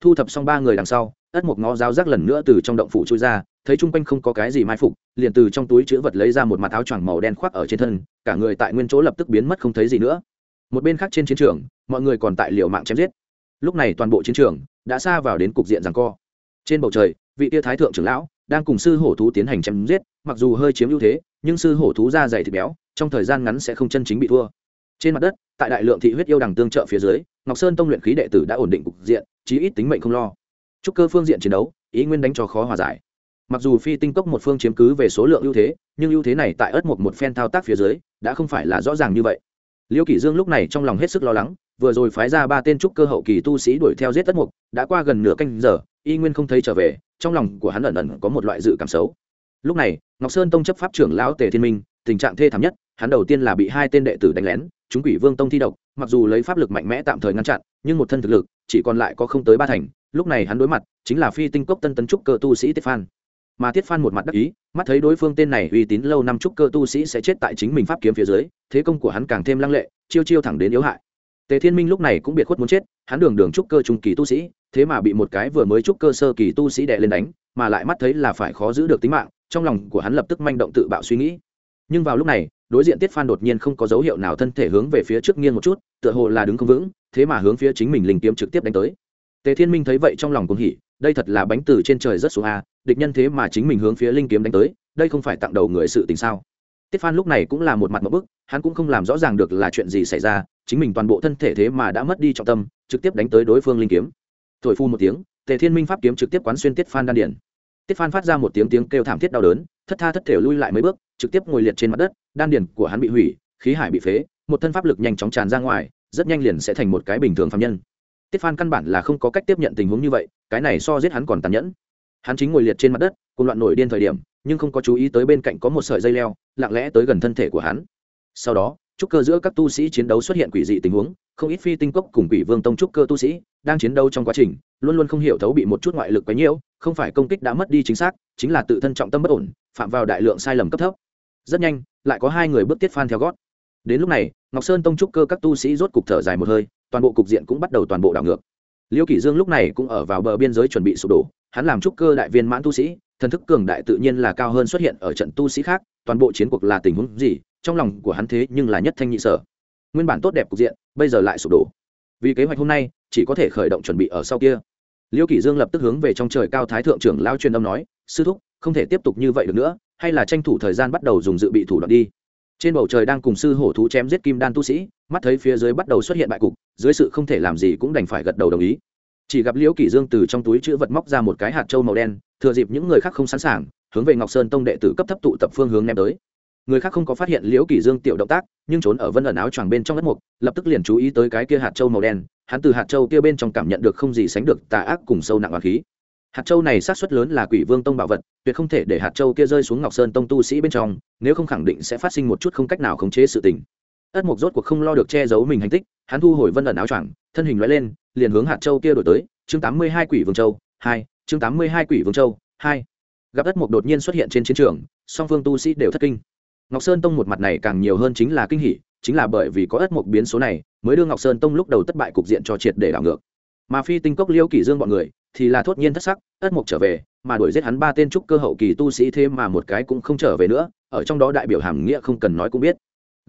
Thu thập xong ba người đằng sau ất một ngó giáo giác lần nữa từ trong động phủ chui ra, thấy chung quanh không có cái gì mai phục, liền từ trong túi chữ vật lấy ra một mặt áo choàng màu đen khoác ở trên thân, cả người tại nguyên chỗ lập tức biến mất không thấy gì nữa. Một bên khác trên chiến trường, mọi người còn tại liều mạng chém giết. Lúc này toàn bộ chiến trường đã xa vào đến cục diện rằng co. Trên bầu trời, vị tia thái thượng trưởng lão đang cùng sư hổ thú tiến hành chém giết, mặc dù hơi chiếm ưu thế, nhưng sư hổ thú da dày thịt béo, trong thời gian ngắn sẽ không chân chính bị thua. Trên mặt đất, tại đại lượng thị huyết yêu đằng tương trợ phía dưới, ngọc sơn tông luyện khí đệ tử đã ổn định cục diện, chí ít tính mệnh không lo chúc cơ phương diện chiến đấu, ý nguyên đánh cho khó hòa giải. Mặc dù phi tinh cốc một phương chiếm cứ về số lượng ưu thế, nhưng ưu thế này tại ớt một một phen thao tác phía dưới, đã không phải là rõ ràng như vậy. Liêu kỷ dương lúc này trong lòng hết sức lo lắng, vừa rồi phái ra ba tên trúc cơ hậu kỳ tu sĩ đuổi theo giết tất mục đã qua gần nửa canh giờ, y nguyên không thấy trở về, trong lòng của hắn ẩn ẩn có một loại dự cảm xấu. Lúc này, ngọc sơn tông chấp pháp trưởng lão tề thiên minh, tình trạng thê thảm nhất, hắn đầu tiên là bị hai tên đệ tử đánh lén, chúng quỷ vương tông thi độc, mặc dù lấy pháp lực mạnh mẽ tạm thời ngăn chặn, nhưng một thân thực lực, chỉ còn lại có không tới ba thành lúc này hắn đối mặt chính là phi tinh cốc tân tấn trúc cơ tu sĩ tiết phan. Mà tiết phan một mặt đắc ý, mắt thấy đối phương tên này uy tín lâu năm trúc cơ tu sĩ sẽ chết tại chính mình pháp kiếm phía dưới, thế công của hắn càng thêm lăng lệ, chiêu chiêu thẳng đến yếu hại. Tề thiên minh lúc này cũng biệt khuất muốn chết, hắn đường đường trúc cơ trung kỳ tu sĩ, thế mà bị một cái vừa mới trúc cơ sơ kỳ tu sĩ đè lên đánh, mà lại mắt thấy là phải khó giữ được tính mạng, trong lòng của hắn lập tức manh động tự bạo suy nghĩ. Nhưng vào lúc này, đối diện tiết phan đột nhiên không có dấu hiệu nào thân thể hướng về phía trước nghiêng một chút, tựa hồ là đứng không vững, thế mà hướng phía chính mình linh kiếm trực tiếp đánh tới tề thiên minh thấy vậy trong lòng cũng hỉ, đây thật là bánh từ trên trời rất xuống a, địch nhân thế mà chính mình hướng phía linh kiếm đánh tới, đây không phải tặng đầu người sự tình sao? Tiết phan lúc này cũng là một mặt một bức, hắn cũng không làm rõ ràng được là chuyện gì xảy ra, chính mình toàn bộ thân thể thế mà đã mất đi trọng tâm, trực tiếp đánh tới đối phương linh kiếm. Thổi phu một tiếng, tề thiên minh pháp kiếm trực tiếp quán xuyên tiết phan đan điển. Tiết phan phát ra một tiếng tiếng kêu thảm thiết đau đớn, thất tha thất thể lui lại mấy bước, trực tiếp ngồi liệt trên mặt đất, đan điển của hắn bị hủy, khí hải bị phế, một thân pháp lực nhanh chóng tràn ra ngoài, rất nhanh liền sẽ thành một cái bình thường phạm nhân tiết phan căn bản là không có cách tiếp nhận tình huống như vậy, cái này so giết hắn còn tàn nhẫn. Hắn chính ngồi liệt trên mặt đất cùng loạn nổi điên thời điểm, nhưng không có chú ý tới bên cạnh có một sợi dây leo, lặng lẽ tới gần thân thể của hắn. Sau đó, trúc cơ giữa các tu sĩ chiến đấu xuất hiện quỷ dị tình huống, không ít phi tinh cốc cùng quỷ vương tông trúc cơ tu sĩ đang chiến đấu trong quá trình, luôn luôn không hiểu thấu bị một chút ngoại lực quấy nhiễu, không phải công kích đã mất đi chính xác, chính là tự thân trọng tâm bất ổn, phạm vào đại lượng sai lầm cấp thấp. Rất nhanh, lại có hai người bước tiết phan theo gót. Đến lúc này, ngọc sơn tông trúc cơ các tu sĩ rốt cục thở dài một hơi toàn bộ cục diện cũng bắt đầu toàn bộ đảo ngược. Liêu kỷ dương lúc này cũng ở vào bờ biên giới chuẩn bị sụp đổ, hắn làm trúc cơ đại viên mãn tu sĩ, thần thức cường đại tự nhiên là cao hơn xuất hiện ở trận tu sĩ khác, toàn bộ chiến cuộc là tình huống gì, trong lòng của hắn thế nhưng là nhất thanh nhị sở. Nguyên bản tốt đẹp cục diện, bây giờ lại sụp đổ. Vì kế hoạch hôm nay, chỉ có thể khởi động chuẩn bị ở sau kia. Liêu kỷ dương lập tức hướng về trong trời cao thái thượng trưởng lao truyền âm nói, sư thúc, không thể tiếp tục như vậy được nữa, hay là tranh thủ thời gian bắt đầu dùng dự bị thủ đoạn đi. Trên bầu trời đang cùng sư hổ thú chém giết kim đan tu sĩ mắt thấy phía dưới bắt đầu xuất hiện bại cục, dưới sự không thể làm gì cũng đành phải gật đầu đồng ý. Chỉ gặp liễu kỷ dương từ trong túi chữ vật móc ra một cái hạt trâu màu đen, thừa dịp những người khác không sẵn sàng, hướng về ngọc sơn tông đệ tử cấp thấp tụ tập phương hướng ném tới. Người khác không có phát hiện liễu kỷ dương tiểu động tác, nhưng trốn ở vân ẩn áo choàng bên trong đất mục, lập tức liền chú ý tới cái kia hạt trâu màu đen, hắn từ hạt trâu kia bên trong cảm nhận được không gì sánh được tà ác cùng sâu nặng và khí. Hạt châu này sát xuất lớn là quỷ vương tông bảo vật, tuyệt không thể để hạt châu kia rơi xuống ngọc sơn tông tu sĩ bên trong, nếu không khẳng định sẽ phát sinh một chút không cách nào khống chế sự tình ất mục rốt cuộc không lo được che giấu mình hành tích, hắn thu hồi vân ẩn áo choàng, thân hình loại lên, liền hướng hạt châu kia đổi tới, chương tám mươi hai quỷ vương châu, hai, chương tám mươi hai quỷ vương châu, hai. Gặp ất mục đột nhiên xuất hiện trên chiến trường, song phương tu sĩ đều thất kinh. Ngọc sơn tông một mặt này càng nhiều hơn chính là kinh hỉ, chính là bởi vì có ất mục biến số này, mới đưa ngọc sơn tông lúc đầu thất bại cục diện cho triệt để đảo ngược. Mà phi tinh cốc liêu kỷ dương bọn người, thì là thốt nhiên thất sắc, ất mục trở về, mà đuổi giết hắn ba tên trúc cơ hậu kỳ tu sĩ thế mà một cái cũng không trở về nữa, ở trong đó đại biểu hàm nghĩa không cần nói cũng biết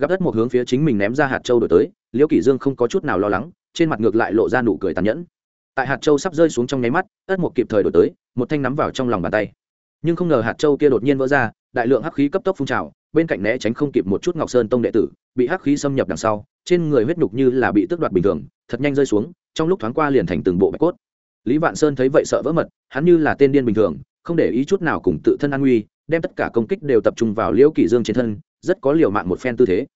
gặp đất một hướng phía chính mình ném ra hạt châu đổi tới, liễu kỷ dương không có chút nào lo lắng, trên mặt ngược lại lộ ra nụ cười tàn nhẫn. Tại hạt châu sắp rơi xuống trong nháy mắt ất một kịp thời đổi tới, một thanh nắm vào trong lòng bàn tay. Nhưng không ngờ hạt châu kia đột nhiên vỡ ra, đại lượng hắc khí cấp tốc phun trào, bên cạnh né tránh không kịp một chút ngọc sơn tông đệ tử, bị hắc khí xâm nhập đằng sau, trên người huyết nhục như là bị tước đoạt bình thường, thật nhanh rơi xuống, trong lúc thoáng qua liền thành từng bộ bạch cốt. Lý vạn sơn thấy vậy sợ vỡ mật, hắn như là tên điên bình thường, không để ý chút nào cùng tự thân an nguy, đem tất cả công kích đều tập trung vào liễu kỷ dương trên thân rất có liều mạng một phen tư thế.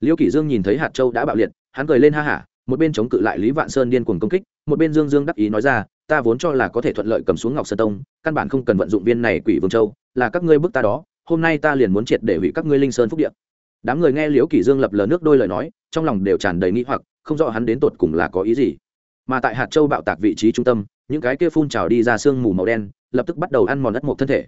Liễu kỷ dương nhìn thấy hạt châu đã bạo liệt, hắn cười lên ha hả, một bên chống cự lại lý vạn sơn điên cuồng công kích, một bên dương dương đắc ý nói ra, ta vốn cho là có thể thuận lợi cầm xuống ngọc sơn tông, căn bản không cần vận dụng viên này quỷ vương châu, là các ngươi bức ta đó, hôm nay ta liền muốn triệt để hủy các ngươi linh sơn phúc địa. Đám người nghe liễu kỷ dương lập lờ nước đôi lời nói, trong lòng đều tràn đầy nghĩ hoặc, không rõ hắn đến tột cùng là có ý gì. Mà tại hạt châu bạo tạc vị trí trung tâm, những cái kia phun trào đi ra sương mù màu đen, lập tức bắt đầu ăn mòn đất một thân thể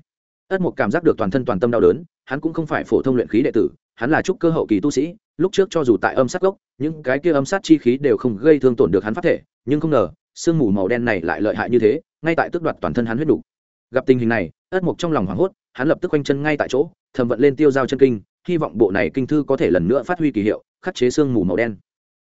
ất mục cảm giác được toàn thân toàn tâm đau đớn, hắn cũng không phải phổ thông luyện khí đệ tử, hắn là trúc cơ hậu kỳ tu sĩ, lúc trước cho dù tại âm sát gốc, những cái kia âm sát chi khí đều không gây thương tổn được hắn phát thể, nhưng không ngờ, sương mù màu đen này lại lợi hại như thế, ngay tại tước đoạt toàn thân hắn huyết đủ. gặp tình hình này, ất mục trong lòng hoảng hốt, hắn lập tức quanh chân ngay tại chỗ thầm vận lên tiêu giao chân kinh, hy vọng bộ này kinh thư có thể lần nữa phát huy kỳ hiệu, khắc chế sương mù màu đen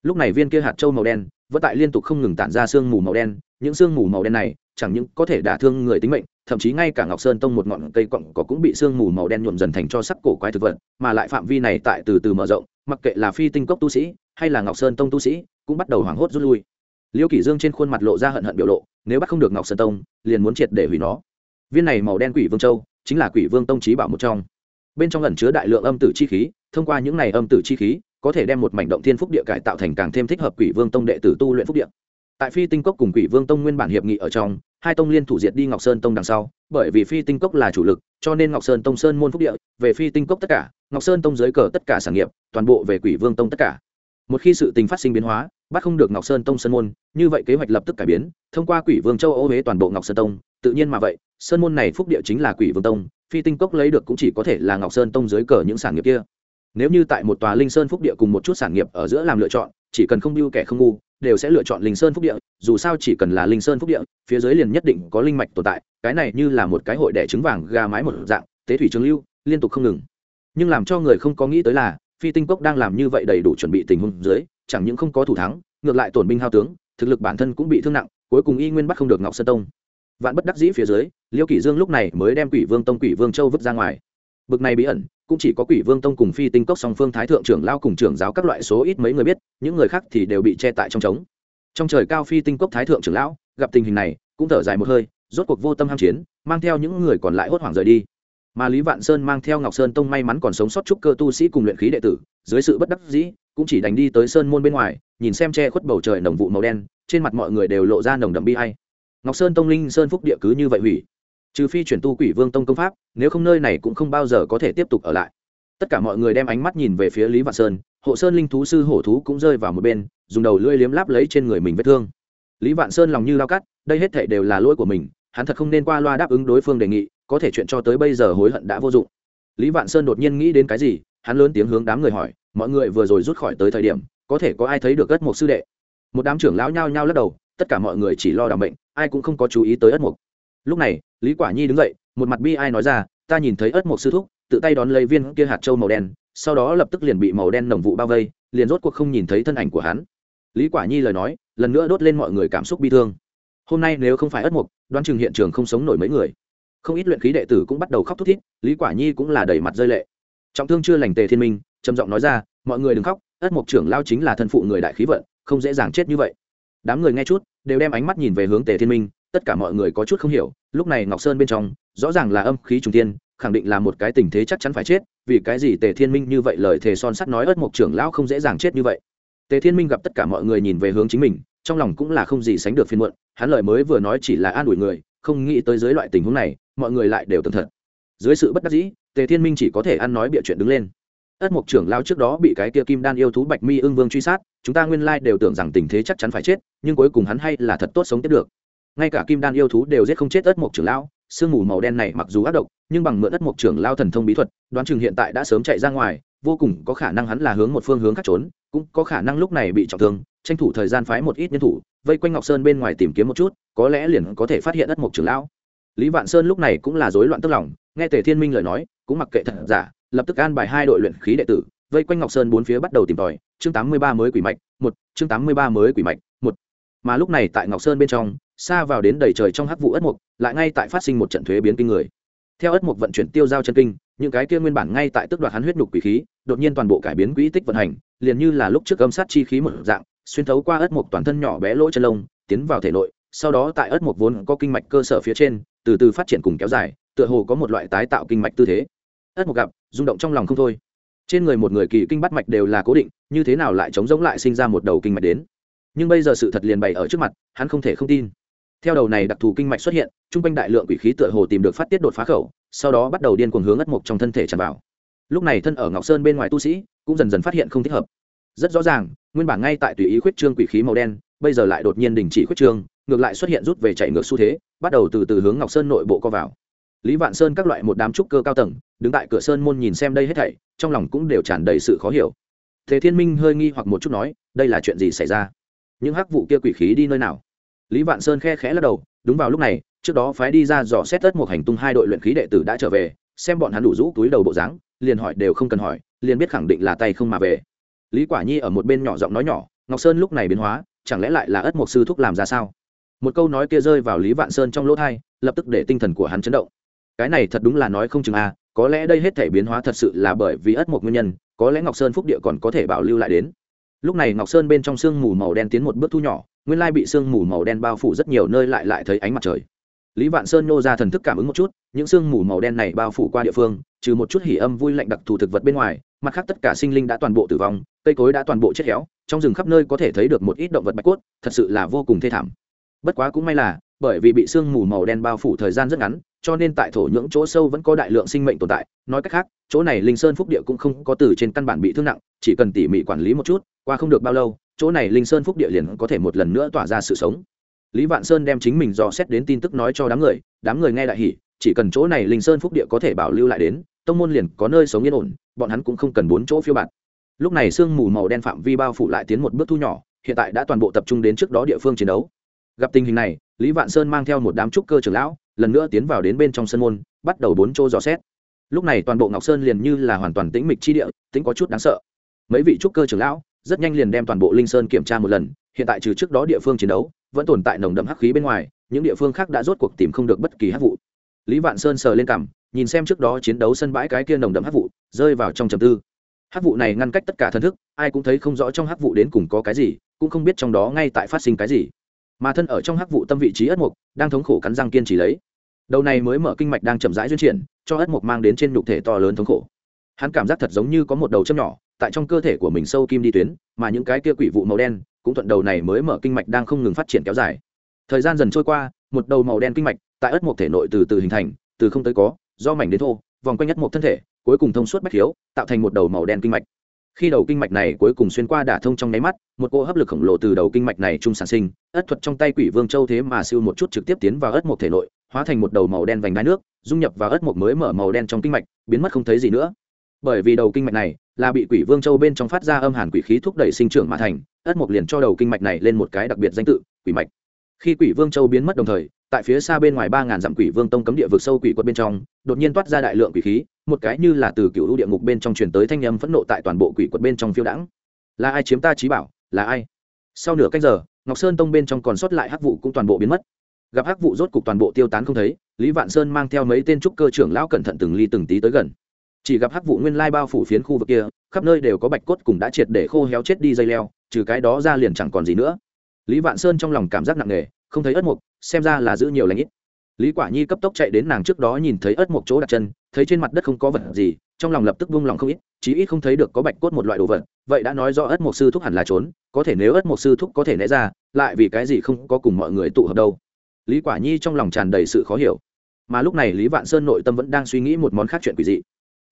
lúc này viên kia hạt châu màu đen, vẫn tại liên tục không ngừng tản ra sương mù màu đen, những sương mù màu đen này, chẳng những có thể đả thương người tính mệnh thậm chí ngay cả ngọc sơn tông một ngọn cây cọng cỏ cũng bị sương mù màu đen nhuộm dần thành cho sắc cổ quái thực vật, mà lại phạm vi này tại từ từ mở rộng, mặc kệ là phi tinh cốc tu sĩ hay là ngọc sơn tông tu sĩ, cũng bắt đầu hoảng hốt rút lui. Liêu kỷ dương trên khuôn mặt lộ ra hận hận biểu lộ, nếu bắt không được ngọc sơn tông, liền muốn triệt để hủy nó. Viên này màu đen quỷ vương châu, chính là quỷ vương tông trí bảo một trong. Bên trong ẩn chứa đại lượng âm tử chi khí, thông qua những này âm tử chi khí, có thể đem một mảnh động thiên phúc địa cải tạo thành càng thêm thích hợp quỷ vương tông đệ tử tu luyện phúc địa. Tại phi tinh cốc cùng quỷ vương tông nguyên bản hiệp nghị ở trong hai tông liên thủ diệt đi ngọc sơn tông đằng sau, bởi vì phi tinh cốc là chủ lực, cho nên ngọc sơn tông sơn môn phúc địa, về phi tinh cốc tất cả, ngọc sơn tông dưới cờ tất cả sản nghiệp, toàn bộ về quỷ vương tông tất cả. Một khi sự tình phát sinh biến hóa, bắt không được ngọc sơn tông sơn môn, như vậy kế hoạch lập tức cải biến, thông qua quỷ vương châu âu huế toàn bộ ngọc sơn tông, tự nhiên mà vậy, sơn môn này phúc địa chính là quỷ vương tông, phi tinh cốc lấy được cũng chỉ có thể là ngọc sơn tông dưới cờ những sản nghiệp kia. Nếu như tại một tòa linh sơn phúc địa cùng một chút sản nghiệp ở giữa làm lựa chọn chỉ cần không biêu kẻ không ngu, đều sẽ lựa chọn linh sơn phúc địa, dù sao chỉ cần là linh sơn phúc địa, phía dưới liền nhất định có linh mạch tồn tại, cái này như là một cái hội đẻ trứng vàng gà mái một dạng, tế thủy trường lưu, liên tục không ngừng. Nhưng làm cho người không có nghĩ tới là, phi tinh cốc đang làm như vậy đầy đủ chuẩn bị tình huống dưới, chẳng những không có thủ thắng, ngược lại tổn binh hao tướng, thực lực bản thân cũng bị thương nặng, cuối cùng y nguyên bắt không được ngọc sơn tông. Vạn bất đắc dĩ phía dưới, liêu kỷ dương lúc này mới đem quỷ vương tông quỷ vương châu vứt ra ngoài bực này bí ẩn, cũng chỉ có quỷ vương tông cùng phi tinh cốc song phương thái thượng trưởng lao cùng trưởng giáo các loại số ít mấy người biết, những người khác thì đều bị che tại trong trống. Trong trời cao phi tinh cốc thái thượng trưởng lão, gặp tình hình này, cũng thở dài một hơi, rốt cuộc vô tâm ham chiến, mang theo những người còn lại hốt hoảng rời đi. Mà lý vạn sơn mang theo ngọc sơn tông may mắn còn sống sót trúc cơ tu sĩ cùng luyện khí đệ tử, dưới sự bất đắc dĩ, cũng chỉ đánh đi tới sơn môn bên ngoài, nhìn xem che khuất bầu trời nồng vụ màu đen, trên mặt mọi người đều lộ ra nồng đậm bi hay ngọc sơn tông linh sơn phúc địa cứ như vậy hủy trừ phi chuyển tu quỷ vương tông công pháp, nếu không nơi này cũng không bao giờ có thể tiếp tục ở lại. Tất cả mọi người đem ánh mắt nhìn về phía lý vạn sơn, hộ sơn linh thú sư hổ thú cũng rơi vào một bên, dùng đầu lưỡi liếm láp lấy trên người mình vết thương. Lý vạn sơn lòng như lao cắt, đây hết thảy đều là lỗi của mình, hắn thật không nên qua loa đáp ứng đối phương đề nghị, có thể chuyện cho tới bây giờ hối hận đã vô dụng. Lý vạn sơn đột nhiên nghĩ đến cái gì, hắn lớn tiếng hướng đám người hỏi, mọi người vừa rồi rút khỏi tới thời điểm, có thể có ai thấy được ất mục sư đệ? Một đám trưởng lão nhao nhao lắc đầu, tất cả mọi người chỉ lo đảm bệnh ai cũng không có chú ý tới ất mục. Lúc này lý quả nhi đứng dậy, một mặt bi ai nói ra, ta nhìn thấy ất một sư thúc, tự tay đón lấy viên kia hạt châu màu đen, sau đó lập tức liền bị màu đen nồng vụ bao vây, liền rốt cuộc không nhìn thấy thân ảnh của hắn. Lý quả nhi lời nói, lần nữa đốt lên mọi người cảm xúc bi thương. Hôm nay nếu không phải ất mục đoán chừng hiện trường không sống nổi mấy người. Không ít luyện khí đệ tử cũng bắt đầu khóc thút thít, lý quả nhi cũng là đầy mặt rơi lệ. Trọng thương chưa lành tề thiên minh, trầm giọng nói ra, mọi người đừng khóc ất mục trưởng lao chính là thân phụ người đại khí vận, không dễ dàng chết như vậy. Đám người nghe chút, đều đem ánh mắt nhìn về hướng tề thiên minh tất cả mọi người có chút không hiểu, lúc này ngọc sơn bên trong, rõ ràng là âm khí trùng tiên khẳng định là một cái tình thế chắc chắn phải chết, vì cái gì tề thiên minh như vậy lời thề son sắt nói ất mục trưởng lão không dễ dàng chết như vậy. Tề thiên minh gặp tất cả mọi người nhìn về hướng chính mình, trong lòng cũng là không gì sánh được phiên muộn, hắn lời mới vừa nói chỉ là an ủi người, không nghĩ tới dưới loại tình huống này, mọi người lại đều tường thật. Dưới sự bất đắc dĩ, tề thiên minh chỉ có thể ăn nói bịa chuyện đứng lên. Ất mục trưởng lao trước đó bị cái kia kim đan yêu thú bạch mi ưng vương truy sát, chúng ta nguyên lai đều tưởng rằng tình thế chắc chắn phải chết, nhưng cuối cùng hắn hay là thật tốt sống tiếp được ngay cả kim đan yêu thú đều giết không chết ất mục trưởng lão, sương mù màu đen này mặc dù ác độc, nhưng bằng mượn ất mục trưởng lao thần thông bí thuật, đoán chừng hiện tại đã sớm chạy ra ngoài, vô cùng có khả năng hắn là hướng một phương hướng khác trốn, cũng có khả năng lúc này bị trọng thương, tranh thủ thời gian phái một ít nhân thủ, vây quanh ngọc sơn bên ngoài tìm kiếm một chút, có lẽ liền có thể phát hiện ất mục trưởng lão. Lý vạn sơn lúc này cũng là rối loạn tức lòng, nghe tề thiên minh lời nói, cũng mặc kệ thật giả, lập tức an bài hai đội luyện khí đệ tử, vây quanh ngọc sơn bốn phía bắt đầu tìm tòi, chương tám mươi ba mới quỷ mạch, một, chương tám mươi ba mới quỷ mạch, một. Mà lúc này tại ngọc sơn bên trong xa vào đến đầy trời trong hắc vụ ất mục, lại ngay tại phát sinh một trận thuế biến kinh người. Theo ất mục vận chuyển tiêu giao chân kinh, những cái kia nguyên bản ngay tại tức đoạt hắn huyết nhục quỷ khí, đột nhiên toàn bộ cải biến quỹ tích vận hành, liền như là lúc trước âm sát chi khí một dạng, xuyên thấu qua ất mục toàn thân nhỏ bé lỗ chân lông, tiến vào thể nội, sau đó tại ất mục vốn có kinh mạch cơ sở phía trên, từ từ phát triển cùng kéo dài, tựa hồ có một loại tái tạo kinh mạch tư thế. Ất mục gặp, rung động trong lòng không thôi. Trên người một người kỳ kinh bắt mạch đều là cố định, như thế nào lại chống giống lại sinh ra một đầu kinh mạch đến? Nhưng bây giờ sự thật liền bày ở trước mặt, hắn không thể không tin theo đầu này đặc thù kinh mạch xuất hiện t r u n g quanh đại lượng quỷ khí tựa hồ tìm được phát tiết đột phá khẩu, sau đó bắt đầu điên cuồng hướng ất mộc trong thân thể tràn vào. Lúc này thân ở ngọc sơn bên ngoài tu sĩ cũng dần dần phát hiện không thích hợp. Rất rõ ràng, nguyên bản ngay tại tùy ý khuyết trương quỷ khí màu đen, bây giờ lại đột nhiên đình chỉ khuyết trương, ngược lại xuất hiện rút về chạy ngược xu thế, bắt đầu từ từ hướng ngọc sơn nội bộ co vào. Lý vạn sơn các loại một đám trúc cơ cao tầng, đứng tại cửa sơn môn nhìn xem đây hết thảy, trong lòng cũng đều tràn đầy sự khó hiểu. Thế thiên minh hơi nghi hoặc một chút nói, đây là chuyện gì xảy ra? Những hắc vụ kia quỷ khí đi nơi nào? Lý vạn sơn khe khẽ lắc đầu đúng vào lúc này trước đó phái đi ra dò xét tất một hành tung hai đội luyện khí đệ tử đã trở về xem bọn hắn đủ rũ túi đầu bộ dáng liền hỏi đều không cần hỏi liền biết khẳng định là tay không mà về. Lý quả nhi ở một bên nhỏ giọng nói nhỏ ngọc sơn lúc này biến hóa chẳng lẽ lại là ất một sư thúc làm ra sao? Một câu nói kia rơi vào lý vạn sơn trong lỗ thai lập tức để tinh thần của hắn chấn động. Cái này thật đúng là nói không chừng a à, có lẽ đây hết thể biến hóa thật sự là bởi vì ất một nguyên nhân có lẽ ngọc sơn phúc địa còn có thể bảo lưu lại đến lúc này ngọc sơn bên trong sương mù màu đen tiến một bước thu nhỏ, nguyên lai bị sương mù màu đen bao phủ rất nhiều nơi lại lại thấy ánh mặt trời. Lý vạn sơn nhô ra thần thức cảm ứng một chút, những sương mù màu đen này bao phủ qua địa phương, trừ một chút hỉ âm vui lạnh đặc thù thực vật bên ngoài, mặt khác tất cả sinh linh đã toàn bộ tử vong, cây cối đã toàn bộ chết héo, trong rừng khắp nơi có thể thấy được một ít động vật bạch cốt, thật sự là vô cùng thê thảm bất quá cũng may là, bởi vì bị sương mù màu đen bao phủ thời gian rất ngắn, cho nên tại thổ nhưỡng chỗ sâu vẫn có đại lượng sinh mệnh tồn tại. Nói cách khác, chỗ này linh sơn phúc địa cũng không có từ trên căn bản bị thương nặng, chỉ cần tỉ mỉ quản lý một chút, qua không được bao lâu, chỗ này linh sơn phúc địa liền có thể một lần nữa tỏa ra sự sống. Lý vạn sơn đem chính mình dò xét đến tin tức nói cho đám người đám người nghe đại hỉ, chỉ cần chỗ này linh sơn phúc địa có thể bảo lưu lại đến, tông môn liền có nơi sống yên ổn, bọn hắn cũng không cần bốn chỗ phiêu bạt. Lúc này sương mù màu đen phạm vi bao phủ lại tiến một bước thu nhỏ, hiện tại đã toàn bộ tập trung đến trước đó địa phương chiến đấu gặp tình hình này, lý vạn sơn mang theo một đám trúc cơ trưởng lão, lần nữa tiến vào đến bên trong sân môn, bắt đầu bốn chỗ dò xét. Lúc này toàn bộ ngọc sơn liền như là hoàn toàn tĩnh mịch chi địa, tính có chút đáng sợ. Mấy vị trúc cơ trưởng lão rất nhanh liền đem toàn bộ linh sơn kiểm tra một lần, hiện tại trừ trước đó địa phương chiến đấu, vẫn tồn tại nồng đậm hắc khí bên ngoài, những địa phương khác đã rốt cuộc tìm không được bất kỳ hắc vụ. Lý vạn sơn sờ lên cằm, nhìn xem trước đó chiến đấu sân bãi cái kia nồng đậm hắc vụ, rơi vào trong trầm tư. Hắc vụ này ngăn cách tất cả thân thức, ai cũng thấy không rõ trong hắc vụ đến cùng có cái gì, cũng không biết trong đó ngay tại phát sinh cái gì mà thân ở trong hắc vụ tâm vị trí ất mục đang thống khổ cắn răng kiên trì lấy. Đầu này mới mở kinh mạch đang chậm rãi duyên triển, cho ất mục mang đến trên nhục thể to lớn thống khổ. Hắn cảm giác thật giống như có một đầu châm nhỏ, tại trong cơ thể của mình sâu kim đi tuyến, mà những cái kia quỷ vụ màu đen, cũng thuận đầu này mới mở kinh mạch đang không ngừng phát triển kéo dài. Thời gian dần trôi qua, một đầu màu đen kinh mạch, tại ất mục thể nội từ từ hình thành, từ không tới có, do mảnh đến thô, vòng quanh ất mục thân thể, cuối cùng thông suốt bách thiếu tạo thành một đầu màu đen kinh mạch khi đầu kinh mạch này cuối cùng xuyên qua đả thông trong nháy mắt, một cỗ hấp lực khổng lồ từ đầu kinh mạch này trung sản sinh, ất thuật trong tay quỷ vương châu thế mà siêu một chút trực tiếp tiến vào ất một thể nội, hóa thành một đầu màu đen vành đai nước, dung nhập vào ất một mới mở màu đen trong kinh mạch, biến mất không thấy gì nữa. Bởi vì đầu kinh mạch này là bị quỷ vương châu bên trong phát ra âm hàn quỷ khí thúc đẩy sinh trưởng mà thành, ất một liền cho đầu kinh mạch này lên một cái đặc biệt danh tự, quỷ mạch. Khi quỷ vương châu biến mất đồng thời, tại phía xa bên ngoài ba ngàn dặm quỷ vương tông cấm địa vực sâu quỷ quật bên trong, đột nhiên toát ra đại lượng quỷ khí một cái như là từ cựu lũ địa ngục bên trong truyền tới thanh âm phẫn nộ tại toàn bộ quỷ quật bên trong phiêu đãng. Là ai chiếm ta trí bảo? Là ai? Sau nửa cách giờ, ngọc sơn tông bên trong còn sót lại hắc vụ cũng toàn bộ biến mất. Gặp hắc vụ rốt cục toàn bộ tiêu tán không thấy, lý vạn sơn mang theo mấy tên trúc cơ trưởng lão cẩn thận từng ly từng tí tới gần. Chỉ gặp hắc vụ nguyên lai bao phủ phiến khu vực kia, khắp nơi đều có bạch cốt cùng đã triệt để khô héo chết đi dây leo, trừ cái đó ra liền chẳng còn gì nữa. Lý vạn sơn trong lòng cảm giác nặng nề, không thấy ất mục, xem ra là giữ nhiều lãnh ít lý quả nhi cấp tốc chạy đến nàng trước đó nhìn thấy ớt một chỗ đặt chân, thấy trên mặt đất không có vật gì, trong lòng lập tức buông lòng không ít, chí ít không thấy được có bạch cốt một loại đồ vật. Vậy đã nói do ớt một sư thúc hẳn là trốn, có thể nếu ớt một sư thúc có thể né ra, lại vì cái gì không có cùng mọi người tụ hợp đâu? Lý quả nhi trong lòng tràn đầy sự khó hiểu. Mà lúc này lý vạn sơn nội tâm vẫn đang suy nghĩ một món khác chuyện quỷ dị.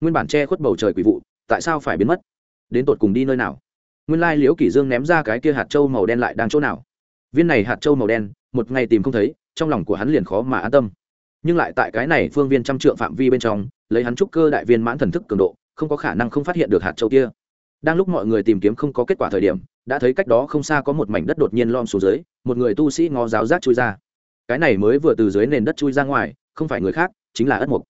Nguyên bản che khuất bầu trời quỷ vụ, tại sao phải biến mất? Đến tột cùng đi nơi nào? Nguyên lai liễu kỷ dương ném ra cái kia hạt châu màu đen lại đang chỗ nào? Viên này hạt châu màu đen, một ngày tìm không thấy, trong lòng của hắn liền khó mà an tâm. Nhưng lại tại cái này phương viên trăm trượng phạm vi bên trong, lấy hắn trúc cơ đại viên mãn thần thức cường độ, không có khả năng không phát hiện được hạt châu kia. Đang lúc mọi người tìm kiếm không có kết quả thời điểm, đã thấy cách đó không xa có một mảnh đất đột nhiên lom xuống dưới, một người tu sĩ ngó giáo giác chui ra. Cái này mới vừa từ dưới nền đất chui ra ngoài, không phải người khác, chính là ất mục.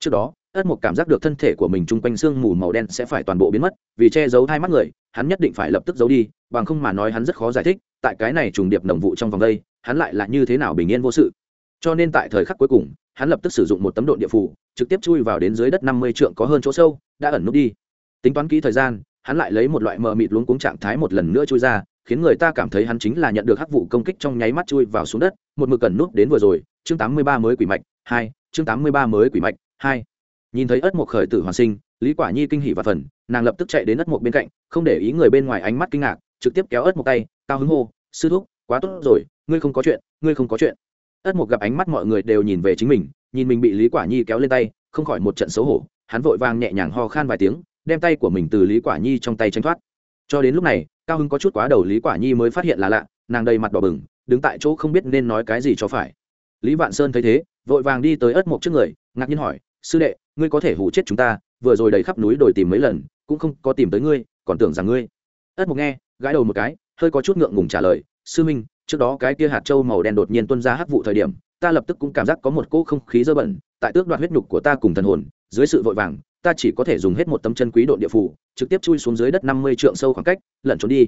Trước đó, ất mục cảm giác được thân thể của mình chung quanh xương mù màu đen sẽ phải toàn bộ biến mất, vì che giấu hai mắt người, hắn nhất định phải lập tức giấu đi, bằng không mà nói hắn rất khó giải thích tại cái này trùng điệp đồng vụ trong vòng đây, hắn lại là như thế nào bình yên vô sự? Cho nên tại thời khắc cuối cùng, hắn lập tức sử dụng một tấm độn địa phủ trực tiếp chui vào đến dưới đất năm mươi trượng có hơn chỗ sâu, đã ẩn nút đi. Tính toán kỹ thời gian, hắn lại lấy một loại mờ mịt luống cuống trạng thái một lần nữa chui ra, khiến người ta cảm thấy hắn chính là nhận được hắc vụ công kích trong nháy mắt chui vào xuống đất, một mực cần nút đến vừa rồi. Chương tám mươi ba mới quỷ mạch hai, chương tám mươi ba mới quỷ mạch hai. Nhìn thấy ất mộc khởi tử hoàn sinh, lý quả nhi kinh hỉ và phần, nàng lập tức chạy đến ất mộc bên cạnh, không để ý người bên ngoài ánh mắt kinh ngạc, trực tiếp kéo ất mộc tay, cao hứng hô sư thúc, quá tốt rồi, ngươi không có chuyện, ngươi không có chuyện. Ất mục gặp ánh mắt mọi người đều nhìn về chính mình, nhìn mình bị lý quả nhi kéo lên tay, không khỏi một trận xấu hổ, hắn vội vàng nhẹ nhàng ho khan vài tiếng, đem tay của mình từ lý quả nhi trong tay tranh thoát. Cho đến lúc này, cao hưng có chút quá đầu lý quả nhi mới phát hiện là lạ, nàng đầy mặt đỏ bừng, đứng tại chỗ không biết nên nói cái gì cho phải. Lý vạn sơn thấy thế, vội vàng đi tới ất mục trước người, ngạc nhiên hỏi, sư đệ, ngươi có thể hủ chết chúng ta, vừa rồi đầy khắp núi đồi tìm mấy lần, cũng không có tìm tới ngươi, còn tưởng rằng ngươi. Ất mục nghe, gãi đầu một cái hơi có chút ngượng ngùng trả lời, sư minh, trước đó cái kia hạt châu màu đen đột nhiên tuôn ra hắc vụ thời điểm, ta lập tức cũng cảm giác có một cỗ không khí dơ bẩn, tại tước đoạt huyết nhục của ta cùng thần hồn, dưới sự vội vàng, ta chỉ có thể dùng hết một tấm chân quý độn địa phủ, trực tiếp chui xuống dưới đất năm mươi trượng sâu khoảng cách, lẩn trốn đi.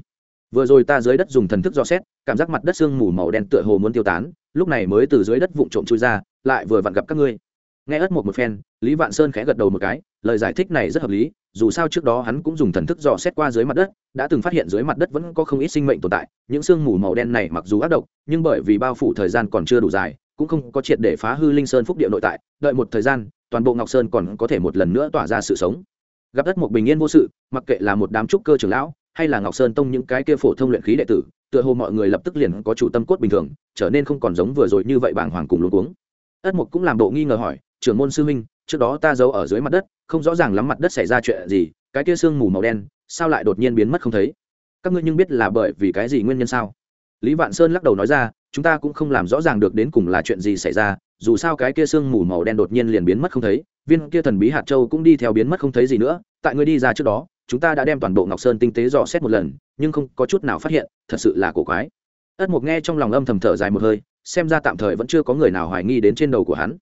Vừa rồi ta dưới đất dùng thần thức dò xét, cảm giác mặt đất sương mù màu đen tựa hồ muốn tiêu tán, lúc này mới từ dưới đất vụn trộm chui ra, lại vừa vặn gặp các ngươi nghe ất một một phen, lý vạn sơn khẽ gật đầu một cái, lời giải thích này rất hợp lý, dù sao trước đó hắn cũng dùng thần thức dò xét qua dưới mặt đất, đã từng phát hiện dưới mặt đất vẫn có không ít sinh mệnh tồn tại, những sương mù màu đen này mặc dù ác độc, nhưng bởi vì bao phủ thời gian còn chưa đủ dài, cũng không có triệt để phá hư linh sơn phúc địa nội tại, đợi một thời gian, toàn bộ ngọc sơn còn có thể một lần nữa tỏa ra sự sống. Gặp đất một bình yên vô sự, mặc kệ là một đám trúc cơ trưởng lão, hay là ngọc sơn tông những cái kia phổ thông luyện khí đệ tử, tựa hồ mọi người lập tức liền có chủ tâm cốt bình thường, trở nên không còn giống vừa rồi như vậy bảng hoàng cùng luống cuống ất mục cũng làm bộ nghi ngờ hỏi, trưởng môn sư huynh, trước đó ta giấu ở dưới mặt đất, không rõ ràng lắm mặt đất xảy ra chuyện gì, cái kia sương mù màu đen, sao lại đột nhiên biến mất không thấy? Các ngươi nhưng biết là bởi vì cái gì nguyên nhân sao? Lý vạn sơn lắc đầu nói ra, chúng ta cũng không làm rõ ràng được đến cùng là chuyện gì xảy ra, dù sao cái kia sương mù màu đen đột nhiên liền biến mất không thấy, viên kia thần bí hạt châu cũng đi theo biến mất không thấy gì nữa, tại ngươi đi ra trước đó, chúng ta đã đem toàn bộ ngọc sơn tinh tế dò xét một lần, nhưng không có chút nào phát hiện, thật sự là cổ quái. Ất mục nghe trong lòng âm thầm thở dài một hơi xem ra tạm thời vẫn chưa có người nào hoài nghi đến trên đầu của hắn.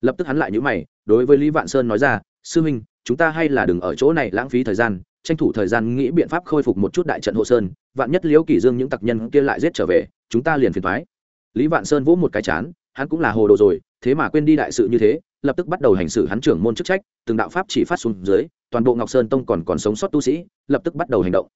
Lập tức hắn lại nhữ mày, đối với lý vạn sơn nói ra, sư huynh, chúng ta hay là đừng ở chỗ này lãng phí thời gian, tranh thủ thời gian nghĩ biện pháp khôi phục một chút đại trận hộ sơn, vạn nhất liễu kỷ dương những tặc nhân kia lại giết trở về, chúng ta liền phiền thoái lý vạn sơn vỗ một cái chán, hắn cũng là hồ đồ rồi, thế mà quên đi đại sự như thế, lập tức bắt đầu hành xử hắn trưởng môn chức trách, từng đạo pháp chỉ phát xuống dưới, toàn bộ ngọc sơn tông còn còn sống sót tu sĩ, lập tức bắt đầu hành động.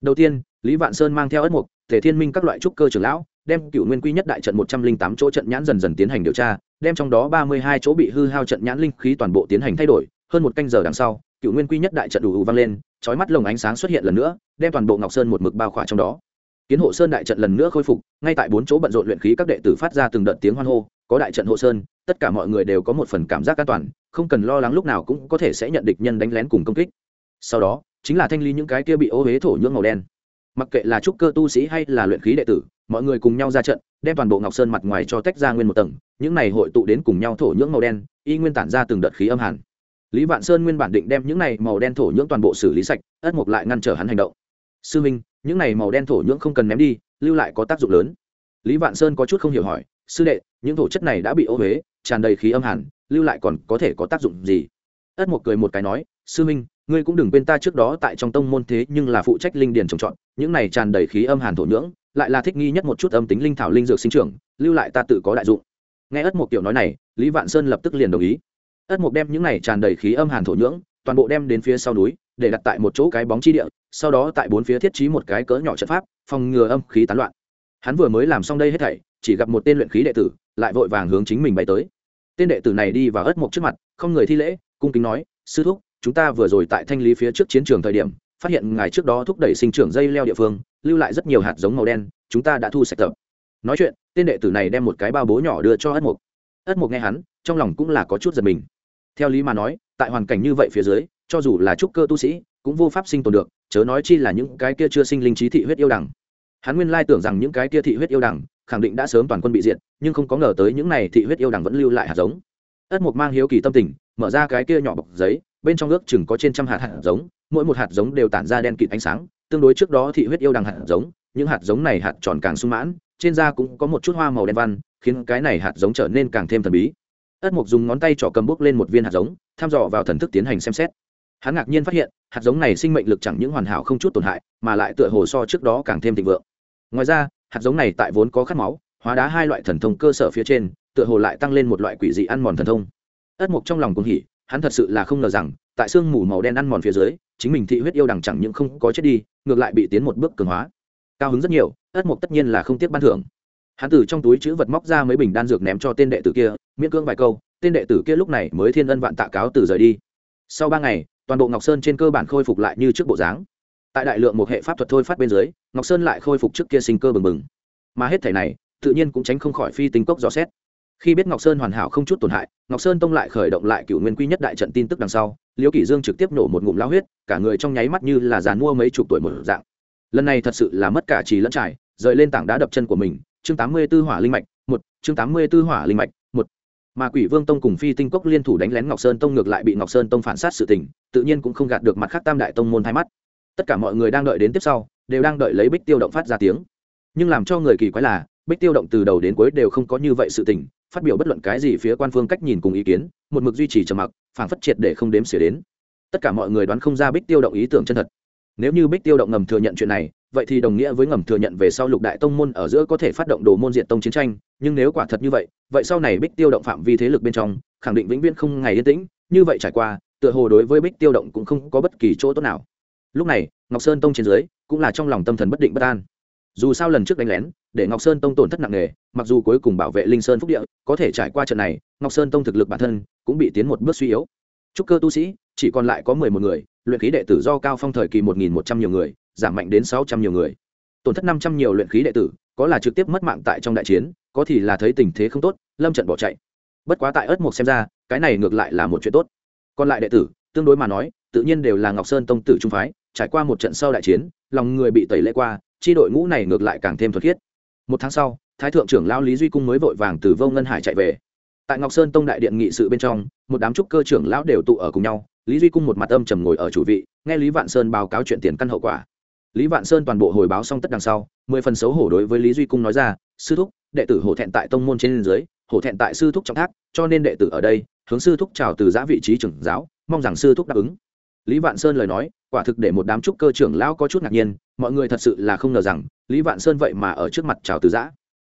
Đầu tiên, lý vạn sơn mang theo ất mục thể thiên minh các loại trúc cơ trưởng lão đem cựu nguyên quy nhất đại trận một trăm linh tám chỗ trận nhãn dần dần tiến hành điều tra, đem trong đó ba mươi hai chỗ bị hư hao trận nhãn linh khí toàn bộ tiến hành thay đổi, hơn một canh giờ đằng sau, cựu nguyên quy nhất đại trận đủ ù vang lên, chói mắt lồng ánh sáng xuất hiện lần nữa, đem toàn bộ ngọc sơn một mực bao khỏa trong đó. Kiến hộ sơn đại trận lần nữa khôi phục, ngay tại bốn chỗ bận rộn luyện khí các đệ tử phát ra từng đợt tiếng hoan hô, có đại trận hộ sơn, tất cả mọi người đều có một phần cảm giác an toàn, không cần lo lắng lúc nào cũng có thể sẽ nhận địch nhân đánh lén cùng công kích. Sau đó, chính là thanh lý những cái kia bị ô huế thổ nhưỡng màu đen mặc kệ là trúc cơ tu sĩ hay là luyện khí đệ tử, mọi người cùng nhau ra trận, đem toàn bộ ngọc sơn mặt ngoài cho tách ra nguyên một tầng, những này hội tụ đến cùng nhau thổ nhưỡng màu đen, y nguyên tản ra từng đợt khí âm hàn. Lý vạn sơn nguyên bản định đem những này màu đen thổ nhưỡng toàn bộ xử lý sạch, ất mục lại ngăn trở hắn hành động. Sư minh, những này màu đen thổ nhưỡng không cần ném đi, lưu lại có tác dụng lớn. Lý vạn sơn có chút không hiểu hỏi, sư đệ, những thổ chất này đã bị ô huế tràn đầy khí âm hàn, lưu lại còn có thể có tác dụng gì? Ất mục cười một cái nói, sư minh ngươi cũng đừng quên ta trước đó tại trong tông môn thế nhưng là phụ trách linh điền trồng trọt, những này tràn đầy khí âm hàn thổ nhưỡng, lại là thích nghi nhất một chút âm tính linh thảo linh dược sinh trưởng, lưu lại ta tự có đại dụng. Nghe ất mục tiểu nói này, lý vạn sơn lập tức liền đồng ý. Ất mục đem những này tràn đầy khí âm hàn thổ nhưỡng, toàn bộ đem đến phía sau núi, để đặt tại một chỗ cái bóng chi địa, sau đó tại bốn phía thiết trí một cái cỡ nhỏ trận pháp, phòng ngừa âm khí tán loạn. Hắn vừa mới làm xong đây hết thảy, chỉ gặp một tên luyện khí đệ tử, lại vội vàng hướng chính mình bay tới. Tên đệ tử này đi vào ất mục trước mặt, không người thi lễ, cung kính nói, sư thúc chúng ta vừa rồi tại thanh lý phía trước chiến trường thời điểm, phát hiện ngài trước đó thúc đẩy sinh trưởng dây leo địa phương, lưu lại rất nhiều hạt giống màu đen, chúng ta đã thu sạch tập. Nói chuyện, tên đệ tử này đem một cái bao bố nhỏ đưa cho ất mục. Ất mục nghe hắn, trong lòng cũng là có chút giật mình. Theo lý mà nói, tại hoàn cảnh như vậy phía dưới, cho dù là trúc cơ tu sĩ, cũng vô pháp sinh tồn được, chớ nói chi là những cái kia chưa sinh linh trí thị huyết yêu đằng hắn nguyên lai tưởng rằng những cái kia thị huyết yêu đằng khẳng định đã sớm toàn quân bị diệt, nhưng không có ngờ tới những này thị huyết yêu đằng vẫn lưu lại hạt giống. Ất mục mang hiếu kỳ tâm tình, mở ra cái kia nhỏ bọc giấy bên trong ước chừng có trên trăm hạt hạt giống, mỗi một hạt giống đều tản ra đen kịt ánh sáng, tương đối trước đó thị huyết yêu đằng hạt giống, những hạt giống này hạt tròn càng sung mãn, trên da cũng có một chút hoa màu đen văn, khiến cái này hạt giống trở nên càng thêm thần bí. Ất mục dùng ngón tay trỏ cầm bút lên một viên hạt giống thăm dò vào thần thức tiến hành xem xét. Hắn ngạc nhiên phát hiện, hạt giống này sinh mệnh lực chẳng những hoàn hảo không chút tổn hại, mà lại tựa hồ so trước đó càng thêm thịnh vượng. Ngoài ra, hạt giống này tại vốn có khát máu, hóa đá hai loại thần thông cơ sở phía trên, tựa hồ lại tăng lên một loại quỷ dị ăn mòn thần thông. Ất mục trong lòng cũng hỉ hắn thật sự là không ngờ rằng, tại xương mù màu đen ăn mòn phía dưới, chính mình thị huyết yêu đằng chẳng những không có chết đi, ngược lại bị tiến một bước cường hóa. Cao hứng rất nhiều, ất mục tất nhiên là không tiếc ban thưởng. Hắn từ trong túi chữ vật móc ra mấy bình đan dược ném cho tên đệ tử kia, miễn cưỡng vài câu, tên đệ tử kia lúc này mới thiên ân vạn tạ cáo từ rời đi. Sau ba ngày, toàn bộ ngọc sơn trên cơ bản khôi phục lại như trước bộ dáng. Tại đại lượng một hệ pháp thuật thôi phát bên dưới, ngọc sơn lại khôi phục trước kia sinh cơ bừng bừng. Mà hết thể này, tự nhiên cũng tránh không khỏi phi tinh cốc dò xét khi biết ngọc sơn hoàn hảo không chút tổn hại, ngọc sơn tông lại khởi động lại cựu nguyên quy nhất đại trận tin tức đằng sau, liễu kỷ dương trực tiếp nổ một ngụm lao huyết, cả người trong nháy mắt như là già mua mấy chục tuổi một dạng. Lần này thật sự là mất cả trì lẫn trải, rời lên tảng đá đập chân của mình, chương tám mươi 84 hỏa linh mạch, một, chương tám mươi 84 hỏa linh mạch, một. Mà quỷ vương tông cùng phi tinh cốc liên thủ đánh lén ngọc sơn tông ngược lại bị ngọc sơn tông phản sát sự tình, tự nhiên cũng không gạt được mặt khác tam đại tông môn thay mắt. Tất cả mọi người đang đợi đến tiếp sau, đều đang đợi lấy bích tiêu động phát ra tiếng. Nhưng làm cho người kỳ quái là bích tiêu động từ đầu đến cuối đều không có như vậy sự tình, phát biểu bất luận cái gì phía quan phương cách nhìn cùng ý kiến, một mực duy trì trầm mặc, phản phất triệt để không đếm xỉa đến. Tất cả mọi người đoán không ra bích tiêu động ý tưởng chân thật. Nếu như bích tiêu động ngầm thừa nhận chuyện này, vậy thì đồng nghĩa với ngầm thừa nhận về sau lục đại tông môn ở giữa có thể phát động đồ môn diện tông chiến tranh, nhưng nếu quả thật như vậy vậy sau này bích tiêu động phạm vi thế lực bên trong, khẳng định vĩnh viễn không ngày yên tĩnh, như vậy trải qua, tựa hồ đối với bích tiêu động cũng không có bất kỳ chỗ tốt nào. Lúc này, ngọc sơn tông trên dưới cũng là trong lòng tâm thần bất định bất an. Dù sao lần trước đánh lén để ngọc sơn tông tổn thất nặng nề, mặc dù cuối cùng bảo vệ linh sơn phúc địa có thể trải qua trận này, ngọc sơn tông thực lực bản thân cũng bị tiến một bước suy yếu. Trúc cơ tu sĩ, chỉ còn lại có mười một người, luyện khí đệ tử do cao phong thời kỳ một nghìn một trăm nhiều người, giảm mạnh đến sáu trăm nhiều người. Tổn thất năm trăm nhiều luyện khí đệ tử, có là trực tiếp mất mạng tại trong đại chiến, có thì là thấy tình thế không tốt, lâm trận bỏ chạy. Bất quá tại ớt mộc xem ra, cái này ngược lại là một chuyện tốt. Còn lại đệ tử, tương đối mà nói, tự nhiên đều là ngọc sơn tông tử trung phái, trải qua một trận sau đại chiến, lòng người bị tẩy lễ qua, chi đội ngũ này ngược lại càng thêm thuật khiết một tháng sau, thái thượng trưởng lao lý duy cung mới vội vàng từ vô ngân hải chạy về. Tại ngọc sơn tông đại điện nghị sự bên trong, một đám trúc cơ trưởng lão đều tụ ở cùng nhau, lý duy cung một mặt âm trầm ngồi ở chủ vị, nghe lý vạn sơn báo cáo chuyện tiền căn hậu quả. Lý vạn sơn toàn bộ hồi báo xong tất đằng sau, mười phần xấu hổ đối với lý duy cung nói ra, sư thúc, đệ tử hổ thẹn tại tông môn trên dưới, hổ thẹn tại sư thúc trọng thác, cho nên đệ tử ở đây, hướng sư thúc chào từ giã vị trí trưởng giáo, mong rằng sư thúc đáp ứng. Lý vạn sơn lời nói quả thực để một đám trúc cơ trưởng lão có chút ngạc nhiên, mọi người thật sự là không ngờ rằng, lý vạn sơn vậy mà ở trước mặt chào từ giã.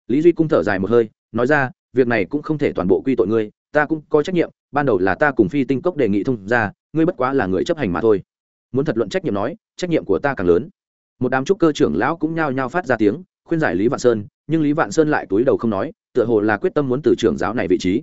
Lý duy cung thở dài một hơi, nói ra, việc này cũng không thể toàn bộ quy tội ngươi, ta cũng có trách nhiệm, ban đầu là ta cùng phi tinh cốc đề nghị thông ra, ngươi bất quá là người chấp hành mà thôi. Muốn thật luận trách nhiệm nói, trách nhiệm của ta càng lớn. Một đám trúc cơ trưởng lão cũng nhao nhao phát ra tiếng, khuyên giải lý vạn sơn, nhưng lý vạn sơn lại túi đầu không nói, tựa hồ là quyết tâm muốn từ trưởng giáo này vị trí.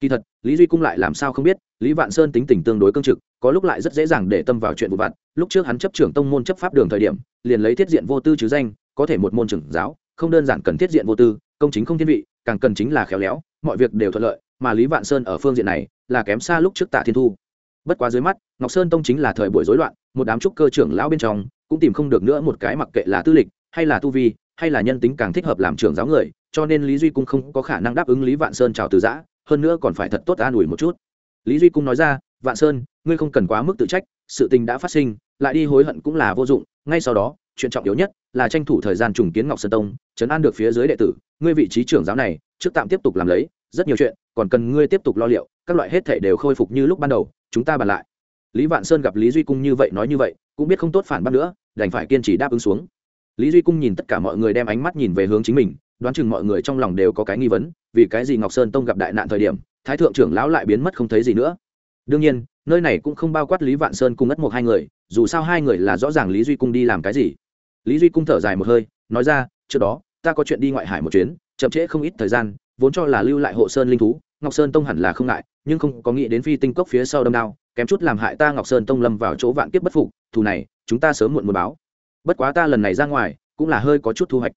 Kỳ thật, lý duy cung lại làm sao không biết, lý vạn sơn tính tình tương đối cương trực có lúc lại rất dễ dàng để tâm vào chuyện vụ vặt. Lúc trước hắn chấp trưởng tông môn chấp pháp đường thời điểm, liền lấy thiết diện vô tư chứ danh, có thể một môn trưởng giáo, không đơn giản cần thiết diện vô tư, công chính không thiên vị, càng cần chính là khéo léo, mọi việc đều thuận lợi, mà lý vạn sơn ở phương diện này là kém xa lúc trước tạ thiên thu. Bất quá dưới mắt, ngọc sơn tông chính là thời buổi rối loạn, một đám trúc cơ trưởng lão bên trong cũng tìm không được nữa một cái mặc kệ là tư lịch, hay là tu vi, hay là nhân tính càng thích hợp làm trưởng giáo người, cho nên lý duy cung không có khả năng đáp ứng lý vạn sơn chào từ giã, hơn nữa còn phải thật tốt an ủi một chút. Lý duy cung nói ra vạn sơn, ngươi không cần quá mức tự trách, sự tình đã phát sinh, lại đi hối hận cũng là vô dụng, ngay sau đó, chuyện trọng yếu nhất là tranh thủ thời gian trùng kiến ngọc sơn tông chấn an được phía dưới đệ tử, ngươi vị trí trưởng giáo này, trước tạm tiếp tục làm lấy, rất nhiều chuyện, còn cần ngươi tiếp tục lo liệu, các loại hết thể đều khôi phục như lúc ban đầu, chúng ta bàn lại. Lý vạn sơn gặp lý duy cung như vậy nói như vậy, cũng biết không tốt phản bác nữa, đành phải kiên trì đáp ứng xuống. Lý duy cung nhìn tất cả mọi người đem ánh mắt nhìn về hướng chính mình, đoán chừng mọi người trong lòng đều có cái nghi vấn, vì cái gì ngọc sơn tông gặp đại nạn thời điểm, thái thượng trưởng lão lại biến mất không thấy gì nữa? Đương nhiên, nơi này cũng không bao quát lý vạn sơn cùng ất một hai người, dù sao hai người là rõ ràng lý duy cung đi làm cái gì. Lý duy cung thở dài một hơi, nói ra, trước đó, ta có chuyện đi ngoại hải một chuyến, chậm trễ không ít thời gian, vốn cho là lưu lại hộ sơn linh thú, ngọc sơn tông hẳn là không ngại, nhưng không có nghĩ đến phi tinh cốc phía sau đâm đao, kém chút làm hại ta ngọc sơn tông lâm vào chỗ vạn kiếp bất phục, thù này, chúng ta sớm muộn muốn báo. Bất quá ta lần này ra ngoài, cũng là hơi có chút thu hoạch.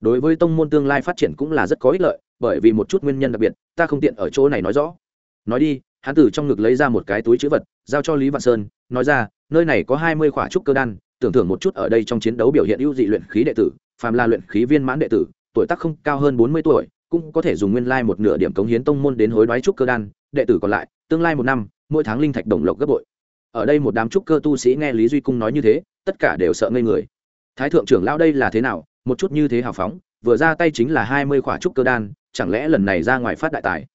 Đối với tông môn tương lai phát triển cũng là rất có ích lợi, bởi vì một chút nguyên nhân đặc biệt, ta không tiện ở chỗ này nói rõ. Nói đi hắn từ trong ngực lấy ra một cái túi chữ vật, giao cho lý vạn sơn, nói ra, nơi này có hai mươi khỏa trúc cơ đan, tưởng thưởng một chút ở đây trong chiến đấu biểu hiện ưu dị luyện khí đệ tử, phàm là luyện khí viên mãn đệ tử, tuổi tác không cao hơn bốn mươi tuổi, cũng có thể dùng nguyên lai một nửa điểm cống hiến tông môn đến hối đoái trúc cơ đan, đệ tử còn lại, tương lai một năm, mỗi tháng linh thạch đồng lộc gấp bội. Ở đây một đám trúc cơ tu sĩ nghe lý duy cung nói như thế, tất cả đều sợ ngây người. Thái thượng trưởng lao đây là thế nào? Một chút như thế hào phóng, vừa ra tay chính là hai mươi khỏa trúc cơ đan, chẳng lẽ lần này ra ngoài phát đại tài?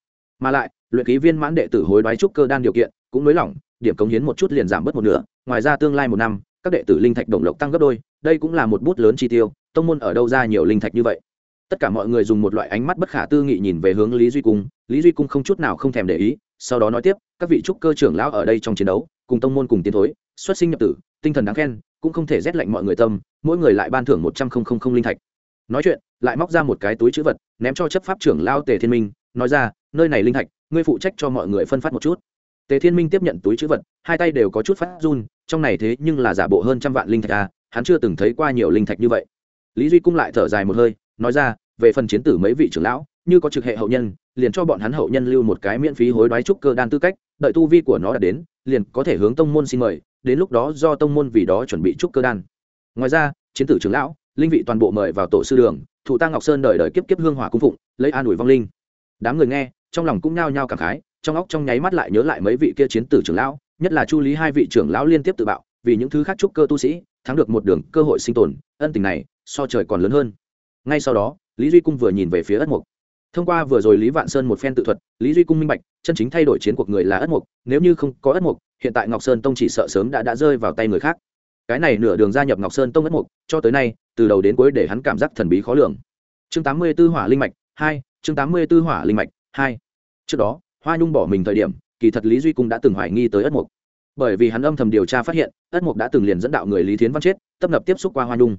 Mà lại, luyện ký viên mãn đệ tử hối đoái trúc cơ đan điều kiện cũng nới lỏng, điểm cống hiến một chút liền giảm bớt một nửa, ngoài ra tương lai một năm, các đệ tử linh thạch đồng lộc tăng gấp đôi, đây cũng là một bút lớn chi tiêu, tông môn ở đâu ra nhiều linh thạch như vậy? Tất cả mọi người dùng một loại ánh mắt bất khả tư nghị nhìn về hướng lý duy cung, lý duy cung không chút nào không thèm để ý, sau đó nói tiếp, các vị trúc cơ trưởng lão ở đây trong chiến đấu, cùng tông môn cùng tiến thối, xuất sinh nhập tử, tinh thần đáng khen, cũng không thể rét lạnh mọi người tâm, mỗi người lại ban thưởng một trăm linh linh thạch. Nói chuyện, lại móc ra một cái túi chữ vật, ném cho chấp pháp trưởng lao tề thiên minh, nói ra nơi này linh thạch, ngươi phụ trách cho mọi người phân phát một chút. Tề thiên minh tiếp nhận túi chữ vật, hai tay đều có chút phát run, trong này thế nhưng là giả bộ hơn trăm vạn linh thạch à hắn chưa từng thấy qua nhiều linh thạch như vậy. Lý duy cung lại thở dài một hơi, nói ra, về phần chiến tử mấy vị trưởng lão, như có trực hệ hậu nhân, liền cho bọn hắn hậu nhân lưu một cái miễn phí hối đoái trúc cơ đan tư cách, đợi tu vi của nó đã đến, liền có thể hướng tông môn xin mời, đến lúc đó do tông môn vì đó chuẩn bị trúc cơ đan. Ngoài ra, chiến tử trưởng lão, linh vị toàn bộ mời vào tổ sư đường thủ ta ngọc sơn đời đời kiếp kiếp hương hỏa cung phụng, lấy an ủi vong linh. Đám người nghe trong lòng cũng nhao nhao cảm khái, trong óc trong nháy mắt lại nhớ lại mấy vị kia chiến tử trưởng lão, nhất là chu lý hai vị trưởng lão liên tiếp tự bạo, vì những thứ khác trúc cơ tu sĩ, thắng được một đường cơ hội sinh tồn, ân tình này so trời còn lớn hơn. Ngay sau đó, lý duy cung vừa nhìn về phía ất mục thông qua vừa rồi lý vạn sơn một phen tự thuật, lý duy cung minh bạch, chân chính thay đổi chiến cuộc người là ất mục nếu như không có ất mục hiện tại ngọc sơn tông chỉ sợ sớm đã đã rơi vào tay người khác. Cái này nửa đường gia nhập ngọc sơn tông ất mục cho tới nay, từ đầu đến cuối để hắn cảm giác thần bí khó lường. Chương tám mươi 84 hỏa linh mạch hai, chương tám mươi 84 hỏa linh mạch hai. Trước đó, hoa nhung bỏ mình thời điểm, kỳ thật lý duy cung đã từng hoài nghi tới ất mục bởi vì hắn âm thầm điều tra phát hiện, ất mục đã từng liền dẫn đạo người lý thiến văn chết, tấp nập tiếp xúc qua hoa nhung.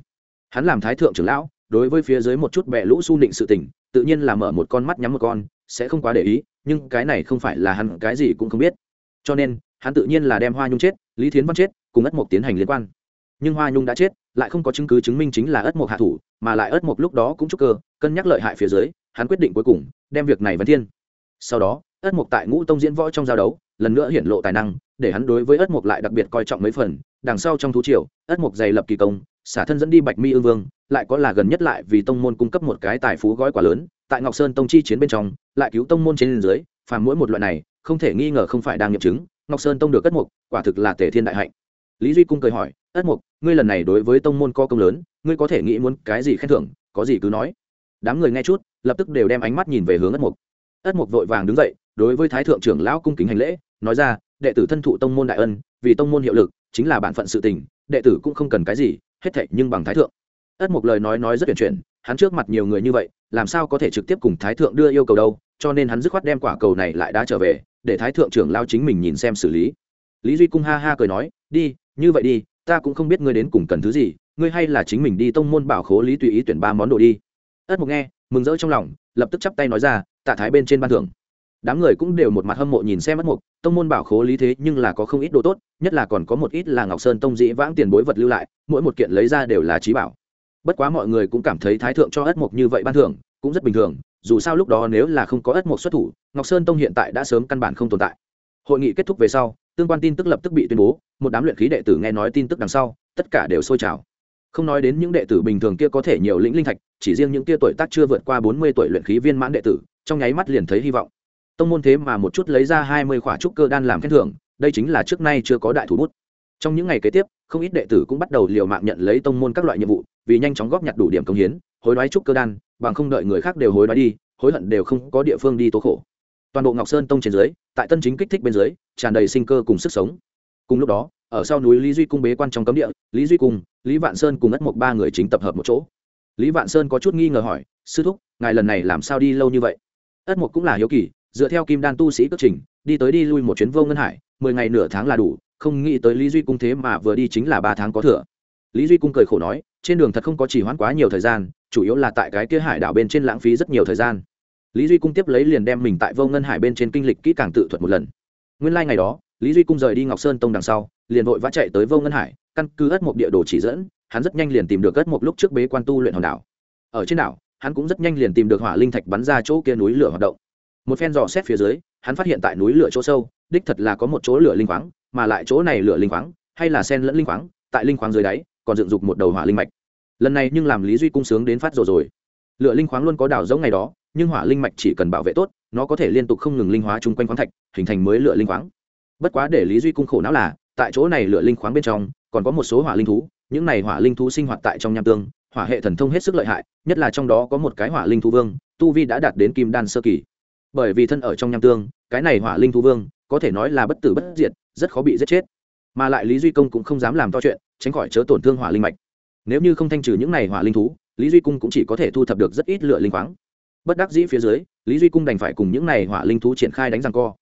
Hắn làm thái thượng trưởng lão, đối với phía dưới một chút bẹ lũ su nịnh sự tình, tự nhiên là mở một con mắt nhắm một con, sẽ không quá để ý, nhưng cái này không phải là hắn, cái gì cũng không biết. Cho nên, hắn tự nhiên là đem hoa nhung chết, lý thiến văn chết, cùng ất mục tiến hành liên quan. Nhưng hoa nhung đã chết, lại không có chứng cứ chứng minh chính là ất mục hạ thủ, mà lại ất mục lúc đó cũng chúc cơ cân nhắc lợi hại phía dưới, hắn quyết định cuối cùng, đem việc này vấn thiên. Sau đó, ất mục tại ngũ tông diễn võ trong giao đấu, lần nữa hiển lộ tài năng, để hắn đối với ất mục lại đặc biệt coi trọng mấy phần. Đằng sau trong thú triều, ất mục dày lập kỳ công, xả thân dẫn đi bạch mi ương vương, lại có là gần nhất lại vì tông môn cung cấp một cái tài phú gói quả lớn, tại ngọc sơn tông chi chiến bên trong, lại cứu tông môn trên dưới, phàm mỗi một loại này, không thể nghi ngờ không phải đang nghiệm chứng, ngọc sơn tông được ất mục quả thực là tể thiên đại hạnh. Lý duy cung cười hỏi, ất mục ngươi lần này đối với tông môn có công lớn, ngươi có thể nghĩ muốn cái gì khen thưởng, có gì cứ nói đám người nghe chút, lập tức đều đem ánh mắt nhìn về hướng ất mục ất mục vội vàng đứng dậy, đối với thái thượng trưởng lão cung kính hành lễ, nói ra, đệ tử thân thụ tông môn đại ân, vì tông môn hiệu lực, chính là bản phận sự tình, đệ tử cũng không cần cái gì, hết thệ nhưng bằng thái thượng. Ất mục lời nói nói rất tuyển chuyển, hắn trước mặt nhiều người như vậy, làm sao có thể trực tiếp cùng thái thượng đưa yêu cầu đâu, cho nên hắn dứt khoát đem quả cầu này lại đã trở về, để thái thượng trưởng lao chính mình nhìn xem xử lý. Lý duy cung ha ha cười nói, đi, như vậy đi, ta cũng không biết ngươi đến cùng cần thứ gì, ngươi hay là chính mình đi tông môn bảo khố lý tùy ý tuyển ba món đồ đi ất mục nghe, mừng rỡ trong lòng, lập tức chắp tay nói ra, tạ thái bên trên ban thưởng. Đám người cũng đều một mặt hâm mộ nhìn xem ất mục, tông môn bảo khố lý thế nhưng là có không ít đồ tốt, nhất là còn có một ít là ngọc sơn tông dĩ vãng tiền bối vật lưu lại, mỗi một kiện lấy ra đều là trí bảo. Bất quá mọi người cũng cảm thấy thái thượng cho ất mục như vậy ban thưởng, cũng rất bình thường, dù sao lúc đó nếu là không có ất mục xuất thủ, ngọc sơn tông hiện tại đã sớm căn bản không tồn tại. Hội nghị kết thúc về sau, tương quan tin tức lập tức bị tuyên bố, một đám luyện khí đệ tử nghe nói tin tức đằng sau, tất cả đều sôi trào không nói đến những đệ tử bình thường kia có thể nhiều lĩnh linh thạch, chỉ riêng những kia tuổi tác chưa vượt qua bốn mươi tuổi luyện khí viên mãn đệ tử, trong nháy mắt liền thấy hy vọng. Tông môn thế mà một chút lấy ra hai mươi khỏa trúc cơ đan làm khen thưởng, đây chính là trước nay chưa có đại thủ bút. Trong những ngày kế tiếp, không ít đệ tử cũng bắt đầu liều mạng nhận lấy tông môn các loại nhiệm vụ, vì nhanh chóng góp nhặt đủ điểm công hiến, hối đoái trúc cơ đan, bằng không đợi người khác đều hối đoái đi, hối hận đều không có địa phương đi tố khổ. Toàn bộ ngọc sơn tông trên dưới, tại tân chính kích thích bên dưới, tràn đầy sinh cơ cùng sức sống. Cùng lúc đó ở sau núi lý duy cung bế quan trong cấm địa, lý duy cung, lý vạn sơn cùng ất mộc ba người chính tập hợp một chỗ. Lý vạn sơn có chút nghi ngờ hỏi, sư thúc, ngài lần này làm sao đi lâu như vậy? Ất mộc cũng là hiếu kỳ, dựa theo kim đan tu sĩ cất trình, đi tới đi lui một chuyến vô ngân hải, mười ngày nửa tháng là đủ, không nghĩ tới lý duy cung thế mà vừa đi chính là ba tháng có thừa. Lý duy cung cười khổ nói, trên đường thật không có chỉ hoãn quá nhiều thời gian, chủ yếu là tại cái kia hải đảo bên trên lãng phí rất nhiều thời gian. Lý duy cung tiếp lấy liền đem mình tại vô ngân hải bên trên kinh lịch kỹ càng tự thuật một lần. Nguyên lai、like、ngày đó, lý duy cung rời đi ngọc sơn tông đằng sau liền vội vã chạy tới vô ngân hải, căn cứ ất một địa đồ chỉ dẫn, hắn rất nhanh liền tìm được ất một lúc trước bế quan tu luyện hòn đảo. Ở trên đảo, hắn cũng rất nhanh liền tìm được hỏa linh thạch bắn ra chỗ kia núi lửa hoạt động. Một phen dò xét phía dưới, hắn phát hiện tại núi lửa chỗ sâu, đích thật là có một chỗ lửa linh khoáng, mà lại chỗ này lửa linh khoáng, hay là sen lẫn linh khoáng, tại linh khoáng dưới đáy, còn dựng dục một đầu hỏa linh mạch. Lần này nhưng làm lý duy cung sướng đến phát rồi rồi. Lửa linh khoáng luôn có đảo giống ngày đó, nhưng hỏa linh mạch chỉ cần bảo vệ tốt, nó có thể liên tục không ngừng linh hóa chung quanh khoáng thạch, hình thành mới lửa linh khoáng. Bất quá để lý duy cung khổ não là tại chỗ này lửa linh khoáng bên trong, còn có một số hỏa linh thú, những này hỏa linh thú sinh hoạt tại trong nham tương, hỏa hệ thần thông hết sức lợi hại, nhất là trong đó có một cái hỏa linh thú vương, tu vi đã đạt đến kim đan sơ kỳ. Bởi vì thân ở trong nham tương, cái này hỏa linh thú vương, có thể nói là bất tử bất diệt, rất khó bị giết chết. Mà lại lý duy công cũng không dám làm to chuyện, tránh khỏi chớ tổn thương hỏa linh mạch. Nếu như không thanh trừ những này hỏa linh thú, lý duy cung cũng chỉ có thể thu thập được rất ít lửa linh khoáng. Bất đắc dĩ phía dưới, lý duy cung đành phải cùng những này hỏa linh thú triển khai đánh răng co.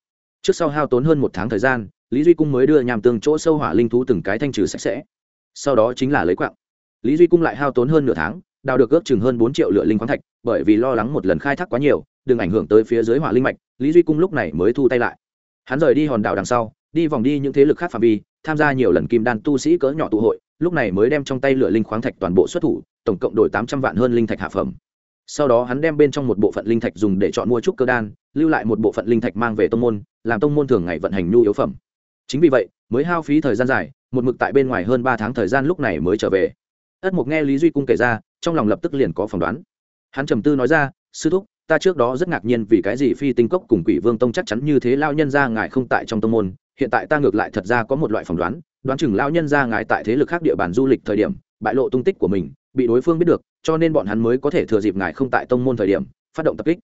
Trước sau hao tốn hơn một tháng thời gian lý duy cung mới đưa nhàm tương chỗ sâu hỏa linh thú từng cái thanh trừ sạch sẽ. Sau đó chính là lấy quạng. Lý duy cung lại hao tốn hơn nửa tháng, đào được ước chừng hơn bốn triệu lựa linh khoáng thạch, bởi vì lo lắng một lần khai thác quá nhiều, đừng ảnh hưởng tới phía dưới hỏa linh mạch, lý duy cung lúc này mới thu tay lại. Hắn rời đi hòn đảo đằng sau, đi vòng đi những thế lực khác phạm vi, tham gia nhiều lần kim đan tu sĩ cỡ nhỏ tụ hội, lúc này mới đem trong tay lửa linh khoáng thạch toàn bộ xuất thủ, tổng cộng đổi tám trăm vạn hơn linh thạch hạ phẩm. Sau đó hắn đem bên trong một bộ phận linh thạch dùng để chọn mua trúc cơ đan, lưu lại một bộ phận linh thạch mang về tông môn, làm tông môn thường ngày vận hành nhu yếu phẩm chính vì vậy, mới hao phí thời gian dài, một mực tại bên ngoài hơn ba tháng thời gian lúc này mới trở về. Ất mục nghe lý duy cung kể ra, trong lòng lập tức liền có phỏng đoán. Hắn trầm tư nói ra, sư thúc, ta trước đó rất ngạc nhiên vì cái gì phi tinh cốc cùng quỷ vương tông chắc chắn như thế lao nhân ra ngài không tại trong tông môn. Hiện tại ta ngược lại thật ra có một loại phỏng đoán đoán chừng lao nhân ra ngài tại thế lực khác địa bàn du lịch thời điểm, bại lộ tung tích của mình, bị đối phương biết được, cho nên bọn hắn mới có thể thừa dịp ngài không tại tông môn thời điểm, phát động tập kích.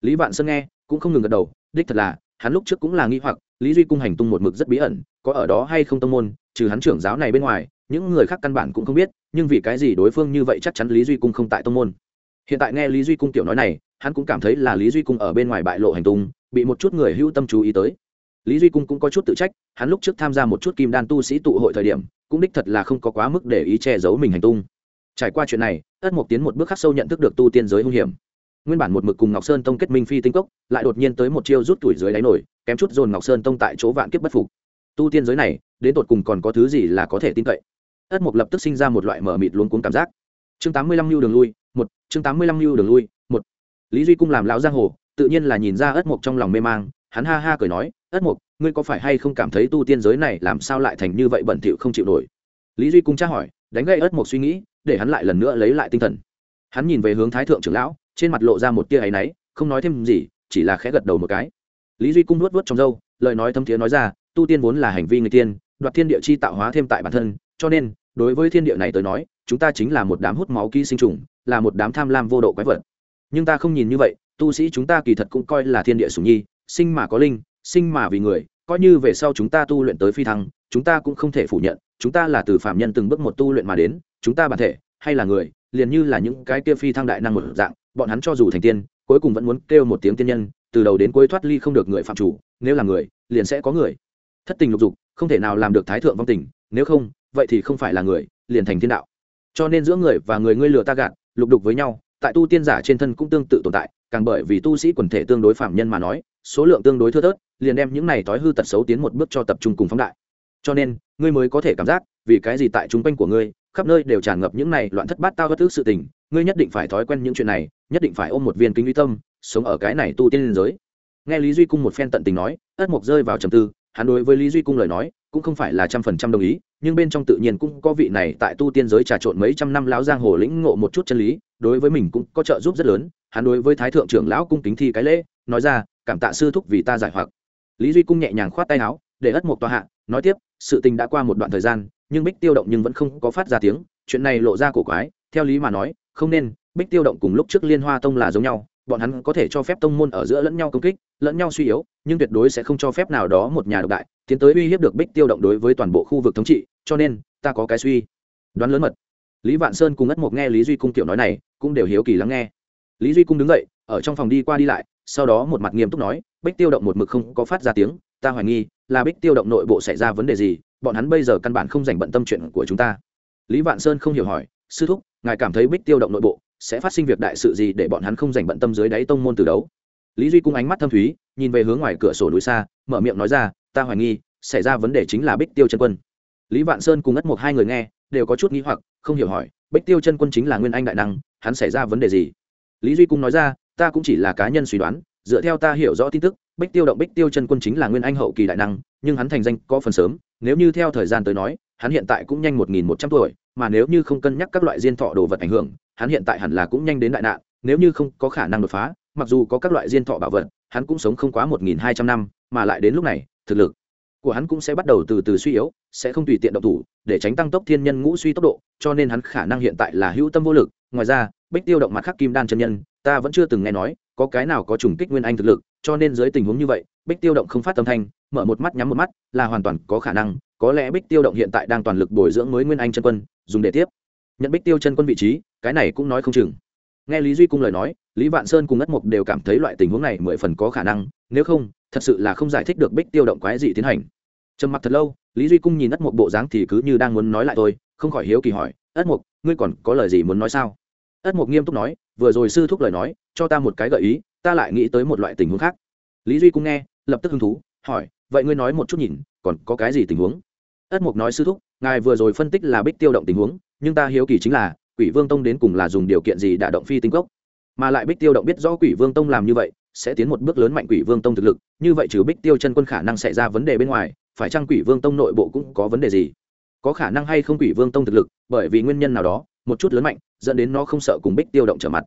Lý vạn sơn nghe, cũng không ngừng gật đầu, đích thật là, hắn lúc trước cũng là nghi hoặc lý duy cung hành tung một mực rất bí ẩn, có ở đó hay không tông môn, trừ hắn trưởng giáo này bên ngoài, những người khác căn bản cũng không biết, nhưng vì cái gì đối phương như vậy chắc chắn lý duy cung không tại tông môn. Hiện tại nghe lý duy cung tiểu nói này, hắn cũng cảm thấy là lý duy cung ở bên ngoài bại lộ hành tung, bị một chút người hữu tâm chú ý tới. Lý duy cung cũng có chút tự trách, hắn lúc trước tham gia một chút kim đan tu sĩ tụ hội thời điểm, cũng đích thật là không có quá mức để ý che giấu mình hành tung. Trải qua chuyện này, ất mộc tiến một bước khắc sâu nhận thức được tu tiên giới hung hiểm. Nguyên bản một mực cùng ngọc sơn tông kết minh phi tinh cốc, lại đột nhiên tới một chiêu rút tuổi dưới đáy nổi kém chút dồn ngọc sơn tông tại chỗ vạn kiếp bất phục. Tu tiên giới này, đến tột cùng còn có thứ gì là có thể tin cậy? Ất mục lập tức sinh ra một loại mở mịt luống cuống cảm giác. Chương tám mươi lăm lưu đường lui, một, chương tám mươi lăm lưu đường lui, một. Lý duy cung làm lão giang hồ, tự nhiên là nhìn ra ất mục trong lòng mê mang, hắn ha ha cười nói, ất mục ngươi có phải hay không cảm thấy tu tiên giới này làm sao lại thành như vậy bẩn thỉu không chịu nổi? Lý duy cung tra hỏi, đánh gây ất mục suy nghĩ, để hắn lại lần nữa lấy lại tinh thần. Hắn nhìn về hướng thái thượng trưởng lão, trên mặt lộ ra một tia áy náy, không nói thêm gì, chỉ là khẽ gật đầu một cái lý duy cung nuốt vớt trong dâu lời nói thâm thiế nói ra, tu tiên vốn là hành vi người tiên, đoạt thiên địa chi tạo hóa thêm tại bản thân, cho nên, đối với thiên địa này tới nói, chúng ta chính là một đám hút máu ký sinh trùng, là một đám tham lam vô độ quái vật. Nhưng ta không nhìn như vậy, tu sĩ chúng ta kỳ thật cũng coi là thiên địa sủng nhi, sinh mà có linh, sinh mà vì người, coi như về sau chúng ta tu luyện tới phi thăng, chúng ta cũng không thể phủ nhận, chúng ta là từ phạm nhân từng bước một tu luyện mà đến, chúng ta bản thể, hay là người, liền như là những cái kia phi thăng đại năng một dạng, bọn hắn cho dù thành tiên cuối cùng vẫn muốn kêu một tiếng tiên nhân, từ đầu đến cuối thoát ly không được người phạm chủ, nếu là người, liền sẽ có người. Thất tình lục dục, không thể nào làm được thái thượng vong tình, nếu không, vậy thì không phải là người, liền thành thiên đạo. Cho nên giữa người và người ngươi lừa ta gạt, lục đục với nhau, tại tu tiên giả trên thân cũng tương tự tồn tại, càng bởi vì tu sĩ quần thể tương đối phạm nhân mà nói, số lượng tương đối thưa thớt, liền đem những này thói hư tật xấu tiến một bước cho tập trung cùng phóng đại. Cho nên, ngươi mới có thể cảm giác, vì cái gì tại chúng quanh của ngươi, khắp nơi đều tràn ngập những này loạn thất bát tao bất ước sự tình ngươi nhất định phải thói quen những chuyện này, nhất định phải ôm một viên kính uy tâm, sống ở cái này tu tiên liên giới. Nghe lý duy cung một phen tận tình nói, ất mộc rơi vào trầm tư, hắn đối với lý duy cung lời nói, cũng không phải là trăm phần trăm đồng ý, nhưng bên trong tự nhiên cũng có vị này tại tu tiên giới trà trộn mấy trăm năm lão giang hồ lĩnh ngộ một chút chân lý, đối với mình cũng có trợ giúp rất lớn, hắn đối với thái thượng trưởng lão cung kính thi cái lễ, nói ra, cảm tạ sư thúc vì ta giải hoặc. Lý duy cung nhẹ nhàng khoát tay áo, để ất mộc tòa hạ, nói tiếp, sự tình đã qua một đoạn thời gian, nhưng bích tiêu động nhưng vẫn không có phát ra tiếng, chuyện này lộ ra cổ quái, theo lý mà nói không nên, bích tiêu động cùng lúc trước liên hoa tông là giống nhau, bọn hắn có thể cho phép tông môn ở giữa lẫn nhau công kích, lẫn nhau suy yếu, nhưng tuyệt đối sẽ không cho phép nào đó một nhà độc đại tiến tới uy hiếp được bích tiêu động đối với toàn bộ khu vực thống trị, cho nên, ta có cái suy. Đoán lớn mật. Lý vạn sơn cùng ất mộc nghe lý duy cung tiểu nói này, cũng đều hiếu kỳ lắng nghe. Lý duy cung đứng dậy, ở trong phòng đi qua đi lại, sau đó một mặt nghiêm túc nói, bích tiêu động một mực không có phát ra tiếng, ta hoài nghi, là bích tiêu động nội bộ xảy ra vấn đề gì, bọn hắn bây giờ căn bản không dành bận tâm chuyện của chúng ta. Lý vạn sơn không hiểu hỏi, sư thúc ngài cảm thấy bích tiêu động nội bộ sẽ phát sinh việc đại sự gì để bọn hắn không dành bận tâm dưới đáy tông môn từ đấu? Lý duy cung ánh mắt thâm thúy, nhìn về hướng ngoài cửa sổ núi xa, mở miệng nói ra, ta hoài nghi, xảy ra vấn đề chính là bích tiêu chân quân. Lý vạn sơn cùng ất một hai người nghe, đều có chút nghĩ hoặc, không hiểu hỏi, bích tiêu chân quân chính là nguyên anh đại năng, hắn xảy ra vấn đề gì? Lý duy cung nói ra, ta cũng chỉ là cá nhân suy đoán, dựa theo ta hiểu rõ tin tức, bích tiêu động bích tiêu chân quân chính là nguyên anh hậu kỳ đại năng, nhưng hắn thành danh có phần sớm, nếu như theo thời gian tới nói hắn hiện tại cũng nhanh một nghìn một trăm tuổi, mà nếu như không cân nhắc các loại diên thọ đồ vật ảnh hưởng, hắn hiện tại hẳn là cũng nhanh đến đại nạn, nếu như không có khả năng đột phá, mặc dù có các loại diên thọ bảo vật, hắn cũng sống không quá một nghìn hai trăm năm, mà lại đến lúc này, thực lực của hắn cũng sẽ bắt đầu từ từ suy yếu, sẽ không tùy tiện động thủ, để tránh tăng tốc thiên nhân ngũ suy tốc độ, cho nên hắn khả năng hiện tại là hữu tâm vô lực. Ngoài ra, bích tiêu động mặt khắc kim đan chân nhân, ta vẫn chưa từng nghe nói, có cái nào có trùng kích nguyên anh thực lực, cho nên dưới tình huống như vậy, bích tiêu động không phát tâm thanh, mở một mắt nhắm một mắt, là hoàn toàn có khả năng có lẽ bích tiêu động hiện tại đang toàn lực bồi dưỡng mới nguyên anh chân quân, dùng để tiếp. Nhận bích tiêu chân quân vị trí, cái này cũng nói không chừng. Nghe lý duy cung lời nói, lý vạn sơn cùng ất mục đều cảm thấy loại tình huống này mười phần có khả năng, nếu không, thật sự là không giải thích được bích tiêu động quái dị tiến hành. Trầm mặc thật lâu, lý duy cung nhìn ất mục bộ dáng thì cứ như đang muốn nói lại tôi không khỏi hiếu kỳ hỏi ất mục, ngươi còn có lời gì muốn nói sao? Ất mục nghiêm túc nói, vừa rồi sư thúc lời nói, cho ta một cái gợi ý, ta lại nghĩ tới một loại tình huống khác. Lý duy cung nghe, lập tức hứng thú, hỏi, vậy ngươi nói một chút nhìn, còn có cái gì tình huống? Ất mục nói sư thúc, ngài vừa rồi phân tích là bích tiêu động tình huống, nhưng ta hiếu kỳ chính là, quỷ vương tông đến cùng là dùng điều kiện gì đả động phi tinh cốc? Mà lại bích tiêu động biết rõ quỷ vương tông làm như vậy, sẽ tiến một bước lớn mạnh quỷ vương tông thực lực, như vậy trừ bích tiêu chân quân khả năng xảy ra vấn đề bên ngoài, phải chăng quỷ vương tông nội bộ cũng có vấn đề gì? Có khả năng hay không quỷ vương tông thực lực, bởi vì nguyên nhân nào đó, một chút lớn mạnh, dẫn đến nó không sợ cùng bích tiêu động trở mặt.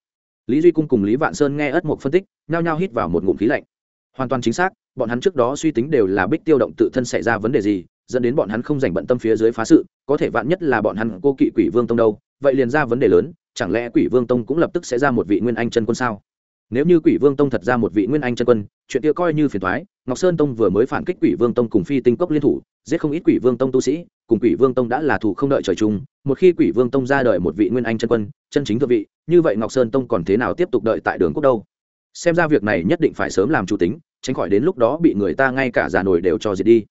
Lý duy cung cùng lý vạn sơn nghe ất một phân tích, nhao nhao hít vào một ngụm khí lạnh. Hoàn toàn chính xác, bọn hắn trước đó suy tính đều là bích tiêu động tự thân xảy ra vấn đề gì dẫn đến bọn hắn không dành bận tâm phía dưới phá sự, có thể vạn nhất là bọn hắn cô kỵ quỷ vương tông đâu, vậy liền ra vấn đề lớn, chẳng lẽ quỷ vương tông cũng lập tức sẽ ra một vị nguyên anh chân quân sao? Nếu như quỷ vương tông thật ra một vị nguyên anh chân quân, chuyện kia coi như phiền thoái ngọc sơn tông vừa mới phản kích quỷ vương tông cùng phi tinh cốc liên thủ, giết không ít quỷ vương tông tu sĩ, cùng quỷ vương tông đã là thủ không đợi trời chung, một khi quỷ vương tông ra đời một vị nguyên anh chân quân, chân chính thượng vị, như vậy ngọc sơn tông còn thế nào tiếp tục đợi tại đường quốc đâu? Xem ra việc này nhất định phải sớm làm chủ tính, tránh khỏi đến lúc đó bị người ta ngay cả già nổi đều cho diệt đi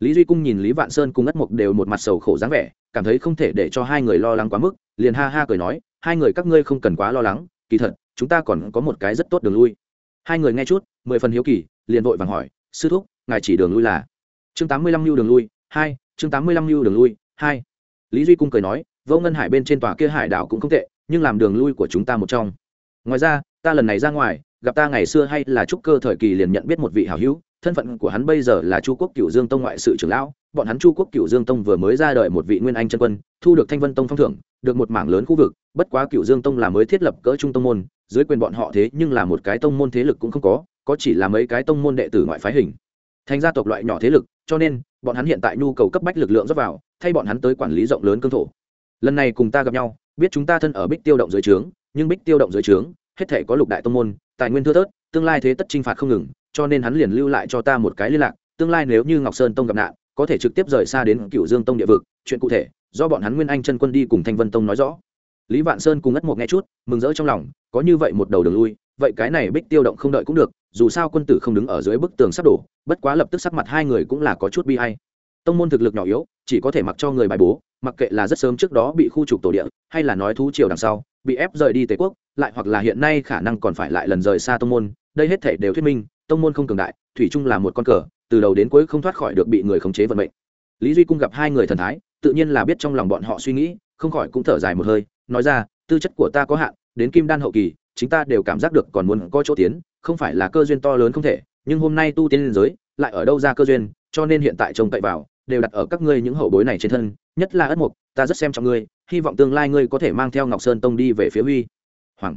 lý duy cung nhìn lý vạn sơn cùng ất mộc đều một mặt sầu khổ dáng vẻ, cảm thấy không thể để cho hai người lo lắng quá mức, liền ha ha cười nói, hai người các ngươi không cần quá lo lắng, kỳ thật, chúng ta còn có một cái rất tốt đường lui. Hai người nghe chút, mười phần hiếu kỳ, liền vội vàng hỏi, sư thúc, ngài chỉ đường lui là? Chương tám mươi lăm lưu đường lui, hai, chương tám mươi lăm lưu đường lui, hai. Lý duy cung cười nói, vô ngân hải bên trên tòa kia hải đảo cũng không tệ, nhưng làm đường lui của chúng ta một trong. Ngoài ra, ta lần này ra ngoài, gặp ta ngày xưa hay là trúc cơ thời kỳ liền nhận biết một vị hảo hữu thân phận của hắn bây giờ là chu quốc cựu dương tông ngoại sự trưởng lão, bọn hắn chu quốc cựu dương tông vừa mới ra đời một vị nguyên anh chân quân, thu được thanh vân tông phong thưởng, được một mảng lớn khu vực, bất quá cựu dương tông là mới thiết lập cỡ trung tông môn, dưới quyền bọn họ thế nhưng là một cái tông môn thế lực cũng không có có chỉ là mấy cái tông môn đệ tử ngoại phái hình. Thành gia tộc loại nhỏ thế lực, cho nên, bọn hắn hiện tại nhu cầu cấp bách lực lượng dốc vào, thay bọn hắn tới quản lý rộng lớn cương thổ. Lần này cùng ta gặp nhau, biết chúng ta thân ở bích tiêu động dưới trướng, nhưng bích tiêu động dưới trướng, hết thể có lục đại tông môn, tài nguyên thưa thớt, tương lai thế tất chinh phạt không ngừng cho nên hắn liền lưu lại cho ta một cái liên lạc, tương lai nếu như ngọc sơn tông gặp nạn, có thể trực tiếp rời xa đến cựu dương tông địa vực, chuyện cụ thể, do bọn hắn nguyên anh chân quân đi cùng thanh vân tông nói rõ. Lý vạn sơn cùng ất một nghe chút, mừng rỡ trong lòng, có như vậy một đầu đường lui, vậy cái này bích tiêu động không đợi cũng được, dù sao quân tử không đứng ở dưới bức tường sắp đổ, bất quá lập tức sắc mặt hai người cũng là có chút bi hay tông môn thực lực nhỏ yếu, chỉ có thể mặc cho người bài bố, mặc kệ là rất sớm trước đó bị khu trục tổ địa, hay là nói thú triều đằng sau, bị ép rời đi tề quốc, lại hoặc là hiện nay khả năng còn phải lại lần rời xa tông môn, đây hết thể đều thuyết minh tông môn không cường đại, thủy chung là một con cờ, từ đầu đến cuối không thoát khỏi được bị người khống chế vận mệnh. Lý duy cung gặp hai người thần thái, tự nhiên là biết trong lòng bọn họ suy nghĩ, không khỏi cũng thở dài một hơi, nói ra, tư chất của ta có hạn, đến kim đan hậu kỳ chúng ta đều cảm giác được còn muốn có chỗ tiến, không phải là cơ duyên to lớn không thể, nhưng hôm nay tu tiên liên giới, lại ở đâu ra cơ duyên, cho nên hiện tại trông cậy vào, đều đặt ở các ngươi những hậu bối này trên thân, nhất là ất mục ta rất xem trọng ngươi, hy vọng tương lai ngươi có thể mang theo ngọc sơn tông đi về phía huy. Hoàng.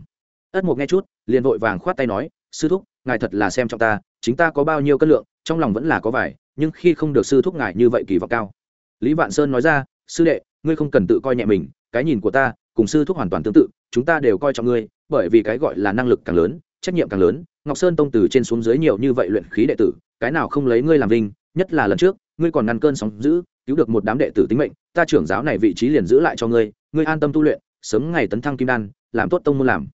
Ất mục nghe chút, liền vội vàng khoát tay nói, sư thúc ngài thật là xem trọng ta, chính ta có bao nhiêu cân lượng, trong lòng vẫn là có vài, nhưng khi không được sư thúc ngài như vậy kỳ vọng cao. Lý vạn sơn nói ra, sư đệ, ngươi không cần tự coi nhẹ mình, cái nhìn của ta, cùng sư thúc hoàn toàn tương tự, chúng ta đều coi trọng ngươi, bởi vì cái gọi là năng lực càng lớn, trách nhiệm càng lớn, ngọc sơn tông từ trên xuống dưới nhiều như vậy luyện khí đệ tử, cái nào không lấy ngươi làm vinh, nhất là lần trước, ngươi còn ngăn cơn sóng giữ cứu được một đám đệ tử tính mệnh, ta trưởng giáo này vị trí liền giữ lại cho ngươi ngươi an tâm tu luyện, sớm ngày tấn thăng kim đan, làm tốt tông môn làm.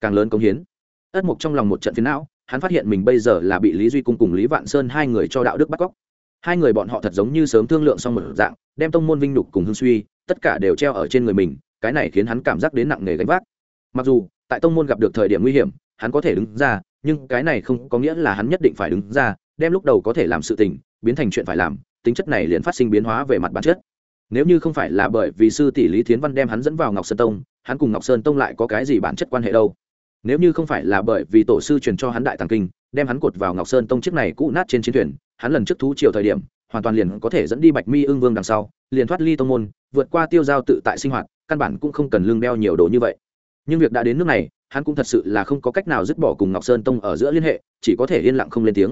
Càng lớn công hiến. Ất mục trong lòng một trận phiến não hắn phát hiện mình bây giờ là bị lý duy cung cùng lý vạn sơn hai người cho đạo đức bắt cóc. Hai người bọn họ thật giống như sớm thương lượng xong một dạng, đem tông môn vinh nhục cùng hương suy, tất cả đều treo ở trên người mình, cái này khiến hắn cảm giác đến nặng nề gánh vác. Mặc dù, tại tông môn gặp được thời điểm nguy hiểm, hắn có thể đứng ra, nhưng cái này không có nghĩa là hắn nhất định phải đứng ra, đem lúc đầu có thể làm sự tình, biến thành chuyện phải làm, tính chất này liền phát sinh biến hóa về mặt bản chất. Nếu như không phải là bởi vì sư tỷ lý thiến văn đem hắn dẫn vào ngọc sơn tông, hắn cùng ngọc sơn tông lại có cái gì bản chất quan hệ đâu? Nếu như không phải là bởi vì tổ sư truyền cho hắn đại tàng kinh, đem hắn cột vào ngọc sơn tông chiếc này cũ nát trên chiến thuyền, hắn lần trước thú chiều thời điểm, hoàn toàn liền có thể dẫn đi bạch mi ương vương đằng sau, liền thoát ly tông môn, vượt qua tiêu giao tự tại sinh hoạt, căn bản cũng không cần lương đeo nhiều đồ như vậy. Nhưng việc đã đến nước này, hắn cũng thật sự là không có cách nào dứt bỏ cùng ngọc sơn tông ở giữa liên hệ, chỉ có thể yên lặng không lên tiếng.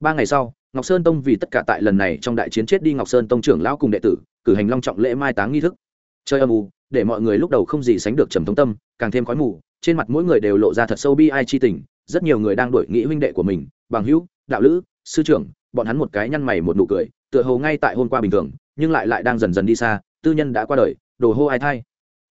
Ba ngày sau, ngọc sơn tông vì tất cả tại lần này trong đại chiến chết đi ngọc sơn tông trưởng lão cùng đệ tử, cử hành long trọng lễ mai táng nghi thức. Chơi âm u, để mọi người lúc đầu không gì sánh được trầm thống tâm, càng thêm khói mù trên mặt mỗi người đều lộ ra thật sâu bi ai chi tình, rất nhiều người đang đổi nghĩ huynh đệ của mình, bằng hữu, đạo lữ, sư trưởng, bọn hắn một cái nhăn mày một nụ cười, tựa hồ ngay tại hôm qua bình thường, nhưng lại lại đang dần dần đi xa, tư nhân đã qua đời, đồ hô ai thay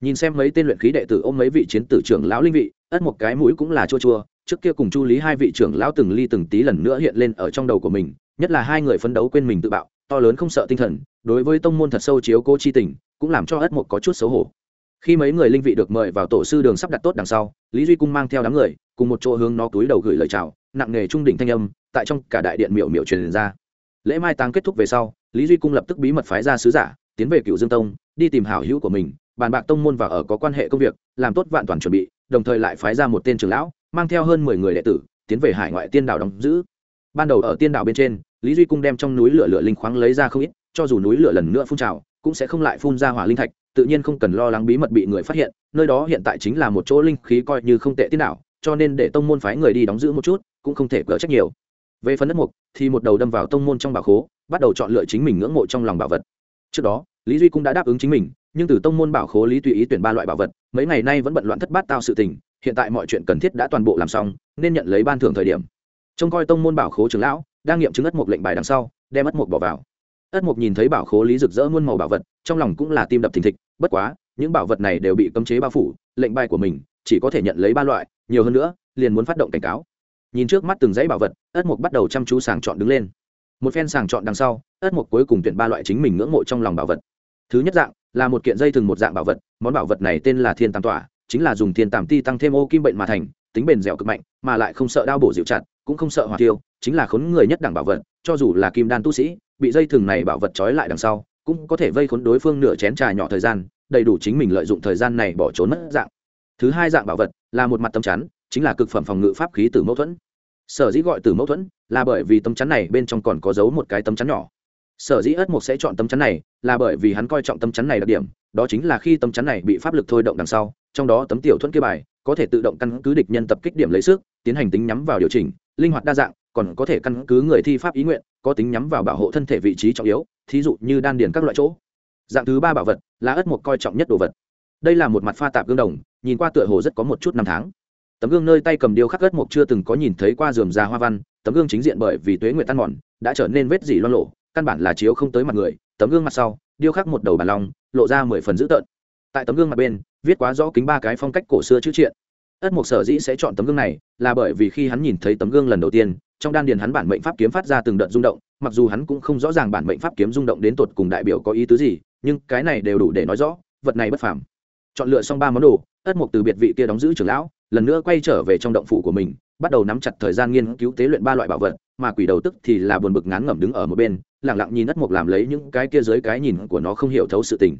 nhìn xem mấy tên luyện khí đệ tử ôm mấy vị chiến tử trưởng lão linh vị, ất một cái mũi cũng là chua chua, trước kia cùng chu lý hai vị trưởng lão từng ly từng tí lần nữa hiện lên ở trong đầu của mình, nhất là hai người phấn đấu quên mình tự bạo, to lớn không sợ tinh thần, đối với tông môn thật sâu chiếu cô chi tình, cũng làm cho ất một có chút xấu hổ khi mấy người linh vị được mời vào tổ sư đường sắp đặt tốt đằng sau, lý duy cung mang theo đám người, cùng một chỗ hướng nó túi đầu gửi lời chào, nặng nghề trung đỉnh thanh âm, tại trong cả đại điện miệu miệu truyền ra. Lễ mai táng kết thúc về sau, lý duy cung lập tức bí mật phái ra sứ giả, tiến về cựu dương tông, đi tìm hảo hữu của mình, bàn bạc tông môn và ở có quan hệ công việc, làm tốt vạn toàn chuẩn bị, đồng thời lại phái ra một tên trưởng lão, mang theo hơn mười người đệ tử, tiến về hải ngoại tiên đảo đóng giữ. Ban đầu ở tiên đảo bên trên, lý duy cung đem trong núi lửa lửa linh khoáng lấy ra không ít, cho dù núi lửa lần nữa phun trào, cũng sẽ không lại phun ra hỏa linh thạch tự nhiên không cần lo lắng bí mật bị người phát hiện nơi đó hiện tại chính là một chỗ linh khí coi như không tệ tí nào, cho nên để tông môn phái người đi đóng giữ một chút cũng không thể cỡ trách nhiều. Về phần đất mục thì một đầu đâm vào tông môn trong bảo khố bắt đầu chọn lựa chính mình ngưỡng mộ trong lòng bảo vật. Trước đó lý duy cũng đã đáp ứng chính mình nhưng từ tông môn bảo khố lý tùy ý tuyển ba loại bảo vật mấy ngày nay vẫn bận loạn thất bát tao sự tình hiện tại mọi chuyện cần thiết đã toàn bộ làm xong nên nhận lấy ban thưởng thời điểm. Trông coi tông môn bảo khố trưởng lão đang nghiệm chứng ất mục lệnh bài đằng sau đem ất mục bỏ vào. Ất mục nhìn thấy bảo khố lý rực rỡ muôn màu bảo vật trong lòng cũng là tim đập thình thịch bất quá, những bảo vật này đều bị cấm chế bao phủ, lệnh bài của mình chỉ có thể nhận lấy ba loại, nhiều hơn nữa, liền muốn phát động cảnh cáo. Nhìn trước mắt từng dãy bảo vật, ất mục bắt đầu chăm chú sàng chọn đứng lên. Một phen sàng chọn đằng sau, ất mục cuối cùng tuyển ba loại chính mình ngưỡng mộ trong lòng bảo vật. Thứ nhất dạng, là một kiện dây thừng một dạng bảo vật, món bảo vật này tên là thiên tam tỏa, chính là dùng thiên tàm ti tăng thêm ô kim bệnh mà thành, tính bền dẻo cực mạnh, mà lại không sợ đau bổ dịu chặt, cũng không sợ hỏa tiêu, chính là khốn người nhất đẳng bảo vật, cho dù là kim đan tu sĩ, bị dây thừng này bảo vật trói lại đằng sau cũng có thể vây khốn đối phương nửa chén trà nhỏ thời gian, đầy đủ chính mình lợi dụng thời gian này bỏ trốn mất dạng. Thứ hai dạng bảo vật là một mặt tấm chắn, chính là cực phẩm phòng ngự pháp khí từ mâu thuẫn. Sở dĩ gọi từ mâu thuẫn là bởi vì tấm chắn này bên trong còn có giấu một cái tấm chắn nhỏ. Sở dĩ ất mục sẽ chọn tấm chắn này là bởi vì hắn coi trọng tấm chắn này đặc điểm, đó chính là khi tấm chắn này bị pháp lực thôi động đằng sau, trong đó tấm tiểu thuẫn kia bài có thể tự động căn cứ địch nhân tập kích điểm lấy sức, tiến hành tính nhắm vào điều chỉnh, linh hoạt đa dạng, còn có thể căn cứ người thi pháp ý nguyện, có tính nhắm vào bảo hộ thân thể vị trí trọng yếu thí dụ như đan điền các loại chỗ. Dạng thứ ba bảo vật, là ất mục coi trọng nhất đồ vật. Đây là một mặt pha tạp gương đồng, nhìn qua tựa hồ rất có một chút năm tháng. Tấm gương nơi tay cầm điêu khắc ất mục chưa từng có nhìn thấy qua dườm già hoa văn, tấm gương chính diện bởi vì tuế nguyệt tan mòn, đã trở nên vết dỉ loan lộ căn bản là chiếu không tới mặt người. Tấm gương mặt sau, điêu khắc một đầu bàn long, lộ ra mười phần dữ tợn. Tại tấm gương mặt bên, viết quá rõ kính ba cái phong cách cổ xưa chữ triện. Ất mục sở dĩ sẽ chọn tấm gương này, là bởi vì khi hắn nhìn thấy tấm gương lần đầu tiên trong đan điền hắn bản mệnh pháp kiếm phát ra từng đợt rung động, mặc dù hắn cũng không rõ ràng bản mệnh pháp kiếm rung động đến tột cùng đại biểu có ý tứ gì, nhưng cái này đều đủ để nói rõ, vật này bất phàm. Chọn lựa xong ba món đồ, ất mục từ biệt vị kia đóng giữ trưởng lão, lần nữa quay trở về trong động phủ của mình, bắt đầu nắm chặt thời gian nghiên cứu tế luyện ba loại bảo vật, mà quỷ đầu tức thì là buồn bực ngán ngẩm đứng ở một bên, lặng lặng nhìn ất mục làm lấy những cái kia dưới cái nhìn của nó không hiểu thấu sự tình.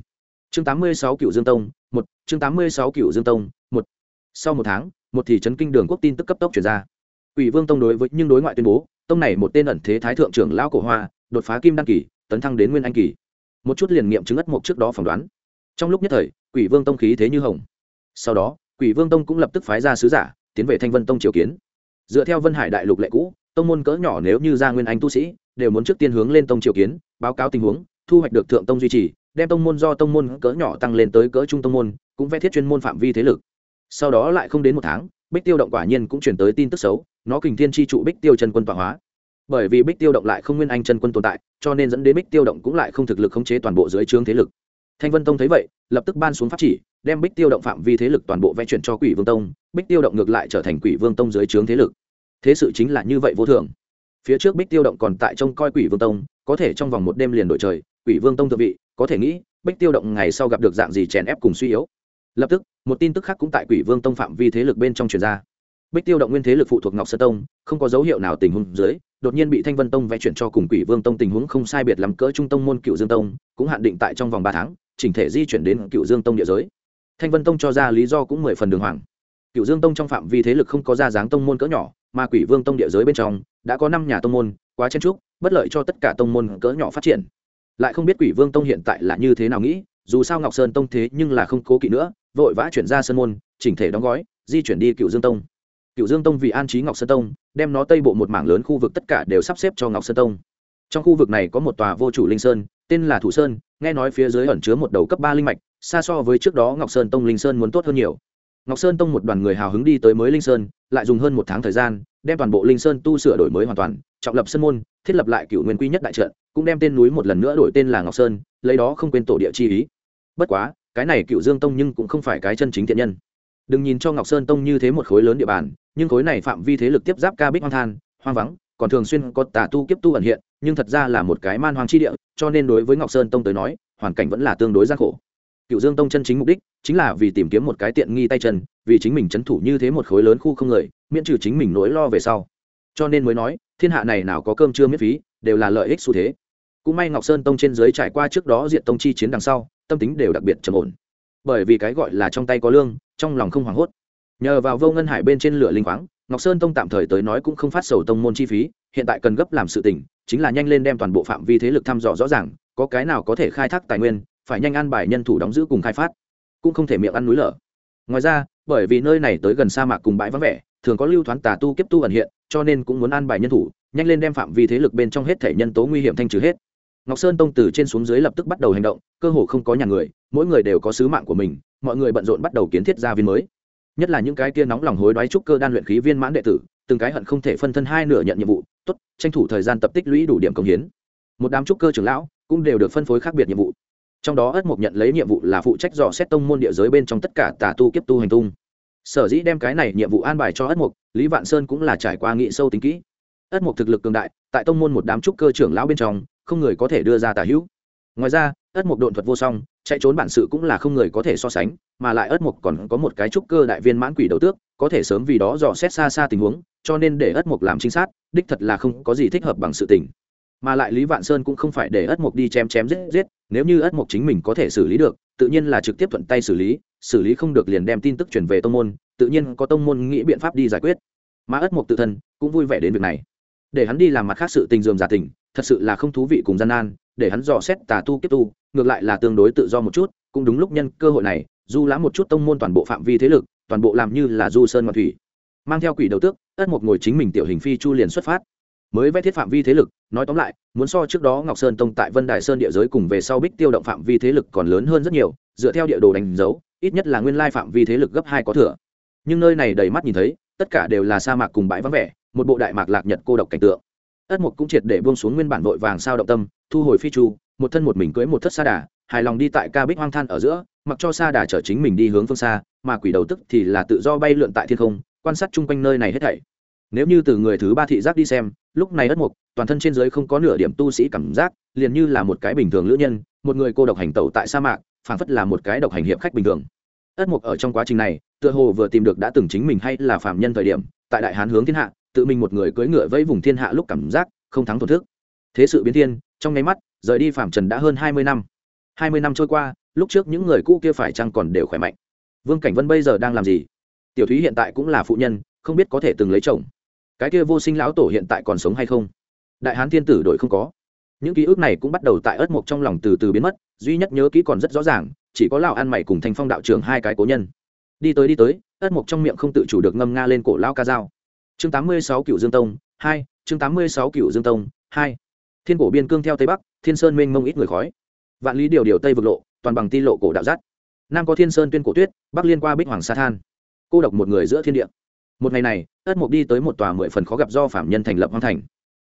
Chương 86 cựu dương tông, một, chương 86 cựu dương tông, một. Sau một tháng, một thị trấn kinh đường quốc tin tức cấp tốc truyền ra quỷ vương tông đối với nhưng đối ngoại tuyên bố, tông này một tên ẩn thế thái thượng trưởng lão cổ hoa, đột phá kim đăng kỳ, tấn thăng đến nguyên anh kỳ. Một chút liền nghiệm chứng ất mục trước đó phỏng đoán. Trong lúc nhất thời, quỷ vương tông khí thế như hồng. Sau đó, quỷ vương tông cũng lập tức phái ra sứ giả, tiến về thanh vân tông triều kiến. Dựa theo vân hải đại lục lệ cũ, tông môn cỡ nhỏ nếu như ra nguyên anh tu sĩ, đều muốn trước tiên hướng lên tông triều kiến, báo cáo tình huống, thu hoạch được thượng tông duy trì, đem tông môn do tông môn cỡ nhỏ tăng lên tới cỡ trung tông môn, cũng vẽ thiết chuyên môn phạm vi thế lực. Sau đó lại không đến một tháng bích tiêu động quả nhiên cũng chuyển tới tin tức xấu, nó kình thiên tri trụ bích tiêu chân quân tọa hóa. Bởi vì bích tiêu động lại không nguyên anh chân quân tồn tại, cho nên dẫn đến bích tiêu động cũng lại không thực lực khống chế toàn bộ dưới trướng thế lực. Thanh vân tông thấy vậy, lập tức ban xuống pháp chỉ, đem bích tiêu động phạm vi thế lực toàn bộ vẽ chuyển cho quỷ vương tông, bích tiêu động ngược lại trở thành quỷ vương tông dưới trướng thế lực. Thế sự chính là như vậy vô thường. Phía trước bích tiêu động còn tại trông coi quỷ vương tông, có thể trong vòng một đêm liền đổi trời, quỷ vương tông thượng vị, có thể nghĩ, bích tiêu động ngày sau gặp được dạng gì chèn ép cùng suy yếu lập tức, một tin tức khác cũng tại quỷ vương tông phạm vi thế lực bên trong truyền ra. Bích tiêu động nguyên thế lực phụ thuộc ngọc sơn tông, không có dấu hiệu nào tình huống dưới, đột nhiên bị thanh vân tông vẽ chuyển cho cùng quỷ vương tông tình huống không sai biệt lắm cỡ trung tông môn cựu dương tông, cũng hạn định tại trong vòng ba tháng, chỉnh thể di chuyển đến cựu dương tông địa giới. Thanh vân tông cho ra lý do cũng mười phần đường hoàng. Cựu dương tông trong phạm vi thế lực không có ra dáng tông môn cỡ nhỏ, mà quỷ vương tông địa giới bên trong, đã có năm nhà tông môn, quá chen trúc bất lợi cho tất cả tông môn cỡ nhỏ phát triển. Lại không biết quỷ vương tông hiện tại là như thế nào nghĩ, dù sao ngọc sơn tông thế nhưng là không cố kỵ nữa vội vã chuyển ra sân môn, chỉnh thể đóng gói, di chuyển đi cựu dương tông. Cựu dương tông vì an trí ngọc sơn tông, đem nó tây bộ một mảng lớn khu vực tất cả đều sắp xếp cho ngọc sơn tông. Trong khu vực này có một tòa vô chủ linh sơn, tên là thủ sơn, nghe nói phía dưới ẩn chứa một đầu cấp ba linh mạch, xa so với trước đó ngọc sơn tông linh sơn muốn tốt hơn nhiều. Ngọc sơn tông một đoàn người hào hứng đi tới mới linh sơn, lại dùng hơn một tháng thời gian, đem toàn bộ linh sơn tu sửa đổi mới hoàn toàn, trọng lập sân môn, thiết lập lại cựu nguyên quy nhất đại trận, cũng đem tên núi một lần nữa đổi tên là ngọc sơn, lấy đó không quên tổ địa chi ý. Bất quá cái này cựu dương tông nhưng cũng không phải cái chân chính thiện nhân. Đừng nhìn cho ngọc sơn tông như thế một khối lớn địa bàn, nhưng khối này phạm vi thế lực tiếp giáp ca bích hoang than, hoang vắng, còn thường xuyên có tà tu kiếp tu ẩn hiện, nhưng thật ra là một cái man hoang chi địa, cho nên đối với ngọc sơn tông tới nói, hoàn cảnh vẫn là tương đối gian khổ. Cựu dương tông chân chính mục đích chính là vì tìm kiếm một cái tiện nghi tay chân, vì chính mình c h ấ n thủ như thế một khối lớn khu không người, miễn trừ chính mình nỗi lo về sau. Cho nên mới nói, thiên hạ này nào có cơm chưa miễn phí, đều là lợi ích xu thế. Cũng may ngọc sơn tông trên dưới trải qua trước đó diện tông chi chiến đằng sau tâm tính đều đặc biệt trầm ổn. Bởi vì cái gọi là trong tay có lương, trong lòng không hoảng hốt. Nhờ vào vô ngân hải bên trên lửa linh khoáng, ngọc sơn tông tạm thời tới nói cũng không phát sầu tông môn chi phí, hiện tại cần gấp làm sự tỉnh chính là nhanh lên đem toàn bộ phạm vi thế lực thăm dò rõ ràng, có cái nào có thể khai thác tài nguyên, phải nhanh an bài nhân thủ đóng giữ cùng khai phát. Cũng không thể miệng ăn núi lở. Ngoài ra, bởi vì nơi này tới gần sa mạc cùng bãi vắng vẻ, thường có lưu thoáng tà tu kiếp tu ẩn hiện, cho nên cũng muốn an bài nhân thủ, nhanh lên đem phạm vi thế lực bên trong hết thể nhân tố nguy hiểm thanh trừ hết ngọc sơn tông từ trên xuống dưới lập tức bắt đầu hành động, cơ hồ không có nhà người, mỗi người đều có sứ mạng của mình, mọi người bận rộn bắt đầu kiến thiết gia viên mới. Nhất là những cái kia nóng lòng hối đoái trúc cơ đan luyện khí viên mãn đệ tử, từng cái hận không thể phân thân hai nửa nhận nhiệm vụ, tốt, tranh thủ thời gian tập tích lũy đủ điểm công hiến. Một đám trúc cơ trưởng lão cũng đều được phân phối khác biệt nhiệm vụ. Trong đó ất mục nhận lấy nhiệm vụ là phụ trách dò xét tông môn địa giới bên trong tất cả tà tu kiếp tu hành tung. Sở dĩ đem cái này nhiệm vụ an bài cho ất mục lý vạn sơn cũng là trải qua nghị sâu tính kỹ. Ất mục thực lực cường đại, tại tông môn một đám trúc cơ trưởng lão bên trong không người có thể đưa ra tà hữu. Ngoài ra, ất mục độn thuật vô song, chạy trốn bản sự cũng là không người có thể so sánh, mà lại ất mục còn có một cái trúc cơ đại viên mãn quỷ đầu tước, có thể sớm vì đó dò xét xa xa tình huống, cho nên để ất mục làm trinh sát, đích thật là không có gì thích hợp bằng sự tình. Mà lại lý vạn sơn cũng không phải để ất mục đi chém chém giết giết, nếu như ất mục chính mình có thể xử lý được, tự nhiên là trực tiếp thuận tay xử lý xử lý không được liền đem tin tức chuyển về tông môn, tự nhiên có tông môn nghĩ biện pháp đi giải quyết. Mà ất mục tự thân cũng vui vẻ đến việc này. Để hắn đi làm mặt khác sự tình dườm giả tình thật sự là không thú vị cùng gian nan, để hắn dò xét tà tu kiếp tu, ngược lại là tương đối tự do một chút, cũng đúng lúc nhân cơ hội này, du lãm một chút tông môn toàn bộ phạm vi thế lực, toàn bộ làm như là du sơn ngoại thủy. Mang theo quỷ đầu tước, ất một ngồi chính mình tiểu hình phi chu liền xuất phát. Mới vẽ thiết phạm vi thế lực, nói tóm lại, muốn so trước đó ngọc sơn tông tại vân đài sơn địa giới cùng về sau bích tiêu động phạm vi thế lực còn lớn hơn rất nhiều, dựa theo địa đồ đánh dấu, ít nhất là nguyên lai phạm vi thế lực gấp hai có thừa. Nhưng nơi này đầy mắt nhìn thấy, tất cả đều là sa mạc cùng bãi vắng vẻ, một bộ đại mạc lạc nhật cô độc cảnh tượng ất mục cũng triệt để buông xuống nguyên bản vội vàng sao động tâm, thu hồi phi chu, một thân một mình cưới một thất sa đà, hài lòng đi tại ca bích hoang than ở giữa, mặc cho sa đà chở chính mình đi hướng phương xa, mà quỷ đầu tức thì là tự do bay lượn tại thiên không, quan sát chung quanh nơi này hết thảy. Nếu như từ người thứ ba thị giác đi xem, lúc này ất mục, toàn thân trên dưới không có nửa điểm tu sĩ cảm giác, liền như là một cái bình thường lữ nhân, một người cô độc hành tẩu tại sa mạc, phảng phất là một cái độc hành hiệp khách bình thường. Ất mục ở trong quá trình này, tựa hồ vừa tìm được đã từng chính mình hay là phạm nhân thời điểm, tại đại hán hướng thiên hạ tự mình một người cưỡi ngựa vẫy vùng thiên hạ lúc cảm giác không thắng thổn thức. Thế sự biến thiên, trong nháy mắt, rời đi phạm trần đã hơn hai mươi năm. Hai mươi năm trôi qua, lúc trước những người cũ kia phải chăng còn đều khỏe mạnh? Vương cảnh vân bây giờ đang làm gì? Tiểu thúy hiện tại cũng là phụ nhân, không biết có thể từng lấy chồng. Cái kia vô sinh lão tổ hiện tại còn sống hay không? Đại hán thiên tử đổi không có. Những ký ức này cũng bắt đầu tại ớt mộc trong lòng từ từ biến mất, duy nhất nhớ kỹ còn rất rõ ràng, chỉ có lão ăn mày cùng thành phong đạo trưởng hai cái cố nhân. Đi tới đi tới, ớt mộc trong miệng không tự chủ được ngâm nga lên cổ lão ca dao chương tám mươi sáu cựu dương tông hai, chương tám mươi sáu cựu dương tông hai. Thiên cổ biên cương theo tây bắc, thiên sơn mênh mông ít người khói. Vạn lý điều điều tây vực lộ, toàn bằng ti lộ cổ đạo dắt nam có thiên sơn tuyên cổ tuyết, bắc liên qua bích hoàng sa than. Cô độc một người giữa thiên địa. Một ngày này, ất mục đi tới một tòa mười phần khó gặp do phạm nhân thành lập hoang thành.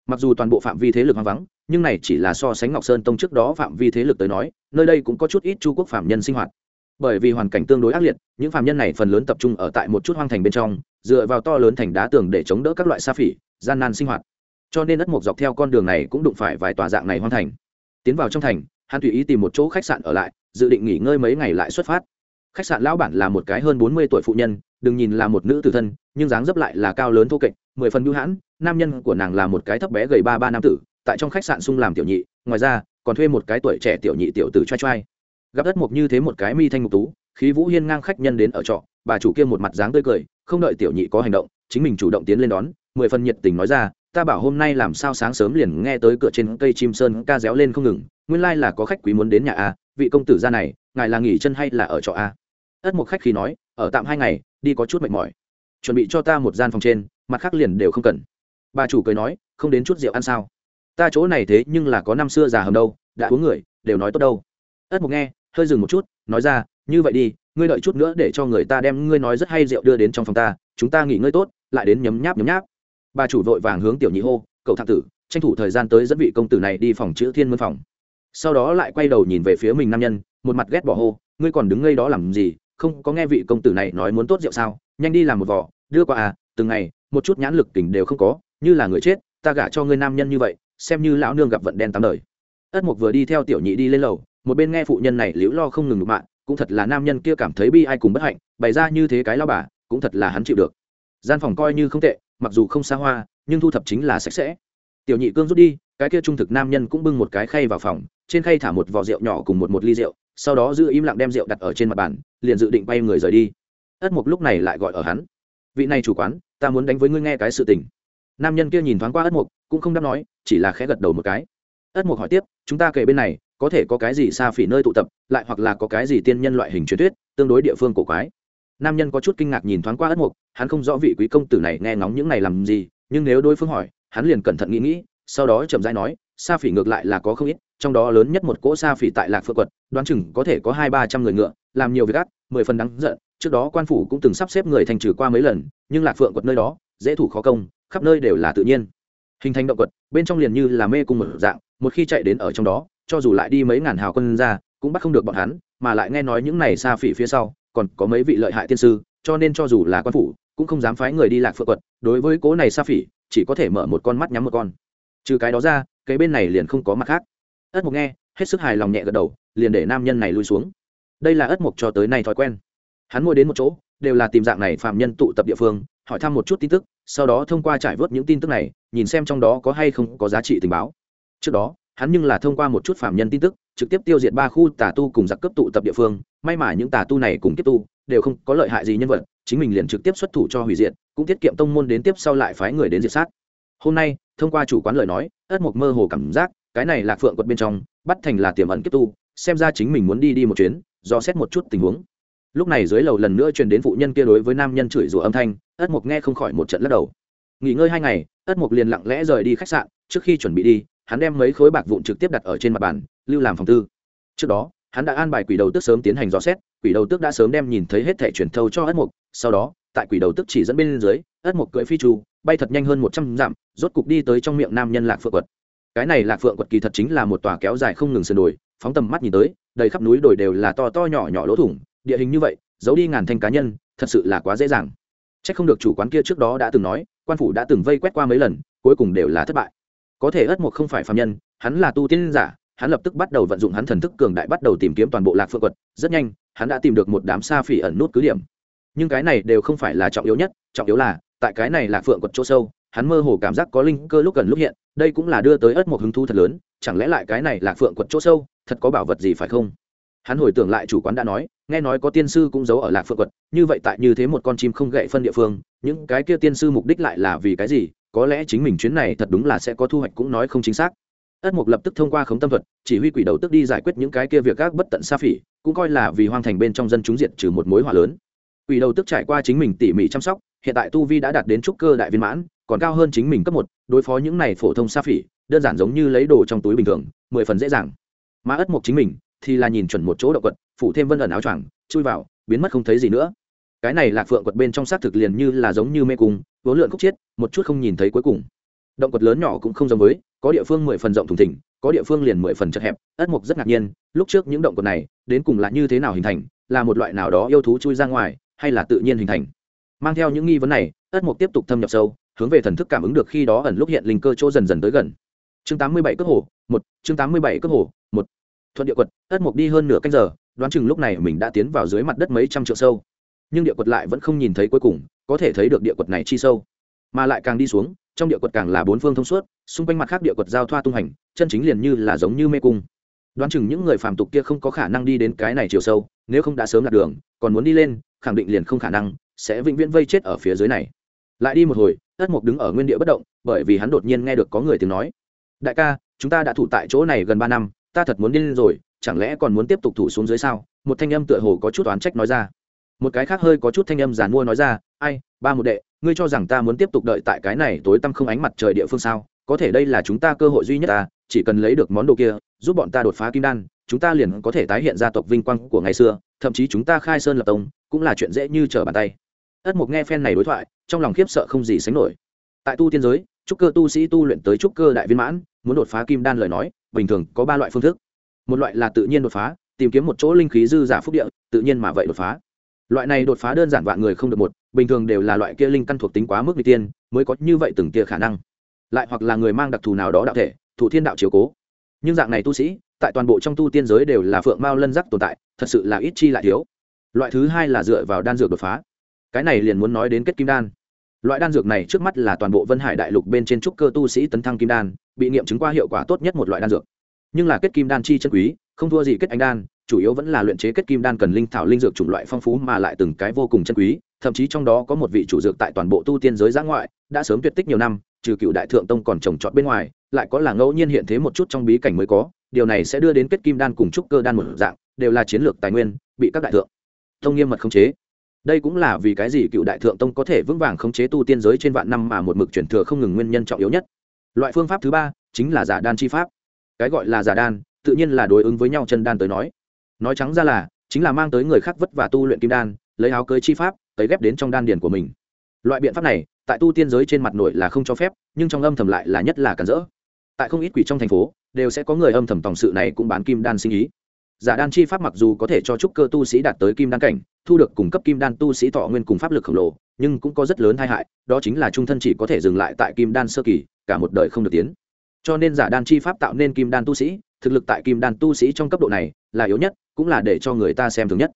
Mặc dù toàn bộ phạm vi thế lực hoang vắng, nhưng này chỉ là so sánh ngọc sơn tông trước đó phạm vi thế lực tới nói, nơi đây cũng có chút ít chu quốc phạm nhân sinh hoạt. Bởi vì hoàn cảnh tương đối ác liệt, những phạm nhân này phần lớn tập trung ở tại một chút hoang thành bên trong dựa vào to lớn thành đá tường để chống đỡ các loại sa phỉ, gian nan sinh hoạt. Cho nên đất mộc dọc theo con đường này cũng đụng phải vài tòa dạng này hoang thành. Tiến vào trong thành, hắn tùy ý tìm một chỗ khách sạn ở lại, dự định nghỉ ngơi mấy ngày lại xuất phát. Khách sạn lão bản là một cái hơn bốn mươi tuổi phụ nhân, đừng nhìn là một nữ tử thân, nhưng dáng dấp lại là cao lớn thô kệch, mười phần bưu hãn, nam nhân của nàng là một cái thấp bé gầy ba ba nam tử, tại trong khách sạn sung làm tiểu nhị, ngoài ra, còn thuê một cái tuổi trẻ tiểu nhị tiểu tử trai trai. Gặp đất mộc như thế một cái mi thanh ngục tú, khí vũ hiên ngang khách nhân đến ở trọ bà chủ kia một mặt dáng tươi cười, không đợi tiểu nhị có hành động, chính mình chủ động tiến lên đón, mười phần nhiệt tình nói ra, ta bảo hôm nay làm sao sáng sớm liền nghe tới cửa trên cây chim sơn ca réo lên không ngừng, nguyên lai là có khách quý muốn đến nhà a, vị công tử gia này, ngài là nghỉ chân hay là ở trọ a? Ất một khách khí nói, ở tạm hai ngày, đi có chút mệt mỏi. Chuẩn bị cho ta một gian phòng trên, mặt khác liền đều không cần. Bà chủ cười nói, không đến chút rượu ăn sao? Ta chỗ này thế nhưng là có năm xưa già hầm đâu, đã uống người, đều nói tốt đâu. Ất một nghe, hơi dừng một chút, nói ra, như vậy đi ngươi đợi chút nữa để cho người ta đem ngươi nói rất hay rượu đưa đến trong phòng ta, chúng ta nghỉ ngơi tốt, lại đến nhấm nháp nhấm nháp. Bà chủ vội vàng hướng tiểu nhị hô, cậu thạc tử, tranh thủ thời gian tới dẫn vị công tử này đi phòng chữ thiên mân phòng. Sau đó lại quay đầu nhìn về phía mình nam nhân, một mặt ghét bỏ hô, ngươi còn đứng ngây đó làm gì? Không có nghe vị công tử này nói muốn tốt rượu sao? Nhanh đi làm một vỏ đưa qua à từng ngày, một chút nhãn lực tình đều không có, như là người chết, ta gả cho ngươi nam nhân như vậy, xem như lão nương gặp vận đen tám đời. Ất mục vừa đi theo tiểu nhị đi lên lầu, một bên nghe phụ nhân này liễu lo không ngừng được mạng cũng thật là nam nhân kia cảm thấy bi ai cùng bất hạnh, bày ra như thế cái lao bà, cũng thật là hắn chịu được. Gian phòng coi như không tệ, mặc dù không xa hoa, nhưng thu thập chính là sạch sẽ. Tiểu nhị cương rút đi, cái kia trung thực nam nhân cũng bưng một cái khay vào phòng, trên khay thả một vỏ rượu nhỏ cùng một một ly rượu, sau đó giữ im lặng đem rượu đặt ở trên mặt bàn, liền dự định bay người rời đi. Ất mục lúc này lại gọi ở hắn. Vị này chủ quán, ta muốn đánh với ngươi nghe cái sự tình. Nam nhân kia nhìn thoáng qua ất mục, cũng không đáp nói, chỉ là khẽ gật đầu một cái. Ất mục hỏi tiếp, chúng ta kể bên này có thể có cái gì xa phỉ nơi tụ tập, lại hoặc là có cái gì tiên nhân loại hình truyền thuyết, tương đối địa phương cổ quái. Nam nhân có chút kinh ngạc nhìn thoáng qua ất mục, hắn không rõ vị quý công tử này nghe ngóng những này làm gì, nhưng nếu đối phương hỏi, hắn liền cẩn thận nghĩ nghĩ, sau đó chậm rãi nói xa phỉ ngược lại là có không ít, trong đó lớn nhất một cỗ xa phỉ tại lạc phượng quật, đoán chừng có thể có hai ba trăm người ngựa, làm nhiều việc ác, mười phần đáng giận, trước đó quan phủ cũng từng sắp xếp người thành trừ qua mấy lần, nhưng lạc phượng quật nơi đó, dễ thủ khó công, khắp nơi đều là tự nhiên. Hình thành động quật, bên trong liền như là mê cung một dạng, một khi chạy đến ở trong đó cho dù lại đi mấy ngàn hào quân ra, cũng bắt không được bọn hắn, mà lại nghe nói những này xa phỉ phía sau, còn có mấy vị lợi hại tiên sư, cho nên cho dù là quan phủ, cũng không dám phái người đi lạc phượng quật đối với cố này xa phỉ, chỉ có thể mở một con mắt nhắm một con. Trừ cái đó ra, cái bên này liền không có mặt khác. Ất mục nghe, hết sức hài lòng nhẹ gật đầu, liền để nam nhân này lui xuống. Đây là ất mục cho tới nay thói quen. Hắn ngồi đến một chỗ, đều là tìm dạng này phạm nhân tụ tập địa phương, hỏi thăm một chút tin tức, sau đó thông qua trải vớt những tin tức này, nhìn xem trong đó có hay không có giá trị tình báo. Trước đó hắn nhưng là thông qua một chút phạm nhân tin tức, trực tiếp tiêu diệt ba khu tà tu cùng giặc cấp tụ tập địa phương, may mà những tà tu này cùng tiếp tu, đều không có lợi hại gì nhân vật, chính mình liền trực tiếp xuất thủ cho hủy diệt, cũng tiết kiệm tông môn đến tiếp sau lại phái người đến diệt sát. Hôm nay, thông qua chủ quán lời nói, ất mộc mơ hồ cảm giác, cái này lạc phượng quật bên trong, bắt thành là tiềm ẩn kiếp tu, xem ra chính mình muốn đi đi một chuyến, do xét một chút tình huống. Lúc này dưới lầu lần nữa truyền đến phụ nhân kia đối với nam nhân chửi rủa âm thanh, ất mộc nghe không khỏi một trận lắc đầu. Nghỉ ngơi hai ngày, ất mộc liền lặng lẽ rời đi khách sạn, trước khi chuẩn bị đi hắn đem mấy khối bạc vụn trực tiếp đặt ở trên mặt bàn, lưu làm phòng tư. Trước đó, hắn đã an bài quỷ đầu tước sớm tiến hành dò xét, quỷ đầu tước đã sớm đem nhìn thấy hết thẻ truyền thâu cho ất mục, sau đó, tại quỷ đầu tước chỉ dẫn bên dưới, ất mục cưỡi phi trù, bay thật nhanh hơn một trăm dặm, rốt cục đi tới trong miệng nam nhân lạc phượng quật. Cái này lạc phượng quật kỳ thật chính là một tòa kéo dài không ngừng sườn đồi, phóng tầm mắt nhìn tới, đầy khắp núi đồi đều là to to nhỏ nhỏ lỗ thủng, địa hình như vậy, giấu đi ngàn thanh cá nhân, thật sự là quá dễ dàng. C h ắ c không được chủ quán kia trước đó đã từng nói, quan phủ đã từng vây quét qua mấy lần, cuối cùng đều là thất bại có thể ất mục không phải phạm nhân, hắn là tu tiên giả, hắn lập tức bắt đầu vận dụng hắn thần thức cường đại bắt đầu tìm kiếm toàn bộ lạc phượng quật. Rất nhanh, hắn đã tìm được một đám sa phỉ ẩn nút cứ điểm. Nhưng cái này đều không phải là trọng yếu nhất, trọng yếu là, tại cái này lạc phượng quật chỗ sâu, hắn mơ hồ cảm giác có linh cơ lúc gần lúc hiện, đây cũng là đưa tới ất một hứng thú thật lớn, chẳng lẽ lại cái này là phượng quật chỗ sâu, thật có bảo vật gì phải không? Hắn hồi tưởng lại chủ quán đã nói, nghe nói có tiên sư cũng giấu ở lạc phượng quật, như vậy tại như thế một con chim không gậy phân địa phương, những cái kia tiên sư mục đích lại là vì cái gì? Có lẽ chính mình chuyến này thật đúng là sẽ có thu hoạch cũng nói không chính xác. Ất mục lập tức thông qua khống tâm thuật, chỉ huy quỷ đầu tức đi giải quyết những cái kia việc các bất tận xa phỉ, cũng coi là vì hoang thành bên trong dân chúng diệt trừ một mối hỏa lớn. Quỷ đầu tức trải qua chính mình tỉ mỉ chăm sóc, hiện tại tu vi đã đạt đến trúc cơ đại viên mãn, còn cao hơn chính mình cấp một, đối phó những này phổ thông sa phỉ, đơn giản giống như lấy đồ trong túi bình thường, mười phần dễ dàng. Mà ất mục chính mình thì là nhìn chuẩn một chỗ động quật, phủ thêm vân ẩn áo choàng, chui vào, biến mất không thấy gì nữa. Cái này lạc phượng quật bên trong xác thực liền như là giống như mê cung vốn lượn khúc chiết, một chút không nhìn thấy cuối cùng. Động quật lớn nhỏ cũng không giống với, có địa phương mười phần rộng thùng thỉnh có địa phương liền mười phần chật hẹp, ất mục rất ngạc nhiên, lúc trước những động quật này, đến cùng là như thế nào hình thành, là một loại nào đó yêu thú chui ra ngoài, hay là tự nhiên hình thành. Mang theo những nghi vấn này, ất mục tiếp tục thâm nhập sâu, hướng về thần thức cảm ứng được khi đó ẩn lúc hiện linh cơ chỗ dần dần tới gần. Chương tám mươi bảy cước hồ, một, chương tám mươi bảy cước hồ, một. Thuận địa quật, ất mục đi hơn nửa canh giờ, đoán chừng lúc này mình đã tiến vào dưới mặt đất mấy trăm triệu sâu. Nhưng địa quật lại vẫn không nhìn thấy cuối cùng có thể thấy được địa quật này chi sâu. Mà lại càng đi xuống, trong địa quật càng là bốn phương thông suốt, xung quanh mặt khác địa quật giao thoa tung hành, chân chính liền như là giống như mê cung. Đoán chừng những người phàm tục kia không có khả năng đi đến cái này chiều sâu, nếu không đã sớm lạc đường, còn muốn đi lên, khẳng định liền không khả năng, sẽ vĩnh viễn vây chết ở phía dưới này. Lại đi một hồi ất mục đứng ở nguyên địa bất động, bởi vì hắn đột nhiên nghe được có người tiếng nói. Đại ca, chúng ta đã thủ tại chỗ này gần ba năm, ta thật muốn đi lên rồi, chẳng lẽ còn muốn tiếp tục thủ xuống dưới sao? Một thanh âm tựa hồ có chút oán trách nói ra một cái khác hơi có chút thanh âm giàn mua nói ra, ai, ba một đệ, ngươi cho rằng ta muốn tiếp tục đợi tại cái này tối tăm không ánh mặt trời địa phương sao? Có thể đây là chúng ta cơ hội duy nhất ta, chỉ cần lấy được món đồ kia, giúp bọn ta đột phá kim đan, chúng ta liền có thể tái hiện gia tộc vinh quang của ngày xưa, thậm chí chúng ta khai sơn lập tông, cũng là chuyện dễ như trở bàn tay. Ất mục nghe phen này đối thoại, trong lòng khiếp sợ không gì sánh nổi. Tại tu tiên giới trúc cơ tu sĩ tu luyện tới trúc cơ đại viên mãn, muốn đột phá kim đan lời nói, bình thường có ba loại phương thức. Một loại là tự nhiên đột phá, tìm kiếm một chỗ linh khí dư giả phúc địa, tự nhiên mà vậy đột phá loại này đột phá đơn giản vạn người không được một, bình thường đều là loại kia linh căn thuộc tính quá mức n tiên, mới có như vậy từng tia khả năng. Lại hoặc là người mang đặc thù nào đó đạo thể, thủ thiên đạo chiếu cố. Nhưng dạng này tu sĩ, tại toàn bộ trong tu tiên giới đều là phượng mao lân giác tồn tại, thật sự là ít chi lại thiếu. Loại thứ hai là dựa vào đan dược đột phá. Cái này liền muốn nói đến kết kim đan. Loại đan dược này trước mắt là toàn bộ vân hải đại lục bên trên trúc cơ tu sĩ tấn thăng kim đan, bị nghiệm chứng qua hiệu quả tốt nhất một loại đan dược. Nhưng là kết kim đan chi chân quý, không thua gì kết anh đan chủ yếu vẫn là luyện chế kết kim đan cần linh thảo linh dược chủng loại phong phú mà lại từng cái vô cùng chân quý, thậm chí trong đó có một vị chủ dược tại toàn bộ tu tiên giới giã ngoại, đã sớm tuyệt tích nhiều năm, trừ cựu đại thượng tông còn trồng trọt bên ngoài, lại có là ngẫu nhiên hiện thế một chút trong bí cảnh mới có, điều này sẽ đưa đến kết kim đan cùng trúc cơ đan một dạng, đều là chiến lược tài nguyên, bị các đại thượng tông nghiêm mật khống chế. Đây cũng là vì cái gì cựu đại thượng tông có thể vững vàng khống chế tu tiên giới trên vạn năm mà một mực chuyển thừa không ngừng nguyên nhân trọng yếu nhất. Loại phương pháp thứ ba chính là giả đan chi pháp. Cái gọi là giả đan, tự nhiên là đối ứng với nhau chân đan tới nói nói trắng ra là, chính là mang tới người khác vất và tu luyện kim đan, lấy áo cưới chi pháp tới ghép đến trong đan điển của mình. Loại biện pháp này, tại tu tiên giới trên mặt nội là không cho phép, nhưng trong âm thầm lại là nhất là cản rỡ. Tại không ít quỷ trong thành phố, đều sẽ có người âm thầm tòng sự này cũng bán kim đan sinh ý. Giả đan chi pháp mặc dù có thể cho trúc cơ tu sĩ đạt tới kim đan cảnh, thu được cung cấp kim đan tu sĩ thọ nguyên cùng pháp lực khổng lồ, nhưng cũng có rất lớn tai hại, đó chính là trung thân chỉ có thể dừng lại tại kim đan sơ kỳ, cả một đời không được tiến cho nên giả đan chi pháp tạo nên kim đan tu sĩ, thực lực tại kim đan tu sĩ trong cấp độ này là yếu nhất, cũng là để cho người ta xem thường nhất.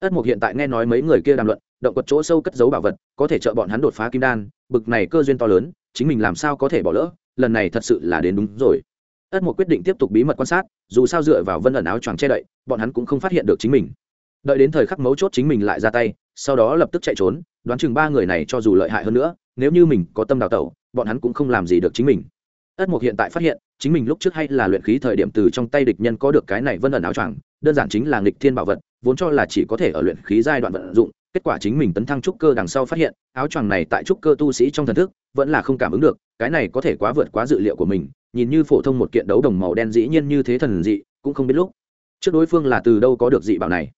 Ất mục hiện tại nghe nói mấy người kia đàm luận, động quật chỗ sâu cất giấu bảo vật, có thể trợ bọn hắn đột phá kim đan, bực này cơ duyên to lớn, chính mình làm sao có thể bỏ lỡ, lần này thật sự là đến đúng rồi. Ất mục quyết định tiếp tục bí mật quan sát, dù sao dựa vào vân ẩn áo choàng che đậy, bọn hắn cũng không phát hiện được chính mình. Đợi đến thời khắc mấu chốt chính mình lại ra tay, sau đó lập tức chạy trốn, đoán chừng ba người này cho dù lợi hại hơn nữa, nếu như mình có tâm đào tẩu, bọn hắn cũng không làm gì được chính mình ất mục hiện tại phát hiện, chính mình lúc trước hay là luyện khí thời điểm từ trong tay địch nhân có được cái này vân ẩn áo choàng, đơn giản chính là nghịch thiên bảo vật, vốn cho là chỉ có thể ở luyện khí giai đoạn vận dụng, kết quả chính mình tấn thăng trúc cơ đằng sau phát hiện, áo choàng này tại trúc cơ tu sĩ trong thần thức, vẫn là không cảm ứng được, cái này có thể quá vượt quá dự liệu của mình, nhìn như phổ thông một kiện đấu đồng màu đen dĩ nhiên như thế thần dị, cũng không biết lúc trước đối phương là từ đâu có được dị bảo này.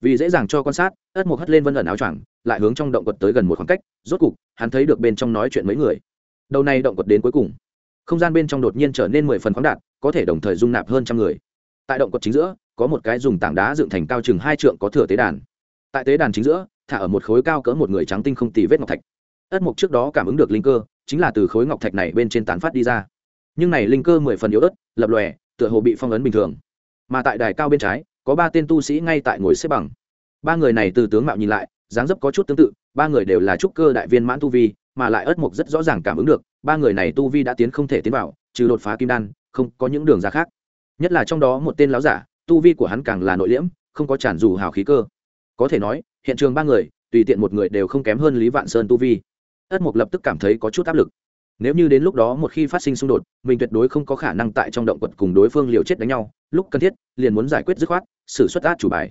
Vì dễ dàng cho quan sát, ất mục hất lên vân ẩn áo choàng, lại hướng trong động quật tới gần một khoảng cách, rốt cục, hắn thấy được bên trong nói chuyện mấy người. Đầu này động quật đến cuối cùng không gian bên trong đột nhiên trở nên mười phần khoáng đạt, có thể đồng thời dung nạp hơn trăm người. Tại động quật chính giữa, có một cái dùng tảng đá dựng thành cao chừng hai trượng có thừa tế đàn. Tại tế đàn chính giữa, thả ở một khối cao cỡ một người trắng tinh không tì vết ngọc thạch. Ất mục trước đó cảm ứng được linh cơ, chính là từ khối ngọc thạch này bên trên tán phát đi ra. Nhưng này linh cơ mười phần yếu ớt, lập lòe, tựa hồ bị phong ấn bình thường. Mà tại đài cao bên trái, có ba tên tu sĩ ngay tại ngồi xếp bằng. Ba người này từ tướng mạo nhìn lại, dáng dấp có chút tương tự, ba người đều là trúc cơ đại viên mãn tu vi, mà lại ất mục rất rõ ràng cảm ứng được ba người này tu vi đã tiến không thể tiến vào, trừ đột phá kim đan, không có những đường ra khác. Nhất là trong đó một tên láo giả, tu vi của hắn càng là nội liễm, không có tràn dù hào khí cơ. Có thể nói, hiện trường ba người, tùy tiện một người đều không kém hơn lý vạn sơn tu vi. Ất mục lập tức cảm thấy có chút áp lực. Nếu như đến lúc đó một khi phát sinh xung đột, mình tuyệt đối không có khả năng tại trong động quật cùng đối phương liều chết đánh nhau, lúc cần thiết, liền muốn giải quyết dứt khoát, xử xuất át chủ bài.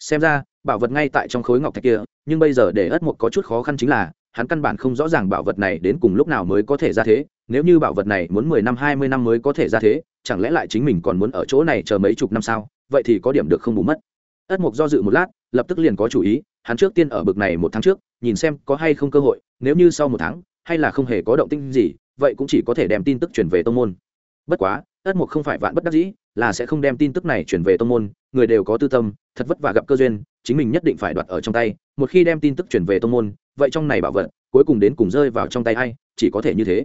Xem ra, bảo vật ngay tại trong khối ngọc thạch kia, nhưng bây giờ để ất mục có chút khó khăn chính là hắn căn bản không rõ ràng bảo vật này đến cùng lúc nào mới có thể ra thế, nếu như bảo vật này muốn mười năm, hai mươi năm mới có thể ra thế, chẳng lẽ lại chính mình còn muốn ở chỗ này chờ mấy chục năm sao? Vậy thì có điểm được không bù mất. Ất mục do dự một lát, lập tức liền có chủ ý, hắn trước tiên ở bực này một tháng trước, nhìn xem có hay không cơ hội, nếu như sau một tháng, hay là không hề có động tinh gì, vậy cũng chỉ có thể đem tin tức chuyển về tông môn. Bất quá, ất mục không phải vạn bất đắc dĩ, là sẽ không đem tin tức này chuyển về tông môn, người đều có tư tâm, thật vất vả gặp cơ duyên, chính mình nhất định phải đoạt ở trong tay, một khi đem tin tức chuyển về tông môn vậy trong này bảo vật, cuối cùng đến cùng rơi vào trong tay ai, chỉ có thể như thế.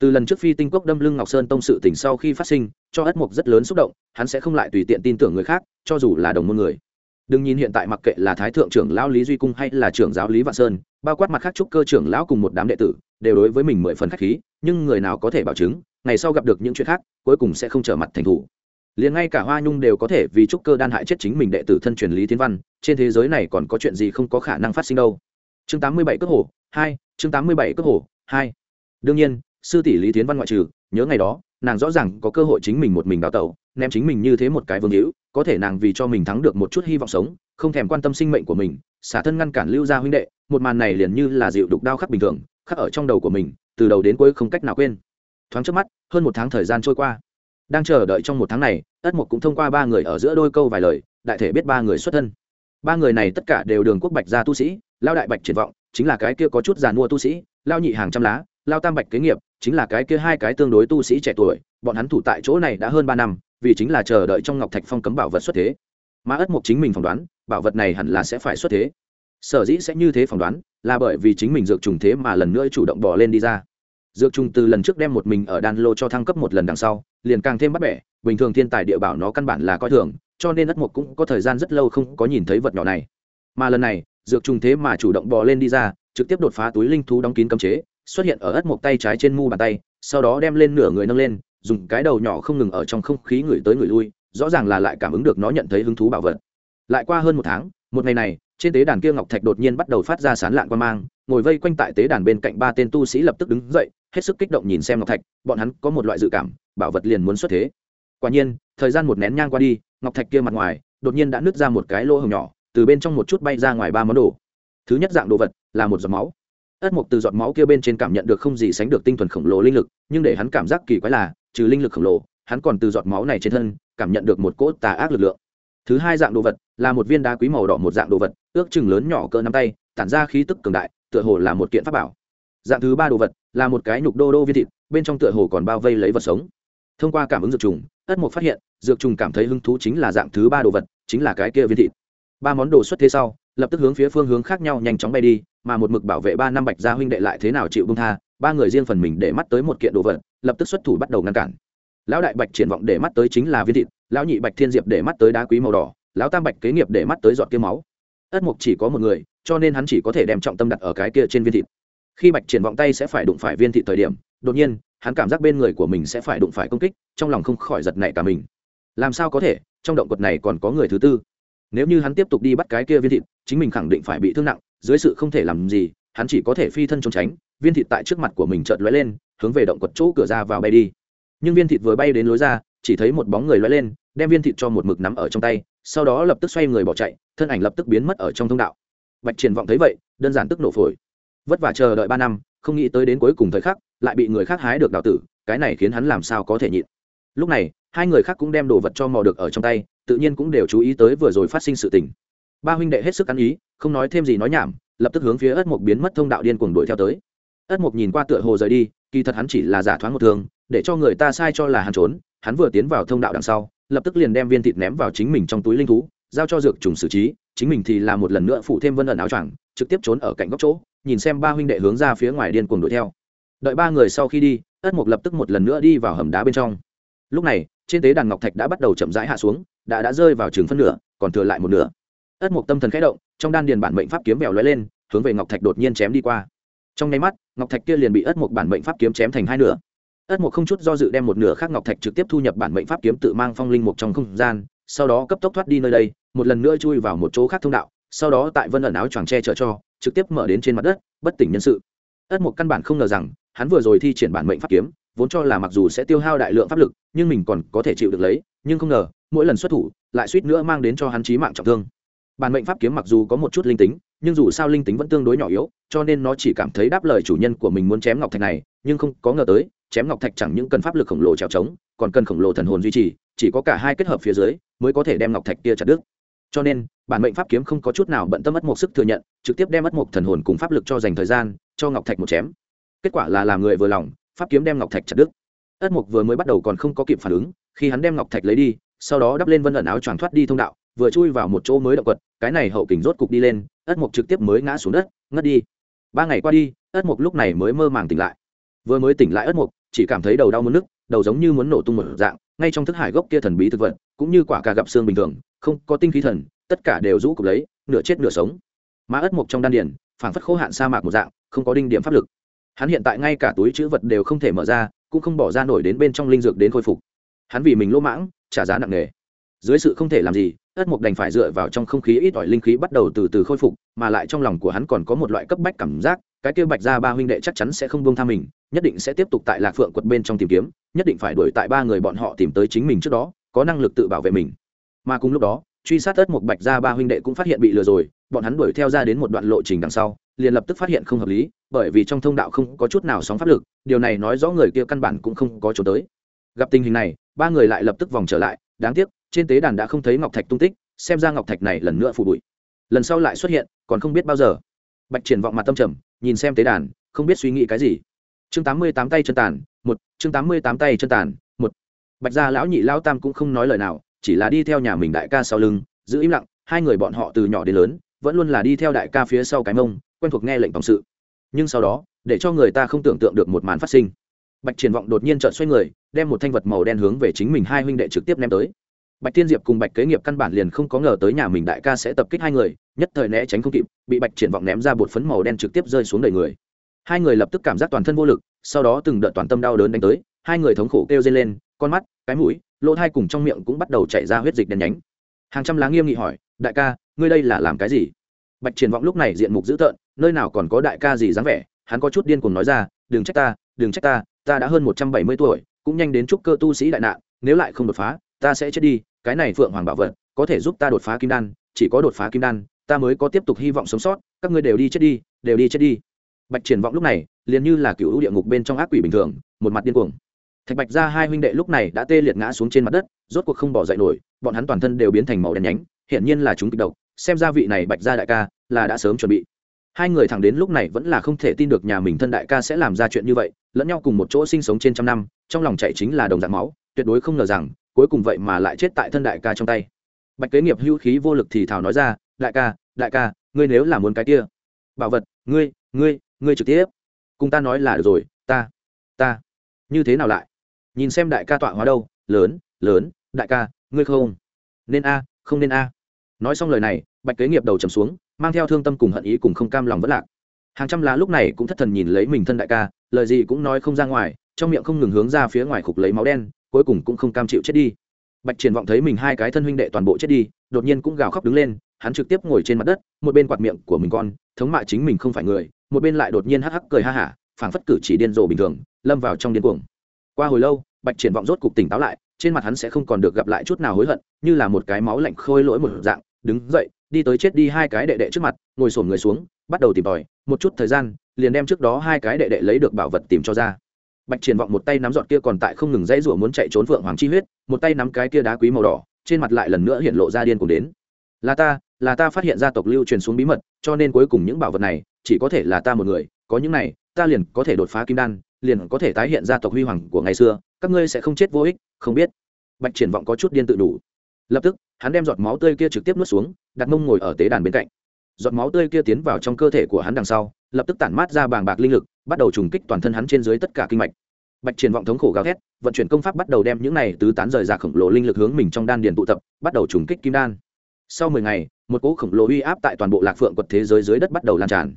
Từ lần trước phi tinh cốc đâm lưng ngọc sơn tông sự tỉnh sau khi phát sinh, cho ất mục rất lớn xúc động, hắn sẽ không lại tùy tiện tin tưởng người khác, cho dù là đồng môn người. Đừng nhìn hiện tại mặc kệ là thái thượng trưởng lão lý duy cung hay là trưởng giáo lý vạn sơn, bao quát mặt khác trúc cơ trưởng lão cùng một đám đệ tử, đều đối với mình mười phần khách khí, nhưng người nào có thể bảo chứng, ngày sau gặp được những chuyện khác, cuối cùng sẽ không trở mặt thành thủ. Liền ngay cả hoa nhung đều có thể vì trúc cơ đan hại chết chính mình đệ tử thân truyền lý thiên văn, trên thế giới này còn có chuyện gì không có khả năng phát sinh đâu chương tám mươi bảy cước hồ, hai, chương tám mươi bảy cước hồ, hai. Đương nhiên, sư tỷ lý tiến văn ngoại trừ, nhớ ngày đó, nàng rõ ràng có cơ hội chính mình một mình đào tẩu, ném chính mình như thế một cái vương hữu, có thể nàng vì cho mình thắng được một chút hy vọng sống, không thèm quan tâm sinh mệnh của mình, xả thân ngăn cản lưu gia huynh đệ, một màn này liền như là dịu đục đau khắc bình thường, khắc ở trong đầu của mình, từ đầu đến cuối không cách nào quên. Thoáng trước mắt, hơn một tháng thời gian trôi qua. Đang chờ đợi trong một tháng này, ất mục cũng thông qua ba người ở giữa đôi câu vài lời, đại thể biết ba người xuất thân ba người này tất cả đều đường quốc bạch gia tu sĩ, lao đại bạch triển vọng, chính là cái kia có chút giàn mua tu sĩ, lao nhị hàng trăm lá, lao tam bạch kế nghiệp, chính là cái kia hai cái tương đối tu sĩ trẻ tuổi, bọn hắn thủ tại chỗ này đã hơn ba năm, vì chính là chờ đợi trong ngọc thạch phong cấm bảo vật xuất thế. Mà ất mục chính mình phỏng đoán, bảo vật này hẳn là sẽ phải xuất thế. Sở dĩ sẽ như thế phỏng đoán, là bởi vì chính mình dược trùng thế mà lần nữa chủ động bỏ lên đi ra. Dược trùng từ lần trước đem một mình ở đan lô cho thăng cấp một lần đằng sau, liền càng thêm bắt bẻ, bình thường thiên tài địa bảo nó căn bản là coi thường cho nên ất mục cũng có thời gian rất lâu không có nhìn thấy vật nhỏ này. Mà lần này, dược trùng thế mà chủ động bò lên đi ra, trực tiếp đột phá túi linh thú đóng kín cấm chế, xuất hiện ở ất mộc tay trái trên mu bàn tay, sau đó đem lên nửa người nâng lên, dùng cái đầu nhỏ không ngừng ở trong không khí người tới người lui, rõ ràng là lại cảm ứng được nó nhận thấy hứng thú bảo vật. Lại qua hơn một tháng, một ngày này, trên tế đàn kia ngọc thạch đột nhiên bắt đầu phát ra sán lạn quan mang, ngồi vây quanh tại tế đàn bên cạnh ba tên tu sĩ lập tức đứng dậy, hết sức kích động nhìn xem ngọc thạch, bọn hắn có một loại dự cảm, bảo vật liền muốn xuất thế. Quả nhiên, thời gian một nén nhang qua đi ngọc thạch kia mặt ngoài, đột nhiên đã nứt ra một cái lỗ hồng nhỏ, từ bên trong một chút bay ra ngoài ba món đồ. Thứ nhất dạng đồ vật là một giọt máu. Ất mục từ giọt máu kia bên trên cảm nhận được không gì sánh được tinh thuần khổng lồ linh lực, nhưng để hắn cảm giác kỳ quái là, trừ linh lực khổng lồ, hắn còn từ giọt máu này trên thân cảm nhận được một cỗ tà ác lực lượng. Thứ hai dạng đồ vật là một viên đá quý màu đỏ một dạng đồ vật, ước chừng lớn nhỏ cỡ nắm tay, tản ra khí tức cường đại, tựa hồ là một kiện pháp bảo. Dạng thứ ba đồ vật là một cái nhục đô đô viên thịt, bên trong tựa hồ còn bao vây lấy vật sống thông qua cảm ứng dược trùng, ất mục phát hiện, dược trùng cảm thấy hứng thú chính là dạng thứ ba đồ vật, chính là cái kia viên thịt. Ba món đồ xuất thế sau, lập tức hướng phía phương hướng khác nhau nhanh chóng bay đi, mà một mực bảo vệ ba năm bạch gia huynh đệ lại thế nào chịu bông tha, ba người riêng phần mình để mắt tới một kiện đồ vật, lập tức xuất thủ bắt đầu ngăn cản. Lão đại bạch triển vọng để mắt tới chính là viên thịt, lão nhị bạch thiên diệp để mắt tới đá quý màu đỏ, lão tam bạch kế nghiệp để mắt tới giọt kia máu. Ất mục chỉ có một người, cho nên hắn chỉ có thể đem trọng tâm đặt ở cái kia trên viên thịt. Khi bạch triển vọng tay sẽ phải đụng phải viên thịt thời điểm, đột nhiên hắn cảm giác bên người của mình sẽ phải đụng phải công kích, trong lòng không khỏi giật nảy cả mình. Làm sao có thể? Trong động quật này còn có người thứ tư. Nếu như hắn tiếp tục đi bắt cái kia viên thịt, chính mình khẳng định phải bị thương nặng, dưới sự không thể làm gì, hắn chỉ có thể phi thân trốn tránh, viên thịt tại trước mặt của mình chợt lóe lên, hướng về động quật chỗ cửa ra vào bay đi. Nhưng viên thịt vừa bay đến lối ra, chỉ thấy một bóng người lóe lên, đem viên thịt cho một mực nắm ở trong tay, sau đó lập tức xoay người bỏ chạy, thân ảnh lập tức biến mất ở trong thông đạo. Bạch triển vọng thấy vậy, đơn giản tức nổ phổi. Vất vả chờ đợi ba năm, không nghĩ tới đến cuối cùng thời khắc lại bị người khác hái được đào tử, cái này khiến hắn làm sao có thể nhịn. Lúc này, hai người khác cũng đem đồ vật cho mò được ở trong tay, tự nhiên cũng đều chú ý tới vừa rồi phát sinh sự tình. Ba huynh đệ hết sức ăn ý, không nói thêm gì nói nhảm, lập tức hướng phía ất mục biến mất thông đạo điên cuồng đuổi theo tới. Ất mục nhìn qua tựa hồ rời đi, kỳ thật hắn chỉ là giả thoáng một thường để cho người ta sai cho là hắn trốn, hắn vừa tiến vào thông đạo đằng sau, lập tức liền đem viên thịt ném vào chính mình trong túi linh thú, giao cho dược trùng xử trí, chính mình thì là một lần nữa phụ thêm vân ẩn áo choàng, trực tiếp trốn ở cạnh góc chỗ, nhìn xem ba huynh đệ hướng ra phía ngoài điên cuồng đuổi theo đợi ba người sau khi đi, ất mục lập tức một lần nữa đi vào hầm đá bên trong. Lúc này, trên tế đàn ngọc thạch đã bắt đầu chậm rãi hạ xuống, đã đã rơi vào trường phân nửa, còn thừa lại một nửa. Ất mục tâm thần khẽ động, trong đan điền bản mệnh pháp kiếm mèo lóe lên, hướng về ngọc thạch đột nhiên chém đi qua. Trong nháy mắt, ngọc thạch kia liền bị ất mục bản mệnh pháp kiếm chém thành hai nửa. Ất mục không chút do dự đem một nửa khác ngọc thạch trực tiếp thu nhập bản mệnh pháp kiếm tự mang phong linh mục trong không gian, sau đó cấp tốc thoát đi nơi đây, một lần nữa chui vào một chỗ khác thông đạo, sau đó tại vân ẩn áo choàng che chở cho, trực tiếp mở đến trên mặt đất, bất tỉnh nhân sự. Ất mục căn bản không ngờ rằng hắn vừa rồi thi triển bản mệnh pháp kiếm, vốn cho là mặc dù sẽ tiêu hao đại lượng pháp lực, nhưng mình còn có thể chịu được lấy, nhưng không ngờ, mỗi lần xuất thủ, lại suýt nữa mang đến cho hắn chí mạng trọng thương. Bản mệnh pháp kiếm mặc dù có một chút linh tính, nhưng dù sao linh tính vẫn tương đối nhỏ yếu, cho nên nó chỉ cảm thấy đáp lời chủ nhân của mình muốn chém ngọc thạch này, nhưng không có ngờ tới, chém ngọc thạch chẳng những cần pháp lực khổng lồ trèo trống, còn cần khổng lồ thần hồn duy trì, chỉ có cả hai kết hợp phía dưới, mới có thể đem ngọc thạch kia chặt đứt. Cho nên, bản mệnh pháp kiếm không có chút nào bận tâm mất một sức thừa nhận, trực tiếp đem mất một thần hồn cùng pháp lực cho dành thời gian, cho ngọc thạch một chém kết quả là làm người vừa lòng, pháp kiếm đem ngọc thạch chặt đứt. Ất mục vừa mới bắt đầu còn không có kịp phản ứng, khi hắn đem ngọc thạch lấy đi, sau đó đắp lên vân ẩn áo choàng thoát đi thông đạo, vừa chui vào một chỗ mới động quật, cái này hậu kình rốt cục đi lên, ất mục trực tiếp mới ngã xuống đất, ngất đi. Ba ngày qua đi, ất mục lúc này mới mơ màng tỉnh lại. Vừa mới tỉnh lại ất mục, chỉ cảm thấy đầu đau muốn nức đầu giống như muốn nổ tung một dạng, ngay trong thức hải gốc kia thần bí thực vật, cũng như quả cà gặp xương bình thường, không có tinh khí thần, tất cả đều rũ cục lấy, nửa chết nửa sống. Mà ất mục trong đan điển phảng phất khô hạn sa mạc một dạng, không có đinh điểm pháp lực hắn hiện tại ngay cả túi chữ vật đều không thể mở ra, cũng không bỏ ra nổi đến bên trong linh dược đến khôi phục. Hắn vì mình lỗ mãng, trả giá nặng nề. Dưới sự không thể làm gì, ất mục đành phải dựa vào trong không khí ít ỏi linh khí bắt đầu từ từ khôi phục, mà lại trong lòng của hắn còn có một loại cấp bách cảm giác, cái kia bạch ra ba huynh đệ chắc chắn sẽ không buông tha mình, nhất định sẽ tiếp tục tại lạc phượng quật bên trong tìm kiếm, nhất định phải đuổi tại ba người bọn họ tìm tới chính mình trước đó, có năng lực tự bảo vệ mình. Mà cùng lúc đó truy sát ất một bạch ra ba huynh đệ cũng phát hiện bị lừa rồi, bọn hắn đuổi theo ra đến một đoạn lộ trình đằng sau, liền lập tức phát hiện không hợp lý, bởi vì trong thông đạo không có chút nào sóng pháp lực, điều này nói rõ người kia căn bản cũng không có chỗ tới. Gặp tình hình này, ba người lại lập tức vòng trở lại, đáng tiếc, trên tế đàn đã không thấy ngọc thạch tung tích, xem ra ngọc thạch này lần nữa phủ bụi. Lần sau lại xuất hiện, còn không biết bao giờ. Bạch triển vọng mặt tâm trầm, nhìn xem tế đàn, không biết suy nghĩ cái gì. Chương tám mươi tám tay chân tàn, một, chương tám mươi tám tay chân tàn, một. Bạch gia lão nhị lão tam cũng không nói lời nào chỉ là đi theo nhà mình đại ca sau lưng, giữ im lặng, hai người bọn họ từ nhỏ đến lớn, vẫn luôn là đi theo đại ca phía sau cái mông, quen thuộc nghe lệnh tổng sự. Nhưng sau đó, để cho người ta không tưởng tượng được một màn phát sinh, bạch triển vọng đột nhiên trợn xoay người, đem một thanh vật màu đen hướng về chính mình hai huynh đệ trực tiếp ném tới. Bạch tiên diệp cùng bạch kế nghiệp căn bản liền không có ngờ tới nhà mình đại ca sẽ tập kích hai người, nhất thời né tránh không kịp, bị bạch triển vọng ném ra bột phấn màu đen trực tiếp rơi xuống đầy người. Hai người lập tức cảm giác toàn thân vô lực, sau đó từng đợt toàn tâm đau đớn đánh tới, hai người thống khổ kêu dây lên, con mắt, cái mũi lỗ thai cùng trong miệng cũng bắt đầu chảy ra huyết dịch đen nhánh. Hàng trăm lá nghiêm nghị hỏi, đại ca, ngươi đây là làm cái gì? Bạch triển vọng lúc này diện mục dữ tợn, nơi nào còn có đại ca gì dáng vẻ, hắn có chút điên cuồng nói ra, đừng trách ta, đừng trách ta ta đã hơn một trăm bảy mươi tuổi, cũng nhanh đến chúc cơ tu sĩ đại nạn, nếu lại không đột phá, ta sẽ chết đi, cái này phượng hoàng bảo vật, có thể giúp ta đột phá kim đan, chỉ có đột phá kim đan, ta mới có tiếp tục hy vọng sống sót, các ngươi đều đi chết đi, đều đi chết đi. Bạch triển vọng lúc này, liền như là cựu địa ngục bên trong ác quỷ bình thường, một mặt điên cuồng thạch bạch ra hai huynh đệ lúc này đã tê liệt ngã xuống trên mặt đất, rốt cuộc không bỏ dậy nổi, bọn hắn toàn thân đều biến thành màu đen nhánh, hiển nhiên là chúng kịch độc, xem ra vị này bạch ra đại ca là đã sớm chuẩn bị. Hai người thẳng đến lúc này vẫn là không thể tin được nhà mình thân đại ca sẽ làm ra chuyện như vậy, lẫn nhau cùng một chỗ sinh sống trên trăm năm, trong lòng chạy chính là đồng dạng máu, tuyệt đối không ngờ rằng, cuối cùng vậy mà lại chết tại thân đại ca trong tay. Bạch kế nghiệp hữu khí vô lực thì thào nói ra, đại ca đại ca, ngươi nếu là muốn cái kia, bảo vật, ngươi ngươi ngươi trực tiếp, cùng ta nói là được rồi, ta ta, như thế nào lại? Nhìn xem đại ca tọa hóa đâu, lớn lớn, đại ca, ngươi không? Nên a, không nên a. Nói xong lời này, bạch kế nghiệp đầu trầm xuống, mang theo thương tâm cùng hận ý cùng không cam lòng vất lạc. Hàng trăm lá lúc này cũng thất thần nhìn lấy mình thân đại ca, lời gì cũng nói không ra ngoài, trong miệng không ngừng hướng ra phía ngoài khục lấy máu đen, cuối cùng cũng không cam chịu chết đi. Bạch triển vọng thấy mình hai cái thân huynh đệ toàn bộ chết đi, đột nhiên cũng gào khóc đứng lên, hắn trực tiếp ngồi trên mặt đất, một bên quạt miệng của mình con, thống mạ chính mình không phải người, một bên lại đột nhiên hắc hắc cười ha hả, phảng phất cử chỉ điên rồ bình thường, lâm vào trong điên cuồng. Qua hồi lâu bạch triển vọng rốt cục tỉnh táo lại, trên mặt hắn sẽ không còn được gặp lại chút nào hối hận, như là một cái máu lạnh khôi lỗi một dạng, đứng dậy, đi tới chết đi hai cái đệ đệ trước mặt, ngồi sổm người xuống, bắt đầu tìm tòi, một chút thời gian, liền đem trước đó hai cái đệ đệ lấy được bảo vật tìm cho ra. Bạch triển vọng một tay nắm giọt kia còn tại không ngừng dãy rủa muốn chạy trốn vượng hoàng chi huyết, một tay nắm cái kia đá quý màu đỏ, trên mặt lại lần nữa hiện lộ ra điên cùng đến. Là ta là ta phát hiện gia tộc lưu truyền xuống bí mật, cho nên cuối cùng những bảo vật này, chỉ có thể là ta một người, có những này, ta liền có thể đột phá kim đan liền có thể tái hiện ra tộc huy hoàng của ngày xưa, các ngươi sẽ không chết vô ích, không biết. Bạch triển vọng có chút điên tự đủ. Lập tức, hắn đem giọt máu tươi kia trực tiếp nuốt xuống, đặt mông ngồi ở tế đàn bên cạnh. Giọt máu tươi kia tiến vào trong cơ thể của hắn đằng sau, lập tức tản mát ra bàng bạc linh lực, bắt đầu trùng kích toàn thân hắn trên dưới tất cả kinh mạch. Bạch triển vọng thống khổ gào thét, vận chuyển công pháp bắt đầu đem những này tứ tán rời ra khổng lồ linh lực hướng mình trong đan điền tụ tập, bắt đầu trùng kích kim đan. Sau mười ngày, một cỗ khổng lồ uy áp tại toàn bộ lạc phượng quật thế giới dưới đất bắt đầu lan tràn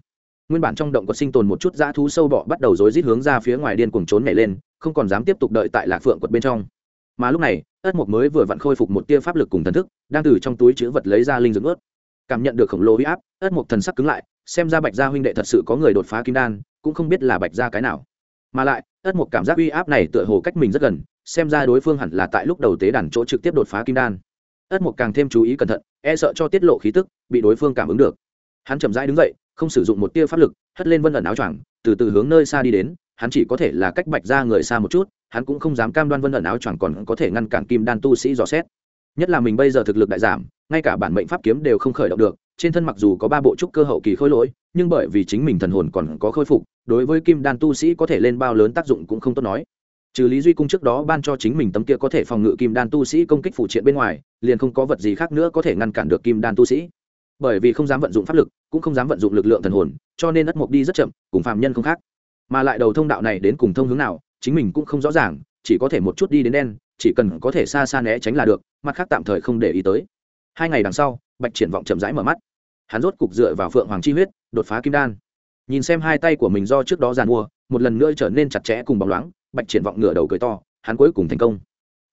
nguyên bản trong động quật sinh tồn một chút dã thú sâu bọ bắt đầu rối rít hướng ra phía ngoài điên cuồng trốn nhảy lên, không còn dám tiếp tục đợi tại lạc phượng quật bên trong. Mà lúc này, ất mục mới vừa vặn khôi phục một tia pháp lực cùng thần thức, đang từ trong túi chứa vật lấy ra linh dưỡng ướt. Cảm nhận được khổng lồ uy áp, ất mục thần sắc cứng lại, xem ra bạch gia huynh đệ thật sự có người đột phá kim đan, cũng không biết là bạch gia cái nào. Mà lại, ất mục cảm giác uy áp này tựa hồ cách mình rất gần, xem ra đối phương hẳn là tại lúc đầu tế đàn chỗ trực tiếp đột phá kim đan. Ất mục càng thêm chú ý cẩn thận e sợ cho tiết lộ khí tức, bị đối phương cảm ứng được hắn chậm rãi đứng dậy, không sử dụng một tia pháp lực, hất lên vân ẩn áo choàng, từ từ hướng nơi xa đi đến, hắn chỉ có thể là cách bạch ra người xa một chút, hắn cũng không dám cam đoan vân ẩn áo choàng còn có thể ngăn cản kim đan tu sĩ dò xét. Nhất là mình bây giờ thực lực đại giảm, ngay cả bản mệnh pháp kiếm đều không khởi động được, trên thân mặc dù có ba bộ trúc cơ hậu kỳ khôi lỗi, nhưng bởi vì chính mình thần hồn còn có khôi phục, đối với kim đan tu sĩ có thể lên bao lớn tác dụng cũng không tốt nói. Trừ lý duy cung trước đó ban cho chính mình tấm kia có thể phòng ngự kim đan tu sĩ công kích phụ triện bên ngoài, liền không có vật gì khác nữa có thể ngăn cản được kim đan tu sĩ bởi vì không dám vận dụng pháp lực, cũng không dám vận dụng lực lượng thần hồn, cho nên ất mộc đi rất chậm, cùng phạm nhân không khác. Mà lại đầu thông đạo này đến cùng thông hướng nào, chính mình cũng không rõ ràng, chỉ có thể một chút đi đến đen, chỉ cần có thể xa xa né tránh là được, mặt khác tạm thời không để ý tới. Hai ngày đằng sau, bạch triển vọng chậm rãi mở mắt. Hắn rốt cục dựa vào phượng hoàng chi huyết, đột phá kim đan. Nhìn xem hai tay của mình do trước đó giàn mua, một lần nữa trở nên chặt chẽ cùng bóng loáng, bạch triển vọng ngửa đầu cười to, hắn cuối cùng thành công.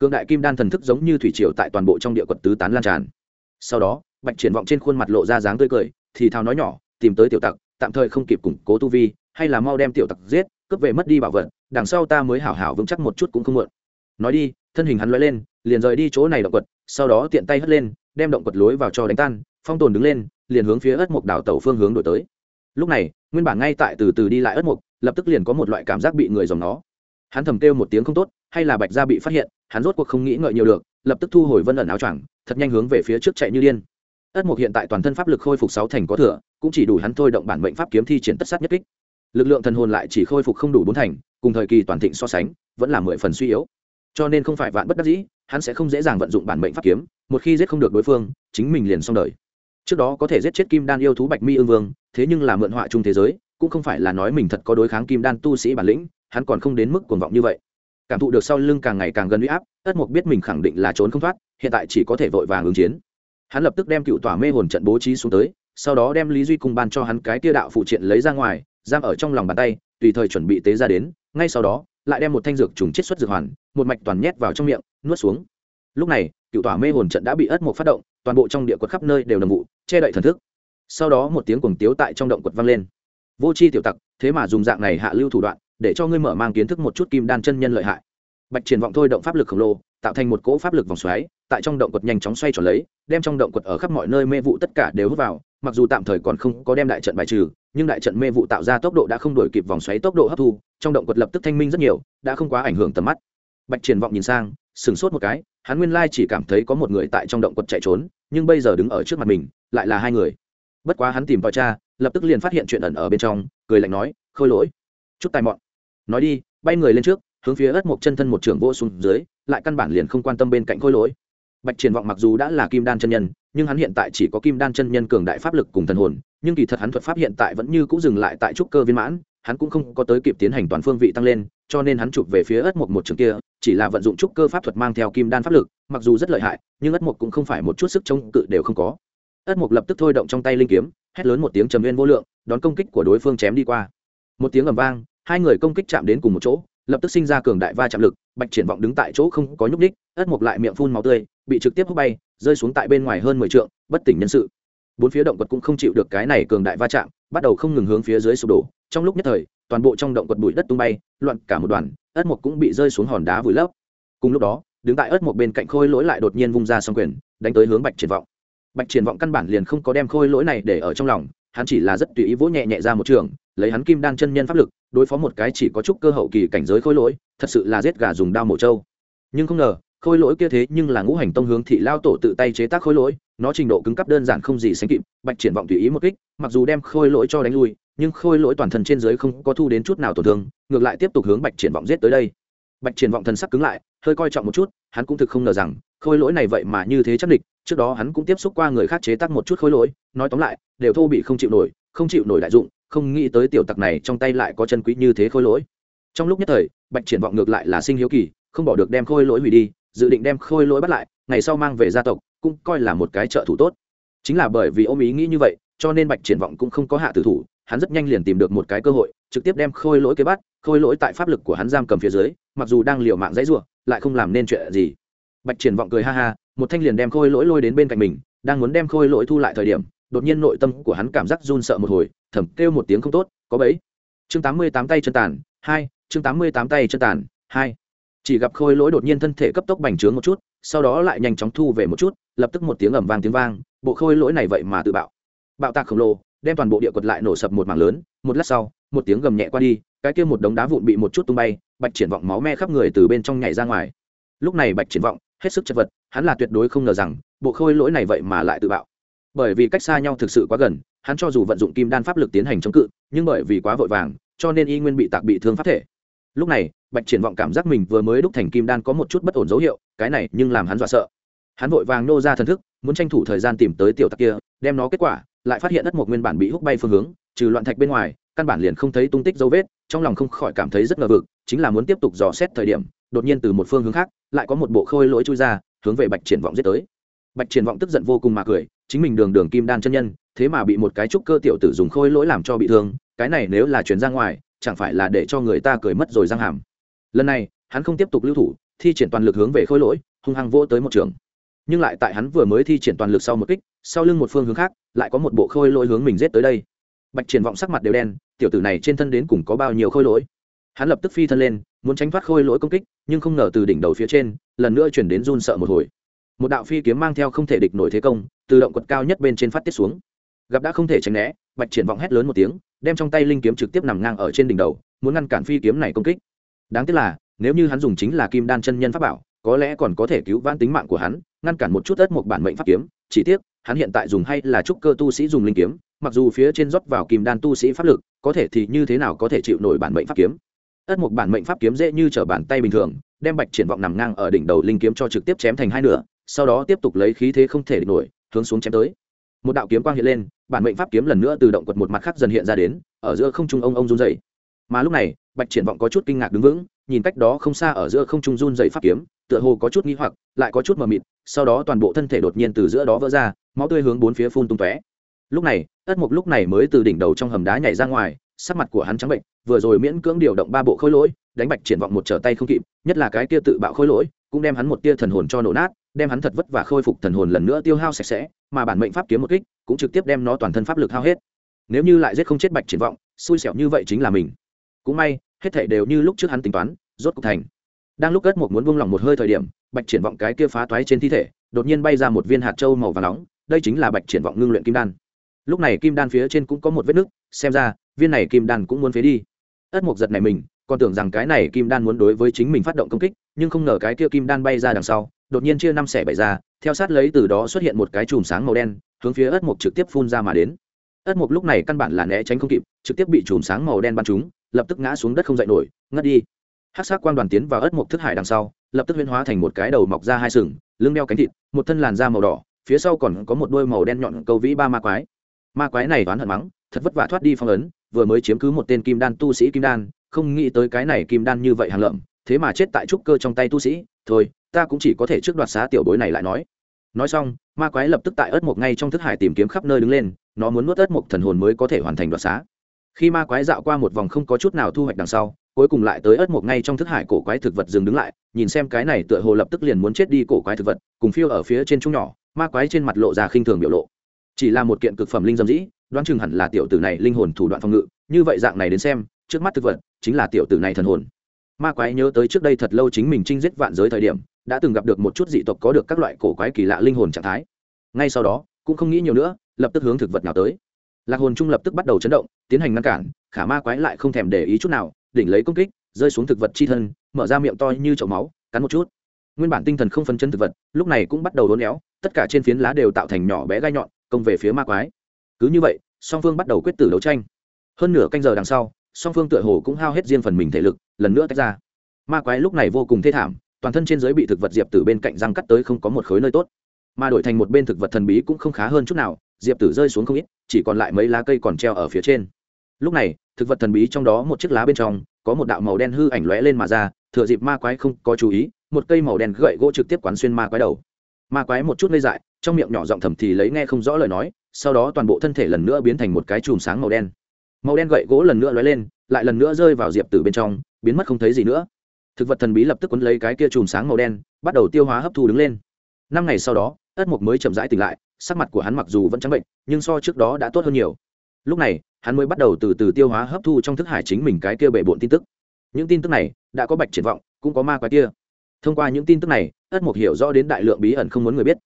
Cương đại kim đan thần thức giống như thủy triều tại toàn bộ trong địa quật tứ tán lan tràn. Sau đó bạch triển vọng trên khuôn mặt lộ ra dáng tươi cười, thì thào nói nhỏ, tìm tới tiểu tặc, tạm thời không kịp củng cố tu vi, hay là mau đem tiểu tặc giết, cướp về mất đi bảo vật, đằng sau ta mới hảo hảo vững chắc một chút cũng không muộn. Nói đi, thân hình hắn lóe lên, liền rời đi chỗ này động quật, sau đó tiện tay hất lên, đem động quật lối vào cho đánh tan, phong tồn đứng lên, liền hướng phía ất mục đảo tàu phương hướng đổi tới. Lúc này, nguyên bản ngay tại từ từ đi lại ất mục lập tức liền có một loại cảm giác bị người dòng nó. Hắn thầm kêu một tiếng không tốt, hay là bạch gia bị phát hiện, hắn rốt cuộc không nghĩ ngợi nhiều được, lập tức thu hồi vân ẩn áo choàng, thật nhanh hướng về phía trước chạy như điên ất mục hiện tại toàn thân pháp lực khôi phục sáu thành có thừa, cũng chỉ đủ hắn thôi động bản mệnh pháp kiếm thi triển tất sát nhất kích. Lực lượng thần hồn lại chỉ khôi phục không đủ bốn thành, cùng thời kỳ toàn thịnh so sánh, vẫn là mười phần suy yếu. Cho nên không phải vạn bất đắc dĩ, hắn sẽ không dễ dàng vận dụng bản mệnh pháp kiếm, một khi giết không được đối phương, chính mình liền xong đời. Trước đó có thể giết chết kim đan yêu thú bạch mi ương vương, thế nhưng là mượn họa chung thế giới, cũng không phải là nói mình thật có đối kháng kim đan tu sĩ bản lĩnh, hắn còn không đến mức cuồng vọng như vậy. Cảm thụ được sau lưng càng ngày càng gần uy áp, ất mục biết mình khẳng định là trốn không thoát, hiện tại chỉ có thể vội vàng ứng chiến hắn lập tức đem cựu tỏa mê hồn trận bố trí xuống tới, sau đó đem lý duy cùng ban cho hắn cái tia đạo phụ triện lấy ra ngoài, giam ở trong lòng bàn tay, tùy thời chuẩn bị tế ra đến, ngay sau đó, lại đem một thanh dược trùng chiết xuất dược hoàn, một mạch toàn nhét vào trong miệng, nuốt xuống. Lúc này, cựu tỏa mê hồn trận đã bị ất mộc phát động, toàn bộ trong địa quật khắp nơi đều nằm vụ, che đậy thần thức. Sau đó một tiếng cuồng tiếu tại trong động quật vang lên. Vô c h i tiểu tặc, thế mà dùng dạng này hạ lưu thủ đoạn, để cho ngươi mở mang kiến thức một chút kim đan chân nhân lợi hại. Bạch triển vọng thôi động pháp lực khổng lồ, tạo thành một cỗ pháp lực vòng xoáy tại trong động quật nhanh chóng xoay tròn lấy, đem trong động quật ở khắp mọi nơi mê vụ tất cả đều hút vào, mặc dù tạm thời còn không có đem đại trận bài trừ, nhưng đại trận mê vụ tạo ra tốc độ đã không đổi kịp vòng xoáy tốc độ hấp thu, trong động quật lập tức thanh minh rất nhiều, đã không quá ảnh hưởng tầm mắt. Bạch triển vọng nhìn sang, sửng sốt một cái, hắn nguyên lai chỉ cảm thấy có một người tại trong động quật chạy trốn, nhưng bây giờ đứng ở trước mặt mình, lại là hai người. Bất quá hắn tìm vào cha lập tức liền phát hiện chuyện ẩn ở bên trong, cười lạnh nói, khôi lỗi, chút tài mọn. Nói đi, bay người lên trước, hướng phía ất một chân thân một trường vô xuống dưới, lại căn bản liền không quan tâm bên cạnh khôi lỗi bạch triển vọng mặc dù đã là kim đan chân nhân, nhưng hắn hiện tại chỉ có kim đan chân nhân cường đại pháp lực cùng thần hồn, nhưng kỳ thật hắn thuật pháp hiện tại vẫn như cũng dừng lại tại trúc cơ viên mãn, hắn cũng không có tới kịp tiến hành toàn phương vị tăng lên, cho nên hắn chụp về phía ất mục một trường kia, chỉ là vận dụng trúc cơ pháp thuật mang theo kim đan pháp lực, mặc dù rất lợi hại, nhưng ất mục cũng không phải một chút sức chống cự đều không có. ất mục lập tức thôi động trong tay linh kiếm, hét lớn một tiếng trầm uyên vô lượng, đón công kích của đối phương chém đi qua. Một tiếng ầm vang, hai người công kích chạm đến cùng một chỗ lập tức sinh ra cường đại va chạm lực, bạch triển vọng đứng tại chỗ không có nhúc ních ất mộc lại miệng phun máu tươi, bị trực tiếp hút bay, rơi xuống tại bên ngoài hơn mười trượng, bất tỉnh nhân sự. Bốn phía động vật cũng không chịu được cái này cường đại va chạm, bắt đầu không ngừng hướng phía dưới sụp đổ. Trong lúc nhất thời, toàn bộ trong động vật bụi đất tung bay, loạn cả một đoàn, ất mộc cũng bị rơi xuống hòn đá vùi lấp. Cùng lúc đó, đứng tại ất một bên cạnh khôi lỗi lại đột nhiên vung ra xong quyền, đánh tới hướng bạch triển vọng. Bạch triển vọng căn bản liền không có đem khôi lỗi này để ở trong lòng, hắn chỉ là rất tùy ý vỗ nhẹ nhẹ ra một trường lấy hắn kim đan chân nhân pháp lực, đối phó một cái chỉ có chút cơ hậu kỳ cảnh giới khôi lỗi, thật sự là giết gà dùng đao mổ trâu. Nhưng không ngờ, khôi lỗi kia thế nhưng là ngũ hành tông hướng thị lao tổ tự tay chế tác khôi lỗi, nó trình độ cứng cấp đơn giản không gì sánh kịp, bạch triển vọng tùy ý một kích, mặc dù đem khôi lỗi cho đánh lui, nhưng khôi lỗi toàn thân trên dưới không có thu đến chút nào tổn thương, ngược lại tiếp tục hướng bạch triển vọng giết tới đây. Bạch triển vọng thần sắc cứng lại, hơi coi trọng một chút, hắn cũng thực không ngờ rằng, khôi lỗi này vậy mà như thế chắc địch, trước đó hắn cũng tiếp xúc qua người khác chế tác một chút khôi lỗi, nói tóm lại, đều thô bị không chịu nổi, không chịu nổi đại dụng không nghĩ tới tiểu tặc này trong tay lại có chân quý như thế khôi lỗi. Trong lúc nhất thời, bạch triển vọng ngược lại là sinh hiếu kỳ, không bỏ được đem khôi lỗi hủy đi, dự định đem khôi lỗi bắt lại, ngày sau mang về gia tộc, cũng coi là một cái trợ thủ tốt. Chính là bởi vì ôm ý nghĩ như vậy, cho nên bạch triển vọng cũng không có hạ tử thủ, hắn rất nhanh liền tìm được một cái cơ hội, trực tiếp đem khôi lỗi kế bắt, khôi lỗi tại pháp lực của hắn giam cầm phía dưới, mặc dù đang liều mạng dãy ruộng lại không làm nên chuyện gì. Bạch triển vọng cười ha ha, một thanh liền đem khôi lỗi lôi đến bên cạnh mình, đang muốn đem khôi lỗi thu lại thời điểm đột nhiên nội tâm của hắn cảm giác run sợ một hồi, thầm kêu một tiếng không tốt, có bẫy. Chương tám mươi tám tay chân tàn, hai, chương tám mươi tám tay chân tàn, hai. Chỉ gặp khôi lỗi đột nhiên thân thể cấp tốc bành trướng một chút, sau đó lại nhanh chóng thu về một chút, lập tức một tiếng ẩm vang tiếng vang, bộ khôi lỗi này vậy mà tự bạo. Bạo tạc khổng lồ, đem toàn bộ địa quật lại nổ sập một mảng lớn, một lát sau, một tiếng gầm nhẹ qua đi, cái kia một đống đá vụn bị một chút tung bay, bạch triển vọng máu me khắp người từ bên trong nhảy ra ngoài. Lúc này bạch triển vọng, hết sức chật vật, hắn là tuyệt đối không ngờ rằng bộ khôi lỗi này vậy mà lại tự bạo bởi vì cách xa nhau thực sự quá gần, hắn cho dù vận dụng kim đan pháp lực tiến hành chống cự, nhưng bởi vì quá vội vàng, cho nên y nguyên bị tạc bị thương pháp thể. Lúc này, bạch triển vọng cảm giác mình vừa mới đúc thành kim đan có một chút bất ổn dấu hiệu, cái này nhưng làm hắn dọa sợ. Hắn vội vàng nô ra thần thức, muốn tranh thủ thời gian tìm tới tiểu tặc kia, đem nó kết quả, lại phát hiện đất một nguyên bản bị hút bay phương hướng, trừ loạn thạch bên ngoài, căn bản liền không thấy tung tích dấu vết, trong lòng không khỏi cảm thấy rất ngờ vực, chính là muốn tiếp tục dò xét thời điểm, đột nhiên từ một phương hướng khác, lại có một bộ khôi lỗi chui ra, hướng về bạch triển vọng giết tới. Bạch triển vọng tức giận vô cùng mà cười chính mình đường đường kim đan chân nhân, thế mà bị một cái trúc cơ tiểu tử dùng khôi lỗi làm cho bị thương, cái này nếu là chuyển ra ngoài, chẳng phải là để cho người ta cười mất rồi răng hàm. Lần này, hắn không tiếp tục lưu thủ, thi triển toàn lực hướng về khôi lỗi, hung hăng vô tới một trường. Nhưng lại tại hắn vừa mới thi triển toàn lực sau một kích, sau lưng một phương hướng khác, lại có một bộ khôi lỗi hướng mình giết tới đây. Bạch triển vọng sắc mặt đều đen, tiểu tử này trên thân đến cùng có bao nhiêu khôi lỗi? Hắn lập tức phi thân lên, muốn tránh thoát khôi lỗi công kích, nhưng không ngờ từ đỉnh đầu phía trên, lần nữa chuyển đến run sợ một hồi. Một đạo phi kiếm mang theo không thể địch nổi thế công từ động quật cao nhất bên trên phát tiết xuống. Gặp đã không thể tránh né, bạch triển vọng hét lớn một tiếng, đem trong tay linh kiếm trực tiếp nằm ngang ở trên đỉnh đầu, muốn ngăn cản phi kiếm này công kích. Đáng tiếc là, nếu như hắn dùng chính là kim đan chân nhân pháp bảo, có lẽ còn có thể cứu vãn tính mạng của hắn, ngăn cản một chút ớt một bản mệnh pháp kiếm. Chỉ tiếc, hắn hiện tại dùng hay là trúc cơ tu sĩ dùng linh kiếm, mặc dù phía trên rót vào kim đan tu sĩ pháp lực, có thể thì như thế nào có thể chịu nổi bản mệnh pháp kiếm? Ất một bản mệnh pháp kiếm dễ như t r ở bàn tay bình thường, đem bạch triển vọng nằm ngang ở đỉnh đầu linh kiếm cho trực tiếp chém thành hai nửa, sau đó tiếp tục lấy khí thế không thể địch nổi hướng xuống chém tới. Một đạo kiếm quang hiện lên, bản mệnh pháp kiếm lần nữa từ động quật một mặt khác dần hiện ra đến, ở giữa không trung ông ông run dày mà lúc này, bạch triển vọng có chút kinh ngạc đứng vững, nhìn cách đó không xa ở giữa không trung run dày pháp kiếm, tựa hồ có chút nghi hoặc, lại có chút mờ mịt, sau đó toàn bộ thân thể đột nhiên từ giữa đó vỡ ra, máu tươi hướng bốn phía phun tung tóe. Lúc này ất mục lúc này mới từ đỉnh đầu trong hầm đá nhảy ra ngoài, sắc mặt của hắn trắng bệnh, vừa rồi miễn cưỡng điều động ba bộ khối lỗi, đánh bạch triển vọng một trở tay không kịp, nhất là cái kia tự bạo khối lỗi, cũng đem hắn một tia thần hồn cho nổ nát đem hắn thật vất và khôi phục thần hồn lần nữa tiêu hao sạch sẽ, mà bản mệnh pháp kiếm một kích cũng trực tiếp đem nó toàn thân pháp lực hao hết. Nếu như lại giết không chết bạch triển vọng, xui xẻo như vậy chính là mình. Cũng may, hết thảy đều như lúc trước hắn tính toán, rốt cục thành. Đang lúc cất một muốn buông lỏng một hơi thời điểm, bạch triển vọng cái kia phá toái trên thi thể, đột nhiên bay ra một viên hạt châu màu vàng nóng, đây chính là bạch triển vọng ngưng luyện kim đan. Lúc này kim đan phía trên cũng có một vết nứt, xem ra, viên này kim đan cũng muốn phế đi. Ất mục giật này mình, còn tưởng rằng cái này kim đan muốn đối với chính mình phát động công kích, nhưng không ngờ cái kia kim đan bay ra đằng sau đột nhiên chia năm xẻ bảy ra, theo sát lấy từ đó xuất hiện một cái chùm sáng màu đen, hướng phía ất mục trực tiếp phun ra mà đến. ất mục lúc này căn bản là né tránh không kịp, trực tiếp bị chùm sáng màu đen bắn trúng, lập tức ngã xuống đất không dậy nổi, ngất đi. Hát sắc quang đoàn tiến vào ất mục thức hải đằng sau, lập tức huyên hóa thành một cái đầu mọc ra hai sừng, lưng đeo cánh thịt, một thân làn da màu đỏ, phía sau còn có một đôi màu đen nhọn câu vĩ ba ma quái. Ma quái này toán hận mắng, thật vất vả thoát đi phong ấn, vừa mới chiếm cứ một tên kim đan tu sĩ kim đan, không nghĩ tới cái này kim đan như vậy hàng lợm, thế mà chết tại trúc cơ trong tay tu sĩ, thôi ta cũng chỉ có thể trước đoạt xá tiểu bối này lại nói. Nói xong, ma quái lập tức tại ớt mộc ngay trong thức hải tìm kiếm khắp nơi đứng lên, nó muốn nuốt ớt mộc thần hồn mới có thể hoàn thành đoạt xá. Khi ma quái dạo qua một vòng không có chút nào thu hoạch đằng sau, cuối cùng lại tới ớt mộc ngay trong thức hải cổ quái thực vật dừng đứng lại, nhìn xem cái này tựa hồ lập tức liền muốn chết đi cổ quái thực vật, cùng phiêu ở phía trên trung nhỏ, ma quái trên mặt lộ ra khinh thường biểu lộ. Chỉ là một kiện cực phẩm linh dâm dĩ, đoán chừng hẳn là tiểu tử này linh hồn thủ đoạn phòng ngự, như vậy dạng này đến xem, trước mắt thực vật chính là tiểu tử này thần hồn. Ma quái nhớ tới trước đây thật lâu chính mình chinh giết vạn giới thời điểm đã từng gặp được một chút dị tộc có được các loại cổ quái kỳ lạ linh hồn trạng thái. Ngay sau đó, cũng không nghĩ nhiều nữa, lập tức hướng thực vật nào tới. Lạc hồn trung lập tức bắt đầu chấn động, tiến hành ngăn cản, khả ma quái lại không thèm để ý chút nào, đỉnh lấy công kích, rơi xuống thực vật chi thân, mở ra miệng to như chậu máu, cắn một chút. Nguyên bản tinh thần không phân chân thực vật, lúc này cũng bắt đầu đốn éo, tất cả trên phiến lá đều tạo thành nhỏ bé gai nhọn, công về phía ma quái. Cứ như vậy, song phương bắt đầu quyết tử đấu tranh. Hơn nửa canh giờ đằng sau, song phương tựa hồ cũng hao hết riêng phần mình thể lực, lần nữa tách ra. Ma quái lúc này vô cùng thê thảm toàn thân trên giới bị thực vật diệp tử bên cạnh răng cắt tới không có một khối nơi tốt. Mà đổi thành một bên thực vật thần bí cũng không khá hơn chút nào, diệp tử rơi xuống không ít, chỉ còn lại mấy lá cây còn treo ở phía trên. Lúc này, thực vật thần bí trong đó một chiếc lá bên trong, có một đạo màu đen hư ảnh lóe lên mà ra, thừa dịp ma quái không có chú ý, một cây màu đen gậy gỗ trực tiếp quán xuyên ma quái đầu. Ma quái một chút ngây dại, trong miệng nhỏ giọng thầm thì lấy nghe không rõ lời nói, sau đó toàn bộ thân thể lần nữa biến thành một cái chùm sáng màu đen. Màu đen gậy gỗ lần nữa lóe lên, lại lần nữa rơi vào diệp tử bên trong, biến mất không thấy gì nữa thực vật thần bí lập tức quấn lấy cái kia chùm sáng màu đen, bắt đầu tiêu hóa hấp thu đứng lên. Năm ngày sau đó, ất mục mới chậm rãi tỉnh lại, sắc mặt của hắn mặc dù vẫn trắng bệnh, nhưng so trước đó đã tốt hơn nhiều. Lúc này, hắn mới bắt đầu từ từ tiêu hóa hấp thu trong thức hải chính mình cái kia bể bộn tin tức. Những tin tức này, đã có bạch triển vọng, cũng có ma quái kia. Thông qua những tin tức này, ất mục hiểu rõ đến đại lượng bí ẩn không muốn người biết.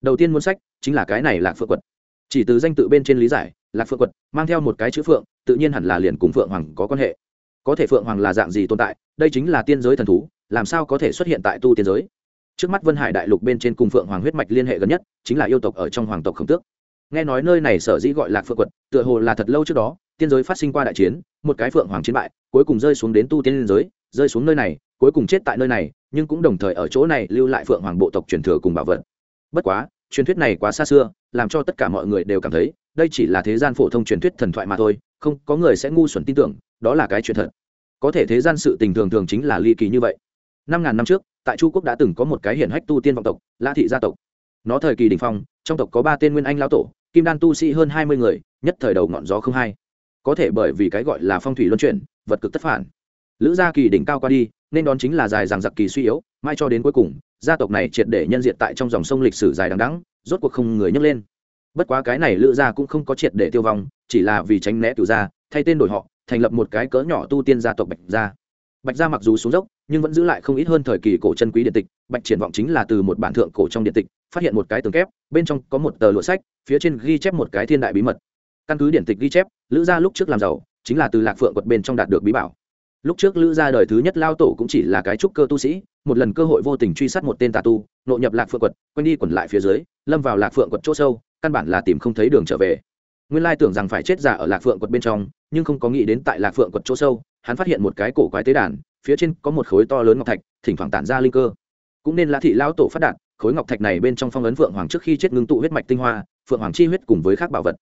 Đầu tiên muốn sách, chính là cái này lạc phượng quật. Chỉ từ danh tự bên trên lý giải, lạc phượng quật mang theo một cái chữ phượng, tự nhiên hẳn là liền cùng phượng hoàng có quan hệ. Có thể phượng hoàng là dạng gì tồn tại đây chính là tiên giới thần thú, làm sao có thể xuất hiện tại tu tiên giới? Trước mắt vân hải đại lục bên trên cùng phượng hoàng huyết mạch liên hệ gần nhất, chính là yêu tộc ở trong hoàng tộc khổng tước. Nghe nói nơi này sở dĩ gọi là phượng quật, tựa hồ là thật lâu trước đó, tiên giới phát sinh qua đại chiến, một cái phượng hoàng chiến bại, cuối cùng rơi xuống đến tu tiên giới, rơi xuống nơi này, cuối cùng chết tại nơi này, nhưng cũng đồng thời ở chỗ này lưu lại phượng hoàng bộ tộc truyền thừa cùng bảo vật. Bất quá, truyền thuyết này quá xa xưa, làm cho tất cả mọi người đều cảm thấy, đây chỉ là thế gian phổ thông truyền thuyết thần thoại mà thôi, không có người sẽ ngu xuẩn tin tưởng, đó là cái chuyện thật có thể thế gian sự tình thường thường chính là ly kỳ như vậy. Năm ngàn năm trước, tại chu quốc đã từng có một cái hiển hách tu tiên vọng tộc la thị gia tộc. Nó thời kỳ đình phong, trong tộc có ba tên nguyên anh lao tổ, kim đan tu sĩ hơn hai mươi người, nhất thời đầu ngọn gió không hai có thể bởi vì cái gọi là phong thủy luân chuyển, vật cực tất phản. Lữ gia kỳ đỉnh cao qua đi, nên đón chính là dài dằng giặc kỳ suy yếu, mai cho đến cuối cùng, gia tộc này triệt để nhân diện tại trong dòng sông lịch sử dài đằng đẵng, rốt cuộc không người nhấc lên bất quá cái này lữ gia cũng không có triệt để tiêu vong, chỉ là vì tránh né cửu gia, thay tên đổi họ, thành lập một cái cỡ nhỏ tu tiên gia tộc bạch gia. Bạch gia mặc dù xuống dốc, nhưng vẫn giữ lại không ít hơn thời kỳ cổ chân quý điện tịch, bạch triển vọng chính là từ một bản thượng cổ trong điện tịch, phát hiện một cái tường kép, bên trong có một tờ lụa sách, phía trên ghi chép một cái thiên đại bí mật. Căn cứ điện tịch ghi chép, lữ gia lúc trước làm giàu, chính là từ lạc phượng quật bên trong đạt được bí bảo. Lúc trước lữ gia đời thứ nhất lao tổ cũng chỉ là cái trúc cơ tu sĩ, một lần cơ hội vô tình truy sát một tên tà tu, nội nhập lạc phượng quật quanh đi quẩn lại phía dưới, lâm vào lạc phượng quật chỗ sâu căn bản là tìm không thấy đường trở về. Nguyên lai tưởng rằng phải chết giả ở lạc phượng quật bên trong, nhưng không có nghĩ đến tại lạc phượng quật chỗ sâu, hắn phát hiện một cái cổ quái tế đàn, phía trên có một khối to lớn ngọc thạch, thỉnh thoảng tản ra linh cơ. Cũng nên là thị lão tổ phát đạt khối ngọc thạch này bên trong phong ấn phượng hoàng trước khi chết ngưng tụ huyết mạch tinh hoa, phượng hoàng chi huyết cùng với các bảo vật.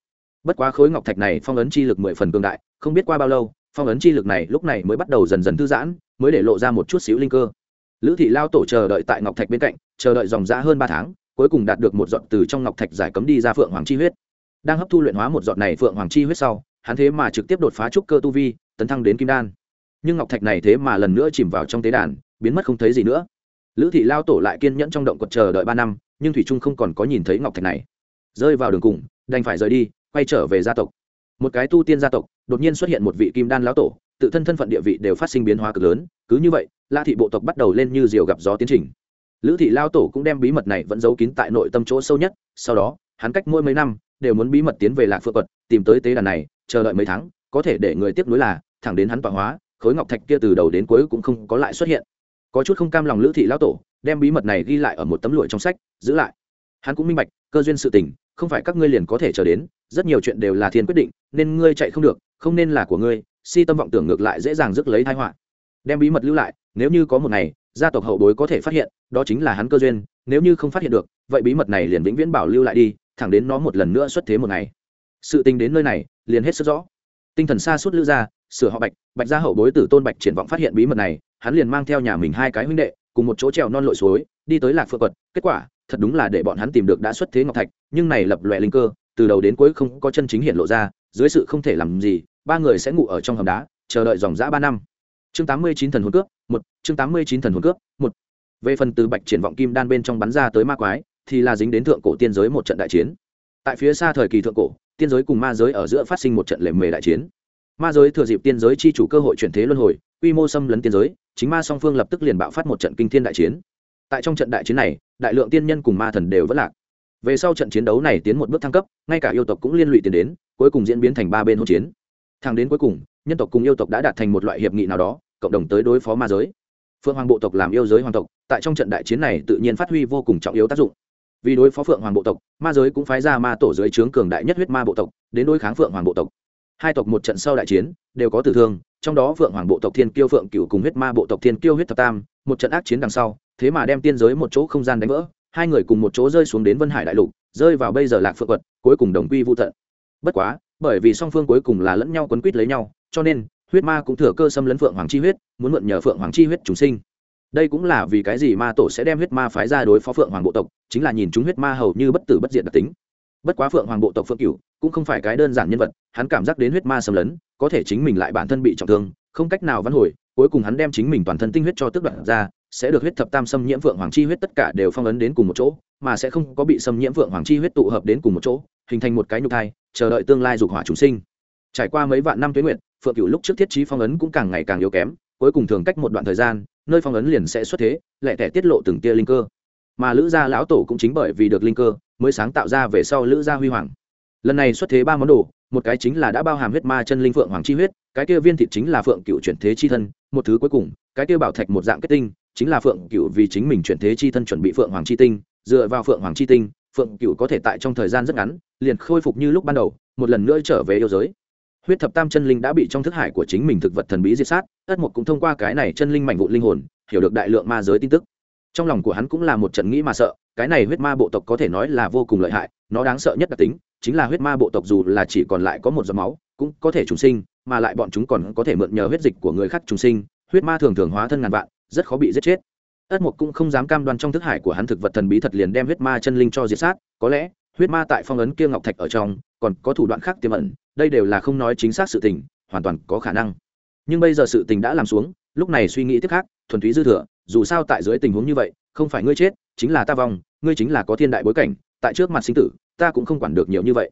Bất quá khối ngọc thạch này phong ấn chi lực mười phần cường đại, không biết qua bao lâu, phong ấn chi lực này lúc này mới bắt đầu dần dần thư giãn, mới để lộ ra một chút xíu linh cơ. Lữ thị lao tổ chờ đợi tại ngọc thạch bên cạnh, chờ đợi dòng giã hơn ba tháng cuối cùng đạt được một giọt từ trong ngọc thạch giải cấm đi ra phượng hoàng chi huyết. Đang hấp thu luyện hóa một giọt này phượng hoàng chi huyết sau, hắn thế mà trực tiếp đột phá trúc cơ tu vi, tấn thăng đến kim đan. Nhưng ngọc thạch này thế mà lần nữa chìm vào trong tế đàn, biến mất không thấy gì nữa. Lữ thị lao tổ lại kiên nhẫn trong động quật chờ đợi ba năm, nhưng thủy trung không còn có nhìn thấy ngọc thạch này. Rơi vào đường cùng, đành phải rời đi, quay trở về gia tộc. Một cái tu tiên gia tộc, đột nhiên xuất hiện một vị kim đan lão tổ, tự thân thân phận địa vị đều phát sinh biến hóa cực lớn. Cứ như vậy la thị bộ tộc bắt đầu lên như diều gặp gió tiến trình lữ thị lao tổ cũng đem bí mật này vẫn giấu kín tại nội tâm chỗ sâu nhất, sau đó, hắn cách mỗi mấy năm, đều muốn bí mật tiến về lạc phượng quật, tìm tới tế đàn này, chờ đợi mấy tháng, có thể để người tiếp nối là, thẳng đến hắn tọa hóa, khối ngọc thạch kia từ đầu đến cuối cũng không có lại xuất hiện. Có chút không cam lòng lữ thị lão tổ, đem bí mật này ghi lại ở một tấm lụa trong sách, giữ lại. Hắn cũng minh bạch, cơ duyên sự tình, không phải các ngươi liền có thể chờ đến, rất nhiều chuyện đều là thiên quyết định, nên ngươi chạy không được, không nên là của ngươi, si tâm vọng tưởng ngược lại dễ dàng rước lấy thái họa. Đem bí mật lưu lại, nếu như có một ngày gia tộc hậu bối có thể phát hiện, đó chính là hắn cơ duyên, nếu như không phát hiện được, vậy bí mật này liền vĩnh viễn bảo lưu lại đi, thẳng đến nó một lần nữa xuất thế một ngày. Sự tình đến nơi này, liền hết sức rõ. Tinh thần xa suốt lữ ra, sửa họ bạch bạch gia hậu bối tử tôn bạch triển vọng phát hiện bí mật này, hắn liền mang theo nhà mình hai cái huynh đệ, cùng một chỗ trèo non lội suối, đi tới lạc phượng quật. Kết quả, thật đúng là để bọn hắn tìm được đã xuất thế ngọc thạch, nhưng này lập loè linh cơ, từ đầu đến cuối không có chân chính hiện lộ ra, dưới sự không thể làm gì, ba người sẽ ngủ ở trong hầm đá, chờ đợi dòng dã ba năm chương tám mươi chín thần hồn cướp, một, chương tám mươi chín thần hồn cướp, một. Về phần từ bạch triển vọng kim đan bên trong bắn ra tới ma quái, thì là dính đến thượng cổ tiên giới một trận đại chiến. Tại phía xa thời kỳ thượng cổ, tiên giới cùng ma giới ở giữa phát sinh một trận lề mề đại chiến. Ma giới thừa dịp tiên giới chi chủ cơ hội chuyển thế luân hồi, quy mô xâm lấn tiên giới, chính ma song phương lập tức liền bạo phát một trận kinh thiên đại chiến. Tại trong trận đại chiến này, đại lượng tiên nhân cùng ma thần đều vẫn lạc. Về sau trận chiến đấu này tiến một bước thăng cấp, ngay cả yêu tộc cũng liên lụy tiến đến, cuối cùng diễn biến thành ba bên hỗn chiến. Thẳng đến cuối cùng nhân tộc cùng yêu tộc đã đạt thành một loại hiệp nghị nào đó, cộng đồng tới đối phó ma giới. Phượng hoàng bộ tộc làm yêu giới hoàng tộc, tại trong trận đại chiến này tự nhiên phát huy vô cùng trọng yếu tác dụng. Vì đối phó phượng hoàng bộ tộc, ma giới cũng phái ra ma tổ giới trướng cường đại nhất huyết ma bộ tộc, đến đối kháng phượng hoàng bộ tộc. Hai tộc một trận sau đại chiến, đều có tử thương, trong đó phượng hoàng bộ tộc thiên kiêu phượng cựu cùng huyết ma bộ tộc thiên kiêu huyết thập tam, một trận ác chiến đằng sau, thế mà đem tiên giới một chỗ không gian đánh vỡ, hai người cùng một chỗ rơi xuống đến vân hải đại lục, rơi vào bây giờ lạc phượng quật, cuối cùng đồng quy vô tận. Bất quá, bởi vì song phương cuối cùng là lẫn nhau quấn quýt lấy nhau cho nên, huyết ma cũng thừa cơ xâm lấn phượng hoàng chi huyết, muốn mượn nhờ phượng hoàng chi huyết chúng sinh. Đây cũng là vì cái gì ma tổ sẽ đem huyết ma phái ra đối phó phượng hoàng bộ tộc, chính là nhìn chúng huyết ma hầu như bất tử bất diệt đặc tính. Bất quá phượng hoàng bộ tộc phượng cửu cũng không phải cái đơn giản nhân vật, hắn cảm giác đến huyết ma xâm lấn, có thể chính mình lại bản thân bị trọng thương, không cách nào vãn hồi, cuối cùng hắn đem chính mình toàn thân tinh huyết cho tức đoạn ra, sẽ được huyết thập tam xâm nhiễm phượng hoàng chi huyết tất cả đều phong ấn đến cùng một chỗ, mà sẽ không có bị xâm nhiễm phượng hoàng chi huyết tụ hợp đến cùng một chỗ, hình thành một cái nhục thai, chờ đợi tương lai dục hỏa chúng sinh. Trải qua mấy vạn năm tuyến nguyện phượng Cựu lúc trước thiết trí phong ấn cũng càng ngày càng yếu kém, cuối cùng thường cách một đoạn thời gian, nơi phong ấn liền sẽ xuất thế lẹ tẻ tiết lộ từng tia linh cơ. Mà lữ gia lão tổ cũng chính bởi vì được linh cơ, mới sáng tạo ra về sau lữ gia huy hoàng. Lần này xuất thế ba món đồ, một cái chính là đã bao hàm huyết ma chân linh phượng hoàng chi huyết, cái kia viên thịt chính là phượng cựu chuyển thế chi thân, một thứ cuối cùng, cái kia bảo thạch một dạng kết tinh, chính là phượng cựu vì chính mình chuyển thế chi thân chuẩn bị phượng hoàng chi tinh, dựa vào phượng hoàng chi tinh, phượng cựu có thể tại trong thời gian rất ngắn, liền khôi phục như lúc ban đầu, một lần nữa trở về yêu giới huyết thập tam chân linh đã bị trong thức hải của chính mình thực vật thần bí diệt sát ất mục cũng thông qua cái này chân linh mạnh vụ linh hồn, hiểu được đại lượng ma giới tin tức. Trong lòng của hắn cũng là một trận nghĩ mà sợ, cái này huyết ma bộ tộc có thể nói là vô cùng lợi hại, nó đáng sợ nhất đặc tính, chính là huyết ma bộ tộc dù là chỉ còn lại có một giọt máu, cũng có thể trùng sinh, mà lại bọn chúng còn có thể mượn nhờ huyết dịch của người khác trùng sinh, huyết ma thường thường hóa thân ngàn vạn, rất khó bị giết chết. Ất mục cũng không dám cam đoan trong thức hải của hắn thực vật thần bí thật liền đem huyết ma chân linh cho diệt sát, có lẽ, huyết ma tại phong ấn kia ngọc thạch ở trong, còn có thủ đoạn khác tiềm ẩn đây đều là không nói chính xác sự tình, hoàn toàn có khả năng. Nhưng bây giờ sự tình đã làm xuống, lúc này suy nghĩ tiếp khác thuần túy dư thừa, dù sao tại dưới tình huống như vậy, không phải ngươi chết, chính là ta vong, ngươi chính là có thiên đại bối cảnh, tại trước mặt sinh tử, ta cũng không quản được nhiều như vậy.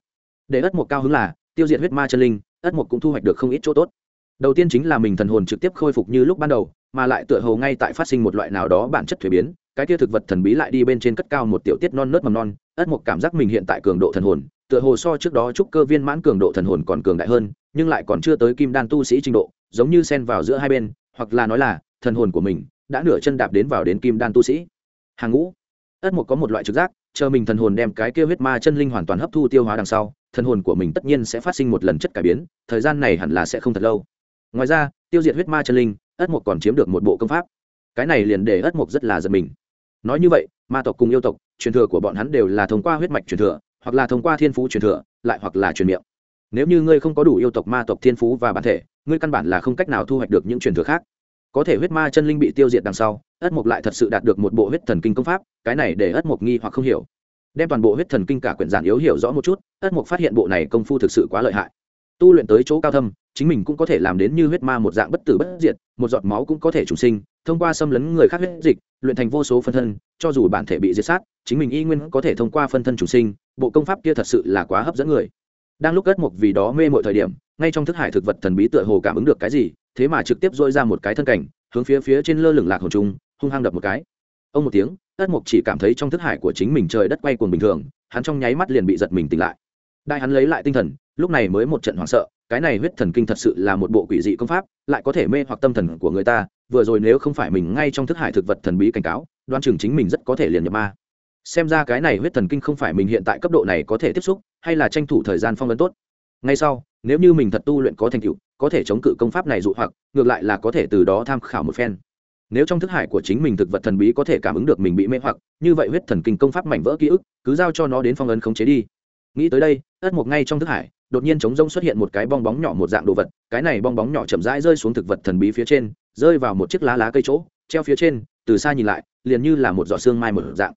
Để ất mục cao hứng là, tiêu diệt huyết ma chân linh, ất mục cũng thu hoạch được không ít chỗ tốt. Đầu tiên chính là mình thần hồn trực tiếp khôi phục như lúc ban đầu, mà lại tựa hồ ngay tại phát sinh một loại nào đó bản chất thuế biến, cái kia thực vật thần bí lại đi bên trên cất cao một tiểu tiết non nớt mầm non, ất mục cảm giác mình hiện tại cường độ thần hồn tựa hồ so trước đó trúc cơ viên mãn cường độ thần hồn còn cường đại hơn, nhưng lại còn chưa tới kim đan tu sĩ trình độ, giống như xen vào giữa hai bên, hoặc là nói là, thần hồn của mình đã nửa chân đạp đến vào đến kim đan tu sĩ. Hàng ngũ. Ất mục có một loại trực giác, chờ mình thần hồn đem cái kia huyết ma chân linh hoàn toàn hấp thu tiêu hóa đằng sau, thần hồn của mình tất nhiên sẽ phát sinh một lần chất cải biến, thời gian này hẳn là sẽ không thật lâu. Ngoài ra, tiêu diệt huyết ma chân linh, ất mục còn chiếm được một bộ công pháp. Cái này liền để ất mục rất là giật mình. Nói như vậy, ma tộc cùng yêu tộc, truyền thừa của bọn hắn đều là thông qua huyết mạch truyền thừa hoặc là thông qua thiên phú truyền thừa, lại hoặc là truyền miệng. Nếu như ngươi không có đủ yêu tộc ma tộc thiên phú và bản thể, ngươi căn bản là không cách nào thu hoạch được những truyền thừa khác. Có thể huyết ma chân linh bị tiêu diệt đằng sau, ất mục lại thật sự đạt được một bộ huyết thần kinh công pháp, cái này để ất mục nghi hoặc không hiểu. Đem toàn bộ huyết thần kinh cả quyển giản yếu hiểu rõ một chút, ất mục phát hiện bộ này công phu thực sự quá lợi hại. Tu luyện tới chỗ cao thâm, chính mình cũng có thể làm đến như huyết ma một dạng bất tử bất diệt, một giọt máu cũng có thể chủ sinh, thông qua xâm lấn người khác huyết dịch, luyện thành vô số phân thân, cho dù bản thể bị diệt sát, chính mình y nguyên có thể thông qua phân thân chủ sinh bộ công pháp kia thật sự là quá hấp dẫn người. Đang lúc cất mục vì đó mê mọi thời điểm, ngay trong thức hải thực vật thần bí tựa hồ cảm ứng được cái gì, thế mà trực tiếp dôi ra một cái thân cảnh, hướng phía phía trên lơ lửng lạc hồn trung, hung hăng đập một cái. Ông một tiếng, ất mục chỉ cảm thấy trong thức hải của chính mình trời đất quay cuồng bình thường, hắn trong nháy mắt liền bị giật mình tỉnh lại. Đại hắn lấy lại tinh thần, lúc này mới một trận hoảng sợ, cái này huyết thần kinh thật sự là một bộ quỷ dị công pháp, lại có thể mê hoặc tâm thần của người ta, vừa rồi nếu không phải mình ngay trong thức hải thực vật thần bí cảnh cáo đoan chừng chính mình rất có thể liền nhập ma xem ra cái này huyết thần kinh không phải mình hiện tại cấp độ này có thể tiếp xúc, hay là tranh thủ thời gian phong ấn tốt. Ngay sau, nếu như mình thật tu luyện có thành tựu, có thể chống cự công pháp này dụ hoặc, ngược lại là có thể từ đó tham khảo một phen. Nếu trong thức hải của chính mình thực vật thần bí có thể cảm ứng được mình bị mê hoặc, như vậy huyết thần kinh công pháp mảnh vỡ ký ức, cứ giao cho nó đến phong ấn khống chế đi. Nghĩ tới đây, ất mục ngay trong thức hải, đột nhiên chống rông xuất hiện một cái bong bóng nhỏ một dạng đồ vật, cái này bong bóng nhỏ chậm rãi rơi xuống thực vật thần bí phía trên, rơi vào một chiếc lá lá cây chỗ, treo phía trên, từ xa nhìn lại, liền như là một giọt xương mai một dạng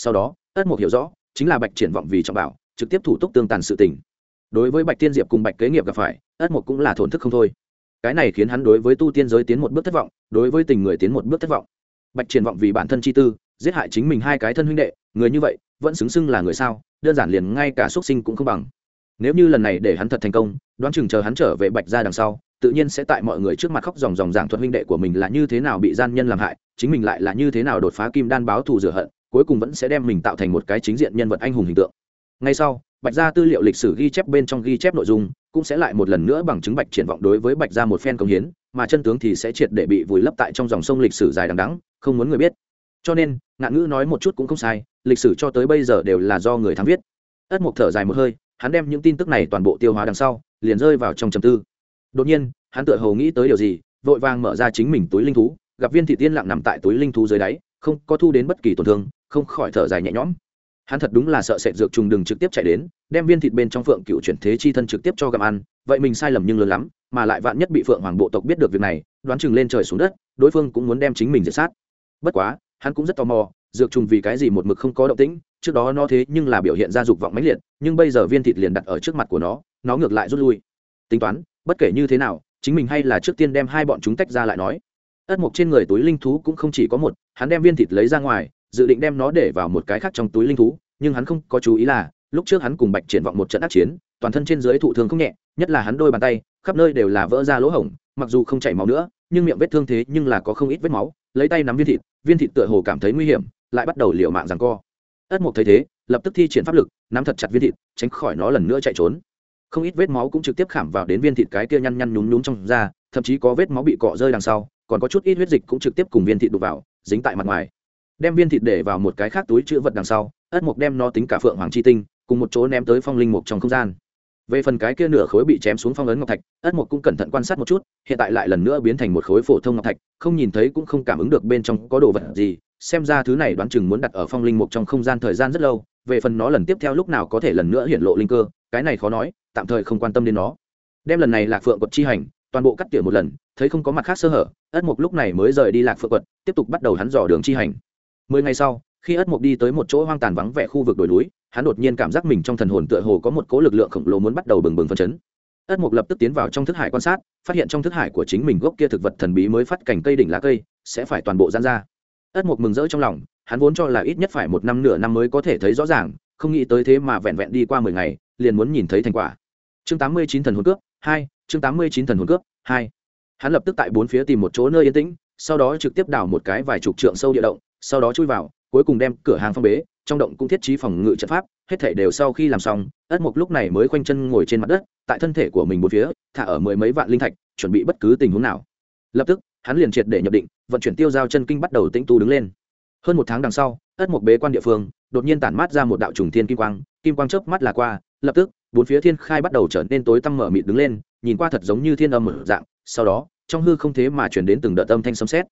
sau đó ất mục hiểu rõ, chính là bạch triển vọng vì trọng bảo, trực tiếp thủ tục tương tàn sự tình. Đối với bạch tiên diệp cùng bạch kế nghiệp gặp phải ất mục cũng là thổn thức không thôi. Cái này khiến hắn đối với tu tiên giới tiến một bước thất vọng, đối với tình người tiến một bước thất vọng. Bạch triển vọng vì bản thân chi tư, giết hại chính mình hai cái thân huynh đệ, người như vậy, vẫn xứng xưng là người sao, đơn giản liền ngay cả xuất sinh cũng không bằng. Nếu như lần này để hắn thật thành công, đoán chừng chờ hắn trở về bạch ra đằng sau, tự nhiên sẽ tại mọi người trước mặt khóc dòng dòng giảng thuật huynh đệ của mình là như thế nào bị gian nhân làm hại, chính mình lại là như thế nào đột phá kim đan báo thù rửa hận cuối cùng vẫn sẽ đem mình tạo thành một cái chính diện nhân vật anh hùng hình tượng. Ngay sau, bạch gia tư liệu lịch sử ghi chép bên trong ghi chép nội dung, cũng sẽ lại một lần nữa bằng chứng bạch triển vọng đối với bạch gia một phen công hiến, mà chân tướng thì sẽ triệt để bị vùi lấp tại trong dòng sông lịch sử dài đằng đắng không muốn người biết. Cho nên, ngạn ngữ nói một chút cũng không sai, lịch sử cho tới bây giờ đều là do người thắng viết. Ất một thở dài một hơi, hắn đem những tin tức này toàn bộ tiêu hóa đằng sau, liền rơi vào trong trầm tư. Đột nhiên, hắn tựa hồ nghĩ tới điều gì, vội vàng mở ra chính mình túi linh thú, gặp viên thị tiên lặng nằm tại túi linh thú dưới đáy, không có thu đến bất kỳ tổn thương không khỏi thở dài nhẹ nhõm. Hắn thật đúng là sợ sệt dược trùng đừng trực tiếp chạy đến, đem viên thịt bên trong phượng cựu chuyển thế chi thân trực tiếp cho gặm ăn, vậy mình sai lầm nhưng lớn lắm, mà lại vạn nhất bị phượng hoàng bộ tộc biết được việc này, đoán chừng lên trời xuống đất, đối phương cũng muốn đem chính mình diệt sát. Bất quá, hắn cũng rất tò mò, dược trùng vì cái gì một mực không có động tĩnh, trước đó nó thế nhưng là biểu hiện ra dục vọng mãnh liệt, nhưng bây giờ viên thịt liền đặt ở trước mặt của nó nó ngược lại rút lui. Tính toán, bất kể như thế nào, chính mình hay là trước tiên đem hai bọn chúng tách ra lại nói. Ất mộc trên người túi linh thú cũng không chỉ có một, hắn đem viên thịt lấy ra ngoài dự định đem nó để vào một cái khác trong túi linh thú, nhưng hắn không có chú ý là, lúc trước hắn cùng bạch triển vọng một trận ác chiến, toàn thân trên dưới thụ thương không nhẹ, nhất là hắn đôi bàn tay, khắp nơi đều là vỡ ra lỗ hổng, mặc dù không chảy máu nữa, nhưng miệng vết thương thế nhưng là có không ít vết máu, lấy tay nắm viên thịt viên thịt tựa hồ cảm thấy nguy hiểm, lại bắt đầu liều mạng rằng co. Ất mục thấy thế, lập tức thi triển pháp lực, nắm thật chặt viên thịt, tránh khỏi nó lần nữa chạy trốn. Không ít vết máu cũng trực tiếp khảm vào đến viên thịt cái kia nhăn nhăn nhúm nhúm trong da, thậm chí có vết máu bị cọ rơi đằng sau, còn có chút ít huyết dịch cũng trực tiếp cùng viên thịt đục vào, dính tại mặt ngoài đem viên thịt để vào một cái khác túi chữ vật đằng sau, ất mộc đem nó tính cả phượng hoàng chi tinh, cùng một chỗ ném tới phong linh mục trong không gian. Về phần cái kia nửa khối bị chém xuống phong ấn ngọc thạch, ất mộc cũng cẩn thận quan sát một chút, hiện tại lại lần nữa biến thành một khối phổ thông ngọc thạch, không nhìn thấy cũng không cảm ứng được bên trong có đồ vật gì, xem ra thứ này đoán chừng muốn đặt ở phong linh mục trong không gian thời gian rất lâu, về phần nó lần tiếp theo lúc nào có thể lần nữa hiện lộ linh cơ, cái này khó nói, tạm thời không quan tâm đến nó. Đem lần này lạc phượng quật chi hành, toàn bộ cắt tỉa một lần, thấy không có mặt khác sơ hở, ất mục lúc này mới rời đi lạc phượng quật, tiếp tục bắt đầu hắn dò đường chi hành mười ngày sau, khi ất mục đi tới một chỗ hoang tàn vắng vẻ khu vực đồi núi, hắn đột nhiên cảm giác mình trong thần hồn tựa hồ có một cố lực lượng khổng lồ muốn bắt đầu bừng bừng phân chấn. Ất mục lập tức tiến vào trong thức hải quan sát, phát hiện trong thức hải của chính mình gốc kia thực vật thần bí mới phát cảnh cây đỉnh lá cây, sẽ phải toàn bộ gian ra. Ất mục mừng rỡ trong lòng, hắn vốn cho là ít nhất phải một năm nửa năm mới có thể thấy rõ ràng, không nghĩ tới thế mà vẹn vẹn đi qua mười ngày, liền muốn nhìn thấy thành quả. Chương tám mươi chín thần hồn cướp, hai, chương tám mươi chín thần hồn cướp, hai. Hắn lập tức tại bốn phía tìm một chỗ nơi yên tĩnh, sau đó trực tiếp đào một cái vài chục trượng sâu địa động sau đó chui vào, cuối cùng đem cửa hàng phong bế, trong động cũng thiết trí phòng ngự trận pháp, hết thể đều sau khi làm xong, ất mục lúc này mới khoanh chân ngồi trên mặt đất, tại thân thể của mình một phía, thả ở mười mấy vạn linh thạch, chuẩn bị bất cứ tình huống nào. Lập tức, hắn liền triệt để nhập định, vận chuyển tiêu giao chân kinh bắt đầu tĩnh tu đứng lên. Hơn một tháng đằng sau, ất mục bế quan địa phương, đột nhiên tản mát ra một đạo trùng thiên kim quang kim quang chớp mắt là qua, lập tức, bốn phía thiên khai bắt đầu trở nên tối tăm mở mịt đứng lên, nhìn qua thật giống như thiên âm mở dạng, sau đó, trong hư không thế mà chuyển đến từng đợt âm thanh sấm xét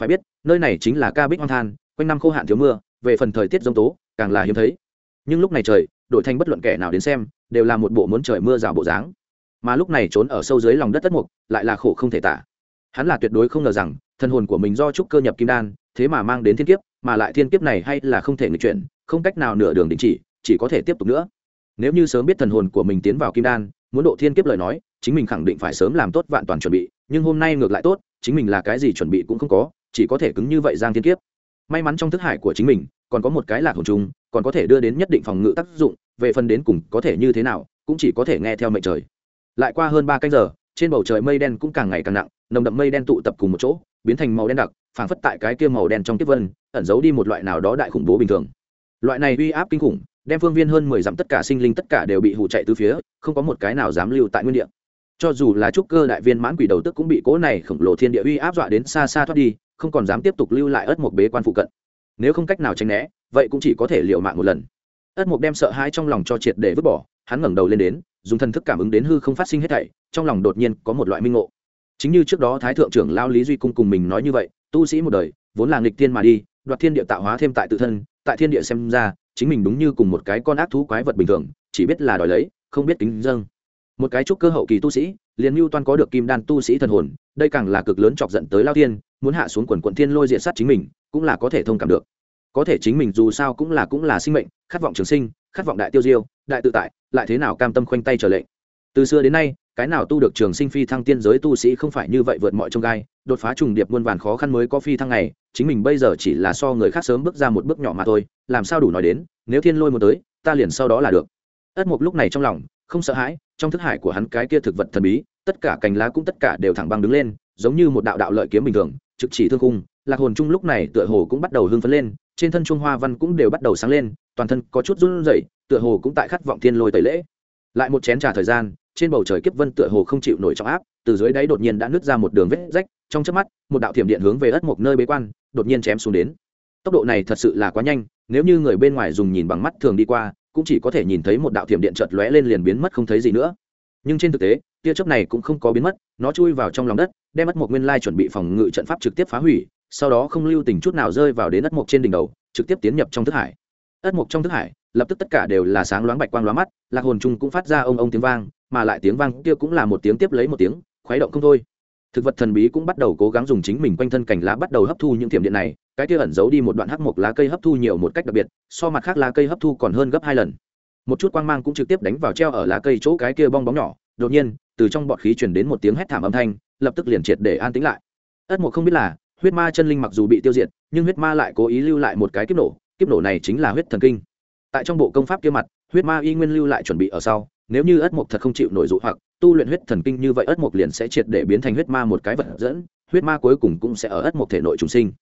phải biết, nơi này chính là ca bích hoang than, quanh năm khô hạn thiếu mưa, về phần thời tiết giông tố, càng là hiếm thấy. Nhưng lúc này trời, đổi thành bất luận kẻ nào đến xem, đều là một bộ muốn trời mưa rào bộ dáng. Mà lúc này trốn ở sâu dưới lòng đất tất mục, lại là khổ không thể tả. Hắn là tuyệt đối không ngờ rằng, thân hồn của mình do trúc cơ nhập kim đan, thế mà mang đến thiên kiếp, mà lại thiên kiếp này hay là không thể người chuyển, không cách nào nửa đường đình chỉ chỉ có thể tiếp tục nữa. Nếu như sớm biết thần hồn của mình tiến vào kim đan, muốn độ thiên kiếp lời nói, chính mình khẳng định phải sớm làm tốt vạn toàn chuẩn bị, nhưng hôm nay ngược lại tốt, chính mình là cái gì chuẩn bị cũng không có chỉ có thể cứng như vậy giang thiên kiếp. May mắn trong thức hải của chính mình, còn có một cái lạc hồn trùng, còn có thể đưa đến nhất định phòng ngự tác dụng, về phần đến cùng có thể như thế nào, cũng chỉ có thể nghe theo mệnh trời. Lại qua hơn ba canh giờ, trên bầu trời mây đen cũng càng ngày càng nặng, nồng đậm mây đen tụ tập cùng một chỗ, biến thành màu đen đặc, phảng phất tại cái kia màu đen trong tiếp vân, ẩn giấu đi một loại nào đó đại khủng bố bình thường. Loại này uy áp kinh khủng, đem phương viên hơn mười dặm tất cả sinh linh tất cả đều bị hụ chạy từ phía, không có một cái nào dám lưu tại nguyên địa. Cho dù là trúc cơ đại viên mãn quỷ đầu tức cũng bị cố này khổng lồ thiên địa uy áp dọa đến xa xa thoát đi không còn dám tiếp tục lưu lại ớt một bế quan phụ cận. Nếu không cách nào tránh né, vậy cũng chỉ có thể liệu mạng một lần. Ất mục đem sợ hãi trong lòng cho triệt để vứt bỏ, hắn ngẩng đầu lên đến, dùng thần thức cảm ứng đến hư không phát sinh hết thảy, trong lòng đột nhiên có một loại minh ngộ. Chính như trước đó thái thượng trưởng lao lý duy cung cùng mình nói như vậy, tu sĩ một đời, vốn là nghịch thiên mà đi, đoạt thiên địa tạo hóa thêm tại tự thân, tại thiên địa xem ra, chính mình đúng như cùng một cái con ác thú quái vật bình thường, chỉ biết là đòi lấy, không biết kính dâng. Một cái trúc cơ hậu kỳ tu sĩ, liền mưu toan có được kim đan tu sĩ thần hồn, đây càng là cực lớn chọc giận tới lao tiên muốn hạ xuống quần quận thiên lôi diện sát chính mình, cũng là có thể thông cảm được. Có thể chính mình dù sao cũng là cũng là sinh mệnh, khát vọng trường sinh, khát vọng đại tiêu diêu, đại tự tại, lại thế nào cam tâm khoanh tay trở lệnh. Từ xưa đến nay, cái nào tu được trường sinh phi thăng tiên giới tu sĩ không phải như vậy vượt mọi trông gai, đột phá trùng điệp muôn vàn khó khăn mới có phi thăng này chính mình bây giờ chỉ là so người khác sớm bước ra một bước nhỏ mà thôi, làm sao đủ nói đến, nếu thiên lôi một tới, ta liền sau đó là được. Ất mục lúc này trong lòng, không sợ hãi, trong thức hải của hắn cái kia thực vật thần bí, tất cả cành lá cũng tất cả đều thẳng băng đứng lên, giống như một đạo đạo lợi kiếm bình thường trực chỉ thương khung, lạc hồn chung lúc này tựa hồ cũng bắt đầu hưng phấn lên, trên thân trung hoa văn cũng đều bắt đầu sáng lên, toàn thân có chút run rẩy, tựa hồ cũng tại khát vọng thiên lôi tẩy lễ. Lại một chén trà thời gian, trên bầu trời kiếp vân tựa hồ không chịu nổi trọng áp, từ dưới đáy đột nhiên đã nứt ra một đường vết rách, trong chớp mắt, một đạo thiểm điện hướng về ất một nơi bế quan, đột nhiên chém xuống đến. Tốc độ này thật sự là quá nhanh, nếu như người bên ngoài dùng nhìn bằng mắt thường đi qua, cũng chỉ có thể nhìn thấy một đạo thiểm điện chợt lóe lên liền biến mất không thấy gì nữa nhưng trên thực tế, tia chớp này cũng không có biến mất, nó chui vào trong lòng đất, đem ất mộc nguyên lai chuẩn bị phòng ngự trận pháp trực tiếp phá hủy, sau đó không lưu tình chút nào rơi vào đến ất mộc trên đỉnh đầu, trực tiếp tiến nhập trong thức hải. Ất mộc trong thức hải, lập tức tất cả đều là sáng loáng bạch quang lóa mắt, lạc hồn trung cũng phát ra ông ông tiếng vang, mà lại tiếng vang kia cũng là một tiếng tiếp lấy một tiếng, khuấy động không thôi. Thực vật thần bí cũng bắt đầu cố gắng dùng chính mình quanh thân cành lá bắt đầu hấp thu những thiểm điện này, cái kia ẩn giấu đi một đoạn hắc mộc lá cây hấp thu nhiều một cách đặc biệt, so mặt khác lá cây hấp thu còn hơn gấp hai lần một chút quang mang cũng trực tiếp đánh vào treo ở lá cây chỗ cái kia bong bóng nhỏ. Đột nhiên, từ trong bọt khí chuyển đến một tiếng hét thảm âm thanh, lập tức liền triệt để an tĩnh lại. Ất mộc không biết là, huyết ma chân linh mặc dù bị tiêu diệt, nhưng huyết ma lại cố ý lưu lại một cái kiếp nổ. Kiếp nổ này chính là huyết thần kinh. Tại trong bộ công pháp kia mặt, huyết ma y nguyên lưu lại chuẩn bị ở sau. Nếu như ất mộc thật không chịu nổi dụ hoặc, tu luyện huyết thần kinh như vậy ất mộc liền sẽ triệt để biến thành huyết ma một cái vật dẫn. Huyết ma cuối cùng cũng sẽ ở ất mộc thể nội trùng sinh.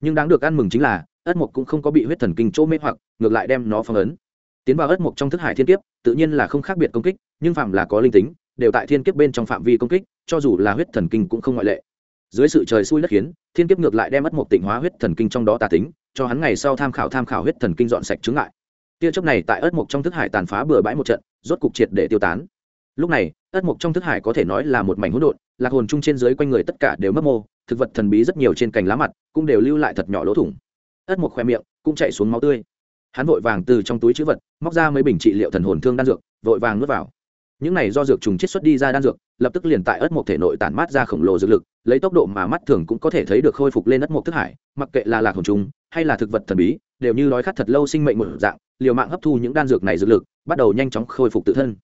Nhưng đáng được ăn mừng chính là, ất mộc cũng không có bị huyết thần kinh chỗ mê hoặc, ngược lại đem nó phong ấn tiến vào ất mộc trong thức hải thiên kiếp, tự nhiên là không khác biệt công kích, nhưng phạm là có linh tính, đều tại thiên kiếp bên trong phạm vi công kích, cho dù là huyết thần kinh cũng không ngoại lệ. Dưới sự trời xui đất khiến, thiên kiếp ngược lại đem ất mộc tịnh hóa huyết thần kinh trong đó tà tính, cho hắn ngày sau tham khảo tham khảo huyết thần kinh dọn sạch chứng lại tia chớp này tại ất mộc trong thức hải tàn phá bừa bãi một trận, rốt cục triệt để tiêu tán. Lúc này, ất mộc trong thức hải có thể nói là một mảnh hỗn độn, lạc hồn chung trên dưới quanh người tất cả đều mất mô, thực vật thần bí rất nhiều trên cành lá mặt cũng đều lưu lại thật nhỏ lỗ thủng. Ất mộc khoe miệng cũng chạy xuống máu tươi hắn vội vàng từ trong túi chữ vật, móc ra mấy bình trị liệu thần hồn thương đan dược, vội vàng nuốt vào. Những này do dược trùng chiết xuất đi ra đan dược, lập tức liền tại ất mộc thể nội tản mát ra khổng lồ dược lực, lấy tốc độ mà mắt thường cũng có thể thấy được khôi phục lên ất mộc thức hải, mặc kệ là lạc hồn trùng hay là thực vật thần bí, đều như đói khát thật lâu sinh mệnh một dạng, liều mạng hấp thu những đan dược này dược lực, bắt đầu nhanh chóng khôi phục tự thân.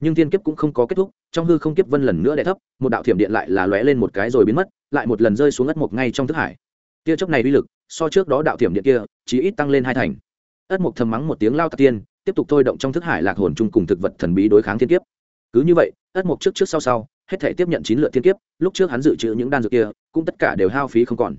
Nhưng thiên kiếp cũng không có kết thúc, trong hư không kiếp vân lần nữa đè thấp, một đạo thiểm điện lại là lóe lên một cái rồi biến mất, lại một lần rơi xuống ất mộc ngay trong thức hải. Tia chốc này uy lực, so trước đó đạo thiểm điện kia chỉ ít tăng lên hai thành ất Mục thầm mắng một tiếng lao tạc tiên, tiếp tục thôi động trong thức hải lạc hồn chung cùng thực vật thần bí đối kháng thiên kiếp. Cứ như vậy, ất Mục trước trước sau sau, hết thể tiếp nhận chín lượt thiên kiếp, lúc trước hắn dự trữ những đan dược kia, cũng tất cả đều hao phí không còn.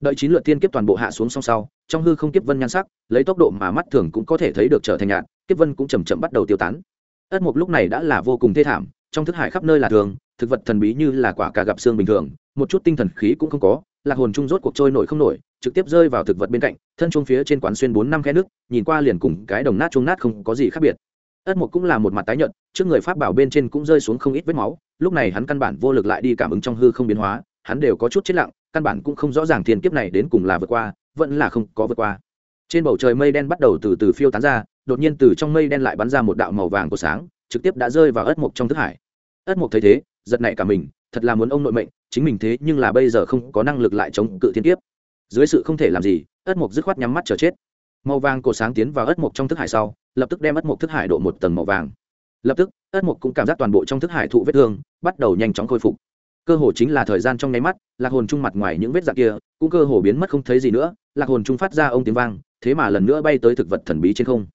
Đợi chín lượt thiên kiếp toàn bộ hạ xuống song sau, trong hư không kiếp vân nhan sắc, lấy tốc độ mà mắt thường cũng có thể thấy được trở thành nhạt, kiếp vân cũng chầm chậm bắt đầu tiêu tán. Ất Mục lúc này đã là vô cùng thê thảm, trong thức hải khắp nơi là thường, thực vật thần bí như là quả cà gặp xương bình thường, một chút tinh thần khí cũng không có, lạc hồn trung rốt cuộc trôi nổi không nổi trực tiếp rơi vào thực vật bên cạnh, thân chuông phía trên quán xuyên bốn năm khe nước, nhìn qua liền cùng cái đồng nát chuông nát không có gì khác biệt. Ất Mục cũng là một mặt tái nhợt, trước người pháp bảo bên trên cũng rơi xuống không ít vết máu, lúc này hắn căn bản vô lực lại đi cảm ứng trong hư không biến hóa, hắn đều có chút chết lặng, căn bản cũng không rõ ràng thiên kiếp này đến cùng là vượt qua, vẫn là không có vượt qua. Trên bầu trời mây đen bắt đầu từ từ phiêu tán ra, đột nhiên từ trong mây đen lại bắn ra một đạo màu vàng của sáng, trực tiếp đã rơi vào ất Mục trong thức hải. Ất Mục thấy thế, giật nảy cả mình, thật là muốn ông nội mệnh, chính mình thế nhưng là bây giờ không có năng lực lại chống cự thiên kiếp dưới sự không thể làm gì, ất mộc dứt khoát nhắm mắt chờ chết. Màu vàng cổ sáng tiến vào ất mộc trong thức hải sau, lập tức đem ất mộc thức hải độ một tầng màu vàng. Lập tức, ất mộc cũng cảm giác toàn bộ trong thức hải thụ vết thương, bắt đầu nhanh chóng khôi phục. Cơ hồ chính là thời gian trong nháy mắt, lạc hồn trung mặt ngoài những vết dạng kia, cũng cơ hồ biến mất không thấy gì nữa, lạc hồn trung phát ra ông tiếng vang, thế mà lần nữa bay tới thực vật thần bí trên không.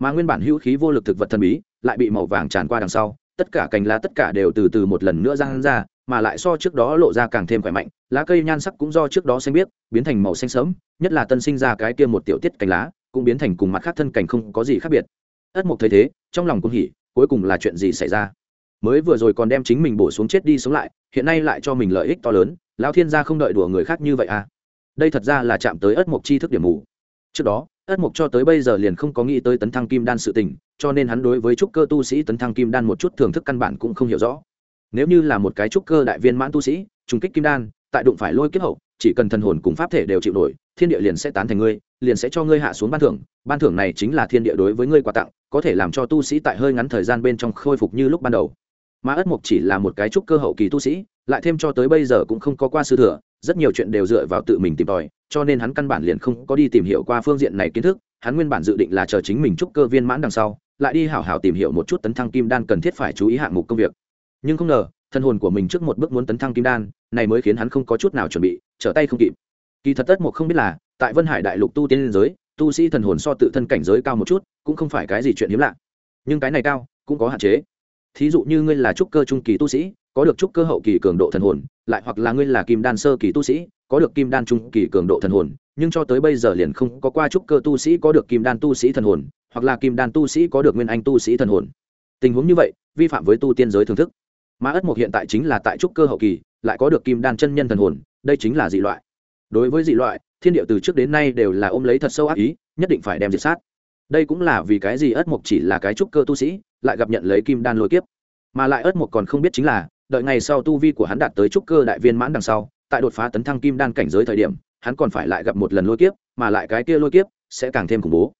Mà nguyên bản hữu khí vô lực thực vật thần bí, lại bị màu vàng tràn qua đằng sau, tất cả cành lá tất cả đều từ từ một lần nữa ra ra mà lại so trước đó lộ ra càng thêm khỏe mạnh, lá cây nhan sắc cũng do trước đó xanh biếc, biến thành màu xanh sớm nhất là tân sinh ra cái kia một tiểu tiết cành lá, cũng biến thành cùng mặt khác thân cảnh không có gì khác biệt. Ất mục thấy thế, trong lòng cũng hỉ, cuối cùng là chuyện gì xảy ra? Mới vừa rồi còn đem chính mình bổ xuống chết đi sống lại, hiện nay lại cho mình lợi ích to lớn, lão thiên gia không đợi đùa người khác như vậy à? Đây thật ra là chạm tới ất mục chi thức điểm mù. Trước đó, ất mục cho tới bây giờ liền không có nghĩ tới tấn thăng kim đan sự tình, cho nên hắn đối với trúc cơ tu sĩ tấn thăng kim đan một chút thưởng thức căn bản cũng không hiểu rõ nếu như là một cái trúc cơ đại viên mãn tu sĩ, trùng kích kim đan, tại đụng phải lôi kiếp hậu, chỉ cần thần hồn cùng pháp thể đều chịu nổi, thiên địa liền sẽ tán thành ngươi, liền sẽ cho ngươi hạ xuống ban thưởng. Ban thưởng này chính là thiên địa đối với ngươi quà tặng, có thể làm cho tu sĩ tại hơi ngắn thời gian bên trong khôi phục như lúc ban đầu. Mà ất mục chỉ là một cái trúc cơ hậu kỳ tu sĩ, lại thêm cho tới bây giờ cũng không có qua sư thừa, rất nhiều chuyện đều dựa vào tự mình tìm tòi, cho nên hắn căn bản liền không có đi tìm hiểu qua phương diện này kiến thức. Hắn nguyên bản dự định là chờ chính mình trúc cơ viên mãn đằng sau, lại đi hảo hảo tìm hiểu một chút tấn thăng kim đan cần thiết phải chú ý hạng mục công việc nhưng không ngờ, thân hồn của mình trước một bước muốn tấn thăng kim đan, này mới khiến hắn không có chút nào chuẩn bị, trở tay không kịp. Kỳ thật tất một không biết là, tại vân hải đại lục tu tiên liên giới, tu sĩ thần hồn so tự thân cảnh giới cao một chút, cũng không phải cái gì chuyện hiếm lạ. Nhưng cái này cao, cũng có hạn chế. Thí dụ như ngươi là trúc cơ trung kỳ tu sĩ, có được trúc cơ hậu kỳ cường độ thần hồn, lại hoặc là ngươi là kim đan sơ kỳ tu sĩ, có được kim đan trung kỳ cường độ thần hồn, nhưng cho tới bây giờ liền không có qua trúc cơ tu sĩ có được kim đan tu sĩ thần hồn, hoặc là kim đan tu sĩ có được nguyên anh tu sĩ thần hồn. Tình huống như vậy, vi phạm với tu tiên giới thưởng thức. Mã ất mộc hiện tại chính là tại trúc cơ hậu kỳ, lại có được kim đan chân nhân thần hồn, đây chính là dị loại. Đối với dị loại, thiên địa từ trước đến nay đều là ôm lấy thật sâu ác ý, nhất định phải đem diệt sát. Đây cũng là vì cái gì ất mộc chỉ là cái trúc cơ tu sĩ, lại gặp nhận lấy kim đan lôi kiếp. Mà lại ất một còn không biết chính là, đợi ngày sau tu vi của hắn đạt tới trúc cơ đại viên mãn đằng sau, tại đột phá tấn thăng kim đan cảnh giới thời điểm, hắn còn phải lại gặp một lần lôi kiếp, mà lại cái kia lôi kiếp sẽ càng thêm khủng bố.